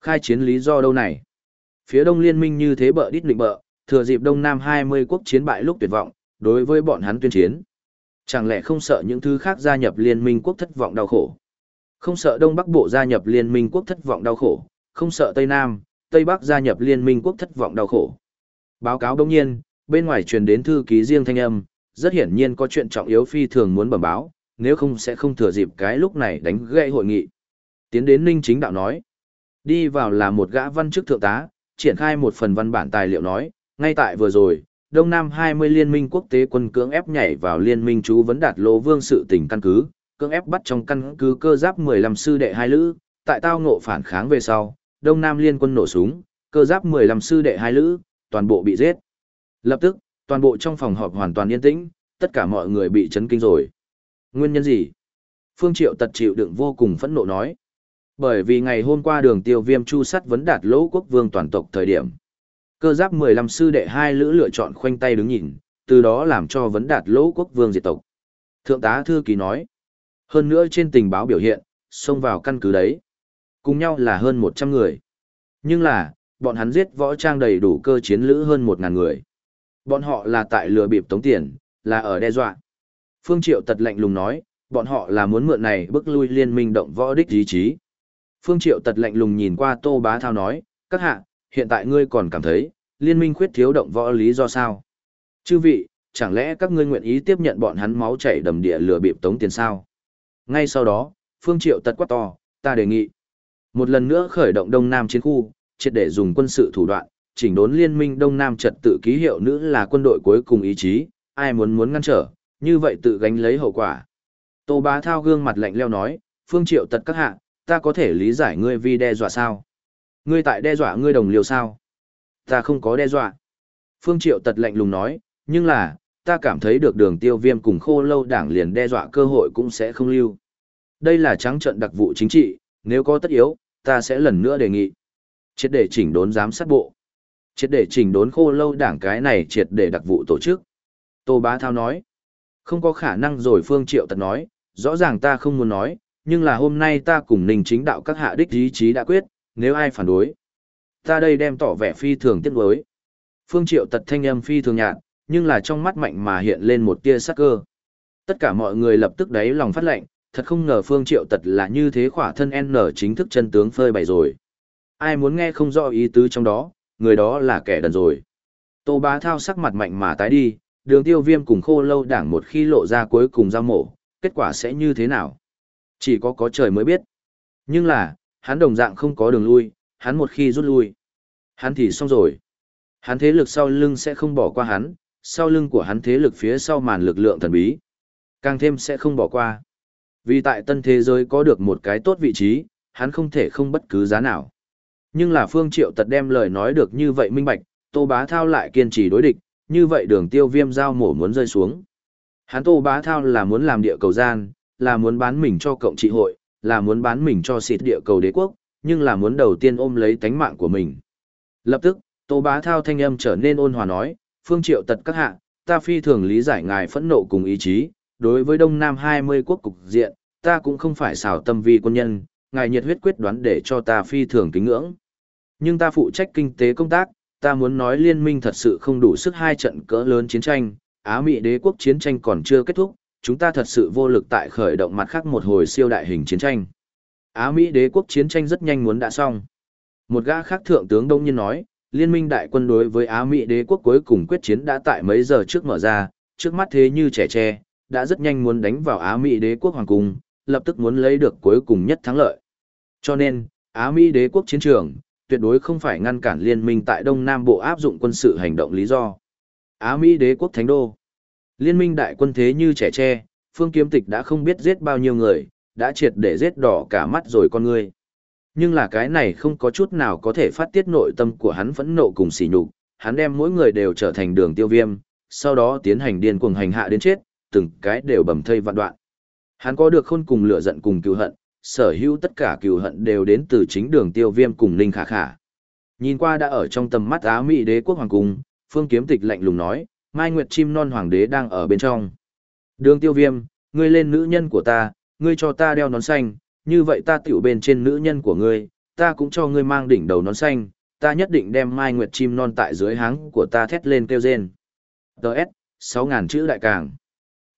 Speaker 1: Khai chiến lý do đâu này? Phía Đông Liên minh như thế bợ đít định bợ, thừa dịp Đông Nam 20 quốc chiến bại lúc tuyệt vọng, đối với bọn hắn tuyên chiến. Chẳng lẽ không sợ những thứ khác gia nhập Liên minh quốc thất vọng đau khổ? Không sợ Đông Bắc Bộ gia nhập Liên minh quốc thất vọng đau khổ, không sợ Tây Nam, Tây Bắc gia nhập Liên minh quốc thất vọng đau khổ. Báo cáo đông nhiên, bên ngoài truyền đến thư ký riêng thanh âm, rất hiển nhiên có chuyện trọng yếu phi thường muốn bẩm báo, nếu không sẽ không thừa dịp cái lúc này đánh gãy hội nghị. Tiến đến Ninh Chính Đạo nói, đi vào là một gã văn chức thượng tá, triển khai một phần văn bản tài liệu nói, ngay tại vừa rồi, Đông Nam 20 liên minh quốc tế quân cưỡng ép nhảy vào liên minh chú vấn đạt lô vương sự tỉnh căn cứ, cưỡng ép bắt trong căn cứ cơ giáp 15 sư đệ hai lữ, tại tao ngộ phản kháng về sau, Đông Nam liên quân nổ súng, cơ giáp 15 sư đệ hai lữ, toàn bộ bị giết. Lập tức, toàn bộ trong phòng họp hoàn toàn yên tĩnh, tất cả mọi người bị chấn kinh rồi. Nguyên nhân gì? Phương Triệu tật chịu đựng vô cùng phẫn nộ nói. Bởi vì ngày hôm qua đường tiêu viêm chu sắt vấn đạt lỗ quốc vương toàn tộc thời điểm. Cơ giáp 15 sư đệ hai lữ lựa chọn khoanh tay đứng nhìn, từ đó làm cho vấn đạt lỗ quốc vương diệt tộc. Thượng tá thư ký nói. Hơn nữa trên tình báo biểu hiện, xông vào căn cứ đấy. Cùng nhau là hơn 100 người. Nhưng là, bọn hắn giết võ trang đầy đủ cơ chiến lữ hơn 1.000 người. Bọn họ là tại lừa bịp tống tiền, là ở đe dọa. Phương Triệu tật lạnh lùng nói, bọn họ là muốn mượn này bức lui liên minh động võ đích ý chí. Phương Triệu tật lạnh lùng nhìn qua Tô Bá Thao nói, các hạ, hiện tại ngươi còn cảm thấy, liên minh khuyết thiếu động võ lý do sao? Chư vị, chẳng lẽ các ngươi nguyện ý tiếp nhận bọn hắn máu chảy đầm địa lừa bịp tống tiền sao? Ngay sau đó, Phương Triệu tật quát to, ta đề nghị. Một lần nữa khởi động Đông Nam chiến khu, triệt để dùng quân sự thủ đoạn, chỉnh đốn liên minh Đông Nam trật tự ký hiệu nữ là quân đội cuối cùng ý chí, ai muốn muốn ngăn trở, như vậy tự gánh lấy hậu quả. Tô Bá Thao gương mặt lạnh leo nói, Phương Triệu tật các hạ, ta có thể lý giải ngươi vì đe dọa sao? Ngươi tại đe dọa ngươi đồng liều sao? Ta không có đe dọa. Phương Triệu tật lạnh lùng nói, nhưng là, ta cảm thấy được đường tiêu viêm cùng khô lâu đảng liền đe dọa cơ hội cũng sẽ không lưu. Đây là trắng trận đặc vụ chính trị, nếu có tất yếu, ta sẽ lần nữa đề nghị. Triệt để chỉnh đốn giám sát bộ. Triệt để chỉnh đốn khô lâu đảng cái này triệt để đặc vụ tổ chức. Tô Bá Thao nói. Không có khả năng rồi Phương Triệu Tật nói, rõ ràng ta không muốn nói, nhưng là hôm nay ta cùng ninh chính đạo các hạ đích ý chí đã quyết, nếu ai phản đối. Ta đây đem tỏ vẻ phi thường tiếc đối. Phương Triệu Tật thanh âm phi thường nhạt, nhưng là trong mắt mạnh mà hiện lên một tia sắc cơ. Tất cả mọi người lập tức đáy lòng phát lệnh, thật không ngờ Phương Triệu Tật là như thế khỏa thân N chính thức chân tướng phơi bày rồi. Ai muốn nghe không rõ ý tứ trong đó, người đó là kẻ đần rồi. Tô bá thao sắc mặt mạnh mà tái đi, đường tiêu viêm cùng khô lâu đảng một khi lộ ra cuối cùng giao mổ, kết quả sẽ như thế nào? Chỉ có có trời mới biết. Nhưng là, hắn đồng dạng không có đường lui, hắn một khi rút lui. Hắn thì xong rồi. Hắn thế lực sau lưng sẽ không bỏ qua hắn, sau lưng của hắn thế lực phía sau màn lực lượng thần bí. Càng thêm sẽ không bỏ qua. Vì tại tân thế giới có được một cái tốt vị trí, hắn không thể không bất cứ giá nào. Nhưng là Phương Triệu tật đem lời nói được như vậy minh bạch, Tô Bá Thao lại kiên trì đối địch, như vậy đường tiêu viêm giao mổ muốn rơi xuống. Hắn Tô Bá Thao là muốn làm địa cầu gian, là muốn bán mình cho cộng trị hội, là muốn bán mình cho xịt địa cầu đế quốc, nhưng là muốn đầu tiên ôm lấy tánh mạng của mình. Lập tức, Tô Bá Thao thanh âm trở nên ôn hòa nói, Phương Triệu tật các hạ, ta phi thường lý giải ngài phẫn nộ cùng ý chí, đối với Đông Nam 20 quốc cục diện, ta cũng không phải xảo tâm vi quân nhân, ngài nhiệt huyết quyết đoán để cho ta phi thường kính ngưỡng. Nhưng ta phụ trách kinh tế công tác, ta muốn nói liên minh thật sự không đủ sức hai trận cỡ lớn chiến tranh, Á Mỹ đế quốc chiến tranh còn chưa kết thúc, chúng ta thật sự vô lực tại khởi động mặt khác một hồi siêu đại hình chiến tranh. Á Mỹ đế quốc chiến tranh rất nhanh muốn đã xong. Một gã khác thượng tướng đông nhiên nói, liên minh đại quân đối với Á Mỹ đế quốc cuối cùng quyết chiến đã tại mấy giờ trước mở ra, trước mắt thế như trẻ tre, đã rất nhanh muốn đánh vào Á Mỹ đế quốc hoàng cung, lập tức muốn lấy được cuối cùng nhất thắng lợi. Cho nên, Á Mỹ đế quốc chiến trường, tuyệt đối không phải ngăn cản liên minh tại Đông Nam Bộ áp dụng quân sự hành động lý do. Á Mỹ đế quốc thánh đô. Liên minh đại quân thế như trẻ tre, phương kiếm tịch đã không biết giết bao nhiêu người, đã triệt để giết đỏ cả mắt rồi con người. Nhưng là cái này không có chút nào có thể phát tiết nội tâm của hắn phẫn nộ cùng sỉ nhục, hắn đem mỗi người đều trở thành đường tiêu viêm, sau đó tiến hành điên cuồng hành hạ đến chết, từng cái đều bầm thây vạn đoạn. Hắn có được khôn cùng lửa giận cùng cứu hận, sở hữu tất cả cừu hận đều đến từ chính đường tiêu viêm cùng Ninh Khả Khả. Nhìn qua đã ở trong tầm mắt Á Mỹ đế quốc hoàng cung, Phương Kiếm Tịch lạnh lùng nói, Mai Nguyệt chim non hoàng đế đang ở bên trong. Đường tiêu viêm, ngươi lên nữ nhân của ta, ngươi cho ta đeo nón xanh, như vậy ta tiểu bên trên nữ nhân của ngươi, ta cũng cho ngươi mang đỉnh đầu nón xanh, ta nhất định đem Mai Nguyệt chim non tại dưới háng của ta thét lên kêu rên. Đợt, 6.000 chữ đại càng.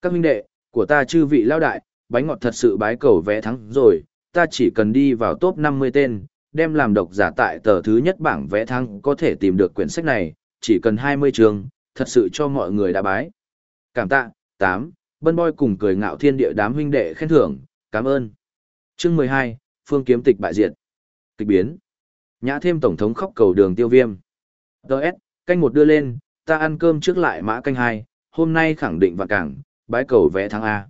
Speaker 1: Các huynh đệ, của ta chư vị lao đại, bánh ngọt thật sự bái cầu vẽ thắng rồi, ta chỉ cần đi vào top 50 tên, đem làm độc giả tại tờ thứ nhất bảng vẽ thắng có thể tìm được quyển sách này, chỉ cần 20 trường, thật sự cho mọi người đã bái. Cảm tạ, 8, Bân Boy cùng cười ngạo thiên địa đám huynh đệ khen thưởng, cảm ơn. Chương 12, Phương Kiếm Tịch bại diệt. Kịch biến. Nhã thêm tổng thống khóc cầu đường tiêu viêm. ts canh một đưa lên, ta ăn cơm trước lại mã canh hai, hôm nay khẳng định và cảng, bái cầu vẽ thắng A.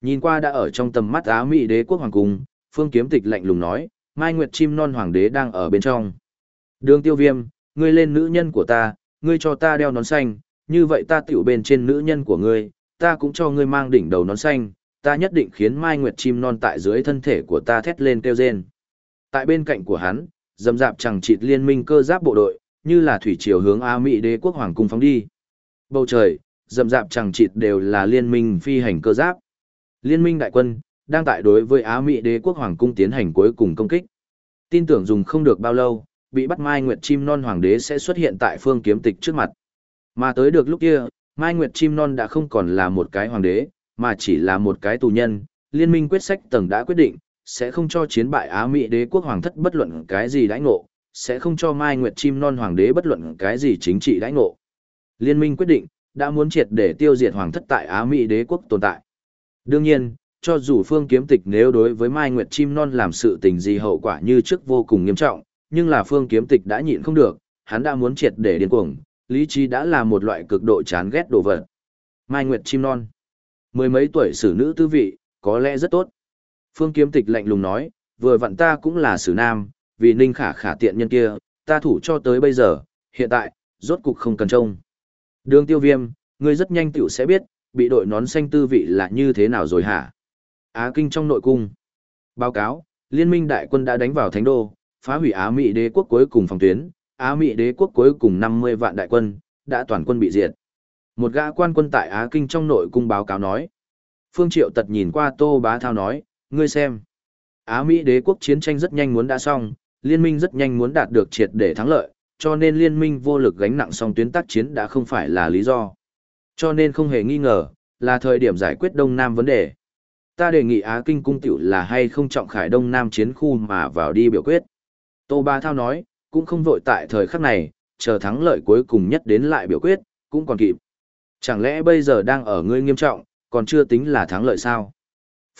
Speaker 1: Nhìn qua đã ở trong tầm mắt Á Mỹ đế quốc hoàng cung, Phương Kiếm Tịch lạnh lùng nói, Mai Nguyệt chim non hoàng đế đang ở bên trong. Đường tiêu viêm, ngươi lên nữ nhân của ta, ngươi cho ta đeo nón xanh, như vậy ta tiểu bên trên nữ nhân của ngươi, ta cũng cho ngươi mang đỉnh đầu nón xanh, ta nhất định khiến Mai Nguyệt chim non tại dưới thân thể của ta thét lên kêu rên. Tại bên cạnh của hắn, dầm dạp chẳng chịt liên minh cơ giáp bộ đội, như là thủy triều hướng Á Mỹ đế quốc hoàng cung phóng đi. Bầu trời, dầm dạp chẳng chịt đều là liên minh phi hành cơ giáp. Liên minh đại quân, đang tại đối với Á Mỹ đế quốc hoàng cung tiến hành cuối cùng công kích. Tin tưởng dùng không được bao lâu, bị bắt Mai Nguyệt chim non hoàng đế sẽ xuất hiện tại phương kiếm tịch trước mặt. Mà tới được lúc kia, Mai Nguyệt chim non đã không còn là một cái hoàng đế, mà chỉ là một cái tù nhân. Liên minh quyết sách tầng đã quyết định, sẽ không cho chiến bại Á Mỹ đế quốc hoàng thất bất luận cái gì đãi ngộ, sẽ không cho Mai Nguyệt chim non hoàng đế bất luận cái gì chính trị đãi ngộ. Liên minh quyết định, đã muốn triệt để tiêu diệt hoàng thất tại Á Mỹ đế quốc tồn tại. Đương nhiên, cho dù phương kiếm tịch nếu đối với Mai Nguyệt Chim Non làm sự tình gì hậu quả như trước vô cùng nghiêm trọng, nhưng là phương kiếm tịch đã nhịn không được, hắn đã muốn triệt để điên cuồng, lý trí đã là một loại cực độ chán ghét đồ vật. Mai Nguyệt Chim Non, mười mấy tuổi xử nữ tư vị, có lẽ rất tốt. Phương kiếm tịch lạnh lùng nói, vừa vặn ta cũng là xử nam, vì ninh khả khả tiện nhân kia, ta thủ cho tới bây giờ, hiện tại, rốt cục không cần trông. Đường tiêu viêm, ngươi rất nhanh tiểu sẽ biết, bị đội nón xanh tư vị là như thế nào rồi hả? Á Kinh trong nội cung. Báo cáo, liên minh đại quân đã đánh vào Thánh Đô, phá hủy Á Mỹ đế quốc cuối cùng phòng tuyến, Á Mỹ đế quốc cuối cùng 50 vạn đại quân, đã toàn quân bị diệt. Một gã quan quân tại Á Kinh trong nội cung báo cáo nói. Phương Triệu tật nhìn qua Tô Bá Thao nói, ngươi xem. Á Mỹ đế quốc chiến tranh rất nhanh muốn đã xong, liên minh rất nhanh muốn đạt được triệt để thắng lợi, cho nên liên minh vô lực gánh nặng song tuyến tác chiến đã không phải là lý do. Cho nên không hề nghi ngờ, là thời điểm giải quyết Đông Nam vấn đề. Ta đề nghị Á Kinh cung tiểu là hay không trọng khải đông nam chiến khu mà vào đi biểu quyết. Tô Ba Thao nói, cũng không vội tại thời khắc này, chờ thắng lợi cuối cùng nhất đến lại biểu quyết, cũng còn kịp. Chẳng lẽ bây giờ đang ở ngươi nghiêm trọng, còn chưa tính là thắng lợi sao?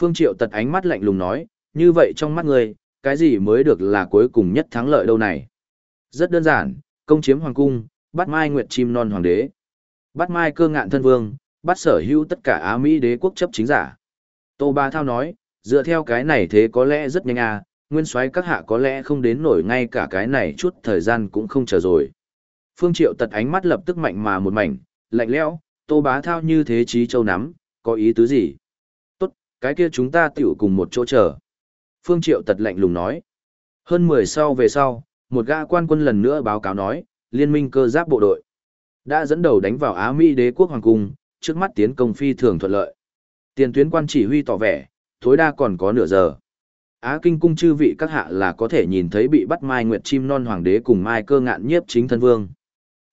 Speaker 1: Phương Triệu tật ánh mắt lạnh lùng nói, như vậy trong mắt ngươi, cái gì mới được là cuối cùng nhất thắng lợi đâu này? Rất đơn giản, công chiếm hoàng cung, bắt mai nguyệt chim non hoàng đế. Bắt mai cơ ngạn thân vương, bắt sở hữu tất cả Á Mỹ đế quốc chấp chính giả. Tô Ba Thao nói, dựa theo cái này thế có lẽ rất nhanh à, nguyên soái các hạ có lẽ không đến nổi ngay cả cái này chút thời gian cũng không chờ rồi. Phương Triệu tật ánh mắt lập tức mạnh mà một mảnh, lạnh lẽo, Tô Bá Thao như thế trí châu nắm, có ý tứ gì? Tốt, cái kia chúng ta tiểu cùng một chỗ chờ. Phương Triệu tật lạnh lùng nói. Hơn 10 sau về sau, một gã quan quân lần nữa báo cáo nói, liên minh cơ giáp bộ đội đã dẫn đầu đánh vào Á Mỹ đế quốc hoàng cung, trước mắt tiến công phi thường thuận lợi. Tiền tuyến quan chỉ huy tỏ vẻ, tối đa còn có nửa giờ. Á Kinh cung chư vị các hạ là có thể nhìn thấy bị bắt Mai Nguyệt chim non hoàng đế cùng Mai cơ ngạn nhiếp chính thân vương.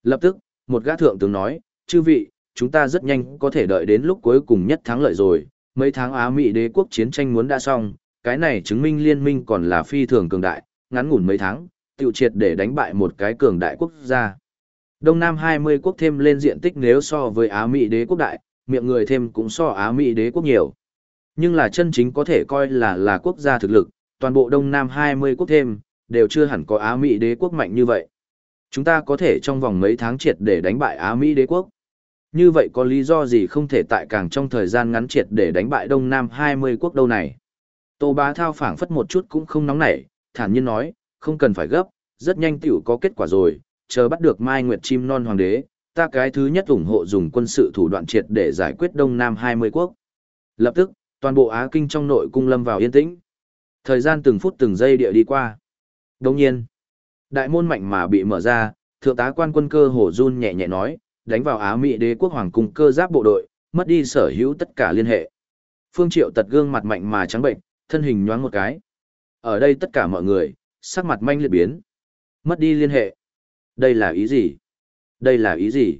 Speaker 1: Lập tức, một gã thượng tướng nói, chư vị, chúng ta rất nhanh có thể đợi đến lúc cuối cùng nhất thắng lợi rồi, mấy tháng Á Mỹ đế quốc chiến tranh muốn đã xong, cái này chứng minh liên minh còn là phi thường cường đại, ngắn ngủn mấy tháng, tiêu triệt để đánh bại một cái cường đại quốc gia. Đông Nam 20 quốc thêm lên diện tích nếu so với Á Mỹ đế quốc đại, miệng người thêm cũng so Á Mỹ đế quốc nhiều. Nhưng là chân chính có thể coi là là quốc gia thực lực, toàn bộ Đông Nam 20 quốc thêm, đều chưa hẳn có Á Mỹ đế quốc mạnh như vậy. Chúng ta có thể trong vòng mấy tháng triệt để đánh bại Á Mỹ đế quốc. Như vậy có lý do gì không thể tại càng trong thời gian ngắn triệt để đánh bại Đông Nam 20 quốc đâu này? Tô Bá Thao phảng phất một chút cũng không nóng nảy, thản nhiên nói, không cần phải gấp, rất nhanh tiểu có kết quả rồi, chờ bắt được Mai Nguyệt Chim Non Hoàng đế, ta cái thứ nhất ủng hộ dùng quân sự thủ đoạn triệt để giải quyết Đông Nam 20 quốc. Lập tức, toàn bộ Á Kinh trong nội cung lâm vào yên tĩnh. Thời gian từng phút từng giây địa đi qua. Đồng nhiên, đại môn mạnh mà bị mở ra, thượng tá quan quân cơ hồ run nhẹ nhẹ nói, đánh vào Á Mỹ đế quốc hoàng cung cơ giáp bộ đội, mất đi sở hữu tất cả liên hệ. Phương Triệu tật gương mặt mạnh mà trắng bệnh, thân hình nhoáng một cái. Ở đây tất cả mọi người, sắc mặt manh liệt biến. Mất đi liên hệ. Đây là ý gì? Đây là ý gì?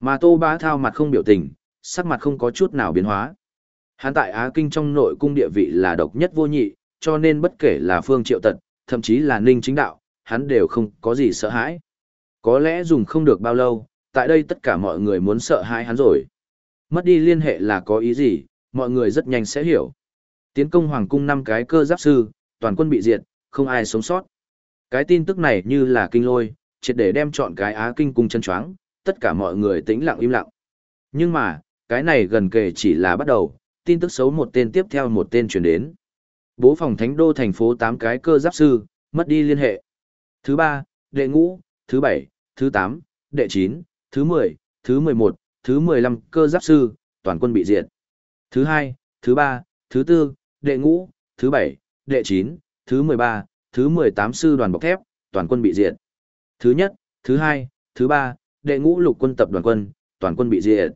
Speaker 1: Mà Tô Bá Thao mặt không biểu tình, sắc mặt không có chút nào biến hóa. Hắn tại Á Kinh trong nội cung địa vị là độc nhất vô nhị, cho nên bất kể là Phương Triệu Tật, thậm chí là Ninh Chính Đạo, hắn đều không có gì sợ hãi. Có lẽ dùng không được bao lâu, tại đây tất cả mọi người muốn sợ hãi hắn rồi. Mất đi liên hệ là có ý gì, mọi người rất nhanh sẽ hiểu. Tiến công hoàng cung năm cái cơ giáp sư, toàn quân bị diệt, không ai sống sót. Cái tin tức này như là kinh lôi, triệt để đem chọn cái Á Kinh cung chân choáng, tất cả mọi người tĩnh lặng im lặng. Nhưng mà, cái này gần kề chỉ là bắt đầu, tin tức xấu một tên tiếp theo một tên truyền đến. Bố phòng thánh đô thành phố 8 cái cơ giáp sư, mất đi liên hệ. Thứ 3, đệ ngũ, thứ 7, thứ 8, đệ 9, thứ 10, thứ 11, thứ 15 cơ giáp sư, toàn quân bị diệt. Thứ 2, thứ 3, thứ 4, đệ ngũ, thứ 7, đệ 9, thứ 13, thứ 18 sư đoàn bọc thép, toàn quân bị diệt. Thứ nhất, thứ hai, thứ ba, đệ ngũ lục quân tập đoàn quân, toàn quân bị diệt.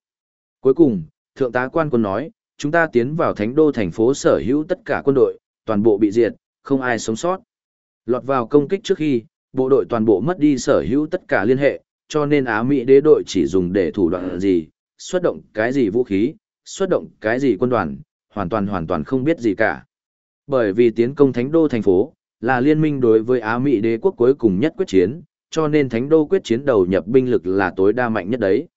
Speaker 1: Cuối cùng, thượng tá quan quân nói, chúng ta tiến vào thánh đô thành phố sở hữu tất cả quân đội, toàn bộ bị diệt, không ai sống sót. Lọt vào công kích trước khi, bộ đội toàn bộ mất đi sở hữu tất cả liên hệ, cho nên Á Mỹ đế đội chỉ dùng để thủ đoạn gì, xuất động cái gì vũ khí, xuất động cái gì quân đoàn, hoàn toàn hoàn toàn không biết gì cả. Bởi vì tiến công thánh đô thành phố, là liên minh đối với Á Mỹ đế quốc cuối cùng nhất quyết chiến, cho nên thánh đô quyết chiến đầu nhập binh lực là tối đa mạnh nhất đấy.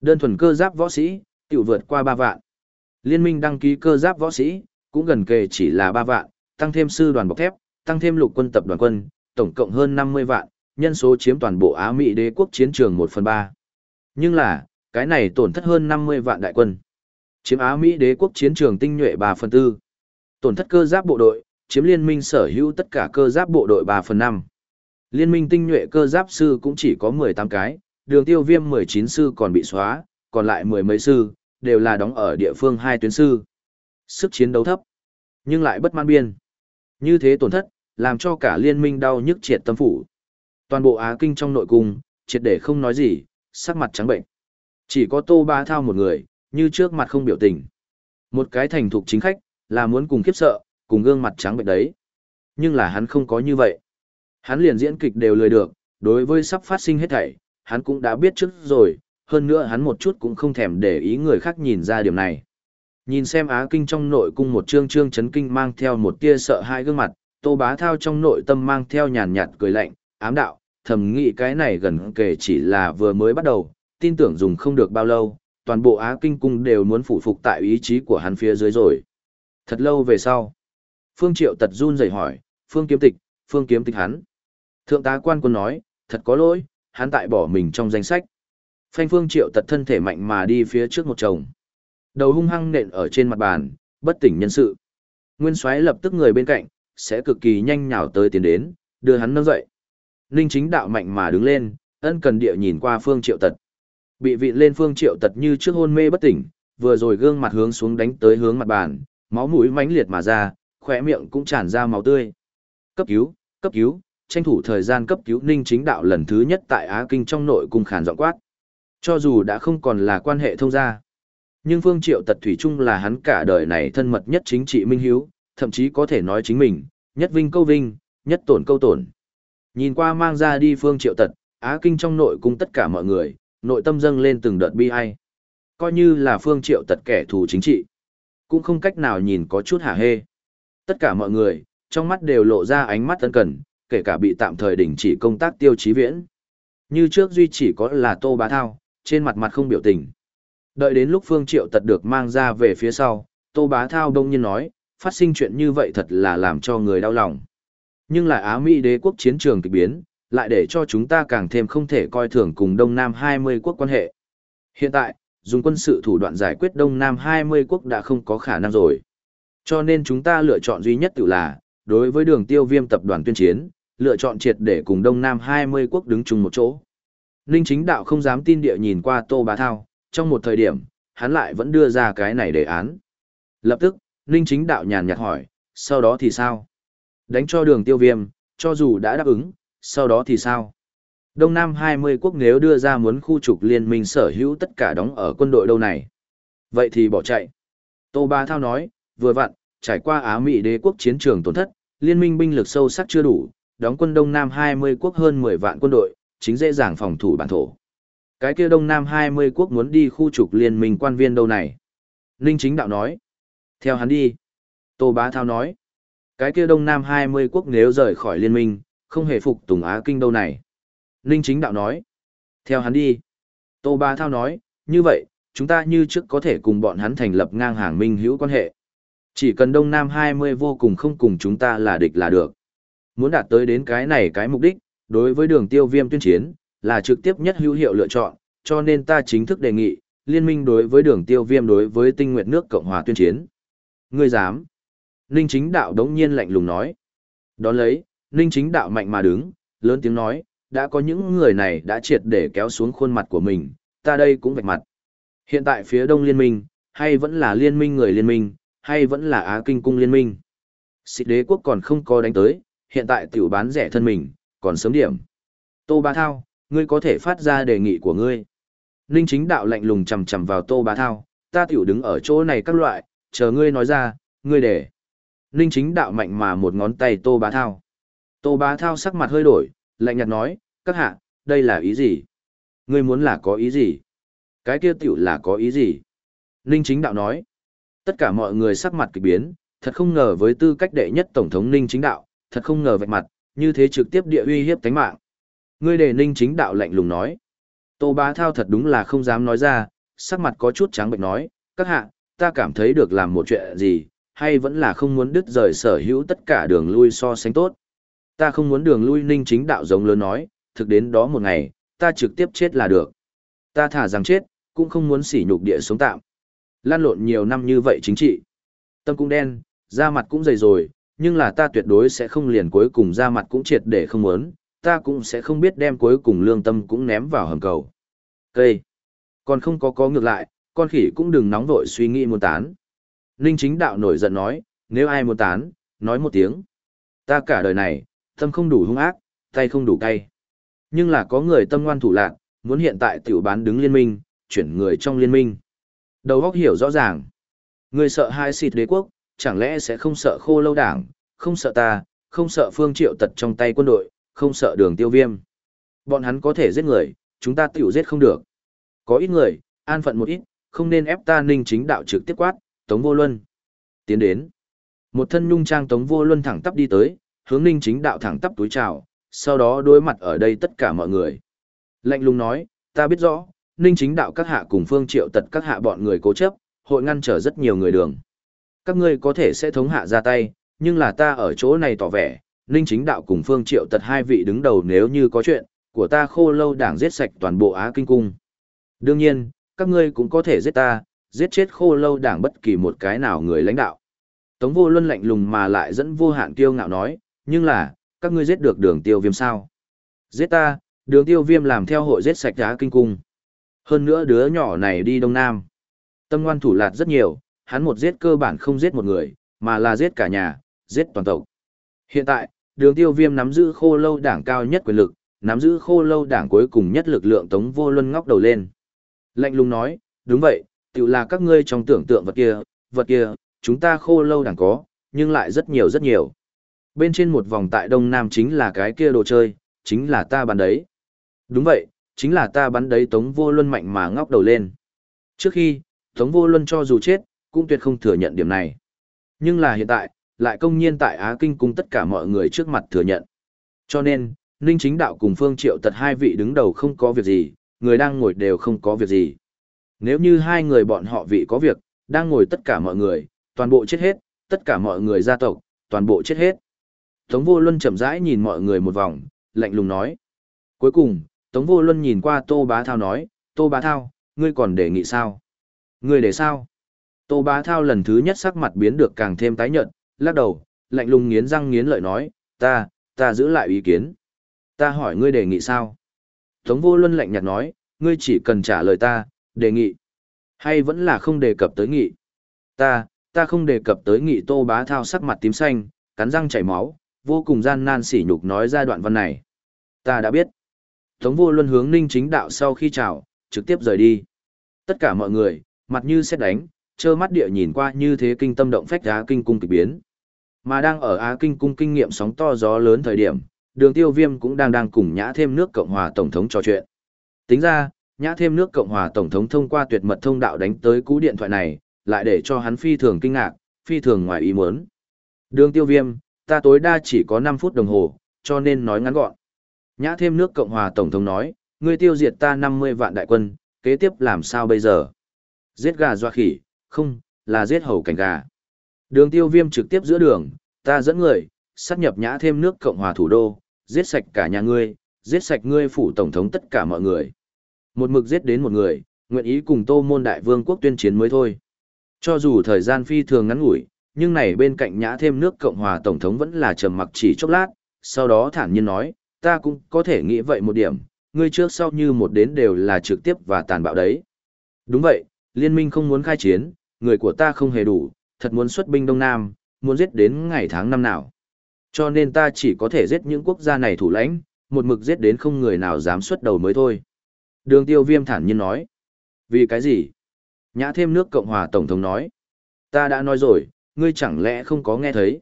Speaker 1: Đơn thuần cơ giáp võ sĩ, tiểu vượt qua 3 vạn. Liên minh đăng ký cơ giáp võ sĩ, cũng gần kề chỉ là 3 vạn, tăng thêm sư đoàn bọc thép, tăng thêm lục quân tập đoàn quân, tổng cộng hơn 50 vạn, nhân số chiếm toàn bộ Á Mỹ đế quốc chiến trường 1 phần 3. Nhưng là, cái này tổn thất hơn 50 vạn đại quân. Chiếm Á Mỹ đế quốc chiến trường tinh nhuệ 3 phần 4. Tổn thất cơ giáp bộ đội, chiếm liên minh sở hữu tất cả cơ giáp bộ đội 3 phần 5. Liên minh tinh nhuệ cơ giáp sư cũng chỉ có 18 cái, đường tiêu viêm 19 sư còn bị xóa, còn lại mười mấy sư, đều là đóng ở địa phương hai tuyến sư. Sức chiến đấu thấp, nhưng lại bất man biên. Như thế tổn thất, làm cho cả liên minh đau nhức triệt tâm phủ. Toàn bộ Á Kinh trong nội cung, triệt để không nói gì, sắc mặt trắng bệnh. Chỉ có Tô Ba Thao một người, như trước mặt không biểu tình. Một cái thành thục chính khách, là muốn cùng khiếp sợ, cùng gương mặt trắng bệnh đấy. Nhưng là hắn không có như vậy. Hắn liền diễn kịch đều lười được, đối với sắp phát sinh hết thảy, hắn cũng đã biết trước rồi, hơn nữa hắn một chút cũng không thèm để ý người khác nhìn ra điểm này. Nhìn xem Á Kinh trong nội cung một trương trương chấn kinh mang theo một tia sợ hai gương mặt, Tô Bá Thao trong nội tâm mang theo nhàn nhạt cười lạnh, ám đạo, thầm nghĩ cái này gần kể chỉ là vừa mới bắt đầu, tin tưởng dùng không được bao lâu, toàn bộ Á Kinh cung đều muốn phụ phục tại ý chí của hắn phía dưới rồi. Thật lâu về sau, Phương Triệu tật run rẩy hỏi, Phương kiếm tịch, Phương kiếm tịch hắn. Thượng tá quan quân nói, thật có lỗi, hắn tại bỏ mình trong danh sách. Phanh Phương Triệu tật thân thể mạnh mà đi phía trước một chồng. Đầu hung hăng nện ở trên mặt bàn, bất tỉnh nhân sự. Nguyên Soái lập tức người bên cạnh, sẽ cực kỳ nhanh nhào tới tiến đến, đưa hắn nâng dậy. Ninh chính đạo mạnh mà đứng lên, ân cần địa nhìn qua Phương Triệu tật. Bị vị lên Phương Triệu tật như trước hôn mê bất tỉnh, vừa rồi gương mặt hướng xuống đánh tới hướng mặt bàn, máu mũi mãnh liệt mà ra, khỏe miệng cũng tràn ra máu tươi. Cấp cứu, cấp cứu, tranh thủ thời gian cấp cứu Ninh Chính Đạo lần thứ nhất tại Á Kinh trong nội cung khàn giọng quát. Cho dù đã không còn là quan hệ thông gia, nhưng Phương Triệu Tật Thủy chung là hắn cả đời này thân mật nhất chính trị minh hiếu, thậm chí có thể nói chính mình, nhất vinh câu vinh, nhất tổn câu tổn. Nhìn qua mang ra đi Phương Triệu Tật, Á Kinh trong nội cung tất cả mọi người, nội tâm dâng lên từng đợt bi ai. Coi như là Phương Triệu Tật kẻ thù chính trị, cũng không cách nào nhìn có chút hả hê. Tất cả mọi người, trong mắt đều lộ ra ánh mắt ân cần, kể cả bị tạm thời đình chỉ công tác tiêu chí viễn. Như trước duy chỉ có là Tô Bá Thao, trên mặt mặt không biểu tình. Đợi đến lúc Phương Triệu tật được mang ra về phía sau, Tô Bá Thao đông nhiên nói, phát sinh chuyện như vậy thật là làm cho người đau lòng. Nhưng lại Á Mỹ đế quốc chiến trường kịch biến, lại để cho chúng ta càng thêm không thể coi thường cùng Đông Nam 20 quốc quan hệ. Hiện tại, dùng quân sự thủ đoạn giải quyết Đông Nam 20 quốc đã không có khả năng rồi. Cho nên chúng ta lựa chọn duy nhất tự là, đối với đường tiêu viêm tập đoàn tuyên chiến, lựa chọn triệt để cùng Đông Nam 20 quốc đứng chung một chỗ. Ninh chính đạo không dám tin địa nhìn qua Tô Bá Thao, trong một thời điểm, hắn lại vẫn đưa ra cái này đề án. Lập tức, Ninh chính đạo nhàn nhạt hỏi, sau đó thì sao? Đánh cho đường tiêu viêm, cho dù đã đáp ứng, sau đó thì sao? Đông Nam 20 quốc nếu đưa ra muốn khu trục liên minh sở hữu tất cả đóng ở quân đội đâu này. Vậy thì bỏ chạy. Tô Bá Thao nói, vừa vặn, trải qua Á Mỹ đế quốc chiến trường tổn thất, liên minh binh lực sâu sắc chưa đủ, đóng quân Đông Nam 20 quốc hơn 10 vạn quân đội, chính dễ dàng phòng thủ bản thổ. Cái kia Đông Nam 20 quốc muốn đi khu trục liên minh quan viên đâu này? Ninh chính đạo nói. Theo hắn đi. Tô Bá Thao nói. Cái kia Đông Nam 20 quốc nếu rời khỏi liên minh, không hề phục Tùng Á Kinh đâu này. Ninh chính đạo nói. Theo hắn đi. Tô Ba Thao nói, như vậy, chúng ta như trước có thể cùng bọn hắn thành lập ngang hàng minh hữu quan hệ. Chỉ cần Đông Nam 20 vô cùng không cùng chúng ta là địch là được. Muốn đạt tới đến cái này cái mục đích, đối với đường tiêu viêm tuyên chiến, là trực tiếp nhất hữu hiệu lựa chọn, cho nên ta chính thức đề nghị, liên minh đối với đường tiêu viêm đối với tinh nguyện nước Cộng hòa tuyên chiến. Ngươi dám. Ninh chính đạo đống nhiên lạnh lùng nói. Đón lấy, Ninh chính đạo mạnh mà đứng, lớn tiếng nói, đã có những người này đã triệt để kéo xuống khuôn mặt của mình, ta đây cũng vạch mặt. Hiện tại phía đông liên minh, hay vẫn là liên minh người liên minh, hay vẫn là Á Kinh cung liên minh. sĩ đế quốc còn không có đánh tới, hiện tại tiểu bán rẻ thân mình, còn sớm điểm. Tô Bá Thao, ngươi có thể phát ra đề nghị của ngươi. Ninh chính đạo lạnh lùng chầm chầm vào Tô Bá Thao, ta tiểu đứng ở chỗ này các loại, chờ ngươi nói ra, ngươi để. Ninh chính đạo mạnh mà một ngón tay Tô Bá Thao. Tô Bá Thao sắc mặt hơi đổi, lạnh nhạt nói, các hạ, đây là ý gì? Ngươi muốn là có ý gì? Cái kia tiểu là có ý gì? Ninh chính đạo nói, tất cả mọi người sắc mặt kỳ biến, thật không ngờ với tư cách đệ nhất tổng thống Ninh chính đạo, thật không ngờ vạch mặt, như thế trực tiếp địa uy hiếp tánh mạng. Ngươi đề ninh chính đạo lạnh lùng nói. Tô bá thao thật đúng là không dám nói ra, sắc mặt có chút trắng bệnh nói, các hạ, ta cảm thấy được làm một chuyện gì, hay vẫn là không muốn đứt rời sở hữu tất cả đường lui so sánh tốt. Ta không muốn đường lui ninh chính đạo giống lớn nói, thực đến đó một ngày, ta trực tiếp chết là được. Ta thả rằng chết, cũng không muốn sỉ nhục địa sống tạm. Lan lộn nhiều năm như vậy chính trị. Tâm cũng đen, da mặt cũng dày rồi, nhưng là ta tuyệt đối sẽ không liền cuối cùng da mặt cũng triệt để không muốn, ta cũng sẽ không biết đem cuối cùng lương tâm cũng ném vào hầm cầu. Cây. Còn không có có ngược lại, con khỉ cũng đừng nóng vội suy nghĩ muốn tán. Ninh chính đạo nổi giận nói, nếu ai muốn tán, nói một tiếng. Ta cả đời này, tâm không đủ hung ác, tay không đủ cay. Nhưng là có người tâm ngoan thủ lạc, muốn hiện tại tiểu bán đứng liên minh, chuyển người trong liên minh. Đầu óc hiểu rõ ràng. Người sợ hai xịt đế quốc, chẳng lẽ sẽ không sợ khô lâu đảng, không sợ ta, không sợ phương triệu tật trong tay quân đội, không sợ đường tiêu viêm. Bọn hắn có thể giết người, chúng ta tiểu giết không được. Có ít người, an phận một ít, không nên ép ta ninh chính đạo trực tiếp quát, Tống Vô Luân. Tiến đến. Một thân nhung trang Tống Vô Luân thẳng tắp đi tới, hướng Ninh Chính Đạo thẳng tắp túi chào, sau đó đối mặt ở đây tất cả mọi người. Lạnh lùng nói, ta biết rõ, Ninh Chính Đạo các hạ cùng Phương Triệu tật các hạ bọn người cố chấp, hội ngăn trở rất nhiều người đường. Các ngươi có thể sẽ thống hạ ra tay, nhưng là ta ở chỗ này tỏ vẻ, Ninh Chính Đạo cùng Phương Triệu tật hai vị đứng đầu nếu như có chuyện, của ta khô lâu đảng giết sạch toàn bộ Á Kinh Cung. Đương nhiên, các ngươi cũng có thể giết ta, giết chết khô lâu đảng bất kỳ một cái nào người lãnh đạo. Tống vô luân lạnh lùng mà lại dẫn vô hạn kiêu ngạo nói, nhưng là, các ngươi giết được đường tiêu viêm sao? Giết ta, đường tiêu viêm làm theo hội giết sạch đá Kinh Cung. Hơn nữa đứa nhỏ này đi Đông Nam. Tâm ngoan thủ lạt rất nhiều, hắn một giết cơ bản không giết một người, mà là giết cả nhà, giết toàn tộc. Hiện tại, đường tiêu viêm nắm giữ khô lâu đảng cao nhất quyền lực, nắm giữ khô lâu đảng cuối cùng nhất lực lượng tống vô luân ngóc đầu lên. Lạnh lùng nói, đúng vậy, tự là các ngươi trong tưởng tượng vật kia, vật kia, chúng ta khô lâu đẳng có, nhưng lại rất nhiều rất nhiều. Bên trên một vòng tại Đông Nam chính là cái kia đồ chơi, chính là ta bắn đấy. Đúng vậy, chính là ta bắn đấy Tống Vô Luân mạnh mà ngóc đầu lên. Trước khi, Tống Vô Luân cho dù chết, cũng tuyệt không thừa nhận điểm này. Nhưng là hiện tại, lại công nhiên tại Á Kinh cùng tất cả mọi người trước mặt thừa nhận. Cho nên, Ninh Chính Đạo cùng Phương Triệu tật hai vị đứng đầu không có việc gì, người đang ngồi đều không có việc gì. Nếu như hai người bọn họ vị có việc, đang ngồi tất cả mọi người, toàn bộ chết hết, tất cả mọi người gia tộc, toàn bộ chết hết. Tống Vô Luân chậm rãi nhìn mọi người một vòng, lạnh lùng nói. Cuối cùng, Tống Vô Luân nhìn qua Tô Bá Thao nói, Tô Bá Thao, ngươi còn đề nghị sao? Ngươi để sao? Tô Bá Thao lần thứ nhất sắc mặt biến được càng thêm tái nhợt, lắc đầu, lạnh lùng nghiến răng nghiến lợi nói, ta, ta giữ lại ý kiến. Ta hỏi ngươi đề nghị sao? Tống Vô Luân lạnh nhạt nói, ngươi chỉ cần trả lời ta, đề nghị. Hay vẫn là không đề cập tới nghị? Ta, ta không đề cập tới nghị Tô Bá Thao sắc mặt tím xanh, cắn răng chảy máu, vô cùng gian nan sỉ nhục nói ra đoạn văn này. Ta đã biết. Tống vô luân hướng ninh chính đạo sau khi chào, trực tiếp rời đi. Tất cả mọi người, mặt như xét đánh, trơ mắt địa nhìn qua như thế kinh tâm động phách Á Kinh cung kịch biến. Mà đang ở Á Kinh cung kinh nghiệm sóng to gió lớn thời điểm, đường tiêu viêm cũng đang đang cùng nhã thêm nước Cộng hòa Tổng thống trò chuyện. Tính ra, nhã thêm nước Cộng hòa Tổng thống thông qua tuyệt mật thông đạo đánh tới cú điện thoại này, lại để cho hắn phi thường kinh ngạc, phi thường ngoài ý muốn. Đường tiêu viêm, ta tối đa chỉ có 5 phút đồng hồ, cho nên nói ngắn gọn. Nhã thêm nước Cộng hòa Tổng thống nói, ngươi tiêu diệt ta 50 vạn đại quân, kế tiếp làm sao bây giờ? Giết gà doa khỉ, không, là giết hầu cảnh gà. Đường tiêu viêm trực tiếp giữa đường, ta dẫn người, sát nhập nhã thêm nước Cộng hòa thủ đô, giết sạch cả nhà ngươi, giết sạch ngươi phủ Tổng thống tất cả mọi người. Một mực giết đến một người, nguyện ý cùng tô môn đại vương quốc tuyên chiến mới thôi. Cho dù thời gian phi thường ngắn ngủi, nhưng này bên cạnh nhã thêm nước Cộng hòa Tổng thống vẫn là trầm mặc chỉ chốc lát, sau đó thản nhiên nói, ta cũng có thể nghĩ vậy một điểm, ngươi trước sau như một đến đều là trực tiếp và tàn bạo đấy. Đúng vậy, liên minh không muốn khai chiến, người của ta không hề đủ, thật muốn xuất binh Đông Nam, muốn giết đến ngày tháng năm nào. Cho nên ta chỉ có thể giết những quốc gia này thủ lãnh, một mực giết đến không người nào dám xuất đầu mới thôi. Đường tiêu viêm thản nhiên nói. Vì cái gì? Nhã thêm nước Cộng hòa Tổng thống nói. Ta đã nói rồi, ngươi chẳng lẽ không có nghe thấy.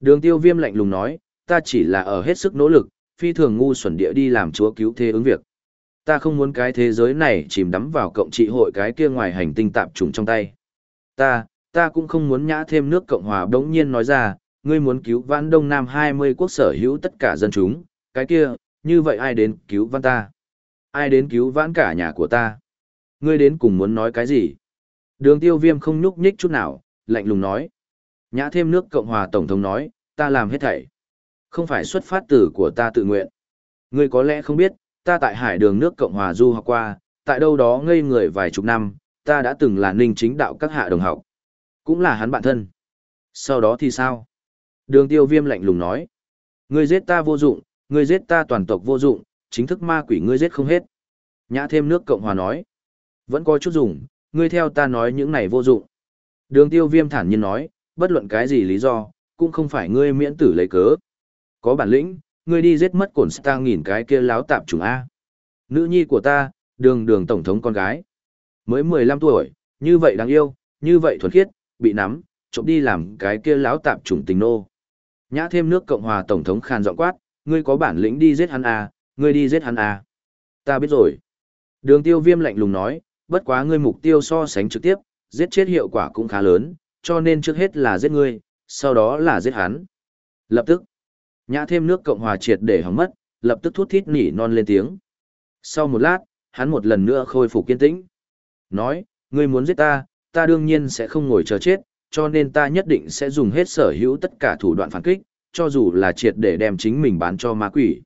Speaker 1: Đường tiêu viêm lạnh lùng nói, ta chỉ là ở hết sức nỗ lực, phi thường ngu xuẩn địa đi làm chúa cứu thế ứng việc. Ta không muốn cái thế giới này chìm đắm vào cộng trị hội cái kia ngoài hành tinh tạp trùng trong tay. Ta, ta cũng không muốn nhã thêm nước Cộng hòa đống nhiên nói ra, ngươi muốn cứu vãn Đông Nam 20 quốc sở hữu tất cả dân chúng, cái kia, như vậy ai đến cứu vãn ta? Ai đến cứu vãn cả nhà của ta? Ngươi đến cùng muốn nói cái gì? Đường tiêu viêm không nhúc nhích chút nào, lạnh lùng nói. Nhã thêm nước Cộng hòa Tổng thống nói, ta làm hết thảy. Không phải xuất phát từ của ta tự nguyện. Ngươi có lẽ không biết, ta tại hải đường nước Cộng hòa du học qua, tại đâu đó ngây người vài chục năm, ta đã từng là ninh chính đạo các hạ đồng học. Cũng là hắn bạn thân. Sau đó thì sao? Đường tiêu viêm lạnh lùng nói. Ngươi giết ta vô dụng, ngươi giết ta toàn tộc vô dụng, chính thức ma quỷ ngươi giết không hết. Nhã thêm nước Cộng hòa nói. Vẫn có chút dùng, ngươi theo ta nói những này vô dụng. Đường tiêu viêm thản nhiên nói, bất luận cái gì lý do, cũng không phải ngươi miễn tử lấy cớ. Có bản lĩnh, ngươi đi giết mất cổn ta nghìn cái kia láo tạp trùng A. Nữ nhi của ta, đường đường tổng thống con gái. Mới 15 tuổi, như vậy đáng yêu, như vậy thuần khiết, bị nắm, trộm đi làm cái kia láo tạp trùng tình nô. Nhã thêm nước Cộng hòa Tổng thống khàn giọng quát, ngươi có bản lĩnh đi giết hắn à, ngươi đi giết hắn à. Ta biết rồi. Đường tiêu viêm lạnh lùng nói, bất quá ngươi mục tiêu so sánh trực tiếp, giết chết hiệu quả cũng khá lớn, cho nên trước hết là giết ngươi, sau đó là giết hắn. Lập tức, nhã thêm nước Cộng Hòa triệt để hỏng mất, lập tức thút thít nỉ non lên tiếng. Sau một lát, hắn một lần nữa khôi phục kiên tĩnh. Nói, ngươi muốn giết ta, ta đương nhiên sẽ không ngồi chờ chết, cho nên ta nhất định sẽ dùng hết sở hữu tất cả thủ đoạn phản kích, cho dù là triệt để đem chính mình bán cho ma quỷ.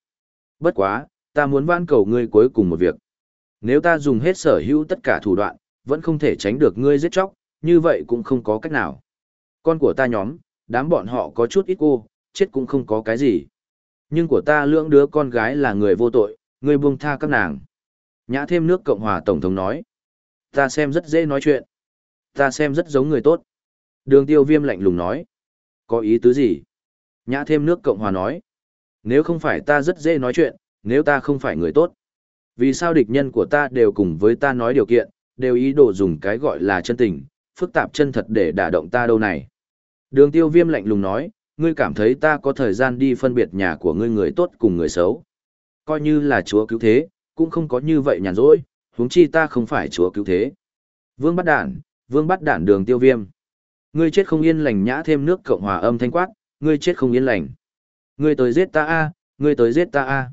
Speaker 1: Bất quá, ta muốn van cầu ngươi cuối cùng một việc. Nếu ta dùng hết sở hữu tất cả thủ đoạn, vẫn không thể tránh được ngươi giết chóc, như vậy cũng không có cách nào. Con của ta nhóm, đám bọn họ có chút ít cô, chết cũng không có cái gì. Nhưng của ta lưỡng đứa con gái là người vô tội, ngươi buông tha các nàng. Nhã thêm nước Cộng hòa Tổng thống nói. Ta xem rất dễ nói chuyện. Ta xem rất giống người tốt. Đường tiêu viêm lạnh lùng nói. Có ý tứ gì? Nhã thêm nước Cộng hòa nói. Nếu không phải ta rất dễ nói chuyện, nếu ta không phải người tốt. Vì sao địch nhân của ta đều cùng với ta nói điều kiện, đều ý đồ dùng cái gọi là chân tình, phức tạp chân thật để đả động ta đâu này. Đường tiêu viêm lạnh lùng nói, ngươi cảm thấy ta có thời gian đi phân biệt nhà của ngươi người tốt cùng người xấu. Coi như là chúa cứu thế, cũng không có như vậy nhàn rỗi, huống chi ta không phải chúa cứu thế. Vương bắt đản, vương bắt đản đường tiêu viêm. Ngươi chết không yên lành nhã thêm nước cộng hòa âm thanh quát, ngươi chết không yên lành. Ngươi tới giết ta a, ngươi tới giết ta a.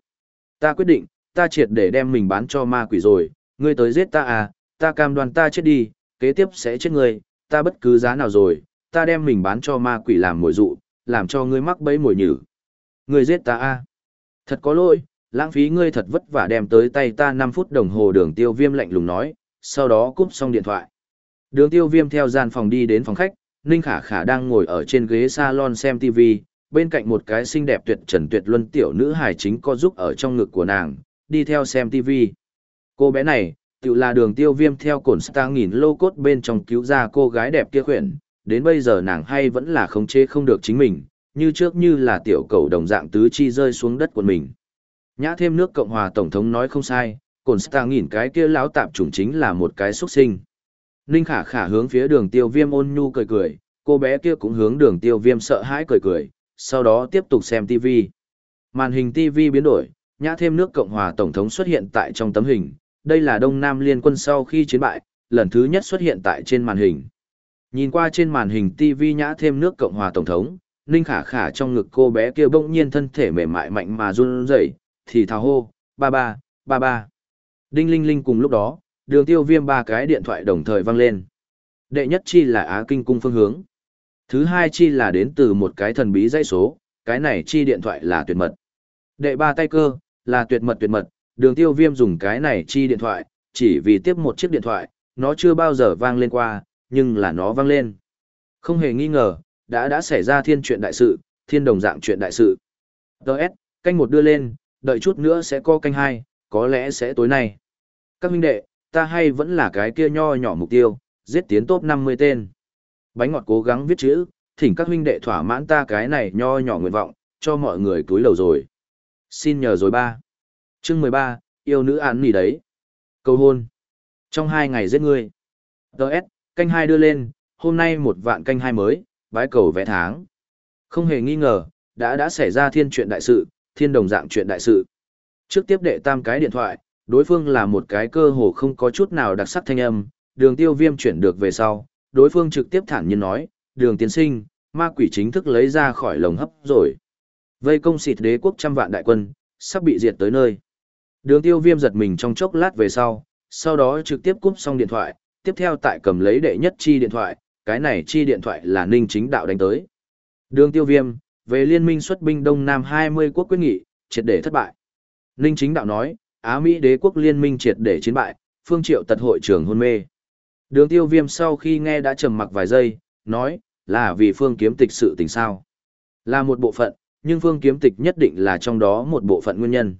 Speaker 1: Ta quyết định, ta triệt để đem mình bán cho ma quỷ rồi, ngươi tới giết ta a, ta cam đoan ta chết đi, kế tiếp sẽ chết ngươi, ta bất cứ giá nào rồi, ta đem mình bán cho ma quỷ làm mồi dụ, làm cho ngươi mắc bẫy mồi nhử. Ngươi giết ta a. Thật có lỗi, lãng phí ngươi thật vất vả đem tới tay ta 5 phút đồng hồ đường tiêu viêm lạnh lùng nói, sau đó cúp xong điện thoại. Đường tiêu viêm theo gian phòng đi đến phòng khách, Ninh Khả Khả đang ngồi ở trên ghế salon xem TV, bên cạnh một cái xinh đẹp tuyệt trần tuyệt luân tiểu nữ hài chính có giúp ở trong ngực của nàng, đi theo xem TV. Cô bé này, tự là đường tiêu viêm theo cổn star nghìn lô cốt bên trong cứu ra cô gái đẹp kia khuyển, đến bây giờ nàng hay vẫn là khống chế không được chính mình, như trước như là tiểu cầu đồng dạng tứ chi rơi xuống đất của mình. Nhã thêm nước Cộng hòa Tổng thống nói không sai, cổn star nghìn cái kia lão tạp chủng chính là một cái xuất sinh. Ninh khả khả hướng phía đường tiêu viêm ôn nhu cười cười, cô bé kia cũng hướng đường tiêu viêm sợ hãi cười cười, sau đó tiếp tục xem TV. Màn hình TV biến đổi, nhã thêm nước Cộng hòa Tổng thống xuất hiện tại trong tấm hình, đây là Đông Nam Liên quân sau khi chiến bại, lần thứ nhất xuất hiện tại trên màn hình. Nhìn qua trên màn hình TV nhã thêm nước Cộng hòa Tổng thống, Ninh Khả Khả trong ngực cô bé kia bỗng nhiên thân thể mềm mại mạnh mà run rẩy, thì thào hô, ba ba, ba ba. Đinh linh linh cùng lúc đó, đường tiêu viêm ba cái điện thoại đồng thời vang lên. Đệ nhất chi là Á Kinh cung phương hướng. Thứ hai chi là đến từ một cái thần bí dãy số, cái này chi điện thoại là tuyệt mật. Đệ ba tay cơ, là tuyệt mật tuyệt mật, đường tiêu viêm dùng cái này chi điện thoại, chỉ vì tiếp một chiếc điện thoại, nó chưa bao giờ vang lên qua, nhưng là nó vang lên. Không hề nghi ngờ, đã đã xảy ra thiên chuyện đại sự, thiên đồng dạng chuyện đại sự. Đợt, canh một đưa lên, đợi chút nữa sẽ có canh hai, có lẽ sẽ tối nay. Các huynh đệ, ta hay vẫn là cái kia nho nhỏ mục tiêu, giết tiến top 50 tên. Bánh ngọt cố gắng viết chữ, thỉnh các huynh đệ thỏa mãn ta cái này nho nhỏ nguyện vọng, cho mọi người túi lầu rồi. Xin nhờ rồi ba. Chương 13, yêu nữ án nỉ đấy. Cầu hôn. Trong hai ngày giết ngươi. Đợt, canh hai đưa lên, hôm nay một vạn canh hai mới, bái cầu vẽ tháng. Không hề nghi ngờ, đã đã xảy ra thiên chuyện đại sự, thiên đồng dạng chuyện đại sự. Trước tiếp đệ tam cái điện thoại, đối phương là một cái cơ hồ không có chút nào đặc sắc thanh âm, đường tiêu viêm chuyển được về sau, đối phương trực tiếp thản nhiên nói, đường tiến sinh, ma quỷ chính thức lấy ra khỏi lồng hấp rồi. Vây công xịt đế quốc trăm vạn đại quân, sắp bị diệt tới nơi. Đường tiêu viêm giật mình trong chốc lát về sau, sau đó trực tiếp cúp xong điện thoại, tiếp theo tại cầm lấy đệ nhất chi điện thoại, cái này chi điện thoại là ninh chính đạo đánh tới. Đường tiêu viêm, về liên minh xuất binh Đông Nam 20 quốc quyết nghị, triệt để thất bại. Ninh chính đạo nói, Á Mỹ đế quốc liên minh triệt để chiến bại, phương triệu tật hội trưởng hôn mê. Đường tiêu viêm sau khi nghe đã trầm mặc vài giây, nói, là vì phương kiếm tịch sự tình sao. Là một bộ phận, nhưng phương kiếm tịch nhất định là trong đó một bộ phận nguyên nhân.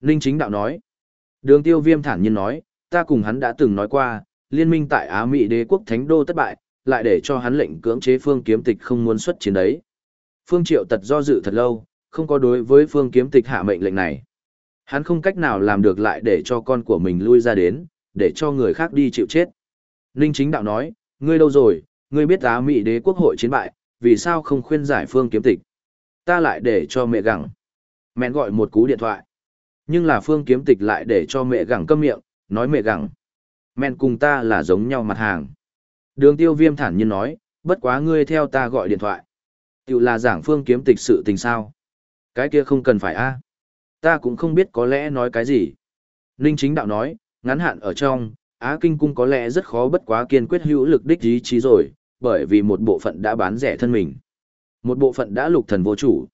Speaker 1: Ninh chính đạo nói, đường tiêu viêm thản nhiên nói, ta cùng hắn đã từng nói qua, liên minh tại Á Mỹ đế quốc thánh đô thất bại, lại để cho hắn lệnh cưỡng chế phương kiếm tịch không muốn xuất chiến đấy. Phương triệu tật do dự thật lâu, không có đối với phương kiếm tịch hạ mệnh lệnh này. Hắn không cách nào làm được lại để cho con của mình lui ra đến, để cho người khác đi chịu chết. Ninh chính đạo nói, ngươi đâu rồi, ngươi biết Á Mỹ đế quốc hội chiến bại, vì sao không khuyên giải phương kiếm tịch. Ta lại để cho mẹ gặng. Mẹ gọi một cú điện thoại. Nhưng là phương kiếm tịch lại để cho mẹ gặng câm miệng, nói mẹ gặng. Mẹ cùng ta là giống nhau mặt hàng. Đường tiêu viêm thản nhiên nói, bất quá ngươi theo ta gọi điện thoại. Tiểu là giảng phương kiếm tịch sự tình sao. Cái kia không cần phải a Ta cũng không biết có lẽ nói cái gì. Ninh chính đạo nói, ngắn hạn ở trong, Á Kinh Cung có lẽ rất khó bất quá kiên quyết hữu lực đích ý chí rồi, bởi vì một bộ phận đã bán rẻ thân mình. Một bộ phận đã lục thần vô chủ.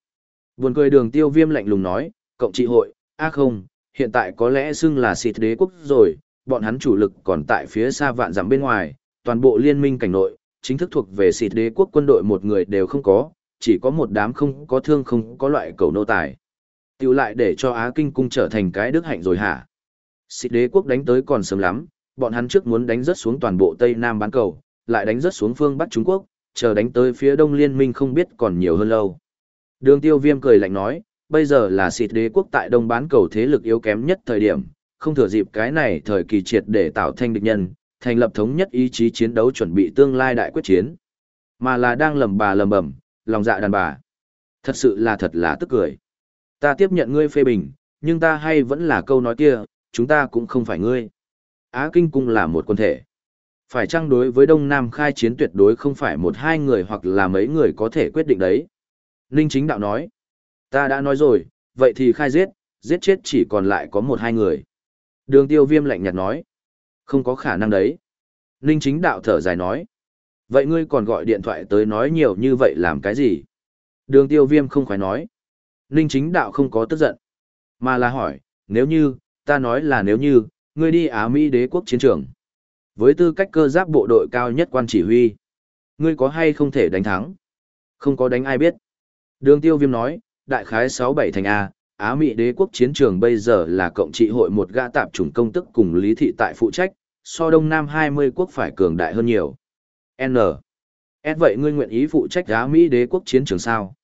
Speaker 1: Buồn cười đường tiêu viêm lạnh lùng nói, cộng trị hội, a à không, hiện tại có lẽ xưng là xịt đế quốc rồi, bọn hắn chủ lực còn tại phía xa vạn dặm bên ngoài, toàn bộ liên minh cảnh nội, chính thức thuộc về xịt đế quốc quân đội một người đều không có, chỉ có một đám không có thương không có loại cầu nô tài. Tiểu lại để cho Á Kinh cung trở thành cái đức hạnh rồi hả? Xịt đế quốc đánh tới còn sớm lắm, bọn hắn trước muốn đánh rớt xuống toàn bộ Tây Nam bán cầu, lại đánh rớt xuống phương Bắc Trung Quốc, chờ đánh tới phía Đông Liên minh không biết còn nhiều hơn lâu. Đường tiêu viêm cười lạnh nói, bây giờ là xịt đế quốc tại Đông bán cầu thế lực yếu kém nhất thời điểm, không thừa dịp cái này thời kỳ triệt để tạo thành địch nhân, thành lập thống nhất ý chí chiến đấu chuẩn bị tương lai đại quyết chiến. Mà là đang lầm bà lầm bẩm, lòng dạ đàn bà. Thật sự là thật là tức cười. Ta tiếp nhận ngươi phê bình, nhưng ta hay vẫn là câu nói kia, chúng ta cũng không phải ngươi. Á Kinh Cung là một quân thể. Phải chăng đối với Đông Nam khai chiến tuyệt đối không phải một hai người hoặc là mấy người có thể quyết định đấy. Ninh Chính Đạo nói, ta đã nói rồi, vậy thì khai giết, giết chết chỉ còn lại có một hai người. Đường tiêu viêm lạnh nhạt nói, không có khả năng đấy. Ninh Chính Đạo thở dài nói, vậy ngươi còn gọi điện thoại tới nói nhiều như vậy làm cái gì? Đường tiêu viêm không khói nói. Ninh Chính Đạo không có tức giận, mà là hỏi, nếu như, ta nói là nếu như, ngươi đi Á Mỹ đế quốc chiến trường. Với tư cách cơ giáp bộ đội cao nhất quan chỉ huy, ngươi có hay không thể đánh thắng? Không có đánh ai biết. Đường tiêu viêm nói, đại khái 6-7 thành A, Á Mỹ đế quốc chiến trường bây giờ là cộng trị hội một gã tạp chủng công tức cùng lý thị tại phụ trách, so đông nam 20 quốc phải cường đại hơn nhiều. N. S vậy ngươi nguyện ý phụ trách Á Mỹ đế quốc chiến trường sao?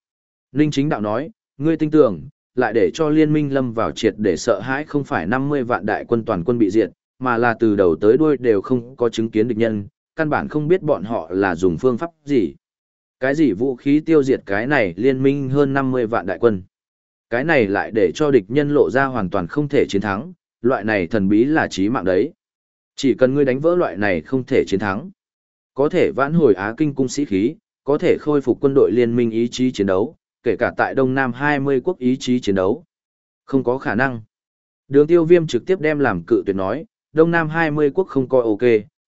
Speaker 1: Ninh chính đạo nói, ngươi tin tưởng, lại để cho liên minh lâm vào triệt để sợ hãi không phải 50 vạn đại quân toàn quân bị diệt, mà là từ đầu tới đuôi đều không có chứng kiến địch nhân, căn bản không biết bọn họ là dùng phương pháp gì. Cái gì vũ khí tiêu diệt cái này liên minh hơn 50 vạn đại quân. Cái này lại để cho địch nhân lộ ra hoàn toàn không thể chiến thắng, loại này thần bí là chí mạng đấy. Chỉ cần ngươi đánh vỡ loại này không thể chiến thắng. Có thể vãn hồi Á Kinh cung sĩ khí, có thể khôi phục quân đội liên minh ý chí chiến đấu, kể cả tại Đông Nam 20 quốc ý chí chiến đấu. Không có khả năng. Đường tiêu viêm trực tiếp đem làm cự tuyệt nói, Đông Nam 20 quốc không coi ok,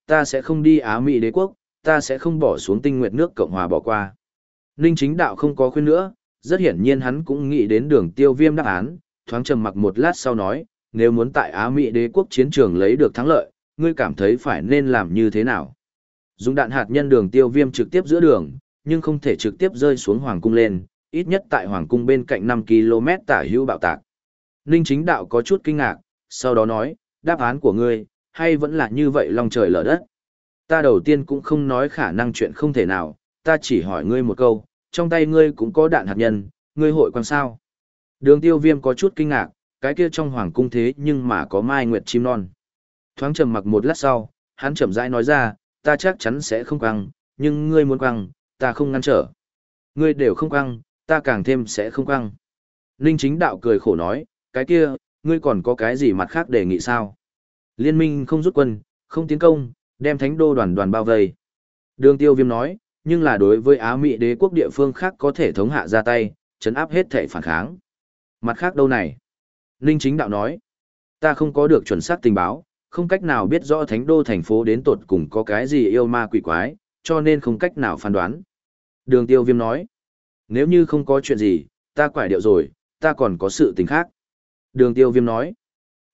Speaker 1: ta sẽ không đi Á Mỹ đế quốc, ta sẽ không bỏ xuống tinh nguyệt nước Cộng Hòa bỏ qua. Ninh chính đạo không có khuyên nữa, rất hiển nhiên hắn cũng nghĩ đến đường tiêu viêm đáp án, thoáng trầm mặc một lát sau nói, nếu muốn tại Á Mỹ đế quốc chiến trường lấy được thắng lợi, ngươi cảm thấy phải nên làm như thế nào? Dùng đạn hạt nhân đường tiêu viêm trực tiếp giữa đường, nhưng không thể trực tiếp rơi xuống hoàng cung lên, ít nhất tại hoàng cung bên cạnh 5 km tả hữu bạo tạc. Ninh chính đạo có chút kinh ngạc, sau đó nói, đáp án của ngươi, hay vẫn là như vậy lòng trời lở đất. Ta đầu tiên cũng không nói khả năng chuyện không thể nào, ta chỉ hỏi ngươi một câu, trong tay ngươi cũng có đạn hạt nhân, ngươi hội quan sao? Đường tiêu viêm có chút kinh ngạc, cái kia trong hoàng cung thế nhưng mà có mai nguyệt chim non. Thoáng trầm mặc một lát sau, hắn chậm rãi nói ra, ta chắc chắn sẽ không quăng, nhưng ngươi muốn quăng, ta không ngăn trở. Ngươi đều không quăng, ta càng thêm sẽ không căng. Ninh chính đạo cười khổ nói, cái kia, ngươi còn có cái gì mặt khác đề nghị sao? Liên minh không rút quân, không tiến công, đem thánh đô đoàn đoàn bao vây. Đường tiêu viêm nói, nhưng là đối với Á Mỹ đế quốc địa phương khác có thể thống hạ ra tay, chấn áp hết thể phản kháng. Mặt khác đâu này? Ninh chính đạo nói, ta không có được chuẩn xác tình báo, không cách nào biết rõ thánh đô thành phố đến tột cùng có cái gì yêu ma quỷ quái, cho nên không cách nào phán đoán. Đường tiêu viêm nói, nếu như không có chuyện gì, ta quải điệu rồi, ta còn có sự tình khác. Đường tiêu viêm nói,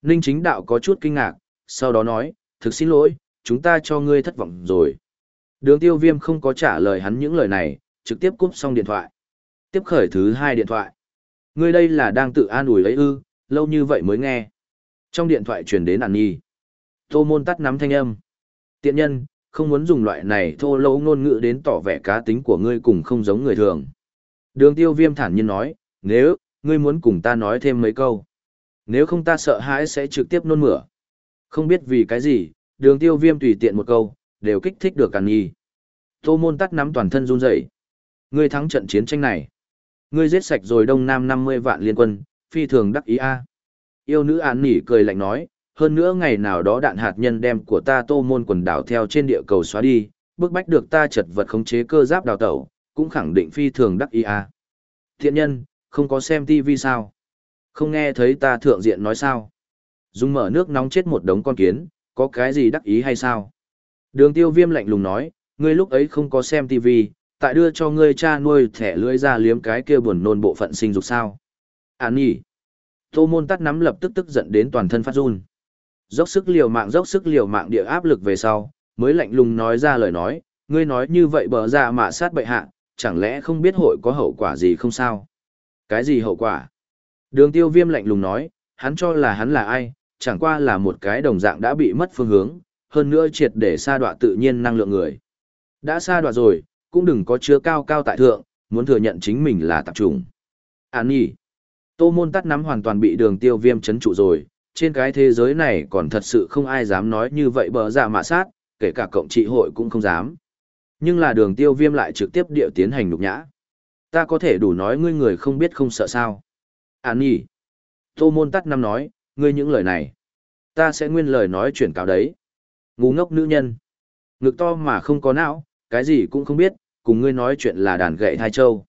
Speaker 1: Ninh chính đạo có chút kinh ngạc, sau đó nói, thực xin lỗi, chúng ta cho ngươi thất vọng rồi. Đường tiêu viêm không có trả lời hắn những lời này, trực tiếp cúp xong điện thoại. Tiếp khởi thứ hai điện thoại. Ngươi đây là đang tự an ủi lấy ư, lâu như vậy mới nghe. Trong điện thoại truyền đến ản nhi. Tô môn tắt nắm thanh âm. Tiện nhân, không muốn dùng loại này thô lỗ ngôn ngữ đến tỏ vẻ cá tính của ngươi cùng không giống người thường. Đường tiêu viêm thản nhiên nói, nếu, ngươi muốn cùng ta nói thêm mấy câu. Nếu không ta sợ hãi sẽ trực tiếp nôn mửa. Không biết vì cái gì, đường tiêu viêm tùy tiện một câu, đều kích thích được càng nhi. Tô môn tắt nắm toàn thân run dậy. Ngươi thắng trận chiến tranh này. Ngươi giết sạch rồi đông nam 50 vạn liên quân, phi thường đắc ý a Yêu nữ án nỉ cười lạnh nói, hơn nữa ngày nào đó đạn hạt nhân đem của ta tô môn quần đảo theo trên địa cầu xóa đi, bức bách được ta chật vật khống chế cơ giáp đào tẩu, cũng khẳng định phi thường đắc ý à. Thiện nhân, không có xem TV sao? Không nghe thấy ta thượng diện nói sao? Dùng mở nước nóng chết một đống con kiến, có cái gì đắc ý hay sao? Đường tiêu viêm lạnh lùng nói, ngươi lúc ấy không có xem TV, tại đưa cho ngươi cha nuôi thẻ lưỡi ra liếm cái kia buồn nôn bộ phận sinh dục sao? Án nhỉ? Tô môn tắt nắm lập tức tức giận đến toàn thân phát run. Dốc sức liều mạng dốc sức liều mạng địa áp lực về sau, mới lạnh lùng nói ra lời nói, ngươi nói như vậy bờ ra mà sát bệ hạ, chẳng lẽ không biết hội có hậu quả gì không sao? Cái gì hậu quả? Đường tiêu viêm lạnh lùng nói, hắn cho là hắn là ai, chẳng qua là một cái đồng dạng đã bị mất phương hướng, hơn nữa triệt để sa đọa tự nhiên năng lượng người. Đã sa đọa rồi, cũng đừng có chứa cao cao tại thượng, muốn thừa nhận chính mình là tạp trùng. Án nhỉ. Tô môn tắt nắm hoàn toàn bị đường tiêu viêm chấn trụ rồi, trên cái thế giới này còn thật sự không ai dám nói như vậy bờ dạ mạ sát, kể cả cộng trị hội cũng không dám. Nhưng là đường tiêu viêm lại trực tiếp điệu tiến hành nhục nhã. Ta có thể đủ nói ngươi người không biết không sợ sao. Án nhỉ. Tô môn tắt năm nói, ngươi những lời này. Ta sẽ nguyên lời nói chuyển cáo đấy. Ngu ngốc nữ nhân. Ngực to mà không có não, cái gì cũng không biết, cùng ngươi nói chuyện là đàn gậy thai châu.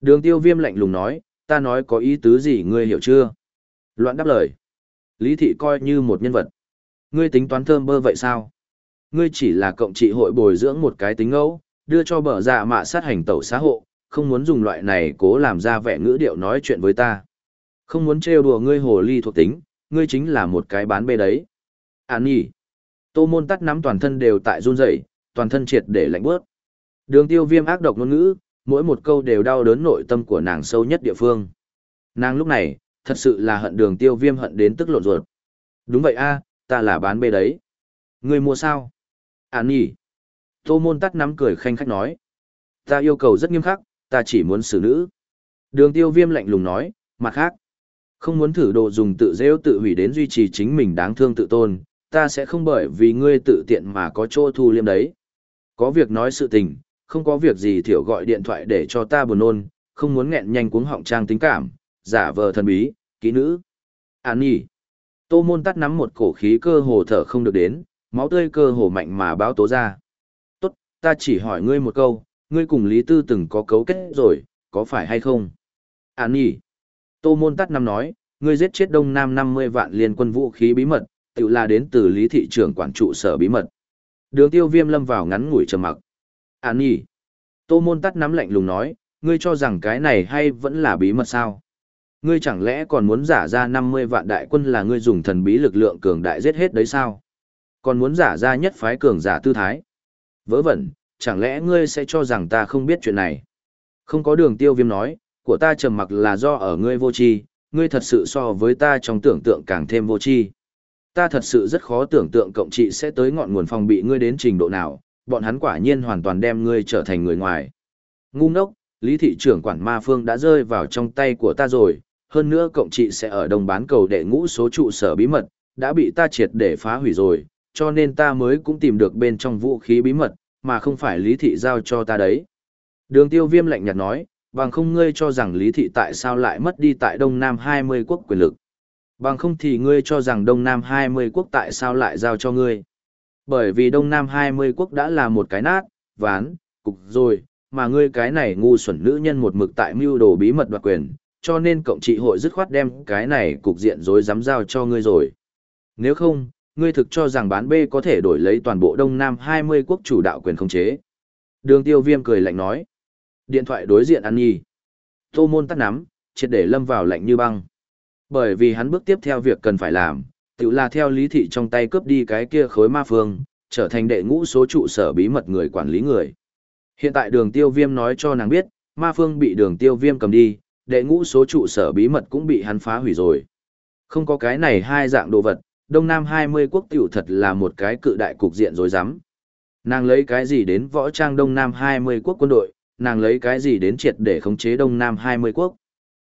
Speaker 1: Đường tiêu viêm lạnh lùng nói, ta nói có ý tứ gì ngươi hiểu chưa? Loạn đáp lời. Lý thị coi như một nhân vật. Ngươi tính toán thơm bơ vậy sao? Ngươi chỉ là cộng trị hội bồi dưỡng một cái tính ngẫu, đưa cho bờ dạ mạ sát hành tẩu xã hộ, không muốn dùng loại này cố làm ra vẻ ngữ điệu nói chuyện với ta. Không muốn trêu đùa ngươi hồ ly thuộc tính, ngươi chính là một cái bán bê đấy. Án nhỉ. Tô môn tắt nắm toàn thân đều tại run rẩy, toàn thân triệt để lạnh bước. Đường tiêu viêm ác độc ngôn ngữ, mỗi một câu đều đau đớn nội tâm của nàng sâu nhất địa phương. Nàng lúc này, thật sự là hận đường tiêu viêm hận đến tức lộn ruột. Đúng vậy a ta là bán bê đấy. Ngươi mua sao? Án nhỉ. Tô môn tắt nắm cười khanh khách nói. Ta yêu cầu rất nghiêm khắc, ta chỉ muốn xử nữ. Đường tiêu viêm lạnh lùng nói, mặt khác. Không muốn thử đồ dùng tự rêu tự hủy đến duy trì chính mình đáng thương tự tôn, ta sẽ không bởi vì ngươi tự tiện mà có chỗ thu liêm đấy. Có việc nói sự tình, không có việc gì thiểu gọi điện thoại để cho ta buồn nôn, không muốn nghẹn nhanh cuống họng trang tính cảm, giả vờ thần bí, kỹ nữ. Án nhỉ. Tô môn tắt nắm một cổ khí cơ hồ thở không được đến, máu tươi cơ hồ mạnh mà báo tố ra. Tốt, ta chỉ hỏi ngươi một câu, ngươi cùng Lý Tư từng có cấu kết rồi, có phải hay không? Án nhỉ. Tô môn tắt năm nói, ngươi giết chết Đông Nam 50 vạn liên quân vũ khí bí mật, tự là đến từ lý thị trưởng quản trụ sở bí mật. Đường tiêu viêm lâm vào ngắn ngủi trầm mặc. Án nhỉ. Tô môn tắt nắm lạnh lùng nói, ngươi cho rằng cái này hay vẫn là bí mật sao? Ngươi chẳng lẽ còn muốn giả ra 50 vạn đại quân là ngươi dùng thần bí lực lượng cường đại giết hết đấy sao? Còn muốn giả ra nhất phái cường giả tư thái? Vớ vẩn, chẳng lẽ ngươi sẽ cho rằng ta không biết chuyện này? Không có đường tiêu viêm nói, của ta trầm mặc là do ở ngươi vô tri, ngươi thật sự so với ta trong tưởng tượng càng thêm vô tri. Ta thật sự rất khó tưởng tượng cộng trị sẽ tới ngọn nguồn phòng bị ngươi đến trình độ nào, bọn hắn quả nhiên hoàn toàn đem ngươi trở thành người ngoài. Ngu ngốc, lý thị trưởng quản ma phương đã rơi vào trong tay của ta rồi, hơn nữa cộng trị sẽ ở đồng bán cầu đệ ngũ số trụ sở bí mật, đã bị ta triệt để phá hủy rồi, cho nên ta mới cũng tìm được bên trong vũ khí bí mật, mà không phải lý thị giao cho ta đấy. Đường tiêu viêm lạnh nhạt nói, bằng không ngươi cho rằng lý thị tại sao lại mất đi tại Đông Nam 20 quốc quyền lực. Bằng không thì ngươi cho rằng Đông Nam 20 quốc tại sao lại giao cho ngươi. Bởi vì Đông Nam 20 quốc đã là một cái nát, ván, cục rồi, mà ngươi cái này ngu xuẩn nữ nhân một mực tại mưu đồ bí mật đoạt quyền, cho nên cộng trị hội dứt khoát đem cái này cục diện rối dám giao cho ngươi rồi. Nếu không, ngươi thực cho rằng bán B có thể đổi lấy toàn bộ Đông Nam 20 quốc chủ đạo quyền không chế. Đường tiêu viêm cười lạnh nói. Điện thoại đối diện ăn nhi. Tô môn tắt nắm, triệt để lâm vào lạnh như băng. Bởi vì hắn bước tiếp theo việc cần phải làm, tự là theo lý thị trong tay cướp đi cái kia khối ma phương, trở thành đệ ngũ số trụ sở bí mật người quản lý người. Hiện tại đường tiêu viêm nói cho nàng biết, ma phương bị đường tiêu viêm cầm đi, đệ ngũ số trụ sở bí mật cũng bị hắn phá hủy rồi. Không có cái này hai dạng đồ vật, Đông Nam 20 quốc tiểu thật là một cái cự đại cục diện rồi dám. Nàng lấy cái gì đến võ trang Đông Nam 20 quốc quân đội, nàng lấy cái gì đến triệt để khống chế Đông Nam 20 quốc.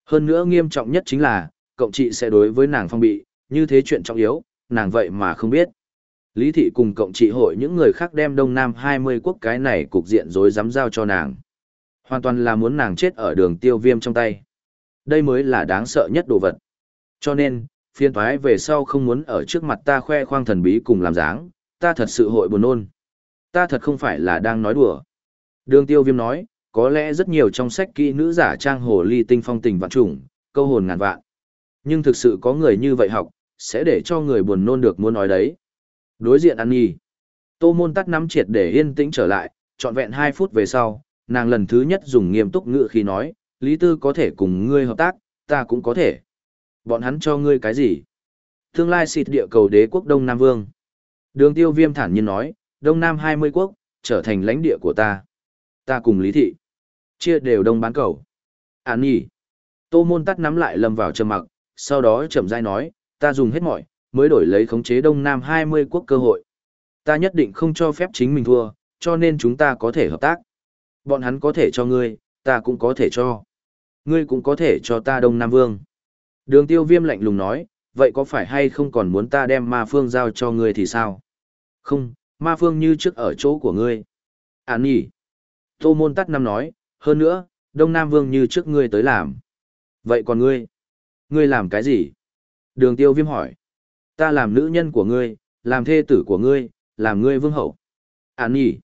Speaker 1: Hơn nữa nghiêm trọng nhất chính là, cộng trị sẽ đối với nàng phong bị, như thế chuyện trọng yếu, nàng vậy mà không biết. Lý thị cùng cộng trị hội những người khác đem Đông Nam 20 quốc cái này cục diện rối dám giao cho nàng. Hoàn toàn là muốn nàng chết ở đường tiêu viêm trong tay. Đây mới là đáng sợ nhất đồ vật. Cho nên, phiên thoái về sau không muốn ở trước mặt ta khoe khoang thần bí cùng làm dáng, ta thật sự hội buồn nôn. Ta thật không phải là đang nói đùa. Đường tiêu viêm nói, có lẽ rất nhiều trong sách kỹ nữ giả trang hồ ly tinh phong tình vạn trùng, câu hồn ngàn vạn. Nhưng thực sự có người như vậy học, sẽ để cho người buồn nôn được muốn nói đấy. Đối diện ăn nhi. Tô môn tắt nắm triệt để yên tĩnh trở lại, trọn vẹn 2 phút về sau, nàng lần thứ nhất dùng nghiêm túc ngữ khi nói, Lý Tư có thể cùng ngươi hợp tác, ta cũng có thể. Bọn hắn cho ngươi cái gì? Tương lai xịt địa cầu đế quốc Đông Nam Vương. Đường tiêu viêm thản nhiên nói, Đông Nam 20 quốc, trở thành lãnh địa của ta. Ta cùng Lý Thị. Chia đều đông bán cầu. Án nhỉ. Tô môn tắt nắm lại lâm vào trầm mặc, sau đó chậm rãi nói, ta dùng hết mọi, mới đổi lấy khống chế Đông Nam 20 quốc cơ hội. Ta nhất định không cho phép chính mình thua, cho nên chúng ta có thể hợp tác. Bọn hắn có thể cho ngươi, ta cũng có thể cho. Ngươi cũng có thể cho ta Đông Nam Vương. Đường tiêu viêm lạnh lùng nói, vậy có phải hay không còn muốn ta đem ma phương giao cho ngươi thì sao? Không, ma phương như trước ở chỗ của ngươi. À nhỉ. Tô môn tắt năm nói, hơn nữa, Đông Nam Vương như trước ngươi tới làm. Vậy còn ngươi? Ngươi làm cái gì? Đường tiêu viêm hỏi. Ta làm nữ nhân của ngươi, làm thê tử của ngươi, làm ngươi vương hậu. À nhỉ.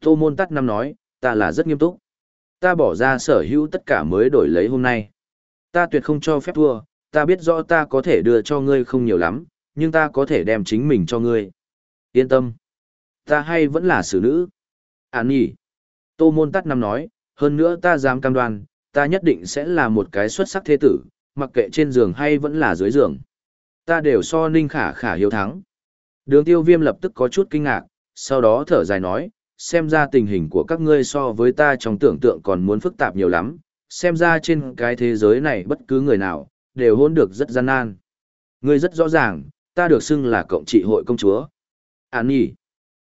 Speaker 1: Tô môn tắt năm nói, ta là rất nghiêm túc. Ta bỏ ra sở hữu tất cả mới đổi lấy hôm nay. Ta tuyệt không cho phép thua, ta biết rõ ta có thể đưa cho ngươi không nhiều lắm, nhưng ta có thể đem chính mình cho ngươi. Yên tâm. Ta hay vẫn là xử nữ. Án nhỉ. Tô môn tắt năm nói, hơn nữa ta dám cam đoan, ta nhất định sẽ là một cái xuất sắc thế tử, mặc kệ trên giường hay vẫn là dưới giường. Ta đều so ninh khả khả hiếu thắng. Đường tiêu viêm lập tức có chút kinh ngạc, sau đó thở dài nói, xem ra tình hình của các ngươi so với ta trong tưởng tượng còn muốn phức tạp nhiều lắm, xem ra trên cái thế giới này bất cứ người nào, đều hôn được rất gian nan. Ngươi rất rõ ràng, ta được xưng là cộng trị hội công chúa. Án nhỉ.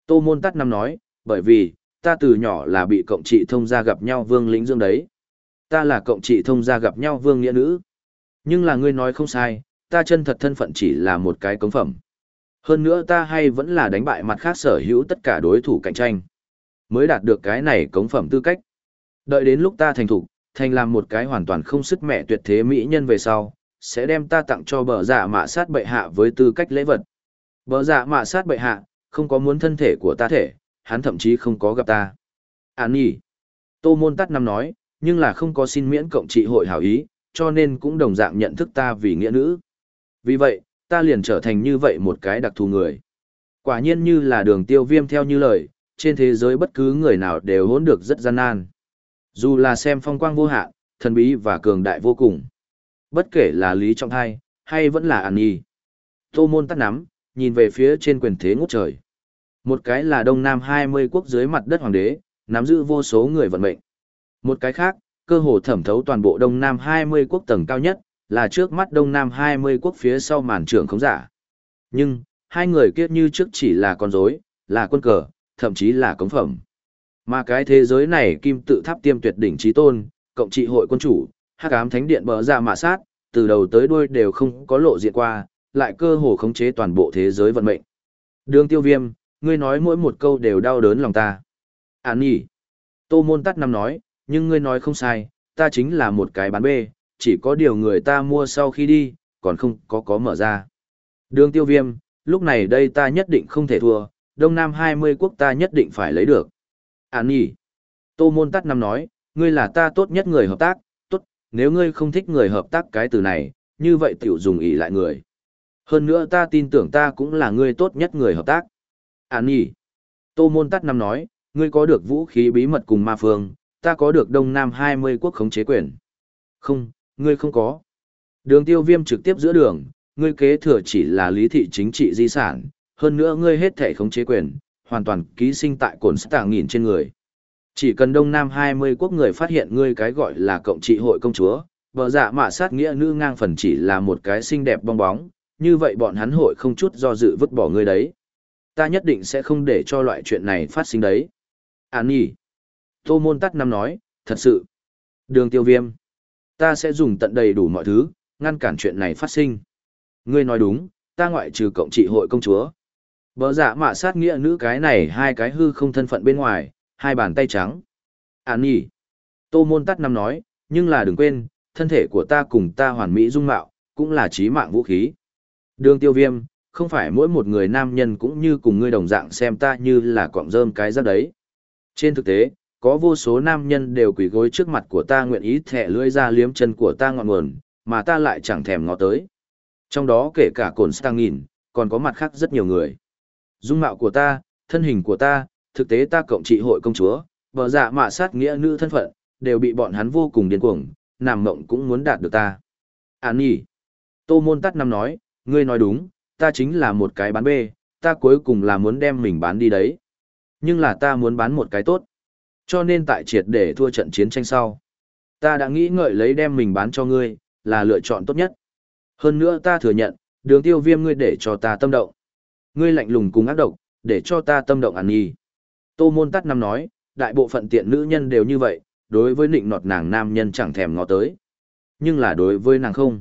Speaker 1: Tô môn tắt năm nói, bởi vì, ta từ nhỏ là bị cộng trị thông gia gặp nhau vương lĩnh dương đấy. Ta là cộng trị thông gia gặp nhau vương nghĩa nữ. Nhưng là ngươi nói không sai, ta chân thật thân phận chỉ là một cái cống phẩm. Hơn nữa ta hay vẫn là đánh bại mặt khác sở hữu tất cả đối thủ cạnh tranh. Mới đạt được cái này cống phẩm tư cách. Đợi đến lúc ta thành thủ, thành làm một cái hoàn toàn không sức mẹ tuyệt thế mỹ nhân về sau, sẽ đem ta tặng cho bờ dạ mạ sát bệ hạ với tư cách lễ vật. Bờ dạ mạ sát bệ hạ, không có muốn thân thể của ta thể, hắn thậm chí không có gặp ta. Án nhỉ. Tô môn tắt năm nói, nhưng là không có xin miễn cộng trị hội hảo ý, cho nên cũng đồng dạng nhận thức ta vì nghĩa nữ. Vì vậy, ta liền trở thành như vậy một cái đặc thù người. Quả nhiên như là đường tiêu viêm theo như lời, trên thế giới bất cứ người nào đều hỗn được rất gian nan. Dù là xem phong quang vô hạn, thần bí và cường đại vô cùng. Bất kể là Lý Trọng Thai, hay vẫn là An Nhi. Tô môn tắt nắm, nhìn về phía trên quyền thế ngút trời. Một cái là Đông Nam 20 quốc dưới mặt đất hoàng đế, nắm giữ vô số người vận mệnh. Một cái khác, cơ hồ thẩm thấu toàn bộ Đông Nam 20 quốc tầng cao nhất, là trước mắt Đông Nam 20 quốc phía sau màn trưởng khống giả. Nhưng, hai người kia như trước chỉ là con rối, là quân cờ, thậm chí là cống phẩm. Mà cái thế giới này kim tự tháp tiêm tuyệt đỉnh trí tôn, cộng trị hội quân chủ, hắc ám thánh điện bờ ra mạ sát, từ đầu tới đuôi đều không có lộ diện qua, lại cơ hồ khống chế toàn bộ thế giới vận mệnh. Đường tiêu viêm, ngươi nói mỗi một câu đều đau đớn lòng ta. Án nhỉ. Tô môn tắt năm nói, nhưng ngươi nói không sai, ta chính là một cái bán bê, chỉ có điều người ta mua sau khi đi, còn không có có mở ra. Đường tiêu viêm, lúc này đây ta nhất định không thể thua, Đông Nam 20 quốc ta nhất định phải lấy được. Án nhỉ. Tô môn tắt năm nói, ngươi là ta tốt nhất người hợp tác, tốt, nếu ngươi không thích người hợp tác cái từ này, như vậy tiểu dùng ý lại người. Hơn nữa ta tin tưởng ta cũng là ngươi tốt nhất người hợp tác. Án nhỉ. Tô môn tắt năm nói, ngươi có được vũ khí bí mật cùng ma phương, ta có được Đông Nam 20 quốc khống chế quyền. Không, ngươi không có. Đường tiêu viêm trực tiếp giữa đường, ngươi kế thừa chỉ là lý thị chính trị di sản, hơn nữa ngươi hết thể khống chế quyền, hoàn toàn ký sinh tại cồn tàng nghìn trên người. Chỉ cần Đông Nam 20 quốc người phát hiện ngươi cái gọi là cộng trị hội công chúa, vợ dạ mạ sát nghĩa nữ ngang phần chỉ là một cái xinh đẹp bong bóng, như vậy bọn hắn hội không chút do dự vứt bỏ ngươi đấy. Ta nhất định sẽ không để cho loại chuyện này phát sinh đấy. Án nhi Tô môn tắt năm nói, thật sự. Đường tiêu viêm. Ta sẽ dùng tận đầy đủ mọi thứ, ngăn cản chuyện này phát sinh. Ngươi nói đúng, ta ngoại trừ cộng trị hội công chúa. Bờ dạ mạ sát nghĩa nữ cái này hai cái hư không thân phận bên ngoài, hai bàn tay trắng. Án nhỉ. Tô môn tắt năm nói, nhưng là đừng quên, thân thể của ta cùng ta hoàn mỹ dung mạo, cũng là trí mạng vũ khí. Đường tiêu viêm, không phải mỗi một người nam nhân cũng như cùng ngươi đồng dạng xem ta như là cọng rơm cái giáp đấy. Trên thực tế, có vô số nam nhân đều quỳ gối trước mặt của ta nguyện ý thẻ lưỡi ra liếm chân của ta ngọn nguồn, mà ta lại chẳng thèm ngó tới. Trong đó kể cả cồn stang nghìn, còn có mặt khác rất nhiều người. Dung mạo của ta, thân hình của ta, thực tế ta cộng trị hội công chúa, vợ dạ mạ sát nghĩa nữ thân phận, đều bị bọn hắn vô cùng điên cuồng, nằm mộng cũng muốn đạt được ta. Án nhỉ. Tô môn tắt năm nói, ngươi nói đúng, ta chính là một cái bán bê, ta cuối cùng là muốn đem mình bán đi đấy. Nhưng là ta muốn bán một cái tốt. Cho nên tại triệt để thua trận chiến tranh sau. Ta đã nghĩ ngợi lấy đem mình bán cho ngươi, là lựa chọn tốt nhất. Hơn nữa ta thừa nhận, đường tiêu viêm ngươi để cho ta tâm động. Ngươi lạnh lùng cùng ác độc, để cho ta tâm động ăn nhi. Tô môn tắt năm nói, đại bộ phận tiện nữ nhân đều như vậy, đối với nịnh nọt nàng nam nhân chẳng thèm ngó tới. Nhưng là đối với nàng không.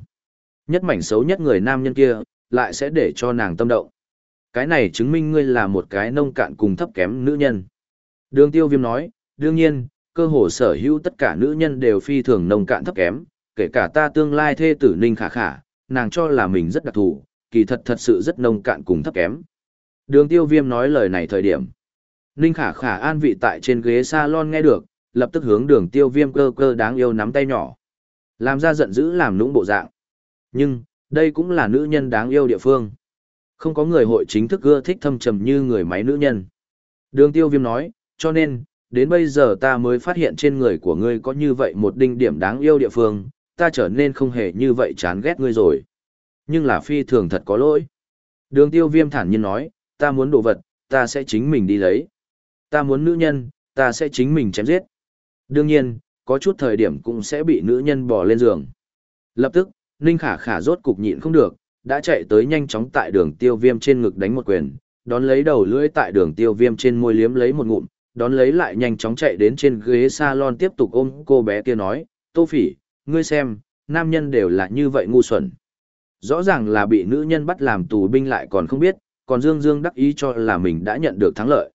Speaker 1: Nhất mảnh xấu nhất người nam nhân kia, lại sẽ để cho nàng tâm động. Cái này chứng minh ngươi là một cái nông cạn cùng thấp kém nữ nhân. Đường tiêu viêm nói, đương nhiên, cơ hồ sở hữu tất cả nữ nhân đều phi thường nông cạn thấp kém, kể cả ta tương lai thê tử ninh khả khả, nàng cho là mình rất đặc thù, kỳ thật thật sự rất nông cạn cùng thấp kém. Đường tiêu viêm nói lời này thời điểm. Ninh khả khả an vị tại trên ghế salon nghe được, lập tức hướng đường tiêu viêm cơ cơ đáng yêu nắm tay nhỏ. Làm ra giận dữ làm nũng bộ dạng. Nhưng, đây cũng là nữ nhân đáng yêu địa phương. Không có người hội chính thức ưa thích thâm trầm như người máy nữ nhân. Đường tiêu viêm nói, cho nên, đến bây giờ ta mới phát hiện trên người của ngươi có như vậy một đinh điểm đáng yêu địa phương, ta trở nên không hề như vậy chán ghét ngươi rồi. Nhưng là phi thường thật có lỗi. Đường tiêu viêm thản nhiên nói, ta muốn đồ vật, ta sẽ chính mình đi lấy. Ta muốn nữ nhân, ta sẽ chính mình chém giết. Đương nhiên, có chút thời điểm cũng sẽ bị nữ nhân bỏ lên giường. Lập tức, Ninh Khả Khả rốt cục nhịn không được, đã chạy tới nhanh chóng tại đường tiêu viêm trên ngực đánh một quyền, đón lấy đầu lưỡi tại đường tiêu viêm trên môi liếm lấy một ngụm, đón lấy lại nhanh chóng chạy đến trên ghế salon tiếp tục ôm cô bé kia nói, Tô Phỉ, ngươi xem, nam nhân đều là như vậy ngu xuẩn. Rõ ràng là bị nữ nhân bắt làm tù binh lại còn không biết, còn Dương Dương đắc ý cho là mình đã nhận được thắng lợi.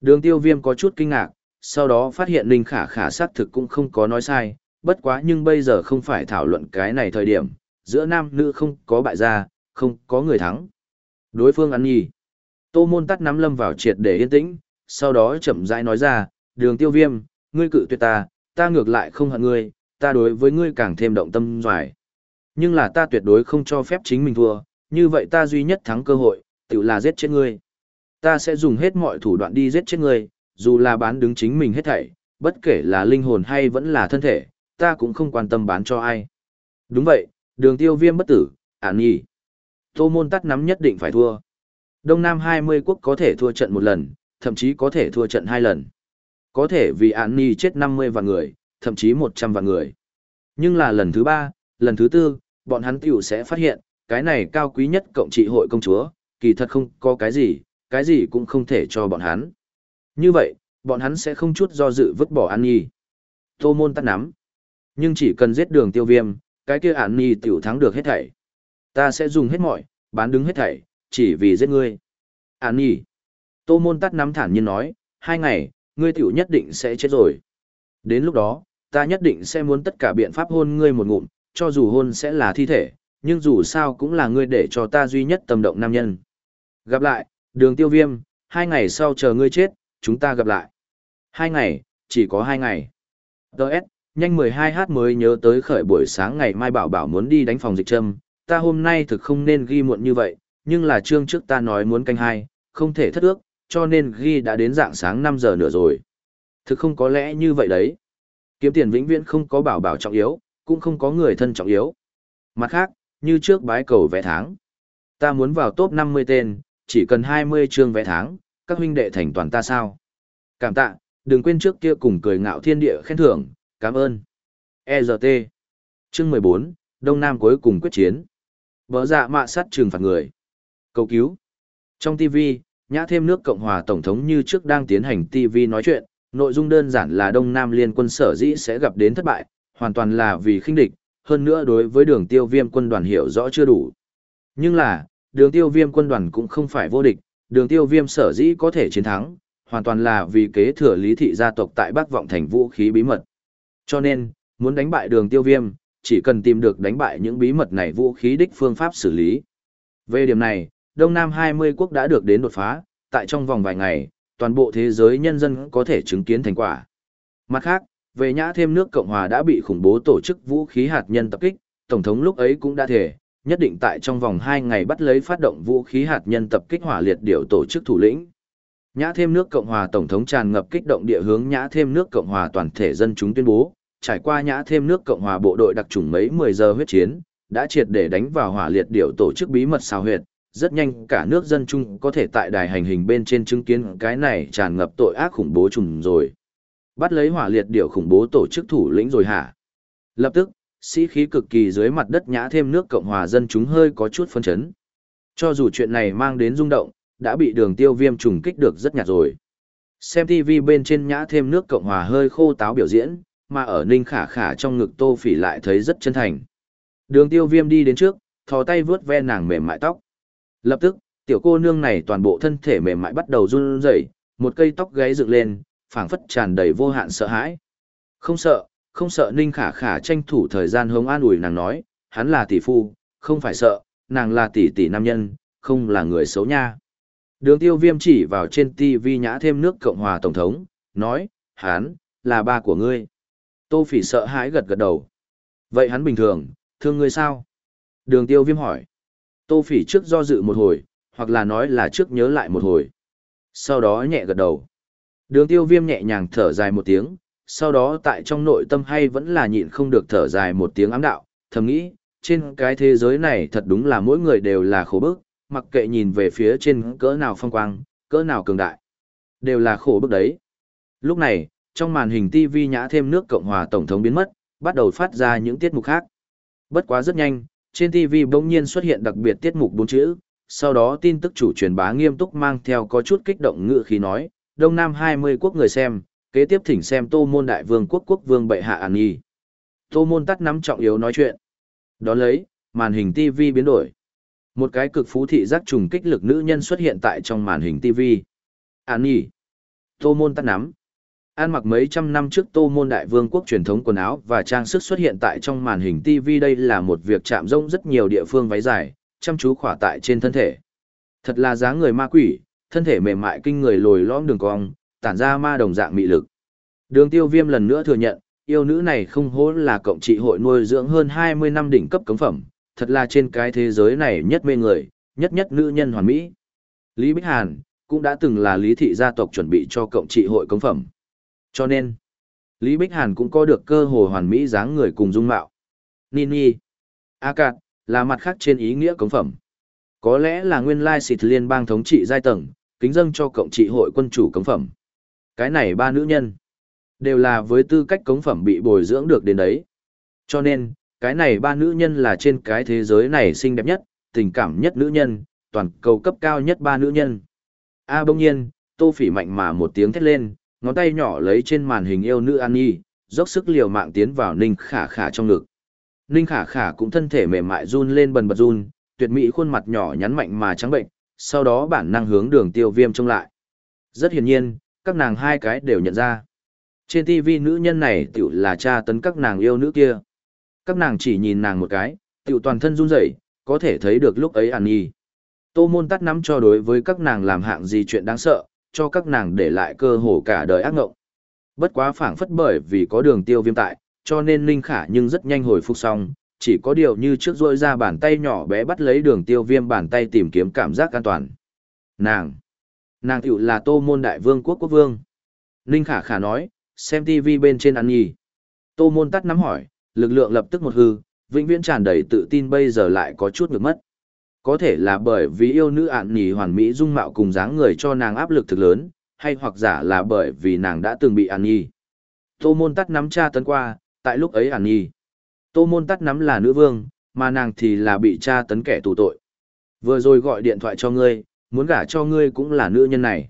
Speaker 1: Đường tiêu viêm có chút kinh ngạc, sau đó phát hiện Ninh Khả Khả xác thực cũng không có nói sai, bất quá nhưng bây giờ không phải thảo luận cái này thời điểm, giữa nam nữ không có bại gia, không có người thắng. Đối phương ăn nhì. Tô môn tắt nắm lâm vào triệt để yên tĩnh, sau đó chậm rãi nói ra, đường tiêu viêm, ngươi cự tuyệt ta, ta ngược lại không hận ngươi, ta đối với ngươi càng thêm động tâm doài. Nhưng là ta tuyệt đối không cho phép chính mình thua, như vậy ta duy nhất thắng cơ hội, tự là giết chết ngươi. Ta sẽ dùng hết mọi thủ đoạn đi giết chết ngươi, dù là bán đứng chính mình hết thảy, bất kể là linh hồn hay vẫn là thân thể, ta cũng không quan tâm bán cho ai. Đúng vậy, đường tiêu viêm bất tử, ản nhỉ. Tô môn tắt nắm nhất định phải thua. Đông Nam 20 quốc có thể thua trận một lần, thậm chí có thể thua trận hai lần. Có thể vì án nhì chết 50 vạn người, thậm chí 100 vạn người. Nhưng là lần thứ ba, lần thứ tư, bọn hắn tiểu sẽ phát hiện, cái này cao quý nhất cộng trị hội công chúa, kỳ thật không có cái gì, cái gì cũng không thể cho bọn hắn. Như vậy, bọn hắn sẽ không chút do dự vứt bỏ An Nhi. Tô môn tắt nắm. Nhưng chỉ cần giết đường tiêu viêm, cái kia An Nhi tiểu thắng được hết thảy. Ta sẽ dùng hết mọi, bán đứng hết thảy, chỉ vì giết ngươi. An Nhi. Tô môn tắt nắm thản nhiên nói, hai ngày, ngươi tiểu nhất định sẽ chết rồi. Đến lúc đó, ta nhất định sẽ muốn tất cả biện pháp hôn ngươi một ngụm, cho dù hôn sẽ là thi thể, nhưng dù sao cũng là ngươi để cho ta duy nhất tâm động nam nhân. Gặp lại, đường tiêu viêm, hai ngày sau chờ ngươi chết, chúng ta gặp lại. Hai ngày, chỉ có hai ngày. Đợt, nhanh 12h mới nhớ tới khởi buổi sáng ngày mai bảo bảo muốn đi đánh phòng dịch châm, ta hôm nay thực không nên ghi muộn như vậy, nhưng là chương trước ta nói muốn canh hai, không thể thất ước, cho nên ghi đã đến dạng sáng 5 giờ nữa rồi. Thực không có lẽ như vậy đấy. Kiếm tiền vĩnh viễn không có bảo bảo trọng yếu, cũng không có người thân trọng yếu. Mặt khác, như trước bái cầu vẽ tháng. Ta muốn vào top 50 tên, chỉ cần 20 chương vẽ tháng, các huynh đệ thành toàn ta sao. Cảm tạ, đừng quên trước kia cùng cười ngạo thiên địa khen thưởng, cảm ơn. ERT Chương 14, Đông Nam cuối cùng quyết chiến. Vỡ dạ mạ sát trừng phạt người. Cầu cứu. Trong TV, nhã thêm nước Cộng hòa Tổng thống như trước đang tiến hành TV nói chuyện, nội dung đơn giản là Đông Nam liên quân sở dĩ sẽ gặp đến thất bại, hoàn toàn là vì khinh địch, hơn nữa đối với đường tiêu viêm quân đoàn hiểu rõ chưa đủ. Nhưng là, đường tiêu viêm quân đoàn cũng không phải vô địch, đường tiêu viêm sở dĩ có thể chiến thắng, hoàn toàn là vì kế thừa lý thị gia tộc tại Bắc Vọng thành vũ khí bí mật. Cho nên, muốn đánh bại đường tiêu viêm, chỉ cần tìm được đánh bại những bí mật này vũ khí đích phương pháp xử lý. Về điểm này, Đông Nam 20 quốc đã được đến đột phá, tại trong vòng vài ngày, toàn bộ thế giới nhân dân có thể chứng kiến thành quả. Mặt khác, về nhã thêm nước Cộng Hòa đã bị khủng bố tổ chức vũ khí hạt nhân tập kích, Tổng thống lúc ấy cũng đã thể, nhất định tại trong vòng 2 ngày bắt lấy phát động vũ khí hạt nhân tập kích hỏa liệt điệu tổ chức thủ lĩnh. Nhã thêm nước Cộng hòa Tổng thống tràn ngập kích động địa hướng nhã thêm nước Cộng hòa toàn thể dân chúng tuyên bố, trải qua nhã thêm nước Cộng hòa bộ đội đặc trùng mấy 10 giờ huyết chiến, đã triệt để đánh vào hỏa liệt điệu tổ chức bí mật sao huyệt, rất nhanh cả nước dân chung có thể tại đài hành hình bên trên chứng kiến cái này tràn ngập tội ác khủng bố trùng rồi. Bắt lấy hỏa liệt điệu khủng bố tổ chức thủ lĩnh rồi hả? Lập tức, sĩ khí cực kỳ dưới mặt đất nhã thêm nước Cộng hòa dân chúng hơi có chút phân chấn. Cho dù chuyện này mang đến rung động, đã bị đường tiêu viêm trùng kích được rất nhạt rồi. Xem TV bên trên nhã thêm nước Cộng hòa hơi khô táo biểu diễn, mà ở ninh khả khả trong ngực tô phỉ lại thấy rất chân thành. Đường tiêu viêm đi đến trước, thò tay vướt ve nàng mềm mại tóc. Lập tức, tiểu cô nương này toàn bộ thân thể mềm mại bắt đầu run rẩy, một cây tóc gáy dựng lên, phảng phất tràn đầy vô hạn sợ hãi. Không sợ, không sợ Ninh Khả Khả tranh thủ thời gian hống an ủi nàng nói, hắn là tỷ phu, không phải sợ, nàng là tỷ tỷ nam nhân, không là người xấu nha. Đường tiêu viêm chỉ vào trên TV nhã thêm nước Cộng hòa Tổng thống, nói, hắn, là ba của ngươi. Tô phỉ sợ hãi gật gật đầu. Vậy hắn bình thường, thương ngươi sao? Đường tiêu viêm hỏi. Tô phỉ trước do dự một hồi, hoặc là nói là trước nhớ lại một hồi. Sau đó nhẹ gật đầu. Đường tiêu viêm nhẹ nhàng thở dài một tiếng, sau đó tại trong nội tâm hay vẫn là nhịn không được thở dài một tiếng ám đạo, thầm nghĩ, trên cái thế giới này thật đúng là mỗi người đều là khổ bức, mặc kệ nhìn về phía trên cỡ nào phong quang, cỡ nào cường đại, đều là khổ bức đấy. Lúc này, trong màn hình TV nhã thêm nước Cộng hòa Tổng thống biến mất, bắt đầu phát ra những tiết mục khác. Bất quá rất nhanh, trên TV bỗng nhiên xuất hiện đặc biệt tiết mục bốn chữ, sau đó tin tức chủ truyền bá nghiêm túc mang theo có chút kích động ngựa khí nói, Đông Nam 20 quốc người xem, kế tiếp thỉnh xem tô môn đại vương quốc quốc vương bệ hạ an nhi. Tô môn tắt nắm trọng yếu nói chuyện. Đón lấy màn hình tv biến đổi. Một cái cực phú thị giác trùng kích lực nữ nhân xuất hiện tại trong màn hình tv an nhi. Tô môn tắt nắm. An mặc mấy trăm năm trước tô môn đại vương quốc truyền thống quần áo và trang sức xuất hiện tại trong màn hình TV đây là một việc chạm rông rất nhiều địa phương váy dài, chăm chú khỏa tại trên thân thể. Thật là dáng người ma quỷ, thân thể mềm mại kinh người lồi lõm đường cong, tản ra ma đồng dạng mị lực. Đường tiêu viêm lần nữa thừa nhận, yêu nữ này không hố là cộng trị hội nuôi dưỡng hơn 20 năm đỉnh cấp cống phẩm, thật là trên cái thế giới này nhất mê người, nhất nhất nữ nhân hoàn mỹ. Lý Bích Hàn, cũng đã từng là lý thị gia tộc chuẩn bị cho cộng trị hội cống phẩm. Cho nên, Lý Bích Hàn cũng có được cơ hội hoàn mỹ dáng người cùng dung mạo. Nini, A Cạt, là mặt khác trên ý nghĩa cống phẩm. Có lẽ là nguyên lai xịt liên bang thống trị giai tầng, kính dâng cho cộng trị hội quân chủ cống phẩm. Cái này ba nữ nhân, đều là với tư cách cống phẩm bị bồi dưỡng được đến đấy. Cho nên, cái này ba nữ nhân là trên cái thế giới này xinh đẹp nhất, tình cảm nhất nữ nhân, toàn cầu cấp cao nhất ba nữ nhân. A à, bỗng nhiên, tô phỉ mạnh mà một tiếng thét lên, ngón tay nhỏ lấy trên màn hình yêu nữ An Nhi, dốc sức liều mạng tiến vào Ninh Khả Khả trong ngực. Ninh Khả Khả cũng thân thể mềm mại run lên bần bật run, tuyệt mỹ khuôn mặt nhỏ nhắn mạnh mà trắng bệnh, sau đó bản năng hướng đường tiêu viêm trông lại. Rất hiển nhiên, các nàng hai cái đều nhận ra. Trên TV nữ nhân này tiểu là cha tấn các nàng yêu nữ kia. Các nàng chỉ nhìn nàng một cái, tiểu toàn thân run rẩy, có thể thấy được lúc ấy ản nhi. Tô môn tắt nắm cho đối với các nàng làm hạng gì chuyện đáng sợ, cho các nàng để lại cơ hồ cả đời ác ngộng. Bất quá phảng phất bởi vì có đường tiêu viêm tại, cho nên Linh Khả nhưng rất nhanh hồi phục xong, chỉ có điều như trước rôi ra bàn tay nhỏ bé bắt lấy đường tiêu viêm bàn tay tìm kiếm cảm giác an toàn. Nàng! Nàng tiểu là tô môn đại vương quốc quốc vương. Ninh khả khả nói, xem TV bên trên ăn nhì. Tô môn tắt nắm hỏi, lực lượng lập tức một hư, vĩnh viễn tràn đầy tự tin bây giờ lại có chút ngược mất. Có thể là bởi vì yêu nữ ạn nhì hoàn mỹ dung mạo cùng dáng người cho nàng áp lực thực lớn, hay hoặc giả là bởi vì nàng đã từng bị ạn nhì. Tô môn tắt nắm cha tấn qua, tại lúc ấy ạn nhì. Tô môn tắt nắm là nữ vương, mà nàng thì là bị cha tấn kẻ tù tội. Vừa rồi gọi điện thoại cho ngươi, muốn gả cho ngươi cũng là nữ nhân này.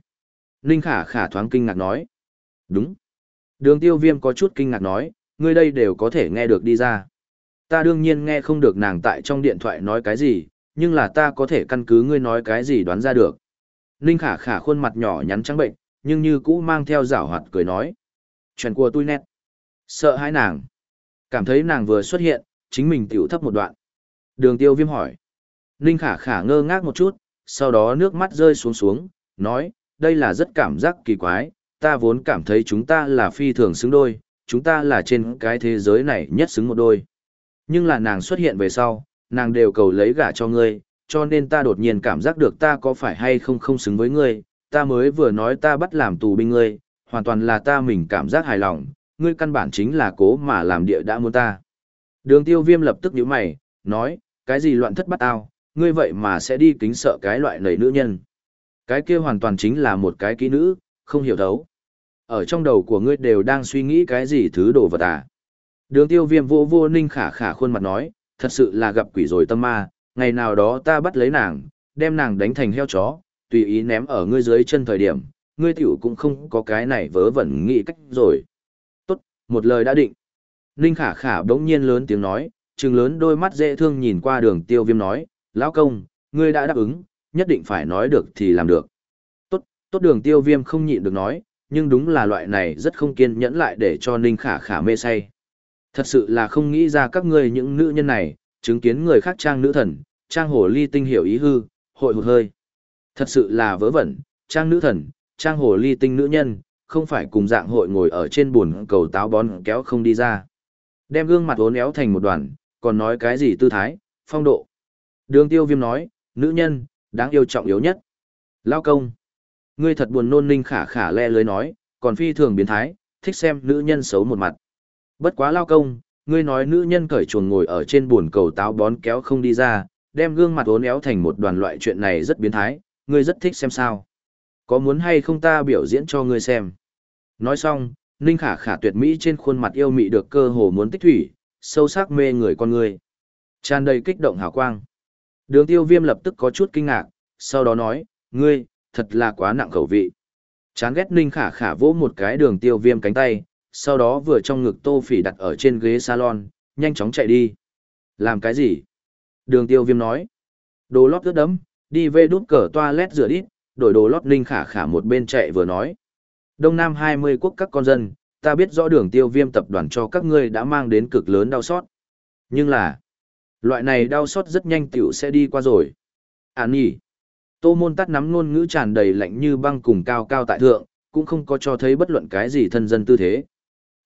Speaker 1: Ninh khả khả thoáng kinh ngạc nói. Đúng. Đường tiêu viêm có chút kinh ngạc nói, ngươi đây đều có thể nghe được đi ra. Ta đương nhiên nghe không được nàng tại trong điện thoại nói cái gì, nhưng là ta có thể căn cứ ngươi nói cái gì đoán ra được. Ninh khả khả khuôn mặt nhỏ nhắn trắng bệnh, nhưng như cũ mang theo rảo hoạt cười nói. Chuyện của tôi nét. Sợ hãi nàng. Cảm thấy nàng vừa xuất hiện, chính mình tiểu thấp một đoạn. Đường tiêu viêm hỏi. Ninh khả khả ngơ ngác một chút, sau đó nước mắt rơi xuống xuống, nói, đây là rất cảm giác kỳ quái, ta vốn cảm thấy chúng ta là phi thường xứng đôi, chúng ta là trên cái thế giới này nhất xứng một đôi. Nhưng là nàng xuất hiện về sau, nàng đều cầu lấy gả cho ngươi, cho nên ta đột nhiên cảm giác được ta có phải hay không không xứng với ngươi, ta mới vừa nói ta bắt làm tù binh ngươi, hoàn toàn là ta mình cảm giác hài lòng, ngươi căn bản chính là cố mà làm địa đã muốn ta. Đường tiêu viêm lập tức nhíu mày, nói, cái gì loạn thất bắt ao, ngươi vậy mà sẽ đi kính sợ cái loại nầy nữ nhân. Cái kia hoàn toàn chính là một cái kỹ nữ, không hiểu thấu. Ở trong đầu của ngươi đều đang suy nghĩ cái gì thứ đồ vật à. Đường tiêu viêm vô vô ninh khả khả khuôn mặt nói, thật sự là gặp quỷ rồi tâm ma, ngày nào đó ta bắt lấy nàng, đem nàng đánh thành heo chó, tùy ý ném ở ngươi dưới chân thời điểm, ngươi tiểu cũng không có cái này vớ vẩn nghĩ cách rồi. Một lời đã định. Ninh khả khả đống nhiên lớn tiếng nói, trừng lớn đôi mắt dễ thương nhìn qua đường tiêu viêm nói, lão công, ngươi đã đáp ứng, nhất định phải nói được thì làm được. Tốt, tốt đường tiêu viêm không nhịn được nói, nhưng đúng là loại này rất không kiên nhẫn lại để cho Ninh khả khả mê say. Thật sự là không nghĩ ra các ngươi những nữ nhân này, chứng kiến người khác trang nữ thần, trang hồ ly tinh hiểu ý hư, hội hụt hơi. Thật sự là vớ vẩn, trang nữ thần, trang hồ ly tinh nữ nhân, không phải cùng dạng hội ngồi ở trên buồn cầu táo bón kéo không đi ra. Đem gương mặt uốn éo thành một đoàn, còn nói cái gì tư thái, phong độ. Đường tiêu viêm nói, nữ nhân, đáng yêu trọng yếu nhất. Lao công. Ngươi thật buồn nôn ninh khả khả le lưới nói, còn phi thường biến thái, thích xem nữ nhân xấu một mặt. Bất quá lao công, ngươi nói nữ nhân cởi chuồng ngồi ở trên buồn cầu táo bón kéo không đi ra, đem gương mặt uốn éo thành một đoàn loại chuyện này rất biến thái, ngươi rất thích xem sao. Có muốn hay không ta biểu diễn cho ngươi xem. Nói xong, Ninh Khả Khả tuyệt mỹ trên khuôn mặt yêu mị được cơ hồ muốn tích thủy, sâu sắc mê người con người. Tràn đầy kích động hào quang. Đường tiêu viêm lập tức có chút kinh ngạc, sau đó nói, ngươi, thật là quá nặng khẩu vị. Chán ghét Ninh Khả Khả vỗ một cái đường tiêu viêm cánh tay, sau đó vừa trong ngực tô phỉ đặt ở trên ghế salon, nhanh chóng chạy đi. Làm cái gì? Đường tiêu viêm nói. Đồ lót ướt đấm, đi về đút cờ toilet rửa đít, đổi đồ lót Ninh Khả Khả một bên chạy vừa nói. Đông Nam 20 quốc các con dân, ta biết rõ đường tiêu viêm tập đoàn cho các ngươi đã mang đến cực lớn đau xót. Nhưng là, loại này đau xót rất nhanh tiểu sẽ đi qua rồi. à nhỉ. Tô môn tắt nắm ngôn ngữ tràn đầy lạnh như băng cùng cao cao tại thượng, cũng không có cho thấy bất luận cái gì thân dân tư thế.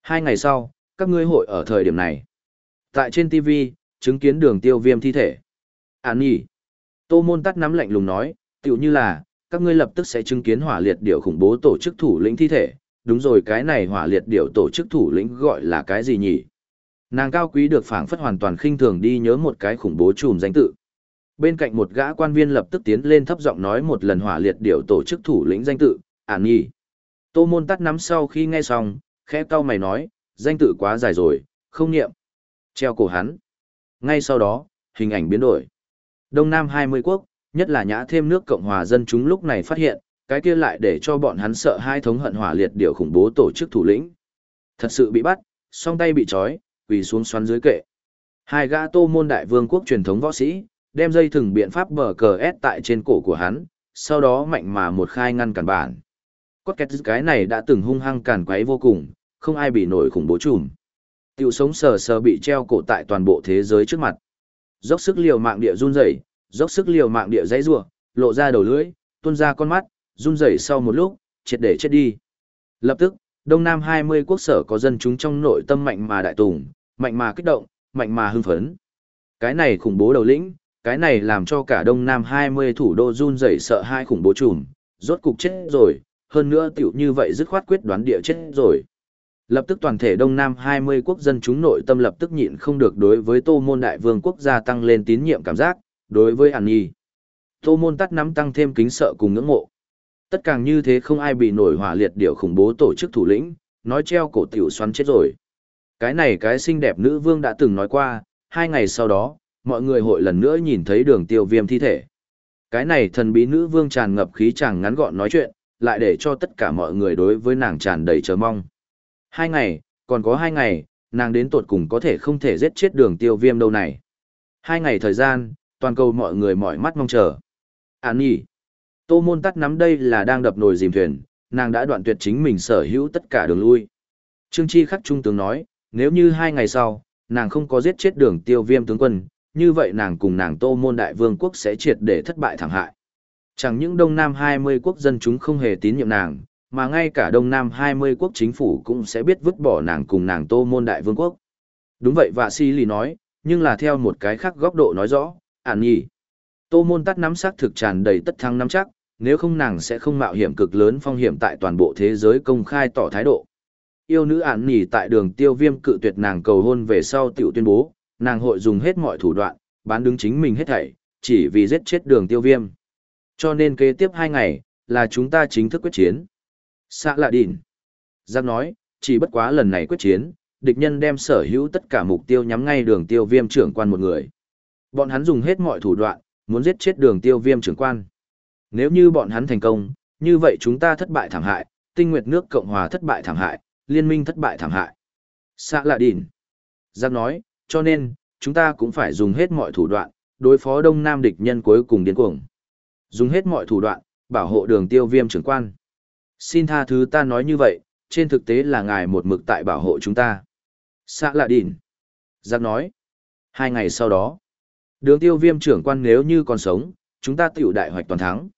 Speaker 1: Hai ngày sau, các ngươi hội ở thời điểm này. Tại trên TV, chứng kiến đường tiêu viêm thi thể. à nhỉ. Tô môn tắt nắm lạnh lùng nói, tiểu như là, các ngươi lập tức sẽ chứng kiến hỏa liệt điểu khủng bố tổ chức thủ lĩnh thi thể. Đúng rồi cái này hỏa liệt điểu tổ chức thủ lĩnh gọi là cái gì nhỉ? Nàng cao quý được phảng phất hoàn toàn khinh thường đi nhớ một cái khủng bố trùm danh tự. Bên cạnh một gã quan viên lập tức tiến lên thấp giọng nói một lần hỏa liệt điểu tổ chức thủ lĩnh danh tự, ản nhỉ. Tô môn tắt nắm sau khi nghe xong, khẽ cau mày nói, danh tự quá dài rồi, không nghiệm. Treo cổ hắn. Ngay sau đó, hình ảnh biến đổi. Đông Nam 20 quốc, nhất là nhã thêm nước Cộng hòa dân chúng lúc này phát hiện, cái kia lại để cho bọn hắn sợ hai thống hận hỏa liệt điều khủng bố tổ chức thủ lĩnh. Thật sự bị bắt, song tay bị trói, quỳ xuống xoắn dưới kệ. Hai gã tô môn đại vương quốc truyền thống võ sĩ, đem dây thừng biện pháp bờ cờ ép tại trên cổ của hắn, sau đó mạnh mà một khai ngăn cản bản. Cốt kẹt cái này đã từng hung hăng càn quấy vô cùng, không ai bị nổi khủng bố trùm. Tiểu sống sờ sờ bị treo cổ tại toàn bộ thế giới trước mặt. Dốc sức liều mạng địa run rẩy, dốc sức liều mạng địa dãy rủa, lộ ra đầu lưỡi, tuôn ra con mắt, run rẩy sau một lúc, triệt để chết đi. Lập tức, Đông Nam 20 quốc sở có dân chúng trong nội tâm mạnh mà đại tùng, mạnh mà kích động, mạnh mà hưng phấn. Cái này khủng bố đầu lĩnh, cái này làm cho cả Đông Nam 20 thủ đô run rẩy sợ hai khủng bố trùm, rốt cục chết rồi, hơn nữa tiểu như vậy dứt khoát quyết đoán địa chết rồi. Lập tức toàn thể Đông Nam 20 quốc dân chúng nội tâm lập tức nhịn không được đối với Tô Môn Đại Vương quốc gia tăng lên tín nhiệm cảm giác, đối với Hàn Nhi. Tô Môn tắt nắm tăng thêm kính sợ cùng ngưỡng mộ. Tất cả như thế không ai bị nổi hỏa liệt điều khủng bố tổ chức thủ lĩnh, nói treo cổ tiểu xoắn chết rồi. Cái này cái xinh đẹp nữ vương đã từng nói qua, hai ngày sau đó, mọi người hội lần nữa nhìn thấy đường tiêu viêm thi thể. Cái này thần bí nữ vương tràn ngập khí chàng ngắn gọn nói chuyện, lại để cho tất cả mọi người đối với nàng tràn đầy chờ mong. Hai ngày, còn có hai ngày, nàng đến tột cùng có thể không thể giết chết đường tiêu viêm đâu này. Hai ngày thời gian, toàn cầu mọi người mỏi mắt mong chờ. Án nhỉ. Tô môn tắt nắm đây là đang đập nồi dìm thuyền, nàng đã đoạn tuyệt chính mình sở hữu tất cả đường lui. Trương Chi khắc trung tướng nói, nếu như hai ngày sau, nàng không có giết chết đường tiêu viêm tướng quân, như vậy nàng cùng nàng tô môn đại vương quốc sẽ triệt để thất bại thảm hại. Chẳng những Đông Nam 20 quốc dân chúng không hề tín nhiệm nàng, mà ngay cả Đông Nam 20 quốc chính phủ cũng sẽ biết vứt bỏ nàng cùng nàng Tô Môn Đại Vương quốc. Đúng vậy và Si Lì nói, nhưng là theo một cái khác góc độ nói rõ, ản nhì, Tô Môn tắt nắm sắc thực tràn đầy tất thắng nắm chắc, nếu không nàng sẽ không mạo hiểm cực lớn phong hiểm tại toàn bộ thế giới công khai tỏ thái độ. Yêu nữ ản nhì tại đường tiêu viêm cự tuyệt nàng cầu hôn về sau tiểu tuyên bố, nàng hội dùng hết mọi thủ đoạn, bán đứng chính mình hết thảy, chỉ vì giết chết đường tiêu viêm. Cho nên kế tiếp hai ngày, là chúng ta chính thức quyết chiến. Sạ lạ đỉn. Giang nói, chỉ bất quá lần này quyết chiến, địch nhân đem sở hữu tất cả mục tiêu nhắm ngay đường tiêu viêm trưởng quan một người. Bọn hắn dùng hết mọi thủ đoạn, muốn giết chết đường tiêu viêm trưởng quan. Nếu như bọn hắn thành công, như vậy chúng ta thất bại thảm hại, tinh nguyệt nước Cộng hòa thất bại thảm hại, liên minh thất bại thảm hại. Sạ lạ đỉn. Giang nói, cho nên, chúng ta cũng phải dùng hết mọi thủ đoạn, đối phó đông nam địch nhân cuối cùng điên cuồng. Dùng hết mọi thủ đoạn, bảo hộ đường tiêu viêm trưởng quan. Xin tha thứ ta nói như vậy, trên thực tế là ngài một mực tại bảo hộ chúng ta. Sạ lạ đỉn. Giác nói. Hai ngày sau đó, đường tiêu viêm trưởng quan nếu như còn sống, chúng ta tiểu đại hoạch toàn thắng.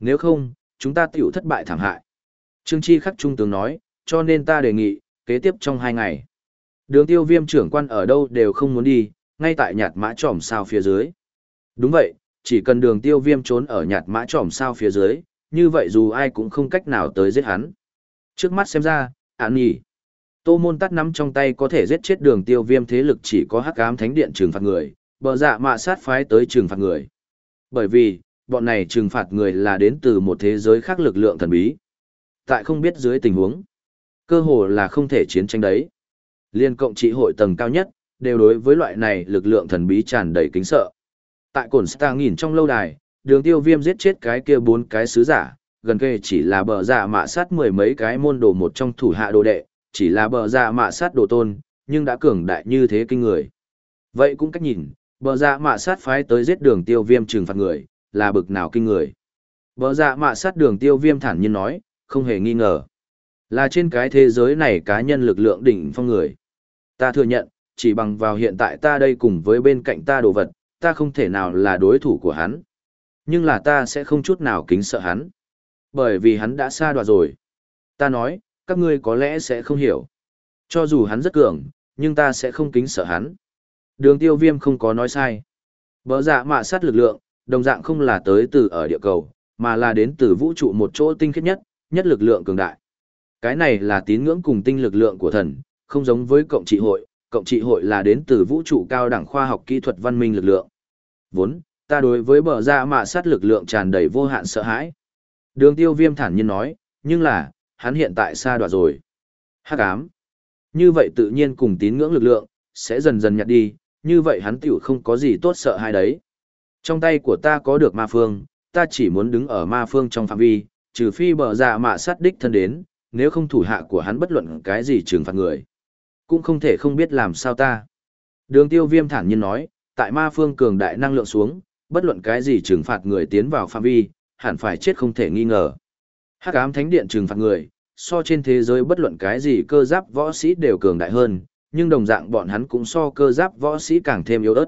Speaker 1: Nếu không, chúng ta tiểu thất bại thảm hại. Trương Chi khắc trung tướng nói, cho nên ta đề nghị, kế tiếp trong hai ngày. Đường tiêu viêm trưởng quan ở đâu đều không muốn đi, ngay tại nhạt mã trỏm sao phía dưới. Đúng vậy, chỉ cần đường tiêu viêm trốn ở nhạt mã trỏm sao phía dưới, như vậy dù ai cũng không cách nào tới giết hắn. Trước mắt xem ra, án nhỉ. Tô môn tắt nắm trong tay có thể giết chết đường tiêu viêm thế lực chỉ có hắc ám thánh điện trừng phạt người, bờ dạ mạ sát phái tới trừng phạt người. Bởi vì, bọn này trừng phạt người là đến từ một thế giới khác lực lượng thần bí. Tại không biết dưới tình huống, cơ hồ là không thể chiến tranh đấy. Liên cộng trị hội tầng cao nhất, đều đối với loại này lực lượng thần bí tràn đầy kính sợ. Tại cổn Star nghìn trong lâu đài, đường tiêu viêm giết chết cái kia bốn cái sứ giả, gần kề chỉ là bờ dạ mạ sát mười mấy cái môn đồ một trong thủ hạ đồ đệ, chỉ là bờ dạ mạ sát đồ tôn, nhưng đã cường đại như thế kinh người. Vậy cũng cách nhìn, bờ dạ mạ sát phái tới giết đường tiêu viêm trừng phạt người, là bực nào kinh người. Bờ dạ mạ sát đường tiêu viêm thản nhiên nói, không hề nghi ngờ. Là trên cái thế giới này cá nhân lực lượng đỉnh phong người. Ta thừa nhận, chỉ bằng vào hiện tại ta đây cùng với bên cạnh ta đồ vật, ta không thể nào là đối thủ của hắn. Nhưng là ta sẽ không chút nào kính sợ hắn. Bởi vì hắn đã xa đoạt rồi. Ta nói, các ngươi có lẽ sẽ không hiểu. Cho dù hắn rất cường, nhưng ta sẽ không kính sợ hắn. Đường tiêu viêm không có nói sai. bờ dạ mạ sát lực lượng, đồng dạng không là tới từ ở địa cầu, mà là đến từ vũ trụ một chỗ tinh khiết nhất, nhất lực lượng cường đại. Cái này là tín ngưỡng cùng tinh lực lượng của thần, không giống với cộng trị hội, cộng trị hội là đến từ vũ trụ cao đẳng khoa học kỹ thuật văn minh lực lượng. Vốn, ta đối với bờ dạ mạ sát lực lượng tràn đầy vô hạn sợ hãi. Đường tiêu viêm thản nhiên nói, nhưng là, hắn hiện tại xa đoạt rồi. Hắc ám. Như vậy tự nhiên cùng tín ngưỡng lực lượng, sẽ dần dần nhạt đi, như vậy hắn tiểu không có gì tốt sợ hai đấy. Trong tay của ta có được ma phương, ta chỉ muốn đứng ở ma phương trong phạm vi, trừ phi bờ ra mạ sát đích thân đến, nếu không thủ hạ của hắn bất luận cái gì trừng phạt người. Cũng không thể không biết làm sao ta. Đường tiêu viêm thản nhiên nói, tại ma phương cường đại năng lượng xuống, bất luận cái gì trừng phạt người tiến vào phạm vi, hẳn phải chết không thể nghi ngờ. Hắc ám thánh điện trừng phạt người, so trên thế giới bất luận cái gì cơ giáp võ sĩ đều cường đại hơn, nhưng đồng dạng bọn hắn cũng so cơ giáp võ sĩ càng thêm yếu ớt.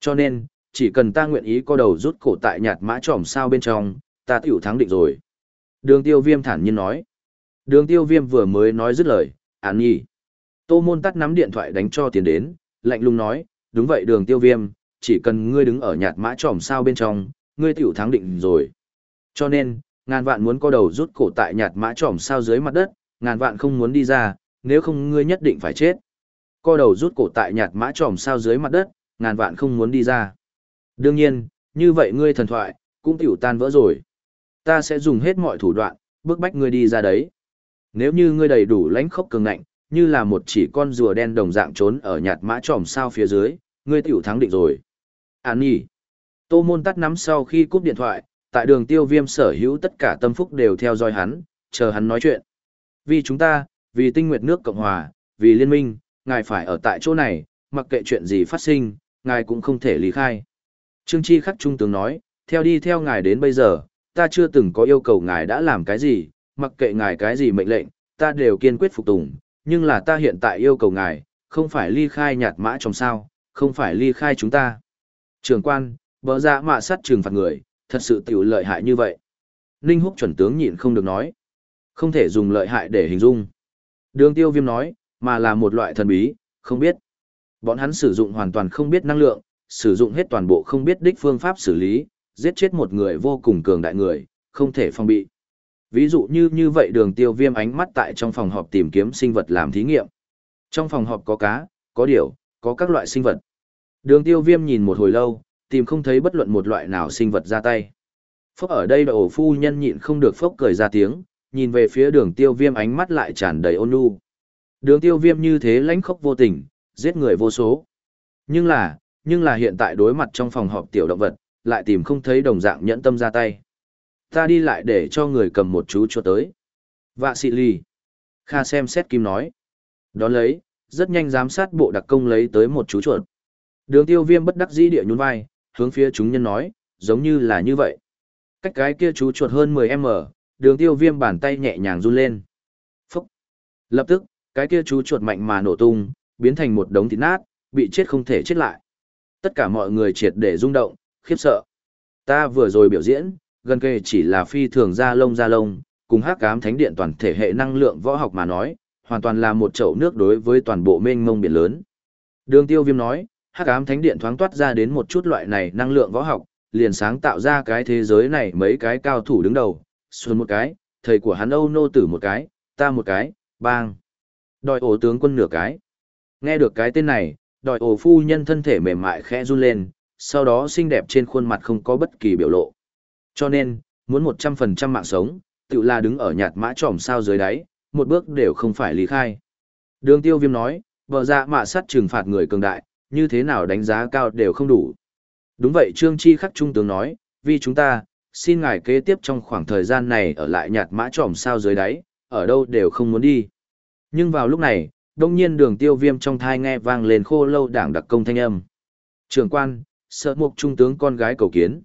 Speaker 1: Cho nên, chỉ cần ta nguyện ý co đầu rút cổ tại nhạt mã trỏm sao bên trong, ta tiểu thắng định rồi. Đường tiêu viêm thản nhiên nói. Đường tiêu viêm vừa mới nói dứt lời, án nhi. Tô môn tắt nắm điện thoại đánh cho tiền đến, lạnh lùng nói, đúng vậy đường tiêu viêm, chỉ cần ngươi đứng ở nhạt mã tròm sao bên trong, ngươi tiểu thắng định rồi. Cho nên, ngàn vạn muốn co đầu rút cổ tại nhạt mã tròm sao dưới mặt đất, ngàn vạn không muốn đi ra, nếu không ngươi nhất định phải chết. Co đầu rút cổ tại nhạt mã tròm sao dưới mặt đất, ngàn vạn không muốn đi ra. Đương nhiên, như vậy ngươi thần thoại, cũng tiểu tan vỡ rồi. Ta sẽ dùng hết mọi thủ đoạn, bức bách ngươi đi ra đấy. Nếu như ngươi đầy đủ lãnh khốc cường ngạnh, như là một chỉ con rùa đen đồng dạng trốn ở nhạt mã tròm sao phía dưới, ngươi tiểu thắng định rồi. An nhỉ. Tô môn tắt nắm sau khi cúp điện thoại, tại đường tiêu viêm sở hữu tất cả tâm phúc đều theo dõi hắn, chờ hắn nói chuyện. Vì chúng ta, vì tinh nguyệt nước Cộng Hòa, vì liên minh, ngài phải ở tại chỗ này, mặc kệ chuyện gì phát sinh, ngài cũng không thể lý khai. Trương Chi khắc trung tướng nói, theo đi theo ngài đến bây giờ, ta chưa từng có yêu cầu ngài đã làm cái gì, mặc kệ ngài cái gì mệnh lệnh, ta đều kiên quyết phục tùng, nhưng là ta hiện tại yêu cầu ngài, không phải ly khai nhạt mã trong sao, không phải ly khai chúng ta. Trường quan, bờ dạ mạ sát trừng phạt người, thật sự tiểu lợi hại như vậy. Ninh Húc chuẩn tướng nhịn không được nói. Không thể dùng lợi hại để hình dung. Đường tiêu viêm nói, mà là một loại thần bí, không biết. Bọn hắn sử dụng hoàn toàn không biết năng lượng, sử dụng hết toàn bộ không biết đích phương pháp xử lý, giết chết một người vô cùng cường đại người, không thể phòng bị. Ví dụ như như vậy đường tiêu viêm ánh mắt tại trong phòng họp tìm kiếm sinh vật làm thí nghiệm. Trong phòng họp có cá, có điểu, có các loại sinh vật. Đường tiêu viêm nhìn một hồi lâu, tìm không thấy bất luận một loại nào sinh vật ra tay. Phốc ở đây ổ phu nhân nhịn không được phốc cười ra tiếng, nhìn về phía đường tiêu viêm ánh mắt lại tràn đầy ôn nhu. Đường tiêu viêm như thế lãnh khốc vô tình, giết người vô số. Nhưng là, nhưng là hiện tại đối mặt trong phòng họp tiểu động vật, lại tìm không thấy đồng dạng nhẫn tâm ra tay. Ta đi lại để cho người cầm một chú cho tới. Vạ xị lì Kha xem xét kim nói. Đón lấy, rất nhanh giám sát bộ đặc công lấy tới một chú chuột. Đường tiêu viêm bất đắc dĩ địa nhún vai, hướng phía chúng nhân nói, giống như là như vậy. Cách cái kia chú chuột hơn 10m, đường tiêu viêm bàn tay nhẹ nhàng run lên. Phúc! Lập tức, cái kia chú chuột mạnh mà nổ tung, biến thành một đống thịt nát, bị chết không thể chết lại. Tất cả mọi người triệt để rung động, khiếp sợ. Ta vừa rồi biểu diễn, gần kề chỉ là phi thường ra lông ra lông, cùng hắc ám thánh điện toàn thể hệ năng lượng võ học mà nói, hoàn toàn là một chậu nước đối với toàn bộ mênh mông biển lớn. Đường tiêu viêm nói, hắc ám thánh điện thoáng toát ra đến một chút loại này năng lượng võ học, liền sáng tạo ra cái thế giới này mấy cái cao thủ đứng đầu, xuân một cái, thầy của hắn Âu nô tử một cái, ta một cái, bang. Đòi ổ tướng quân nửa cái. Nghe được cái tên này, đòi ổ phu nhân thân thể mềm mại khẽ run lên, sau đó xinh đẹp trên khuôn mặt không có bất kỳ biểu lộ. Cho nên, muốn 100% mạng sống, tự là đứng ở nhạt mã tròm sao dưới đáy, một bước đều không phải lý khai. Đường tiêu viêm nói, vợ dạ mạ sát trừng phạt người cường đại, như thế nào đánh giá cao đều không đủ. Đúng vậy Trương Chi khắc trung tướng nói, vì chúng ta, xin ngài kế tiếp trong khoảng thời gian này ở lại nhạt mã tròm sao dưới đáy, ở đâu đều không muốn đi. Nhưng vào lúc này, đông nhiên đường tiêu viêm trong thai nghe vang lên khô lâu đảng đặc công thanh âm. Trường quan, sợ mục trung tướng con gái cầu kiến.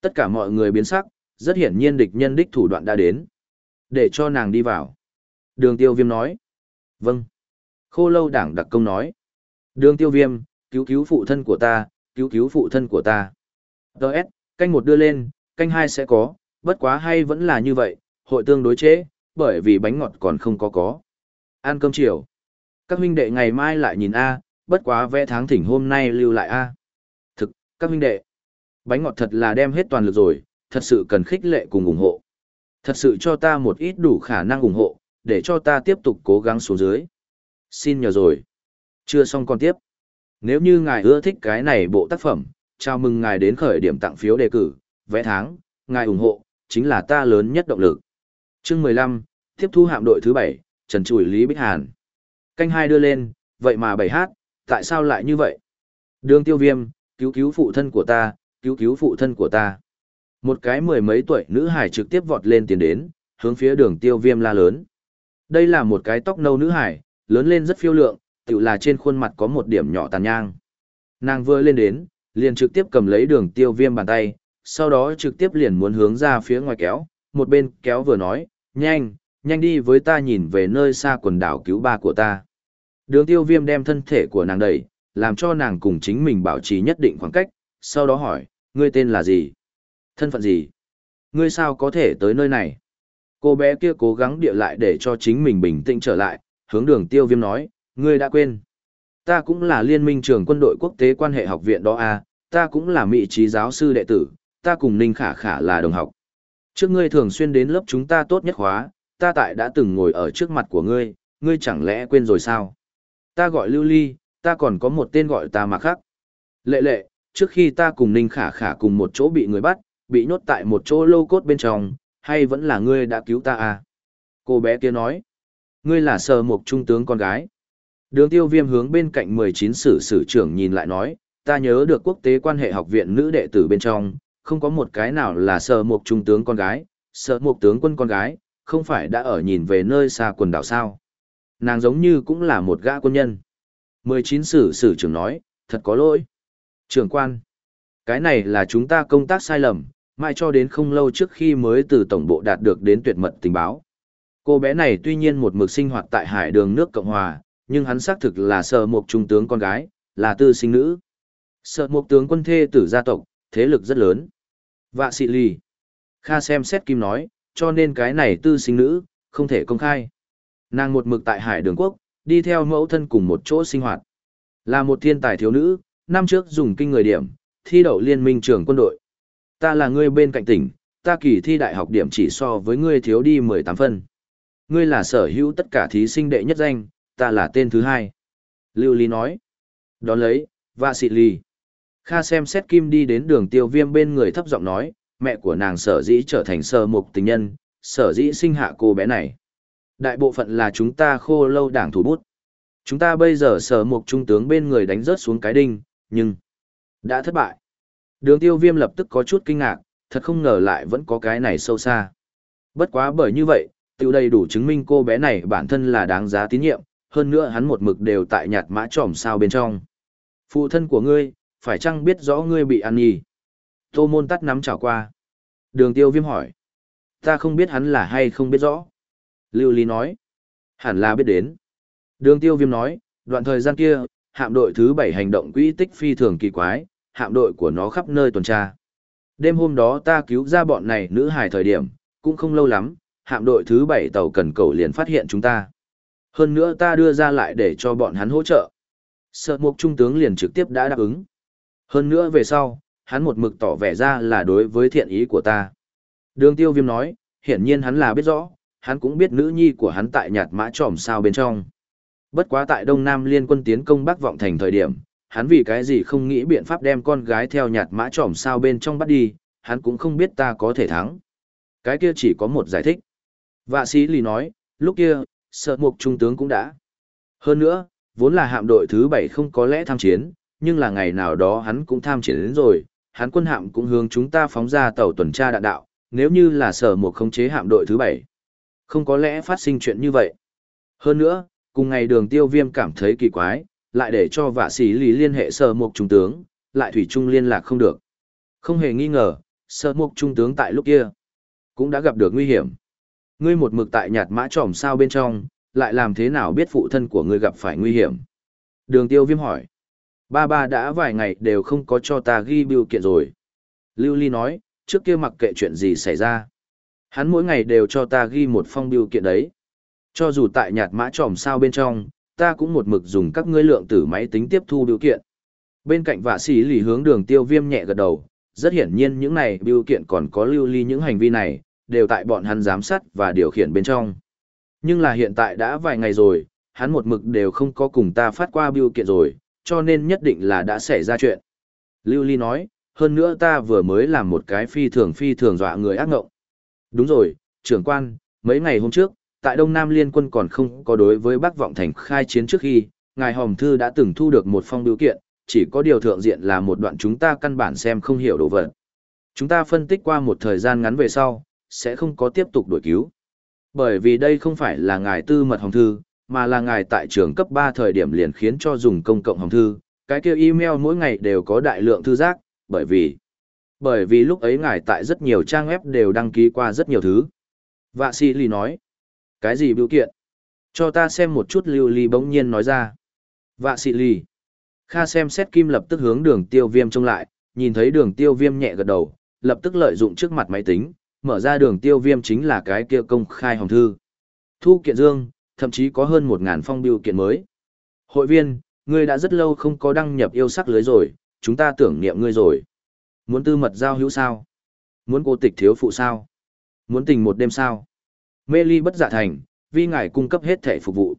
Speaker 1: Tất cả mọi người biến sắc, rất hiển nhiên địch nhân đích thủ đoạn đã đến. Để cho nàng đi vào. Đường tiêu viêm nói. Vâng. Khô lâu đảng đặc công nói. Đường tiêu viêm, cứu cứu phụ thân của ta, cứu cứu phụ thân của ta. Đợt, canh một đưa lên, canh hai sẽ có, bất quá hay vẫn là như vậy, hội tương đối chế, bởi vì bánh ngọt còn không có có. Ăn cơm chiều. Các huynh đệ ngày mai lại nhìn A, bất quá vẽ tháng thỉnh hôm nay lưu lại A. Thực, các huynh đệ. Bánh ngọt thật là đem hết toàn lực rồi, thật sự cần khích lệ cùng ủng hộ. Thật sự cho ta một ít đủ khả năng ủng hộ, để cho ta tiếp tục cố gắng xuống dưới. Xin nhờ rồi. Chưa xong còn tiếp. Nếu như ngài ưa thích cái này bộ tác phẩm, chào mừng ngài đến khởi điểm tặng phiếu đề cử, vẽ tháng, ngài ủng hộ, chính là ta lớn nhất động lực. Chương 15, tiếp thu hạm đội thứ 7, Trần trụi Lý Bích Hàn. Canh hai đưa lên, vậy mà bảy hát, tại sao lại như vậy? Đường tiêu viêm, cứu cứu phụ thân của ta, cứu cứu phụ thân của ta. Một cái mười mấy tuổi nữ hải trực tiếp vọt lên tiền đến, hướng phía đường tiêu viêm la lớn. Đây là một cái tóc nâu nữ hải, lớn lên rất phiêu lượng, tự là trên khuôn mặt có một điểm nhỏ tàn nhang. Nàng vừa lên đến, liền trực tiếp cầm lấy đường tiêu viêm bàn tay, sau đó trực tiếp liền muốn hướng ra phía ngoài kéo, một bên kéo vừa nói, nhanh, nhanh đi với ta nhìn về nơi xa quần đảo cứu ba của ta. Đường tiêu viêm đem thân thể của nàng đẩy, làm cho nàng cùng chính mình bảo trì nhất định khoảng cách, sau đó hỏi, ngươi tên là gì? Thân phận gì? Ngươi sao có thể tới nơi này? Cô bé kia cố gắng địa lại để cho chính mình bình tĩnh trở lại, hướng đường tiêu viêm nói, ngươi đã quên. Ta cũng là liên minh trường quân đội quốc tế quan hệ học viện đó à, ta cũng là mỹ trí giáo sư đệ tử, ta cùng Ninh Khả Khả là đồng học. Trước ngươi thường xuyên đến lớp chúng ta tốt nhất khóa, ta tại đã từng ngồi ở trước mặt của ngươi, ngươi chẳng lẽ quên rồi sao? Ta gọi Lưu Ly, ta còn có một tên gọi ta mà khác. Lệ lệ, trước khi ta cùng Ninh Khả Khả cùng một chỗ bị người bắt, bị nhốt tại một chỗ lô cốt bên trong, hay vẫn là ngươi đã cứu ta à? Cô bé kia nói, ngươi là sờ một trung tướng con gái. Đường tiêu viêm hướng bên cạnh 19 sử sử trưởng nhìn lại nói, ta nhớ được quốc tế quan hệ học viện nữ đệ tử bên trong, không có một cái nào là sờ một trung tướng con gái, sờ một tướng quân con gái, không phải đã ở nhìn về nơi xa quần đảo sao. Nàng giống như cũng là một gã quân nhân. 19 sử sử trưởng nói, thật có lỗi. Trưởng quan, cái này là chúng ta công tác sai lầm, mai cho đến không lâu trước khi mới từ tổng bộ đạt được đến tuyệt mật tình báo. Cô bé này tuy nhiên một mực sinh hoạt tại hải đường nước Cộng Hòa, nhưng hắn xác thực là sợ một trung tướng con gái, là tư sinh nữ. sợ một tướng quân thê tử gia tộc, thế lực rất lớn. Vạ xị lì. Kha xem xét kim nói, cho nên cái này tư sinh nữ, không thể công khai. Nàng một mực tại hải đường quốc, đi theo mẫu thân cùng một chỗ sinh hoạt. Là một thiên tài thiếu nữ, năm trước dùng kinh người điểm, thi đậu liên minh trường quân đội. Ta là người bên cạnh tỉnh, ta kỳ thi đại học điểm chỉ so với ngươi thiếu đi 18 phân. Ngươi là sở hữu tất cả thí sinh đệ nhất danh, ta là tên thứ hai. Lưu Lý nói. Đón lấy, vạ xị lì. Kha xem xét kim đi đến đường tiêu viêm bên người thấp giọng nói, mẹ của nàng sở dĩ trở thành sơ mục tình nhân, sở dĩ sinh hạ cô bé này. Đại bộ phận là chúng ta khô lâu đảng thủ bút. Chúng ta bây giờ sở mục trung tướng bên người đánh rớt xuống cái đinh, nhưng đã thất bại. Đường tiêu viêm lập tức có chút kinh ngạc, thật không ngờ lại vẫn có cái này sâu xa. Bất quá bởi như vậy, tiêu đầy đủ chứng minh cô bé này bản thân là đáng giá tín nhiệm, hơn nữa hắn một mực đều tại nhạt mã trỏm sao bên trong. Phụ thân của ngươi, phải chăng biết rõ ngươi bị ăn nhì? Tô môn tắt nắm chảo qua. Đường tiêu viêm hỏi. Ta không biết hắn là hay không biết rõ. Lưu Lý nói. Hẳn là biết đến. Đường tiêu viêm nói, đoạn thời gian kia, hạm đội thứ 7 hành động quỹ tích phi thường kỳ quái, hạm đội của nó khắp nơi tuần tra. Đêm hôm đó ta cứu ra bọn này nữ hài thời điểm, cũng không lâu lắm, hạm đội thứ 7 tàu cần cầu liền phát hiện chúng ta. Hơn nữa ta đưa ra lại để cho bọn hắn hỗ trợ. Sợ mục trung tướng liền trực tiếp đã đáp ứng. Hơn nữa về sau, hắn một mực tỏ vẻ ra là đối với thiện ý của ta. Đường tiêu viêm nói, hiển nhiên hắn là biết rõ, hắn cũng biết nữ nhi của hắn tại nhạt mã tròm sao bên trong. Bất quá tại Đông Nam liên quân tiến công Bắc Vọng Thành thời điểm, hắn vì cái gì không nghĩ biện pháp đem con gái theo nhạt mã tròm sao bên trong bắt đi, hắn cũng không biết ta có thể thắng. Cái kia chỉ có một giải thích. Vạ sĩ lì nói, lúc kia, sợ mục trung tướng cũng đã. Hơn nữa, vốn là hạm đội thứ bảy không có lẽ tham chiến, nhưng là ngày nào đó hắn cũng tham chiến đến rồi, hán quân hạm cũng hướng chúng ta phóng ra tàu tuần tra đạn đạo, nếu như là sở một khống chế hạm đội thứ bảy. Không có lẽ phát sinh chuyện như vậy. Hơn nữa, cùng ngày đường tiêu viêm cảm thấy kỳ quái, lại để cho vạ sĩ lý liên hệ sở mục trung tướng, lại thủy trung liên lạc không được. Không hề nghi ngờ, sở mục trung tướng tại lúc kia, cũng đã gặp được nguy hiểm. Ngươi một mực tại nhạt mã tròm sao bên trong, lại làm thế nào biết phụ thân của ngươi gặp phải nguy hiểm? Đường tiêu viêm hỏi. Ba ba đã vài ngày đều không có cho ta ghi biểu kiện rồi. Lưu Ly nói, trước kia mặc kệ chuyện gì xảy ra. Hắn mỗi ngày đều cho ta ghi một phong biểu kiện đấy. Cho dù tại nhạt mã tròm sao bên trong, ta cũng một mực dùng các ngươi lượng tử máy tính tiếp thu biểu kiện. Bên cạnh vạ sĩ lì hướng đường tiêu viêm nhẹ gật đầu, rất hiển nhiên những này biểu kiện còn có lưu ly những hành vi này, đều tại bọn hắn giám sát và điều khiển bên trong. Nhưng là hiện tại đã vài ngày rồi, hắn một mực đều không có cùng ta phát qua biểu kiện rồi, cho nên nhất định là đã xảy ra chuyện. Lưu Ly nói, hơn nữa ta vừa mới làm một cái phi thường phi thường dọa người ác ngộng. Đúng rồi, trưởng quan, mấy ngày hôm trước, tại Đông Nam Liên quân còn không có đối với Bắc Vọng Thành khai chiến trước khi, Ngài Hồng Thư đã từng thu được một phong biểu kiện, chỉ có điều thượng diện là một đoạn chúng ta căn bản xem không hiểu đồ vật. Chúng ta phân tích qua một thời gian ngắn về sau, sẽ không có tiếp tục đổi cứu. Bởi vì đây không phải là ngài tư mật Hồng Thư, mà là ngài tại trường cấp 3 thời điểm liền khiến cho dùng công cộng hồng thư, cái kia email mỗi ngày đều có đại lượng thư giác, bởi vì bởi vì lúc ấy ngài tại rất nhiều trang web đều đăng ký qua rất nhiều thứ. Vạ sĩ lì nói, cái gì biểu kiện? Cho ta xem một chút lưu ly bỗng nhiên nói ra. Vạ sĩ lì. Kha xem xét kim lập tức hướng đường tiêu viêm trông lại, nhìn thấy đường tiêu viêm nhẹ gật đầu, lập tức lợi dụng trước mặt máy tính, mở ra đường tiêu viêm chính là cái kia công khai hồng thư. Thu kiện dương, thậm chí có hơn một ngàn phong biểu kiện mới. Hội viên, ngươi đã rất lâu không có đăng nhập yêu sắc lưới rồi, chúng ta tưởng niệm ngươi rồi. Muốn tư mật giao hữu sao? Muốn cô tịch thiếu phụ sao? Muốn tình một đêm sao? Mê ly bất dạ thành, vì ngài cung cấp hết thể phục vụ.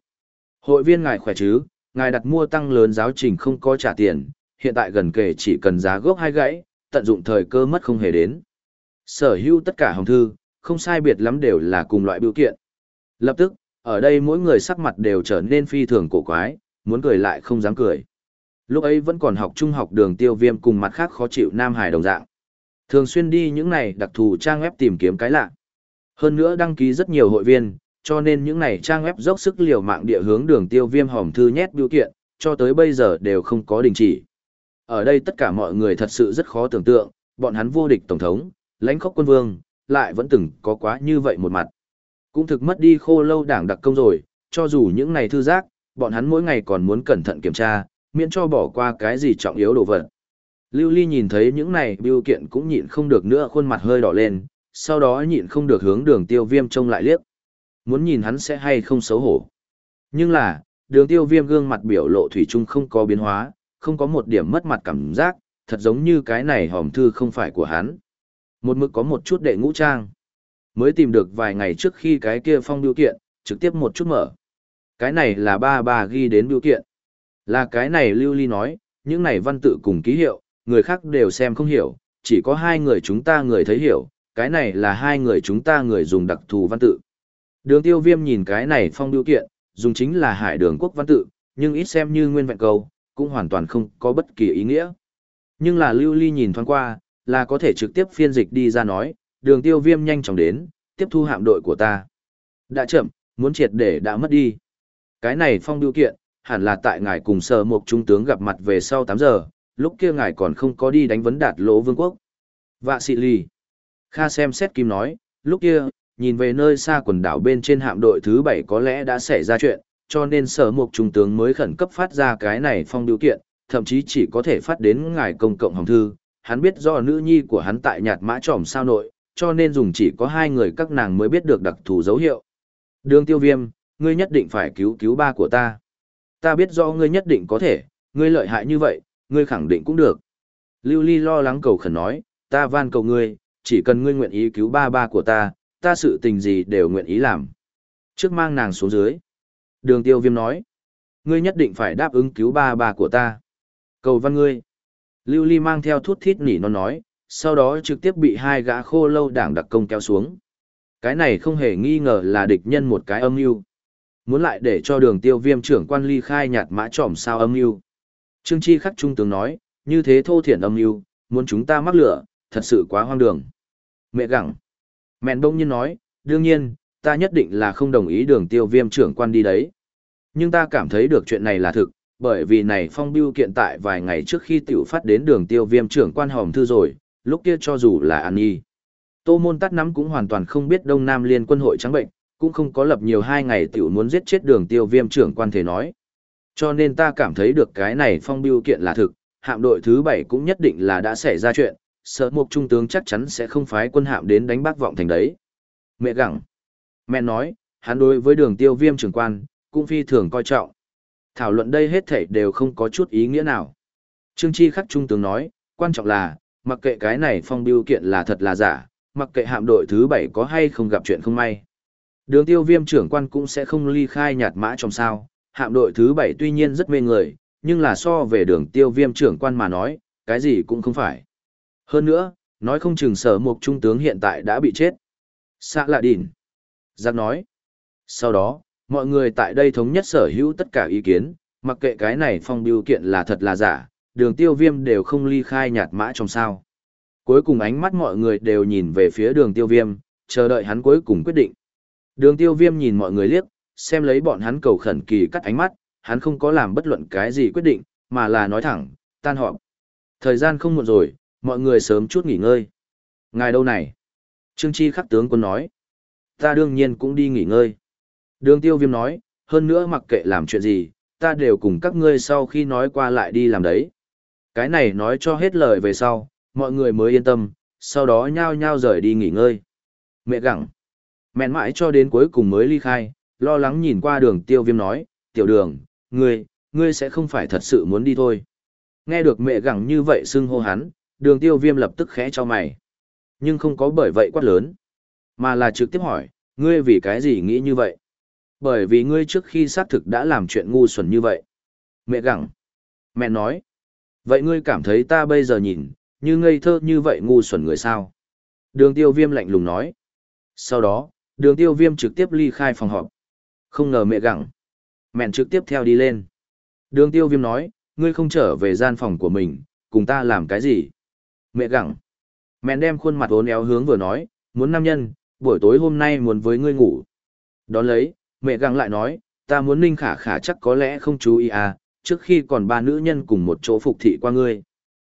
Speaker 1: Hội viên ngài khỏe chứ, ngài đặt mua tăng lớn giáo trình không có trả tiền, hiện tại gần kể chỉ cần giá gốc hai gãy, tận dụng thời cơ mất không hề đến. Sở hữu tất cả hồng thư, không sai biệt lắm đều là cùng loại biểu kiện. Lập tức, ở đây mỗi người sắc mặt đều trở nên phi thường cổ quái, muốn cười lại không dám cười. Lúc ấy vẫn còn học trung học đường tiêu viêm cùng mặt khác khó chịu Nam Hải đồng dạng. Thường xuyên đi những này đặc thù trang web tìm kiếm cái lạ. Hơn nữa đăng ký rất nhiều hội viên, cho nên những này trang web dốc sức liều mạng địa hướng đường tiêu viêm hòm thư nhét biểu kiện, cho tới bây giờ đều không có đình chỉ. Ở đây tất cả mọi người thật sự rất khó tưởng tượng, bọn hắn vô địch tổng thống, lãnh khốc quân vương, lại vẫn từng có quá như vậy một mặt. Cũng thực mất đi khô lâu đảng đặc công rồi, cho dù những ngày thư giác, bọn hắn mỗi ngày còn muốn cẩn thận kiểm tra, miễn cho bỏ qua cái gì trọng yếu đồ vật. Lưu Ly nhìn thấy những này biểu kiện cũng nhịn không được nữa khuôn mặt hơi đỏ lên, sau đó nhịn không được hướng đường tiêu viêm trông lại liếc. Muốn nhìn hắn sẽ hay không xấu hổ. Nhưng là, đường tiêu viêm gương mặt biểu lộ thủy chung không có biến hóa, không có một điểm mất mặt cảm giác, thật giống như cái này hòm thư không phải của hắn. Một mực có một chút đệ ngũ trang. Mới tìm được vài ngày trước khi cái kia phong biểu kiện, trực tiếp một chút mở. Cái này là ba bà ghi đến biểu kiện. Là cái này Lưu Ly nói, những này văn tự cùng ký hiệu, người khác đều xem không hiểu, chỉ có hai người chúng ta người thấy hiểu, cái này là hai người chúng ta người dùng đặc thù văn tự. Đường tiêu viêm nhìn cái này phong biểu kiện, dùng chính là hải đường quốc văn tự, nhưng ít xem như nguyên vẹn Cầu cũng hoàn toàn không có bất kỳ ý nghĩa. Nhưng là lưu ly nhìn thoáng qua, là có thể trực tiếp phiên dịch đi ra nói, đường tiêu viêm nhanh chóng đến, tiếp thu hạm đội của ta. Đã chậm, muốn triệt để đã mất đi. Cái này phong điều kiện, hẳn là tại ngài cùng sở một trung tướng gặp mặt về sau 8 giờ, lúc kia ngài còn không có đi đánh vấn đạt lỗ vương quốc. Vạ xị lì. Kha xem xét kim nói, lúc kia, nhìn về nơi xa quần đảo bên trên hạm đội thứ bảy có lẽ đã xảy ra chuyện, cho nên sở mục trung tướng mới khẩn cấp phát ra cái này phong điều kiện, thậm chí chỉ có thể phát đến ngài công cộng hồng thư. Hắn biết do nữ nhi của hắn tại nhạt mã tròm sao nội, cho nên dùng chỉ có hai người các nàng mới biết được đặc thù dấu hiệu. Đường tiêu viêm, ngươi nhất định phải cứu cứu ba của ta. Ta biết do ngươi nhất định có thể, ngươi lợi hại như vậy, ngươi khẳng định cũng được. Lưu Ly lo lắng cầu khẩn nói, ta van cầu ngươi, chỉ cần ngươi nguyện ý cứu ba ba của ta, ta sự tình gì đều nguyện ý làm. Trước mang nàng xuống dưới. Đường tiêu viêm nói, ngươi nhất định phải đáp ứng cứu ba ba của ta. Cầu văn ngươi. Lưu Ly mang theo thút thít nỉ nó nói, sau đó trực tiếp bị hai gã khô lâu đảng đặc công kéo xuống. Cái này không hề nghi ngờ là địch nhân một cái âm mưu Muốn lại để cho đường tiêu viêm trưởng quan ly khai nhạt mã trỏm sao âm mưu Trương Chi khắc trung tướng nói, như thế thô thiển âm mưu muốn chúng ta mắc lửa, thật sự quá hoang đường. Mẹ gặng. Mẹn đông nhiên nói, đương nhiên, ta nhất định là không đồng ý đường tiêu viêm trưởng quan đi đấy. Nhưng ta cảm thấy được chuyện này là thực, bởi vì này phong biêu kiện tại vài ngày trước khi tiểu phát đến đường tiêu viêm trưởng quan hòm thư rồi, lúc kia cho dù là an nhi. Tô môn tắt nắm cũng hoàn toàn không biết Đông Nam liên quân hội trắng bệnh, cũng không có lập nhiều hai ngày tiểu muốn giết chết đường tiêu viêm trưởng quan thể nói. Cho nên ta cảm thấy được cái này phong biêu kiện là thực, hạm đội thứ bảy cũng nhất định là đã xảy ra chuyện, sợ mục trung tướng chắc chắn sẽ không phái quân hạm đến đánh bác vọng thành đấy. Mẹ gặng. Mẹ nói, hắn đối với đường tiêu viêm trưởng quan, cũng phi thường coi trọng. Thảo luận đây hết thảy đều không có chút ý nghĩa nào. Trương Chi khắc trung tướng nói, quan trọng là, mặc kệ cái này phong biêu kiện là thật là giả, mặc kệ hạm đội thứ bảy có hay không gặp chuyện không may. Đường tiêu viêm trưởng quan cũng sẽ không ly khai nhạt mã trong sao, hạm đội thứ bảy tuy nhiên rất mê người, nhưng là so về đường tiêu viêm trưởng quan mà nói, cái gì cũng không phải. Hơn nữa, nói không chừng sở mục trung tướng hiện tại đã bị chết. Sạ lạ đỉn. Giác nói. Sau đó, mọi người tại đây thống nhất sở hữu tất cả ý kiến, mặc kệ cái này phong biêu kiện là thật là giả, đường tiêu viêm đều không ly khai nhạt mã trong sao. Cuối cùng ánh mắt mọi người đều nhìn về phía đường tiêu viêm, chờ đợi hắn cuối cùng quyết định. Đường tiêu viêm nhìn mọi người liếc, xem lấy bọn hắn cầu khẩn kỳ cắt ánh mắt, hắn không có làm bất luận cái gì quyết định, mà là nói thẳng, tan họp. Thời gian không muộn rồi, mọi người sớm chút nghỉ ngơi. Ngài đâu này? Trương Chi khắc tướng quân nói. Ta đương nhiên cũng đi nghỉ ngơi. Đường tiêu viêm nói, hơn nữa mặc kệ làm chuyện gì, ta đều cùng các ngươi sau khi nói qua lại đi làm đấy. Cái này nói cho hết lời về sau, mọi người mới yên tâm, sau đó nhao nhao rời đi nghỉ ngơi. Mẹ gặng. Mẹn mãi cho đến cuối cùng mới ly khai, lo lắng nhìn qua đường tiêu viêm nói, tiểu đường, ngươi, ngươi sẽ không phải thật sự muốn đi thôi. Nghe được mẹ gặng như vậy xưng hô hắn, đường tiêu viêm lập tức khẽ cho mày. Nhưng không có bởi vậy quát lớn, mà là trực tiếp hỏi, ngươi vì cái gì nghĩ như vậy? Bởi vì ngươi trước khi xác thực đã làm chuyện ngu xuẩn như vậy. Mẹ gặng. Mẹ nói, vậy ngươi cảm thấy ta bây giờ nhìn, như ngây thơ như vậy ngu xuẩn người sao? Đường tiêu viêm lạnh lùng nói. Sau đó, đường tiêu viêm trực tiếp ly khai phòng họp. Không ngờ mẹ gặng. Mẹn trực tiếp theo đi lên. Đường tiêu viêm nói, ngươi không trở về gian phòng của mình, cùng ta làm cái gì? Mẹ gặng. Mẹn đem khuôn mặt ốn éo hướng vừa nói, muốn nam nhân, buổi tối hôm nay muốn với ngươi ngủ. Đón lấy, mẹ gặng lại nói, ta muốn ninh khả khả chắc có lẽ không chú ý à, trước khi còn ba nữ nhân cùng một chỗ phục thị qua ngươi.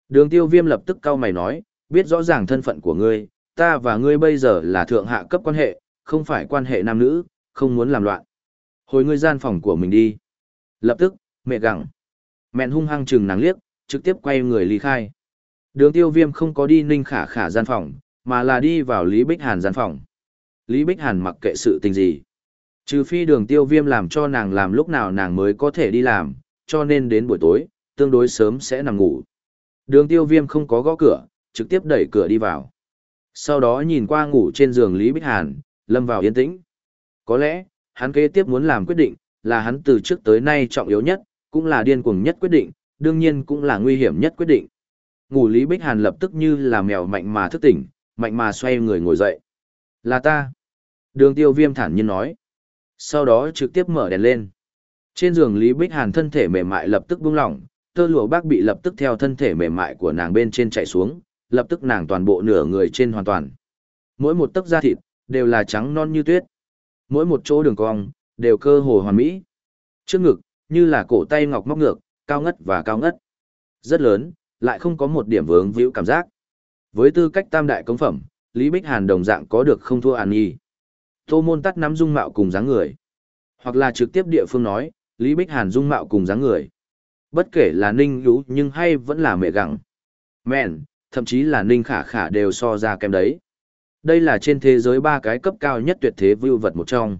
Speaker 1: Đường tiêu viêm lập tức cau mày nói, biết rõ ràng thân phận của ngươi, ta và ngươi bây giờ là thượng hạ cấp quan hệ, không phải quan hệ nam nữ, không muốn làm loạn. Hồi ngươi gian phòng của mình đi. Lập tức, mẹ gặng. Mẹn hung hăng chừng nàng liếc, trực tiếp quay người ly khai. Đường tiêu viêm không có đi ninh khả khả gian phòng, mà là đi vào Lý Bích Hàn gian phòng. Lý Bích Hàn mặc kệ sự tình gì. Trừ phi đường tiêu viêm làm cho nàng làm lúc nào nàng mới có thể đi làm, cho nên đến buổi tối, tương đối sớm sẽ nằm ngủ. Đường tiêu viêm không có gõ cửa, trực tiếp đẩy cửa đi vào. Sau đó nhìn qua ngủ trên giường Lý Bích Hàn, lâm vào yên tĩnh. Có lẽ, hắn kế tiếp muốn làm quyết định, là hắn từ trước tới nay trọng yếu nhất, cũng là điên cuồng nhất quyết định, đương nhiên cũng là nguy hiểm nhất quyết định. Ngủ Lý Bích Hàn lập tức như là mèo mạnh mà thức tỉnh, mạnh mà xoay người ngồi dậy. Là ta. Đường tiêu viêm thản nhiên nói. Sau đó trực tiếp mở đèn lên. Trên giường Lý Bích Hàn thân thể mềm mại lập tức buông lỏng, tơ lụa bác bị lập tức theo thân thể mềm mại của nàng bên trên chạy xuống, lập tức nàng toàn bộ nửa người trên hoàn toàn. Mỗi một tấc da thịt, đều là trắng non như tuyết. Mỗi một chỗ đường cong, đều cơ hồ hoàn mỹ. Trước ngực, như là cổ tay ngọc móc ngược, cao ngất và cao ngất. Rất lớn, lại không có một điểm vướng víu cảm giác. Với tư cách tam đại công phẩm, Lý Bích Hàn đồng dạng có được không thua An Nhi. Tô môn tắt nắm dung mạo cùng dáng người. Hoặc là trực tiếp địa phương nói, Lý Bích Hàn dung mạo cùng dáng người. Bất kể là Ninh Lũ nhưng hay vẫn là mẹ gặng. Mẹn, thậm chí là Ninh Khả Khả đều so ra kém đấy. Đây là trên thế giới ba cái cấp cao nhất tuyệt thế vưu vật một trong.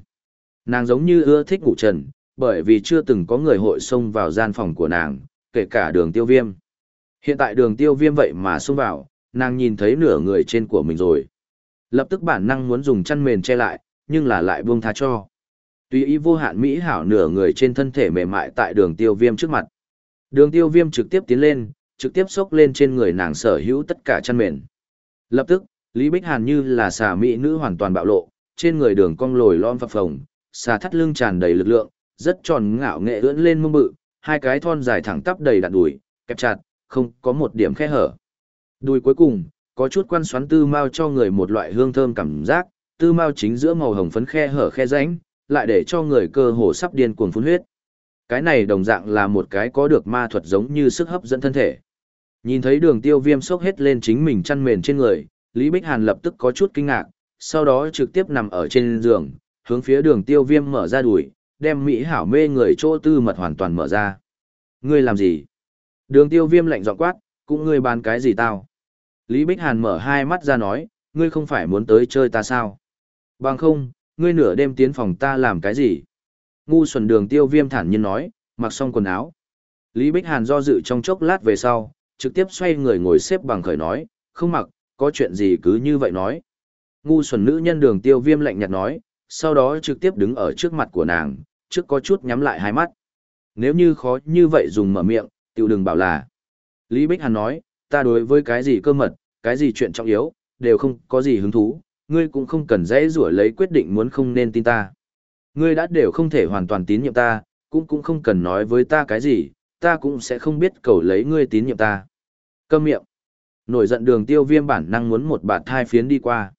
Speaker 1: Nàng giống như ưa thích ngủ trần, bởi vì chưa từng có người hội xông vào gian phòng của nàng, kể cả đường tiêu viêm. Hiện tại đường tiêu viêm vậy mà xông vào, nàng nhìn thấy nửa người trên của mình rồi. Lập tức bản năng muốn dùng chăn mền che lại, nhưng là lại buông tha cho. Tùy ý vô hạn mỹ hảo nửa người trên thân thể mềm mại tại đường tiêu viêm trước mặt. Đường tiêu viêm trực tiếp tiến lên, trực tiếp xốc lên trên người nàng sở hữu tất cả chăn mền. Lập tức, Lý Bích Hàn như là xà mỹ nữ hoàn toàn bạo lộ, trên người đường cong lồi lon phập phồng, xà thắt lưng tràn đầy lực lượng, rất tròn ngạo nghệ ưỡn lên mông bự, hai cái thon dài thẳng tắp đầy đặn đùi, kẹp chặt, không có một điểm khe hở. Đùi cuối cùng, có chút quan xoắn tư mao cho người một loại hương thơm cảm giác, tư mao chính giữa màu hồng phấn khe hở khe rãnh, lại để cho người cơ hồ sắp điên cuồng phun huyết. Cái này đồng dạng là một cái có được ma thuật giống như sức hấp dẫn thân thể. Nhìn thấy đường tiêu viêm sốc hết lên chính mình chăn mền trên người, Lý Bích Hàn lập tức có chút kinh ngạc, sau đó trực tiếp nằm ở trên giường, hướng phía đường tiêu viêm mở ra đuổi, đem Mỹ hảo mê người chỗ tư mật hoàn toàn mở ra. Ngươi làm gì? Đường tiêu viêm lạnh giọng quát, cũng ngươi bán cái gì tao? Lý Bích Hàn mở hai mắt ra nói, ngươi không phải muốn tới chơi ta sao? Bằng không, ngươi nửa đêm tiến phòng ta làm cái gì? Ngu xuẩn đường tiêu viêm thản nhiên nói, mặc xong quần áo. Lý Bích Hàn do dự trong chốc lát về sau, trực tiếp xoay người ngồi xếp bằng khởi nói, không mặc, có chuyện gì cứ như vậy nói. Ngu xuẩn nữ nhân đường tiêu viêm lạnh nhạt nói, sau đó trực tiếp đứng ở trước mặt của nàng, trước có chút nhắm lại hai mắt. Nếu như khó như vậy dùng mở miệng, tiểu đừng bảo là. Lý Bích Hàn nói, ta đối với cái gì cơ mật, cái gì chuyện trọng yếu, đều không có gì hứng thú, ngươi cũng không cần dễ rủa lấy quyết định muốn không nên tin ta. Ngươi đã đều không thể hoàn toàn tín nhiệm ta, cũng cũng không cần nói với ta cái gì, ta cũng sẽ không biết cầu lấy ngươi tín nhiệm ta. Câm miệng. Nổi giận đường tiêu viêm bản năng muốn một bạt thai phiến đi qua.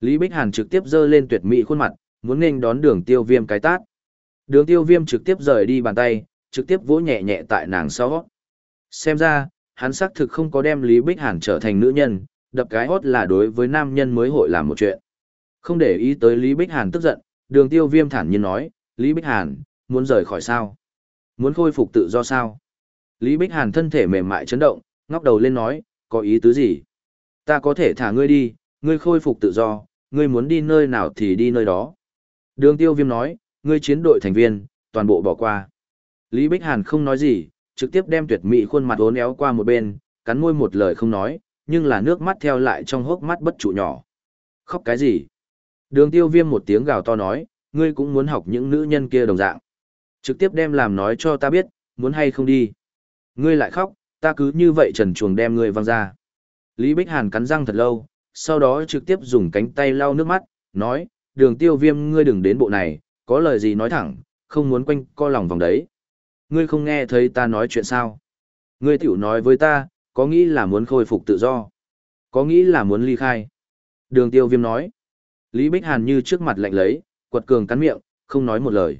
Speaker 1: Lý Bích Hàn trực tiếp dơ lên tuyệt mỹ khuôn mặt, muốn nên đón đường tiêu viêm cái tát. Đường tiêu viêm trực tiếp rời đi bàn tay, trực tiếp vỗ nhẹ nhẹ tại nàng sau. Xem ra, hắn xác thực không có đem Lý Bích Hàn trở thành nữ nhân, đập cái hót là đối với nam nhân mới hội làm một chuyện. Không để ý tới Lý Bích Hàn tức giận, đường tiêu viêm thản nhiên nói, Lý Bích Hàn, muốn rời khỏi sao? Muốn khôi phục tự do sao? Lý Bích Hàn thân thể mềm mại chấn động, ngóc đầu lên nói, có ý tứ gì? Ta có thể thả ngươi đi, ngươi khôi phục tự do, ngươi muốn đi nơi nào thì đi nơi đó. Đường tiêu viêm nói, ngươi chiến đội thành viên, toàn bộ bỏ qua. Lý Bích Hàn không nói gì, trực tiếp đem tuyệt mỹ khuôn mặt ốn éo qua một bên, cắn môi một lời không nói, nhưng là nước mắt theo lại trong hốc mắt bất trụ nhỏ. Khóc cái gì? Đường tiêu viêm một tiếng gào to nói, ngươi cũng muốn học những nữ nhân kia đồng dạng. Trực tiếp đem làm nói cho ta biết, muốn hay không đi. Ngươi lại khóc, ta cứ như vậy trần chuồng đem ngươi văng ra. Lý Bích Hàn cắn răng thật lâu, sau đó trực tiếp dùng cánh tay lau nước mắt, nói, đường tiêu viêm ngươi đừng đến bộ này, có lời gì nói thẳng, không muốn quanh co lòng vòng đấy. Ngươi không nghe thấy ta nói chuyện sao? Ngươi tiểu nói với ta, có nghĩ là muốn khôi phục tự do? Có nghĩ là muốn ly khai? Đường tiêu viêm nói. Lý Bích Hàn như trước mặt lạnh lấy, quật cường cắn miệng, không nói một lời.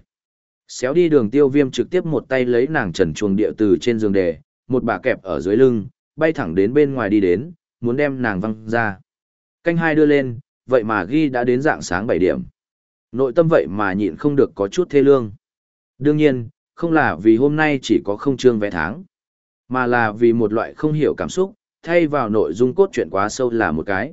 Speaker 1: Xéo đi đường tiêu viêm trực tiếp một tay lấy nàng trần chuồng địa từ trên giường đề, một bà kẹp ở dưới lưng, bay thẳng đến bên ngoài đi đến, muốn đem nàng văng ra. Canh hai đưa lên, vậy mà ghi đã đến dạng sáng 7 điểm. Nội tâm vậy mà nhịn không được có chút thê lương. Đương nhiên, không là vì hôm nay chỉ có không trương vẽ tháng, mà là vì một loại không hiểu cảm xúc, thay vào nội dung cốt truyện quá sâu là một cái.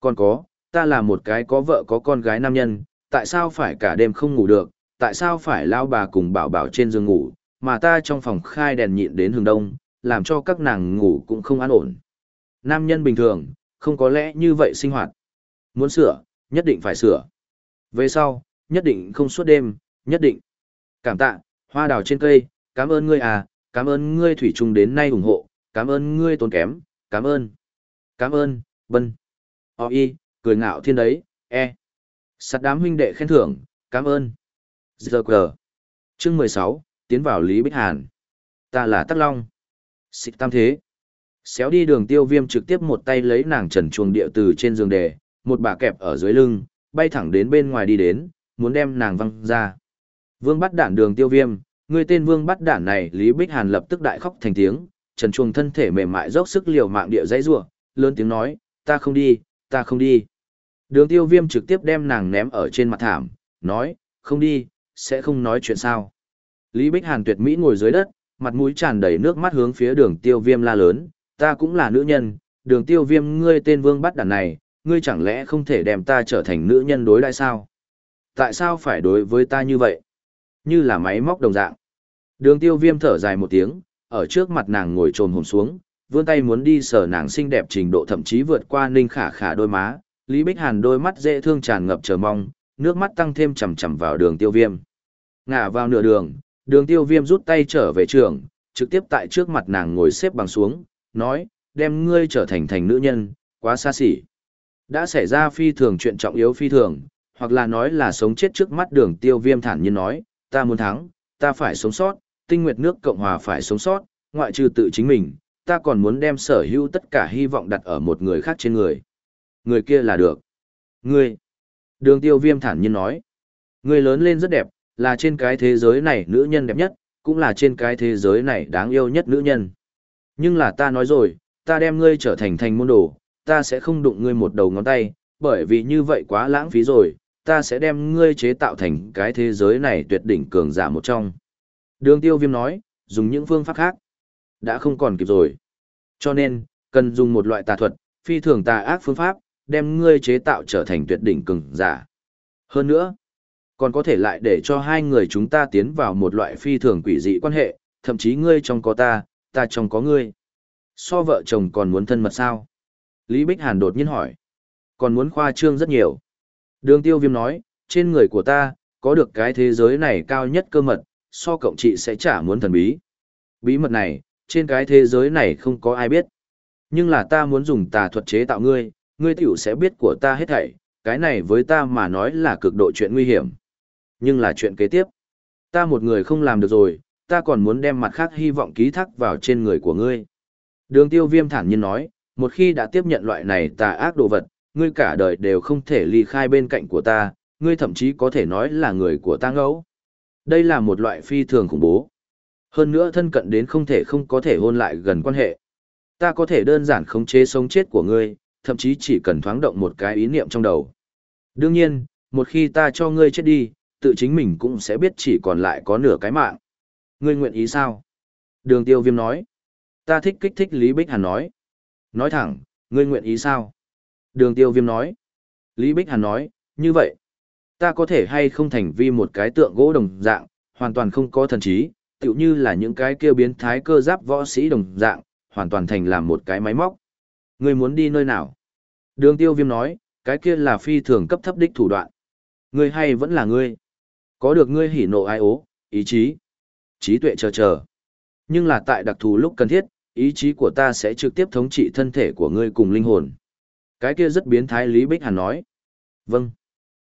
Speaker 1: Còn có, ta là một cái có vợ có con gái nam nhân, tại sao phải cả đêm không ngủ được, tại sao phải lao bà cùng bảo bảo trên giường ngủ, mà ta trong phòng khai đèn nhịn đến hướng đông, làm cho các nàng ngủ cũng không an ổn. Nam nhân bình thường, không có lẽ như vậy sinh hoạt. Muốn sửa, nhất định phải sửa. Về sau, nhất định không suốt đêm, nhất định. Cảm tạ, hoa đào trên cây, cảm ơn ngươi à, cảm ơn ngươi thủy chung đến nay ủng hộ, cảm ơn ngươi tốn kém, cảm ơn. Cảm ơn, Bân. O y, cười ngạo thiên đấy, e. Sát đám huynh đệ khen thưởng, cảm ơn. Giờ cờ. Chương mười sáu tiến vào Lý Bích Hàn. Ta là Tắc Long. Xịt tam thế. Xéo đi đường tiêu viêm trực tiếp một tay lấy nàng trần chuồng địa từ trên giường đề, một bà kẹp ở dưới lưng, bay thẳng đến bên ngoài đi đến, muốn đem nàng văng ra. Vương bắt đản đường tiêu viêm, người tên vương bắt đản này Lý Bích Hàn lập tức đại khóc thành tiếng, trần chuồng thân thể mềm mại dốc sức liều mạng địa dãy rủa lớn tiếng nói, ta không đi, ta không đi. Đường tiêu viêm trực tiếp đem nàng ném ở trên mặt thảm, nói, không đi, sẽ không nói chuyện sao. Lý Bích Hàn tuyệt mỹ ngồi dưới đất, mặt mũi tràn đầy nước mắt hướng phía đường tiêu viêm la lớn, ta cũng là nữ nhân, đường tiêu viêm ngươi tên vương bắt đàn này, ngươi chẳng lẽ không thể đem ta trở thành nữ nhân đối lại sao? Tại sao phải đối với ta như vậy? Như là máy móc đồng dạng. Đường tiêu viêm thở dài một tiếng, ở trước mặt nàng ngồi trồm hồn xuống, vươn tay muốn đi sờ nàng xinh đẹp trình độ thậm chí vượt qua ninh khả khả đôi má. Lý Bích Hàn đôi mắt dễ thương tràn ngập chờ mong, nước mắt tăng thêm chầm chầm vào đường tiêu viêm. Ngả vào nửa đường, đường tiêu viêm rút tay trở về trường, trực tiếp tại trước mặt nàng ngồi xếp bằng xuống, nói, đem ngươi trở thành thành nữ nhân, quá xa xỉ. Đã xảy ra phi thường chuyện trọng yếu phi thường, hoặc là nói là sống chết trước mắt đường tiêu viêm thản nhiên nói, ta muốn thắng, ta phải sống sót, tinh nguyệt nước Cộng Hòa phải sống sót, ngoại trừ tự chính mình, ta còn muốn đem sở hữu tất cả hy vọng đặt ở một người khác trên người. Người kia là được. Ngươi. Đường tiêu viêm thản nhiên nói. Ngươi lớn lên rất đẹp, là trên cái thế giới này nữ nhân đẹp nhất, cũng là trên cái thế giới này đáng yêu nhất nữ nhân. Nhưng là ta nói rồi, ta đem ngươi trở thành thành môn đồ, ta sẽ không đụng ngươi một đầu ngón tay, bởi vì như vậy quá lãng phí rồi, ta sẽ đem ngươi chế tạo thành cái thế giới này tuyệt đỉnh cường giả một trong. Đường tiêu viêm nói, dùng những phương pháp khác, đã không còn kịp rồi. Cho nên, cần dùng một loại tà thuật, phi thường tà ác phương pháp, đem ngươi chế tạo trở thành tuyệt đỉnh cường giả. Hơn nữa, còn có thể lại để cho hai người chúng ta tiến vào một loại phi thường quỷ dị quan hệ, thậm chí ngươi trong có ta, ta trong có ngươi. So vợ chồng còn muốn thân mật sao? Lý Bích Hàn đột nhiên hỏi. Còn muốn khoa trương rất nhiều. Đường tiêu viêm nói, trên người của ta, có được cái thế giới này cao nhất cơ mật, so cộng trị sẽ chả muốn thần bí. Bí mật này, trên cái thế giới này không có ai biết. Nhưng là ta muốn dùng tà thuật chế tạo ngươi, ngươi tiểu sẽ biết của ta hết thảy, cái này với ta mà nói là cực độ chuyện nguy hiểm. Nhưng là chuyện kế tiếp. Ta một người không làm được rồi, ta còn muốn đem mặt khác hy vọng ký thác vào trên người của ngươi. Đường tiêu viêm thản nhiên nói, một khi đã tiếp nhận loại này tà ác đồ vật, ngươi cả đời đều không thể ly khai bên cạnh của ta, ngươi thậm chí có thể nói là người của ta ngẫu. Đây là một loại phi thường khủng bố. Hơn nữa thân cận đến không thể không có thể hôn lại gần quan hệ. Ta có thể đơn giản khống chế sống chết của ngươi, thậm chí chỉ cần thoáng động một cái ý niệm trong đầu. Đương nhiên, một khi ta cho ngươi chết đi, tự chính mình cũng sẽ biết chỉ còn lại có nửa cái mạng. Ngươi nguyện ý sao? Đường tiêu viêm nói. Ta thích kích thích Lý Bích Hàn nói. Nói thẳng, ngươi nguyện ý sao? Đường tiêu viêm nói. Lý Bích Hàn nói, như vậy. Ta có thể hay không thành vi một cái tượng gỗ đồng dạng, hoàn toàn không có thần trí, tựu như là những cái kêu biến thái cơ giáp võ sĩ đồng dạng, hoàn toàn thành làm một cái máy móc. Ngươi muốn đi nơi nào? Đường tiêu viêm nói, cái kia là phi thường cấp thấp đích thủ đoạn. Ngươi hay vẫn là ngươi. Có được ngươi hỉ nộ ai ố, ý chí, trí tuệ chờ chờ. Nhưng là tại đặc thù lúc cần thiết, ý chí của ta sẽ trực tiếp thống trị thân thể của ngươi cùng linh hồn. Cái kia rất biến thái Lý Bích Hàn nói. Vâng.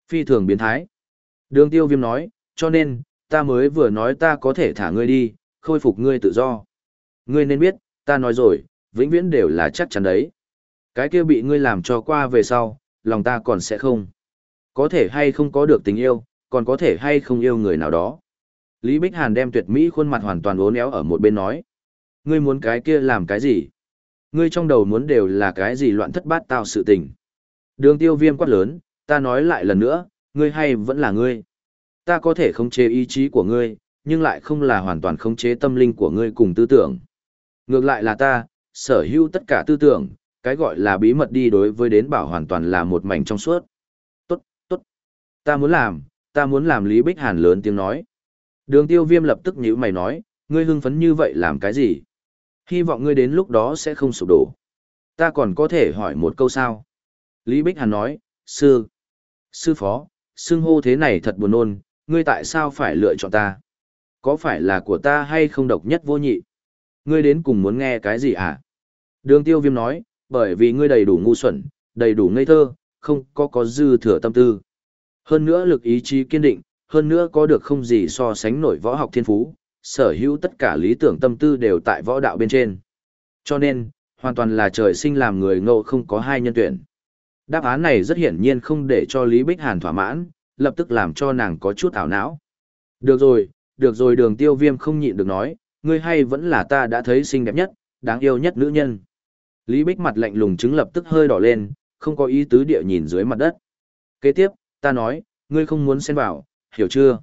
Speaker 1: Phi thường biến thái. Đường tiêu viêm nói, cho nên, ta mới vừa nói ta có thể thả ngươi đi, khôi phục ngươi tự do. Ngươi nên biết, ta nói rồi, vĩnh viễn đều là chắc chắn đấy. Cái kia bị ngươi làm cho qua về sau, lòng ta còn sẽ không. Có thể hay không có được tình yêu, còn có thể hay không yêu người nào đó. Lý Bích Hàn đem tuyệt mỹ khuôn mặt hoàn toàn uốn néo ở một bên nói. Ngươi muốn cái kia làm cái gì? Ngươi trong đầu muốn đều là cái gì loạn thất bát tạo sự tình. Đường tiêu viêm quát lớn, ta nói lại lần nữa, ngươi hay vẫn là ngươi. Ta có thể khống chế ý chí của ngươi, nhưng lại không là hoàn toàn khống chế tâm linh của ngươi cùng tư tưởng. Ngược lại là ta, sở hữu tất cả tư tưởng, cái gọi là bí mật đi đối với đến bảo hoàn toàn là một mảnh trong suốt. Tốt, tốt. Ta muốn làm, ta muốn làm Lý Bích Hàn lớn tiếng nói. Đường tiêu viêm lập tức nhữ mày nói, ngươi hưng phấn như vậy làm cái gì? Hy vọng ngươi đến lúc đó sẽ không sụp đổ. Ta còn có thể hỏi một câu sao? Lý Bích Hàn nói, sư, sư phó, xưng hô thế này thật buồn nôn, ngươi tại sao phải lựa chọn ta? Có phải là của ta hay không độc nhất vô nhị? Ngươi đến cùng muốn nghe cái gì hả? Đường tiêu viêm nói, bởi vì ngươi đầy đủ ngu xuẩn, đầy đủ ngây thơ, không có có dư thừa tâm tư. Hơn nữa lực ý chí kiên định, hơn nữa có được không gì so sánh nổi võ học thiên phú, sở hữu tất cả lý tưởng tâm tư đều tại võ đạo bên trên. Cho nên, hoàn toàn là trời sinh làm người ngộ không có hai nhân tuyển. Đáp án này rất hiển nhiên không để cho Lý Bích Hàn thỏa mãn, lập tức làm cho nàng có chút ảo não. Được rồi, được rồi đường tiêu viêm không nhịn được nói, ngươi hay vẫn là ta đã thấy xinh đẹp nhất, đáng yêu nhất nữ nhân. Lý Bích mặt lạnh lùng chứng lập tức hơi đỏ lên, không có ý tứ địa nhìn dưới mặt đất. Kế tiếp, ta nói, ngươi không muốn xen vào, hiểu chưa?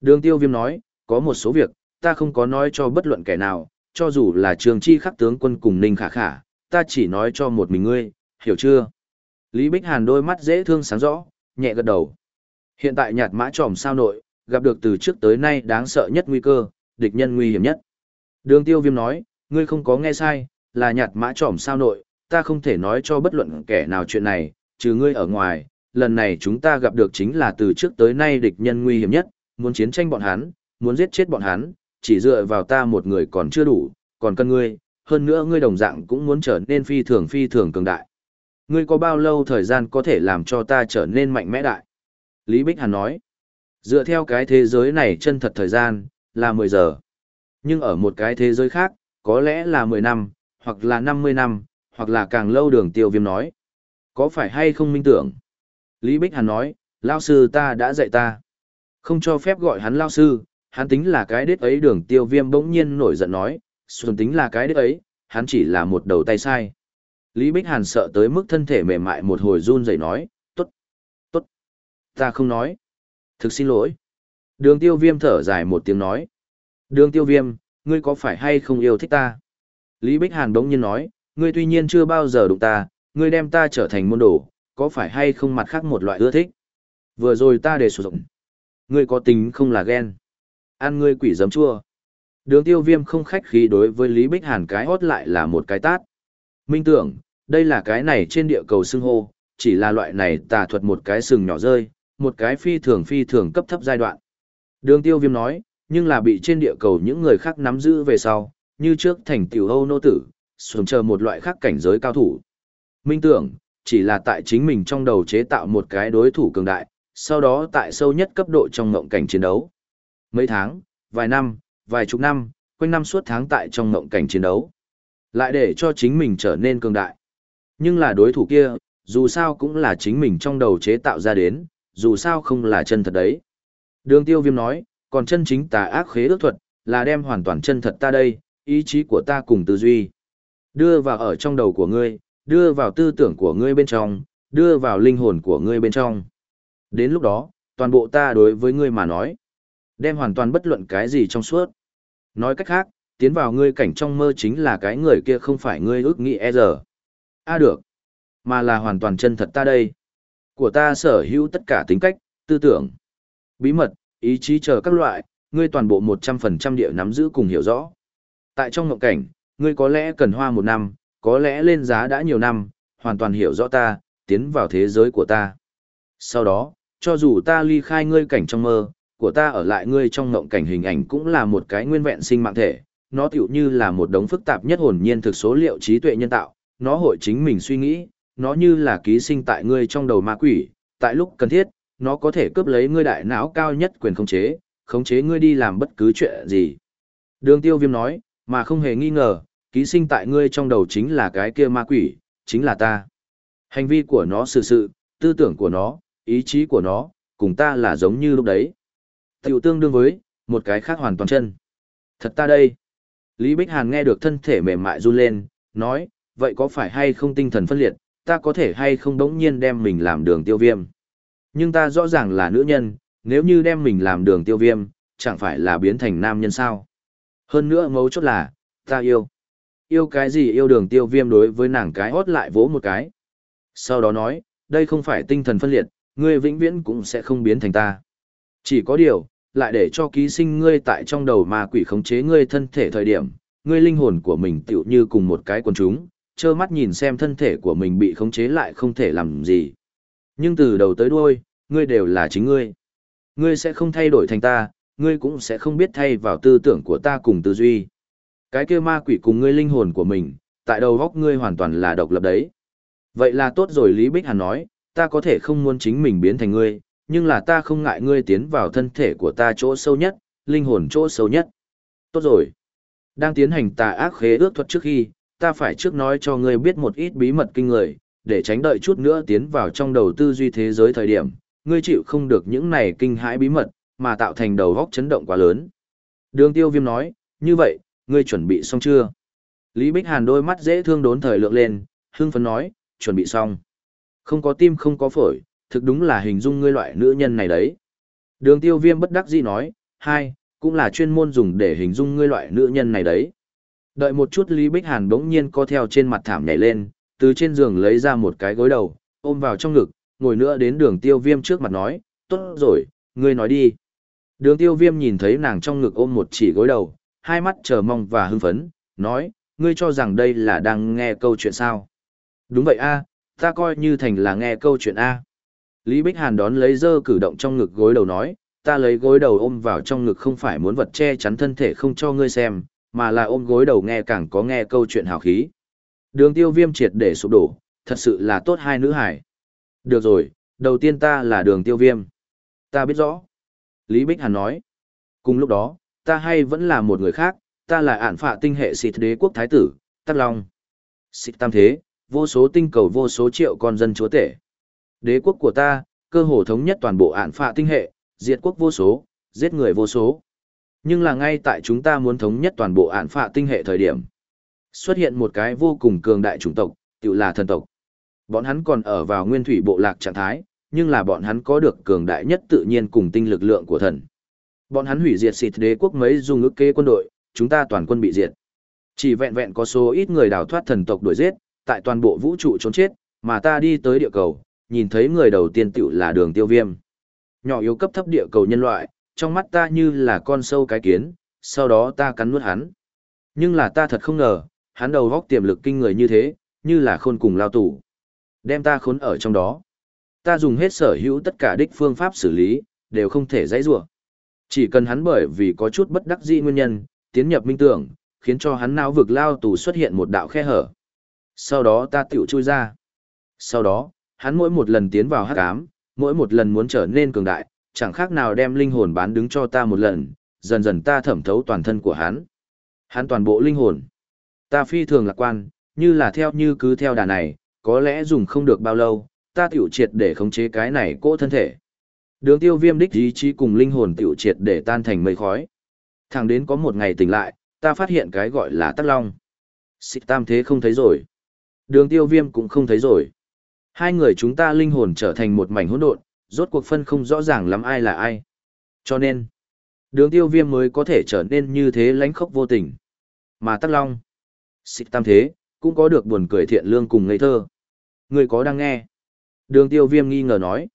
Speaker 1: Đường tiêu viêm nói, có một số việc, ta không có nói cho bất luận kẻ nào, cho dù là trường chi khắc tướng quân cùng Ninh Khả Khả, ta chỉ nói cho một mình ngươi, hiểu chưa? Lý Bích Hàn đôi mắt dễ thương sáng rõ, nhẹ gật đầu. Hiện tại nhạt mã tròm sao nội, gặp được từ trước tới nay đáng sợ nhất nguy cơ, địch nhân nguy hiểm nhất. Đường tiêu viêm nói, ngươi không có nghe sai, là nhạt mã tròm sao nội, ta không thể nói cho bất luận kẻ nào chuyện này, trừ ngươi ở ngoài, lần này chúng ta gặp được chính là từ trước tới nay địch nhân nguy hiểm nhất, muốn chiến tranh bọn hắn, muốn giết chết bọn hắn, chỉ dựa vào ta một người còn chưa đủ, còn cần ngươi, hơn nữa ngươi đồng dạng cũng muốn trở nên phi thường phi thường cường đại. Ngươi có bao lâu thời gian có thể làm cho ta trở nên mạnh mẽ đại? Lý Bích Hàn nói, dựa theo cái thế giới này chân thật thời gian, là 10 giờ. Nhưng ở một cái thế giới khác, có lẽ là 10 năm, hoặc là 50 năm, hoặc là càng lâu đường tiêu viêm nói. Có phải hay không minh tưởng? Lý Bích Hàn nói, lao sư ta đã dạy ta. Không cho phép gọi hắn lao sư, hắn tính là cái đết ấy đường tiêu viêm bỗng nhiên nổi giận nói, xuân tính là cái đết ấy, hắn chỉ là một đầu tay sai. Lý Bích Hàn sợ tới mức thân thể mềm mại một hồi run rẩy nói, tốt, tốt, ta không nói. Thực xin lỗi. Đường tiêu viêm thở dài một tiếng nói. Đường tiêu viêm, ngươi có phải hay không yêu thích ta? Lý Bích Hàn bỗng nhiên nói, ngươi tuy nhiên chưa bao giờ đụng ta, ngươi đem ta trở thành môn đồ, có phải hay không mặt khác một loại ưa thích? Vừa rồi ta đề sử dụng. Ngươi có tính không là ghen. Ăn ngươi quỷ giấm chua. Đường tiêu viêm không khách khí đối với Lý Bích Hàn cái hót lại là một cái tát. Minh tưởng, đây là cái này trên địa cầu xưng hô, chỉ là loại này tà thuật một cái sừng nhỏ rơi, một cái phi thường phi thường cấp thấp giai đoạn. Đường tiêu viêm nói, nhưng là bị trên địa cầu những người khác nắm giữ về sau, như trước thành tiểu hâu nô tử, xuống chờ một loại khác cảnh giới cao thủ. Minh tưởng, chỉ là tại chính mình trong đầu chế tạo một cái đối thủ cường đại, sau đó tại sâu nhất cấp độ trong ngộng cảnh chiến đấu. Mấy tháng, vài năm, vài chục năm, quanh năm suốt tháng tại trong ngộng cảnh chiến đấu. Lại để cho chính mình trở nên cường đại. Nhưng là đối thủ kia, dù sao cũng là chính mình trong đầu chế tạo ra đến, dù sao không là chân thật đấy. Đường tiêu viêm nói, còn chân chính tà ác khế ước thuật, là đem hoàn toàn chân thật ta đây, ý chí của ta cùng tư duy. Đưa vào ở trong đầu của ngươi, đưa vào tư tưởng của ngươi bên trong, đưa vào linh hồn của ngươi bên trong. Đến lúc đó, toàn bộ ta đối với ngươi mà nói, đem hoàn toàn bất luận cái gì trong suốt. Nói cách khác, tiến vào ngươi cảnh trong mơ chính là cái người kia không phải ngươi ước nghĩ e giờ. A được, mà là hoàn toàn chân thật ta đây. Của ta sở hữu tất cả tính cách, tư tưởng, bí mật, ý chí chờ các loại, ngươi toàn bộ 100% địa nắm giữ cùng hiểu rõ. Tại trong ngộng cảnh, ngươi có lẽ cần hoa một năm, có lẽ lên giá đã nhiều năm, hoàn toàn hiểu rõ ta, tiến vào thế giới của ta. Sau đó, cho dù ta ly khai ngươi cảnh trong mơ, của ta ở lại ngươi trong ngộng cảnh hình ảnh cũng là một cái nguyên vẹn sinh mạng thể, nó tựu như là một đống phức tạp nhất hồn nhiên thực số liệu trí tuệ nhân tạo, nó hội chính mình suy nghĩ, nó như là ký sinh tại ngươi trong đầu ma quỷ, tại lúc cần thiết, nó có thể cướp lấy ngươi đại não cao nhất quyền khống chế, khống chế ngươi đi làm bất cứ chuyện gì. Đường tiêu viêm nói, mà không hề nghi ngờ, ký sinh tại ngươi trong đầu chính là cái kia ma quỷ, chính là ta. Hành vi của nó sự sự, tư tưởng của nó, ý chí của nó, cùng ta là giống như lúc đấy. Tiểu tương đương với, một cái khác hoàn toàn chân. Thật ta đây. Lý Bích Hàn nghe được thân thể mềm mại run lên, nói, vậy có phải hay không tinh thần phân liệt, ta có thể hay không đống nhiên đem mình làm đường tiêu viêm. Nhưng ta rõ ràng là nữ nhân, nếu như đem mình làm đường tiêu viêm, chẳng phải là biến thành nam nhân sao. Hơn nữa mấu chốt là, ta yêu. Yêu cái gì yêu đường tiêu viêm đối với nàng cái hót lại vỗ một cái. Sau đó nói, đây không phải tinh thần phân liệt, ngươi vĩnh viễn cũng sẽ không biến thành ta. Chỉ có điều, lại để cho ký sinh ngươi tại trong đầu ma quỷ khống chế ngươi thân thể thời điểm, ngươi linh hồn của mình tựu như cùng một cái quần chúng, trơ mắt nhìn xem thân thể của mình bị khống chế lại không thể làm gì. Nhưng từ đầu tới đuôi, ngươi đều là chính ngươi. Ngươi sẽ không thay đổi thành ta, ngươi cũng sẽ không biết thay vào tư tưởng của ta cùng tư duy. Cái kia ma quỷ cùng ngươi linh hồn của mình, tại đầu góc ngươi hoàn toàn là độc lập đấy. Vậy là tốt rồi Lý Bích Hàn nói, ta có thể không muốn chính mình biến thành ngươi, nhưng là ta không ngại ngươi tiến vào thân thể của ta chỗ sâu nhất, linh hồn chỗ sâu nhất. Tốt rồi. Đang tiến hành tà ác khế ước thuật trước khi, ta phải trước nói cho ngươi biết một ít bí mật kinh người, để tránh đợi chút nữa tiến vào trong đầu tư duy thế giới thời điểm, ngươi chịu không được những này kinh hãi bí mật, mà tạo thành đầu góc chấn động quá lớn. Đường tiêu viêm nói, như vậy, ngươi chuẩn bị xong chưa? Lý Bích Hàn đôi mắt dễ thương đốn thời lượng lên, hưng phấn nói, chuẩn bị xong. Không có tim không có phổi, thực đúng là hình dung ngươi loại nữ nhân này đấy. Đường tiêu viêm bất đắc dĩ nói, hai, cũng là chuyên môn dùng để hình dung ngươi loại nữ nhân này đấy. Đợi một chút Lý Bích Hàn bỗng nhiên co theo trên mặt thảm nhảy lên, từ trên giường lấy ra một cái gối đầu, ôm vào trong ngực, ngồi nữa đến đường tiêu viêm trước mặt nói, tốt rồi, ngươi nói đi. Đường tiêu viêm nhìn thấy nàng trong ngực ôm một chỉ gối đầu, hai mắt chờ mong và hưng phấn, nói, ngươi cho rằng đây là đang nghe câu chuyện sao. Đúng vậy a ta coi như thành là nghe câu chuyện A. Lý Bích Hàn đón lấy dơ cử động trong ngực gối đầu nói, ta lấy gối đầu ôm vào trong ngực không phải muốn vật che chắn thân thể không cho ngươi xem, mà là ôm gối đầu nghe càng có nghe câu chuyện hào khí. Đường tiêu viêm triệt để sụp đổ, thật sự là tốt hai nữ hải. Được rồi, đầu tiên ta là đường tiêu viêm. Ta biết rõ. Lý Bích Hàn nói. Cùng lúc đó, ta hay vẫn là một người khác, ta là ản phạ tinh hệ xịt đế quốc thái tử, Tắc Long. Xịt tam thế, vô số tinh cầu vô số triệu con dân chúa tể. Đế quốc của ta, cơ hồ thống nhất toàn bộ ản phạ tinh hệ, diệt quốc vô số, giết người vô số. Nhưng là ngay tại chúng ta muốn thống nhất toàn bộ ản phạ tinh hệ thời điểm. Xuất hiện một cái vô cùng cường đại chủng tộc, tự là thần tộc. Bọn hắn còn ở vào nguyên thủy bộ lạc trạng thái, nhưng là bọn hắn có được cường đại nhất tự nhiên cùng tinh lực lượng của thần. Bọn hắn hủy diệt xịt đế quốc mấy dung ức kế quân đội, chúng ta toàn quân bị diệt. Chỉ vẹn vẹn có số ít người đào thoát thần tộc đuổi giết, tại toàn bộ vũ trụ trốn chết, mà ta đi tới địa cầu, nhìn thấy người đầu tiên tiểu là đường tiêu viêm. Nhỏ yếu cấp thấp địa cầu nhân loại, trong mắt ta như là con sâu cái kiến, sau đó ta cắn nuốt hắn. Nhưng là ta thật không ngờ, hắn đầu góc tiềm lực kinh người như thế, như là khôn cùng lao tủ. Đem ta khốn ở trong đó. Ta dùng hết sở hữu tất cả đích phương pháp xử lý, đều không thể dãy rủa. Chỉ cần hắn bởi vì có chút bất đắc dĩ nguyên nhân, tiến nhập minh tưởng, khiến cho hắn não vực lao tù xuất hiện một đạo khe hở. Sau đó ta tiểu chui ra. Sau đó, hắn mỗi một lần tiến vào hắc ám, mỗi một lần muốn trở nên cường đại, chẳng khác nào đem linh hồn bán đứng cho ta một lần, dần dần ta thẩm thấu toàn thân của hắn. Hắn toàn bộ linh hồn. Ta phi thường lạc quan, như là theo như cứ theo đà này, có lẽ dùng không được bao lâu, ta tiểu triệt để khống chế cái này cỗ thân thể. Đường tiêu viêm đích ý chí cùng linh hồn tiểu triệt để tan thành mây khói. Thẳng đến có một ngày tỉnh lại, ta phát hiện cái gọi là tắc long. Xịt tam thế không thấy rồi. Đường tiêu viêm cũng không thấy rồi. Hai người chúng ta linh hồn trở thành một mảnh hỗn độn, rốt cuộc phân không rõ ràng lắm ai là ai. Cho nên, đường tiêu viêm mới có thể trở nên như thế lánh khốc vô tình. Mà tắc long, xịt tam thế, cũng có được buồn cười thiện lương cùng ngây thơ. Người có đang nghe. Đường tiêu viêm nghi ngờ nói.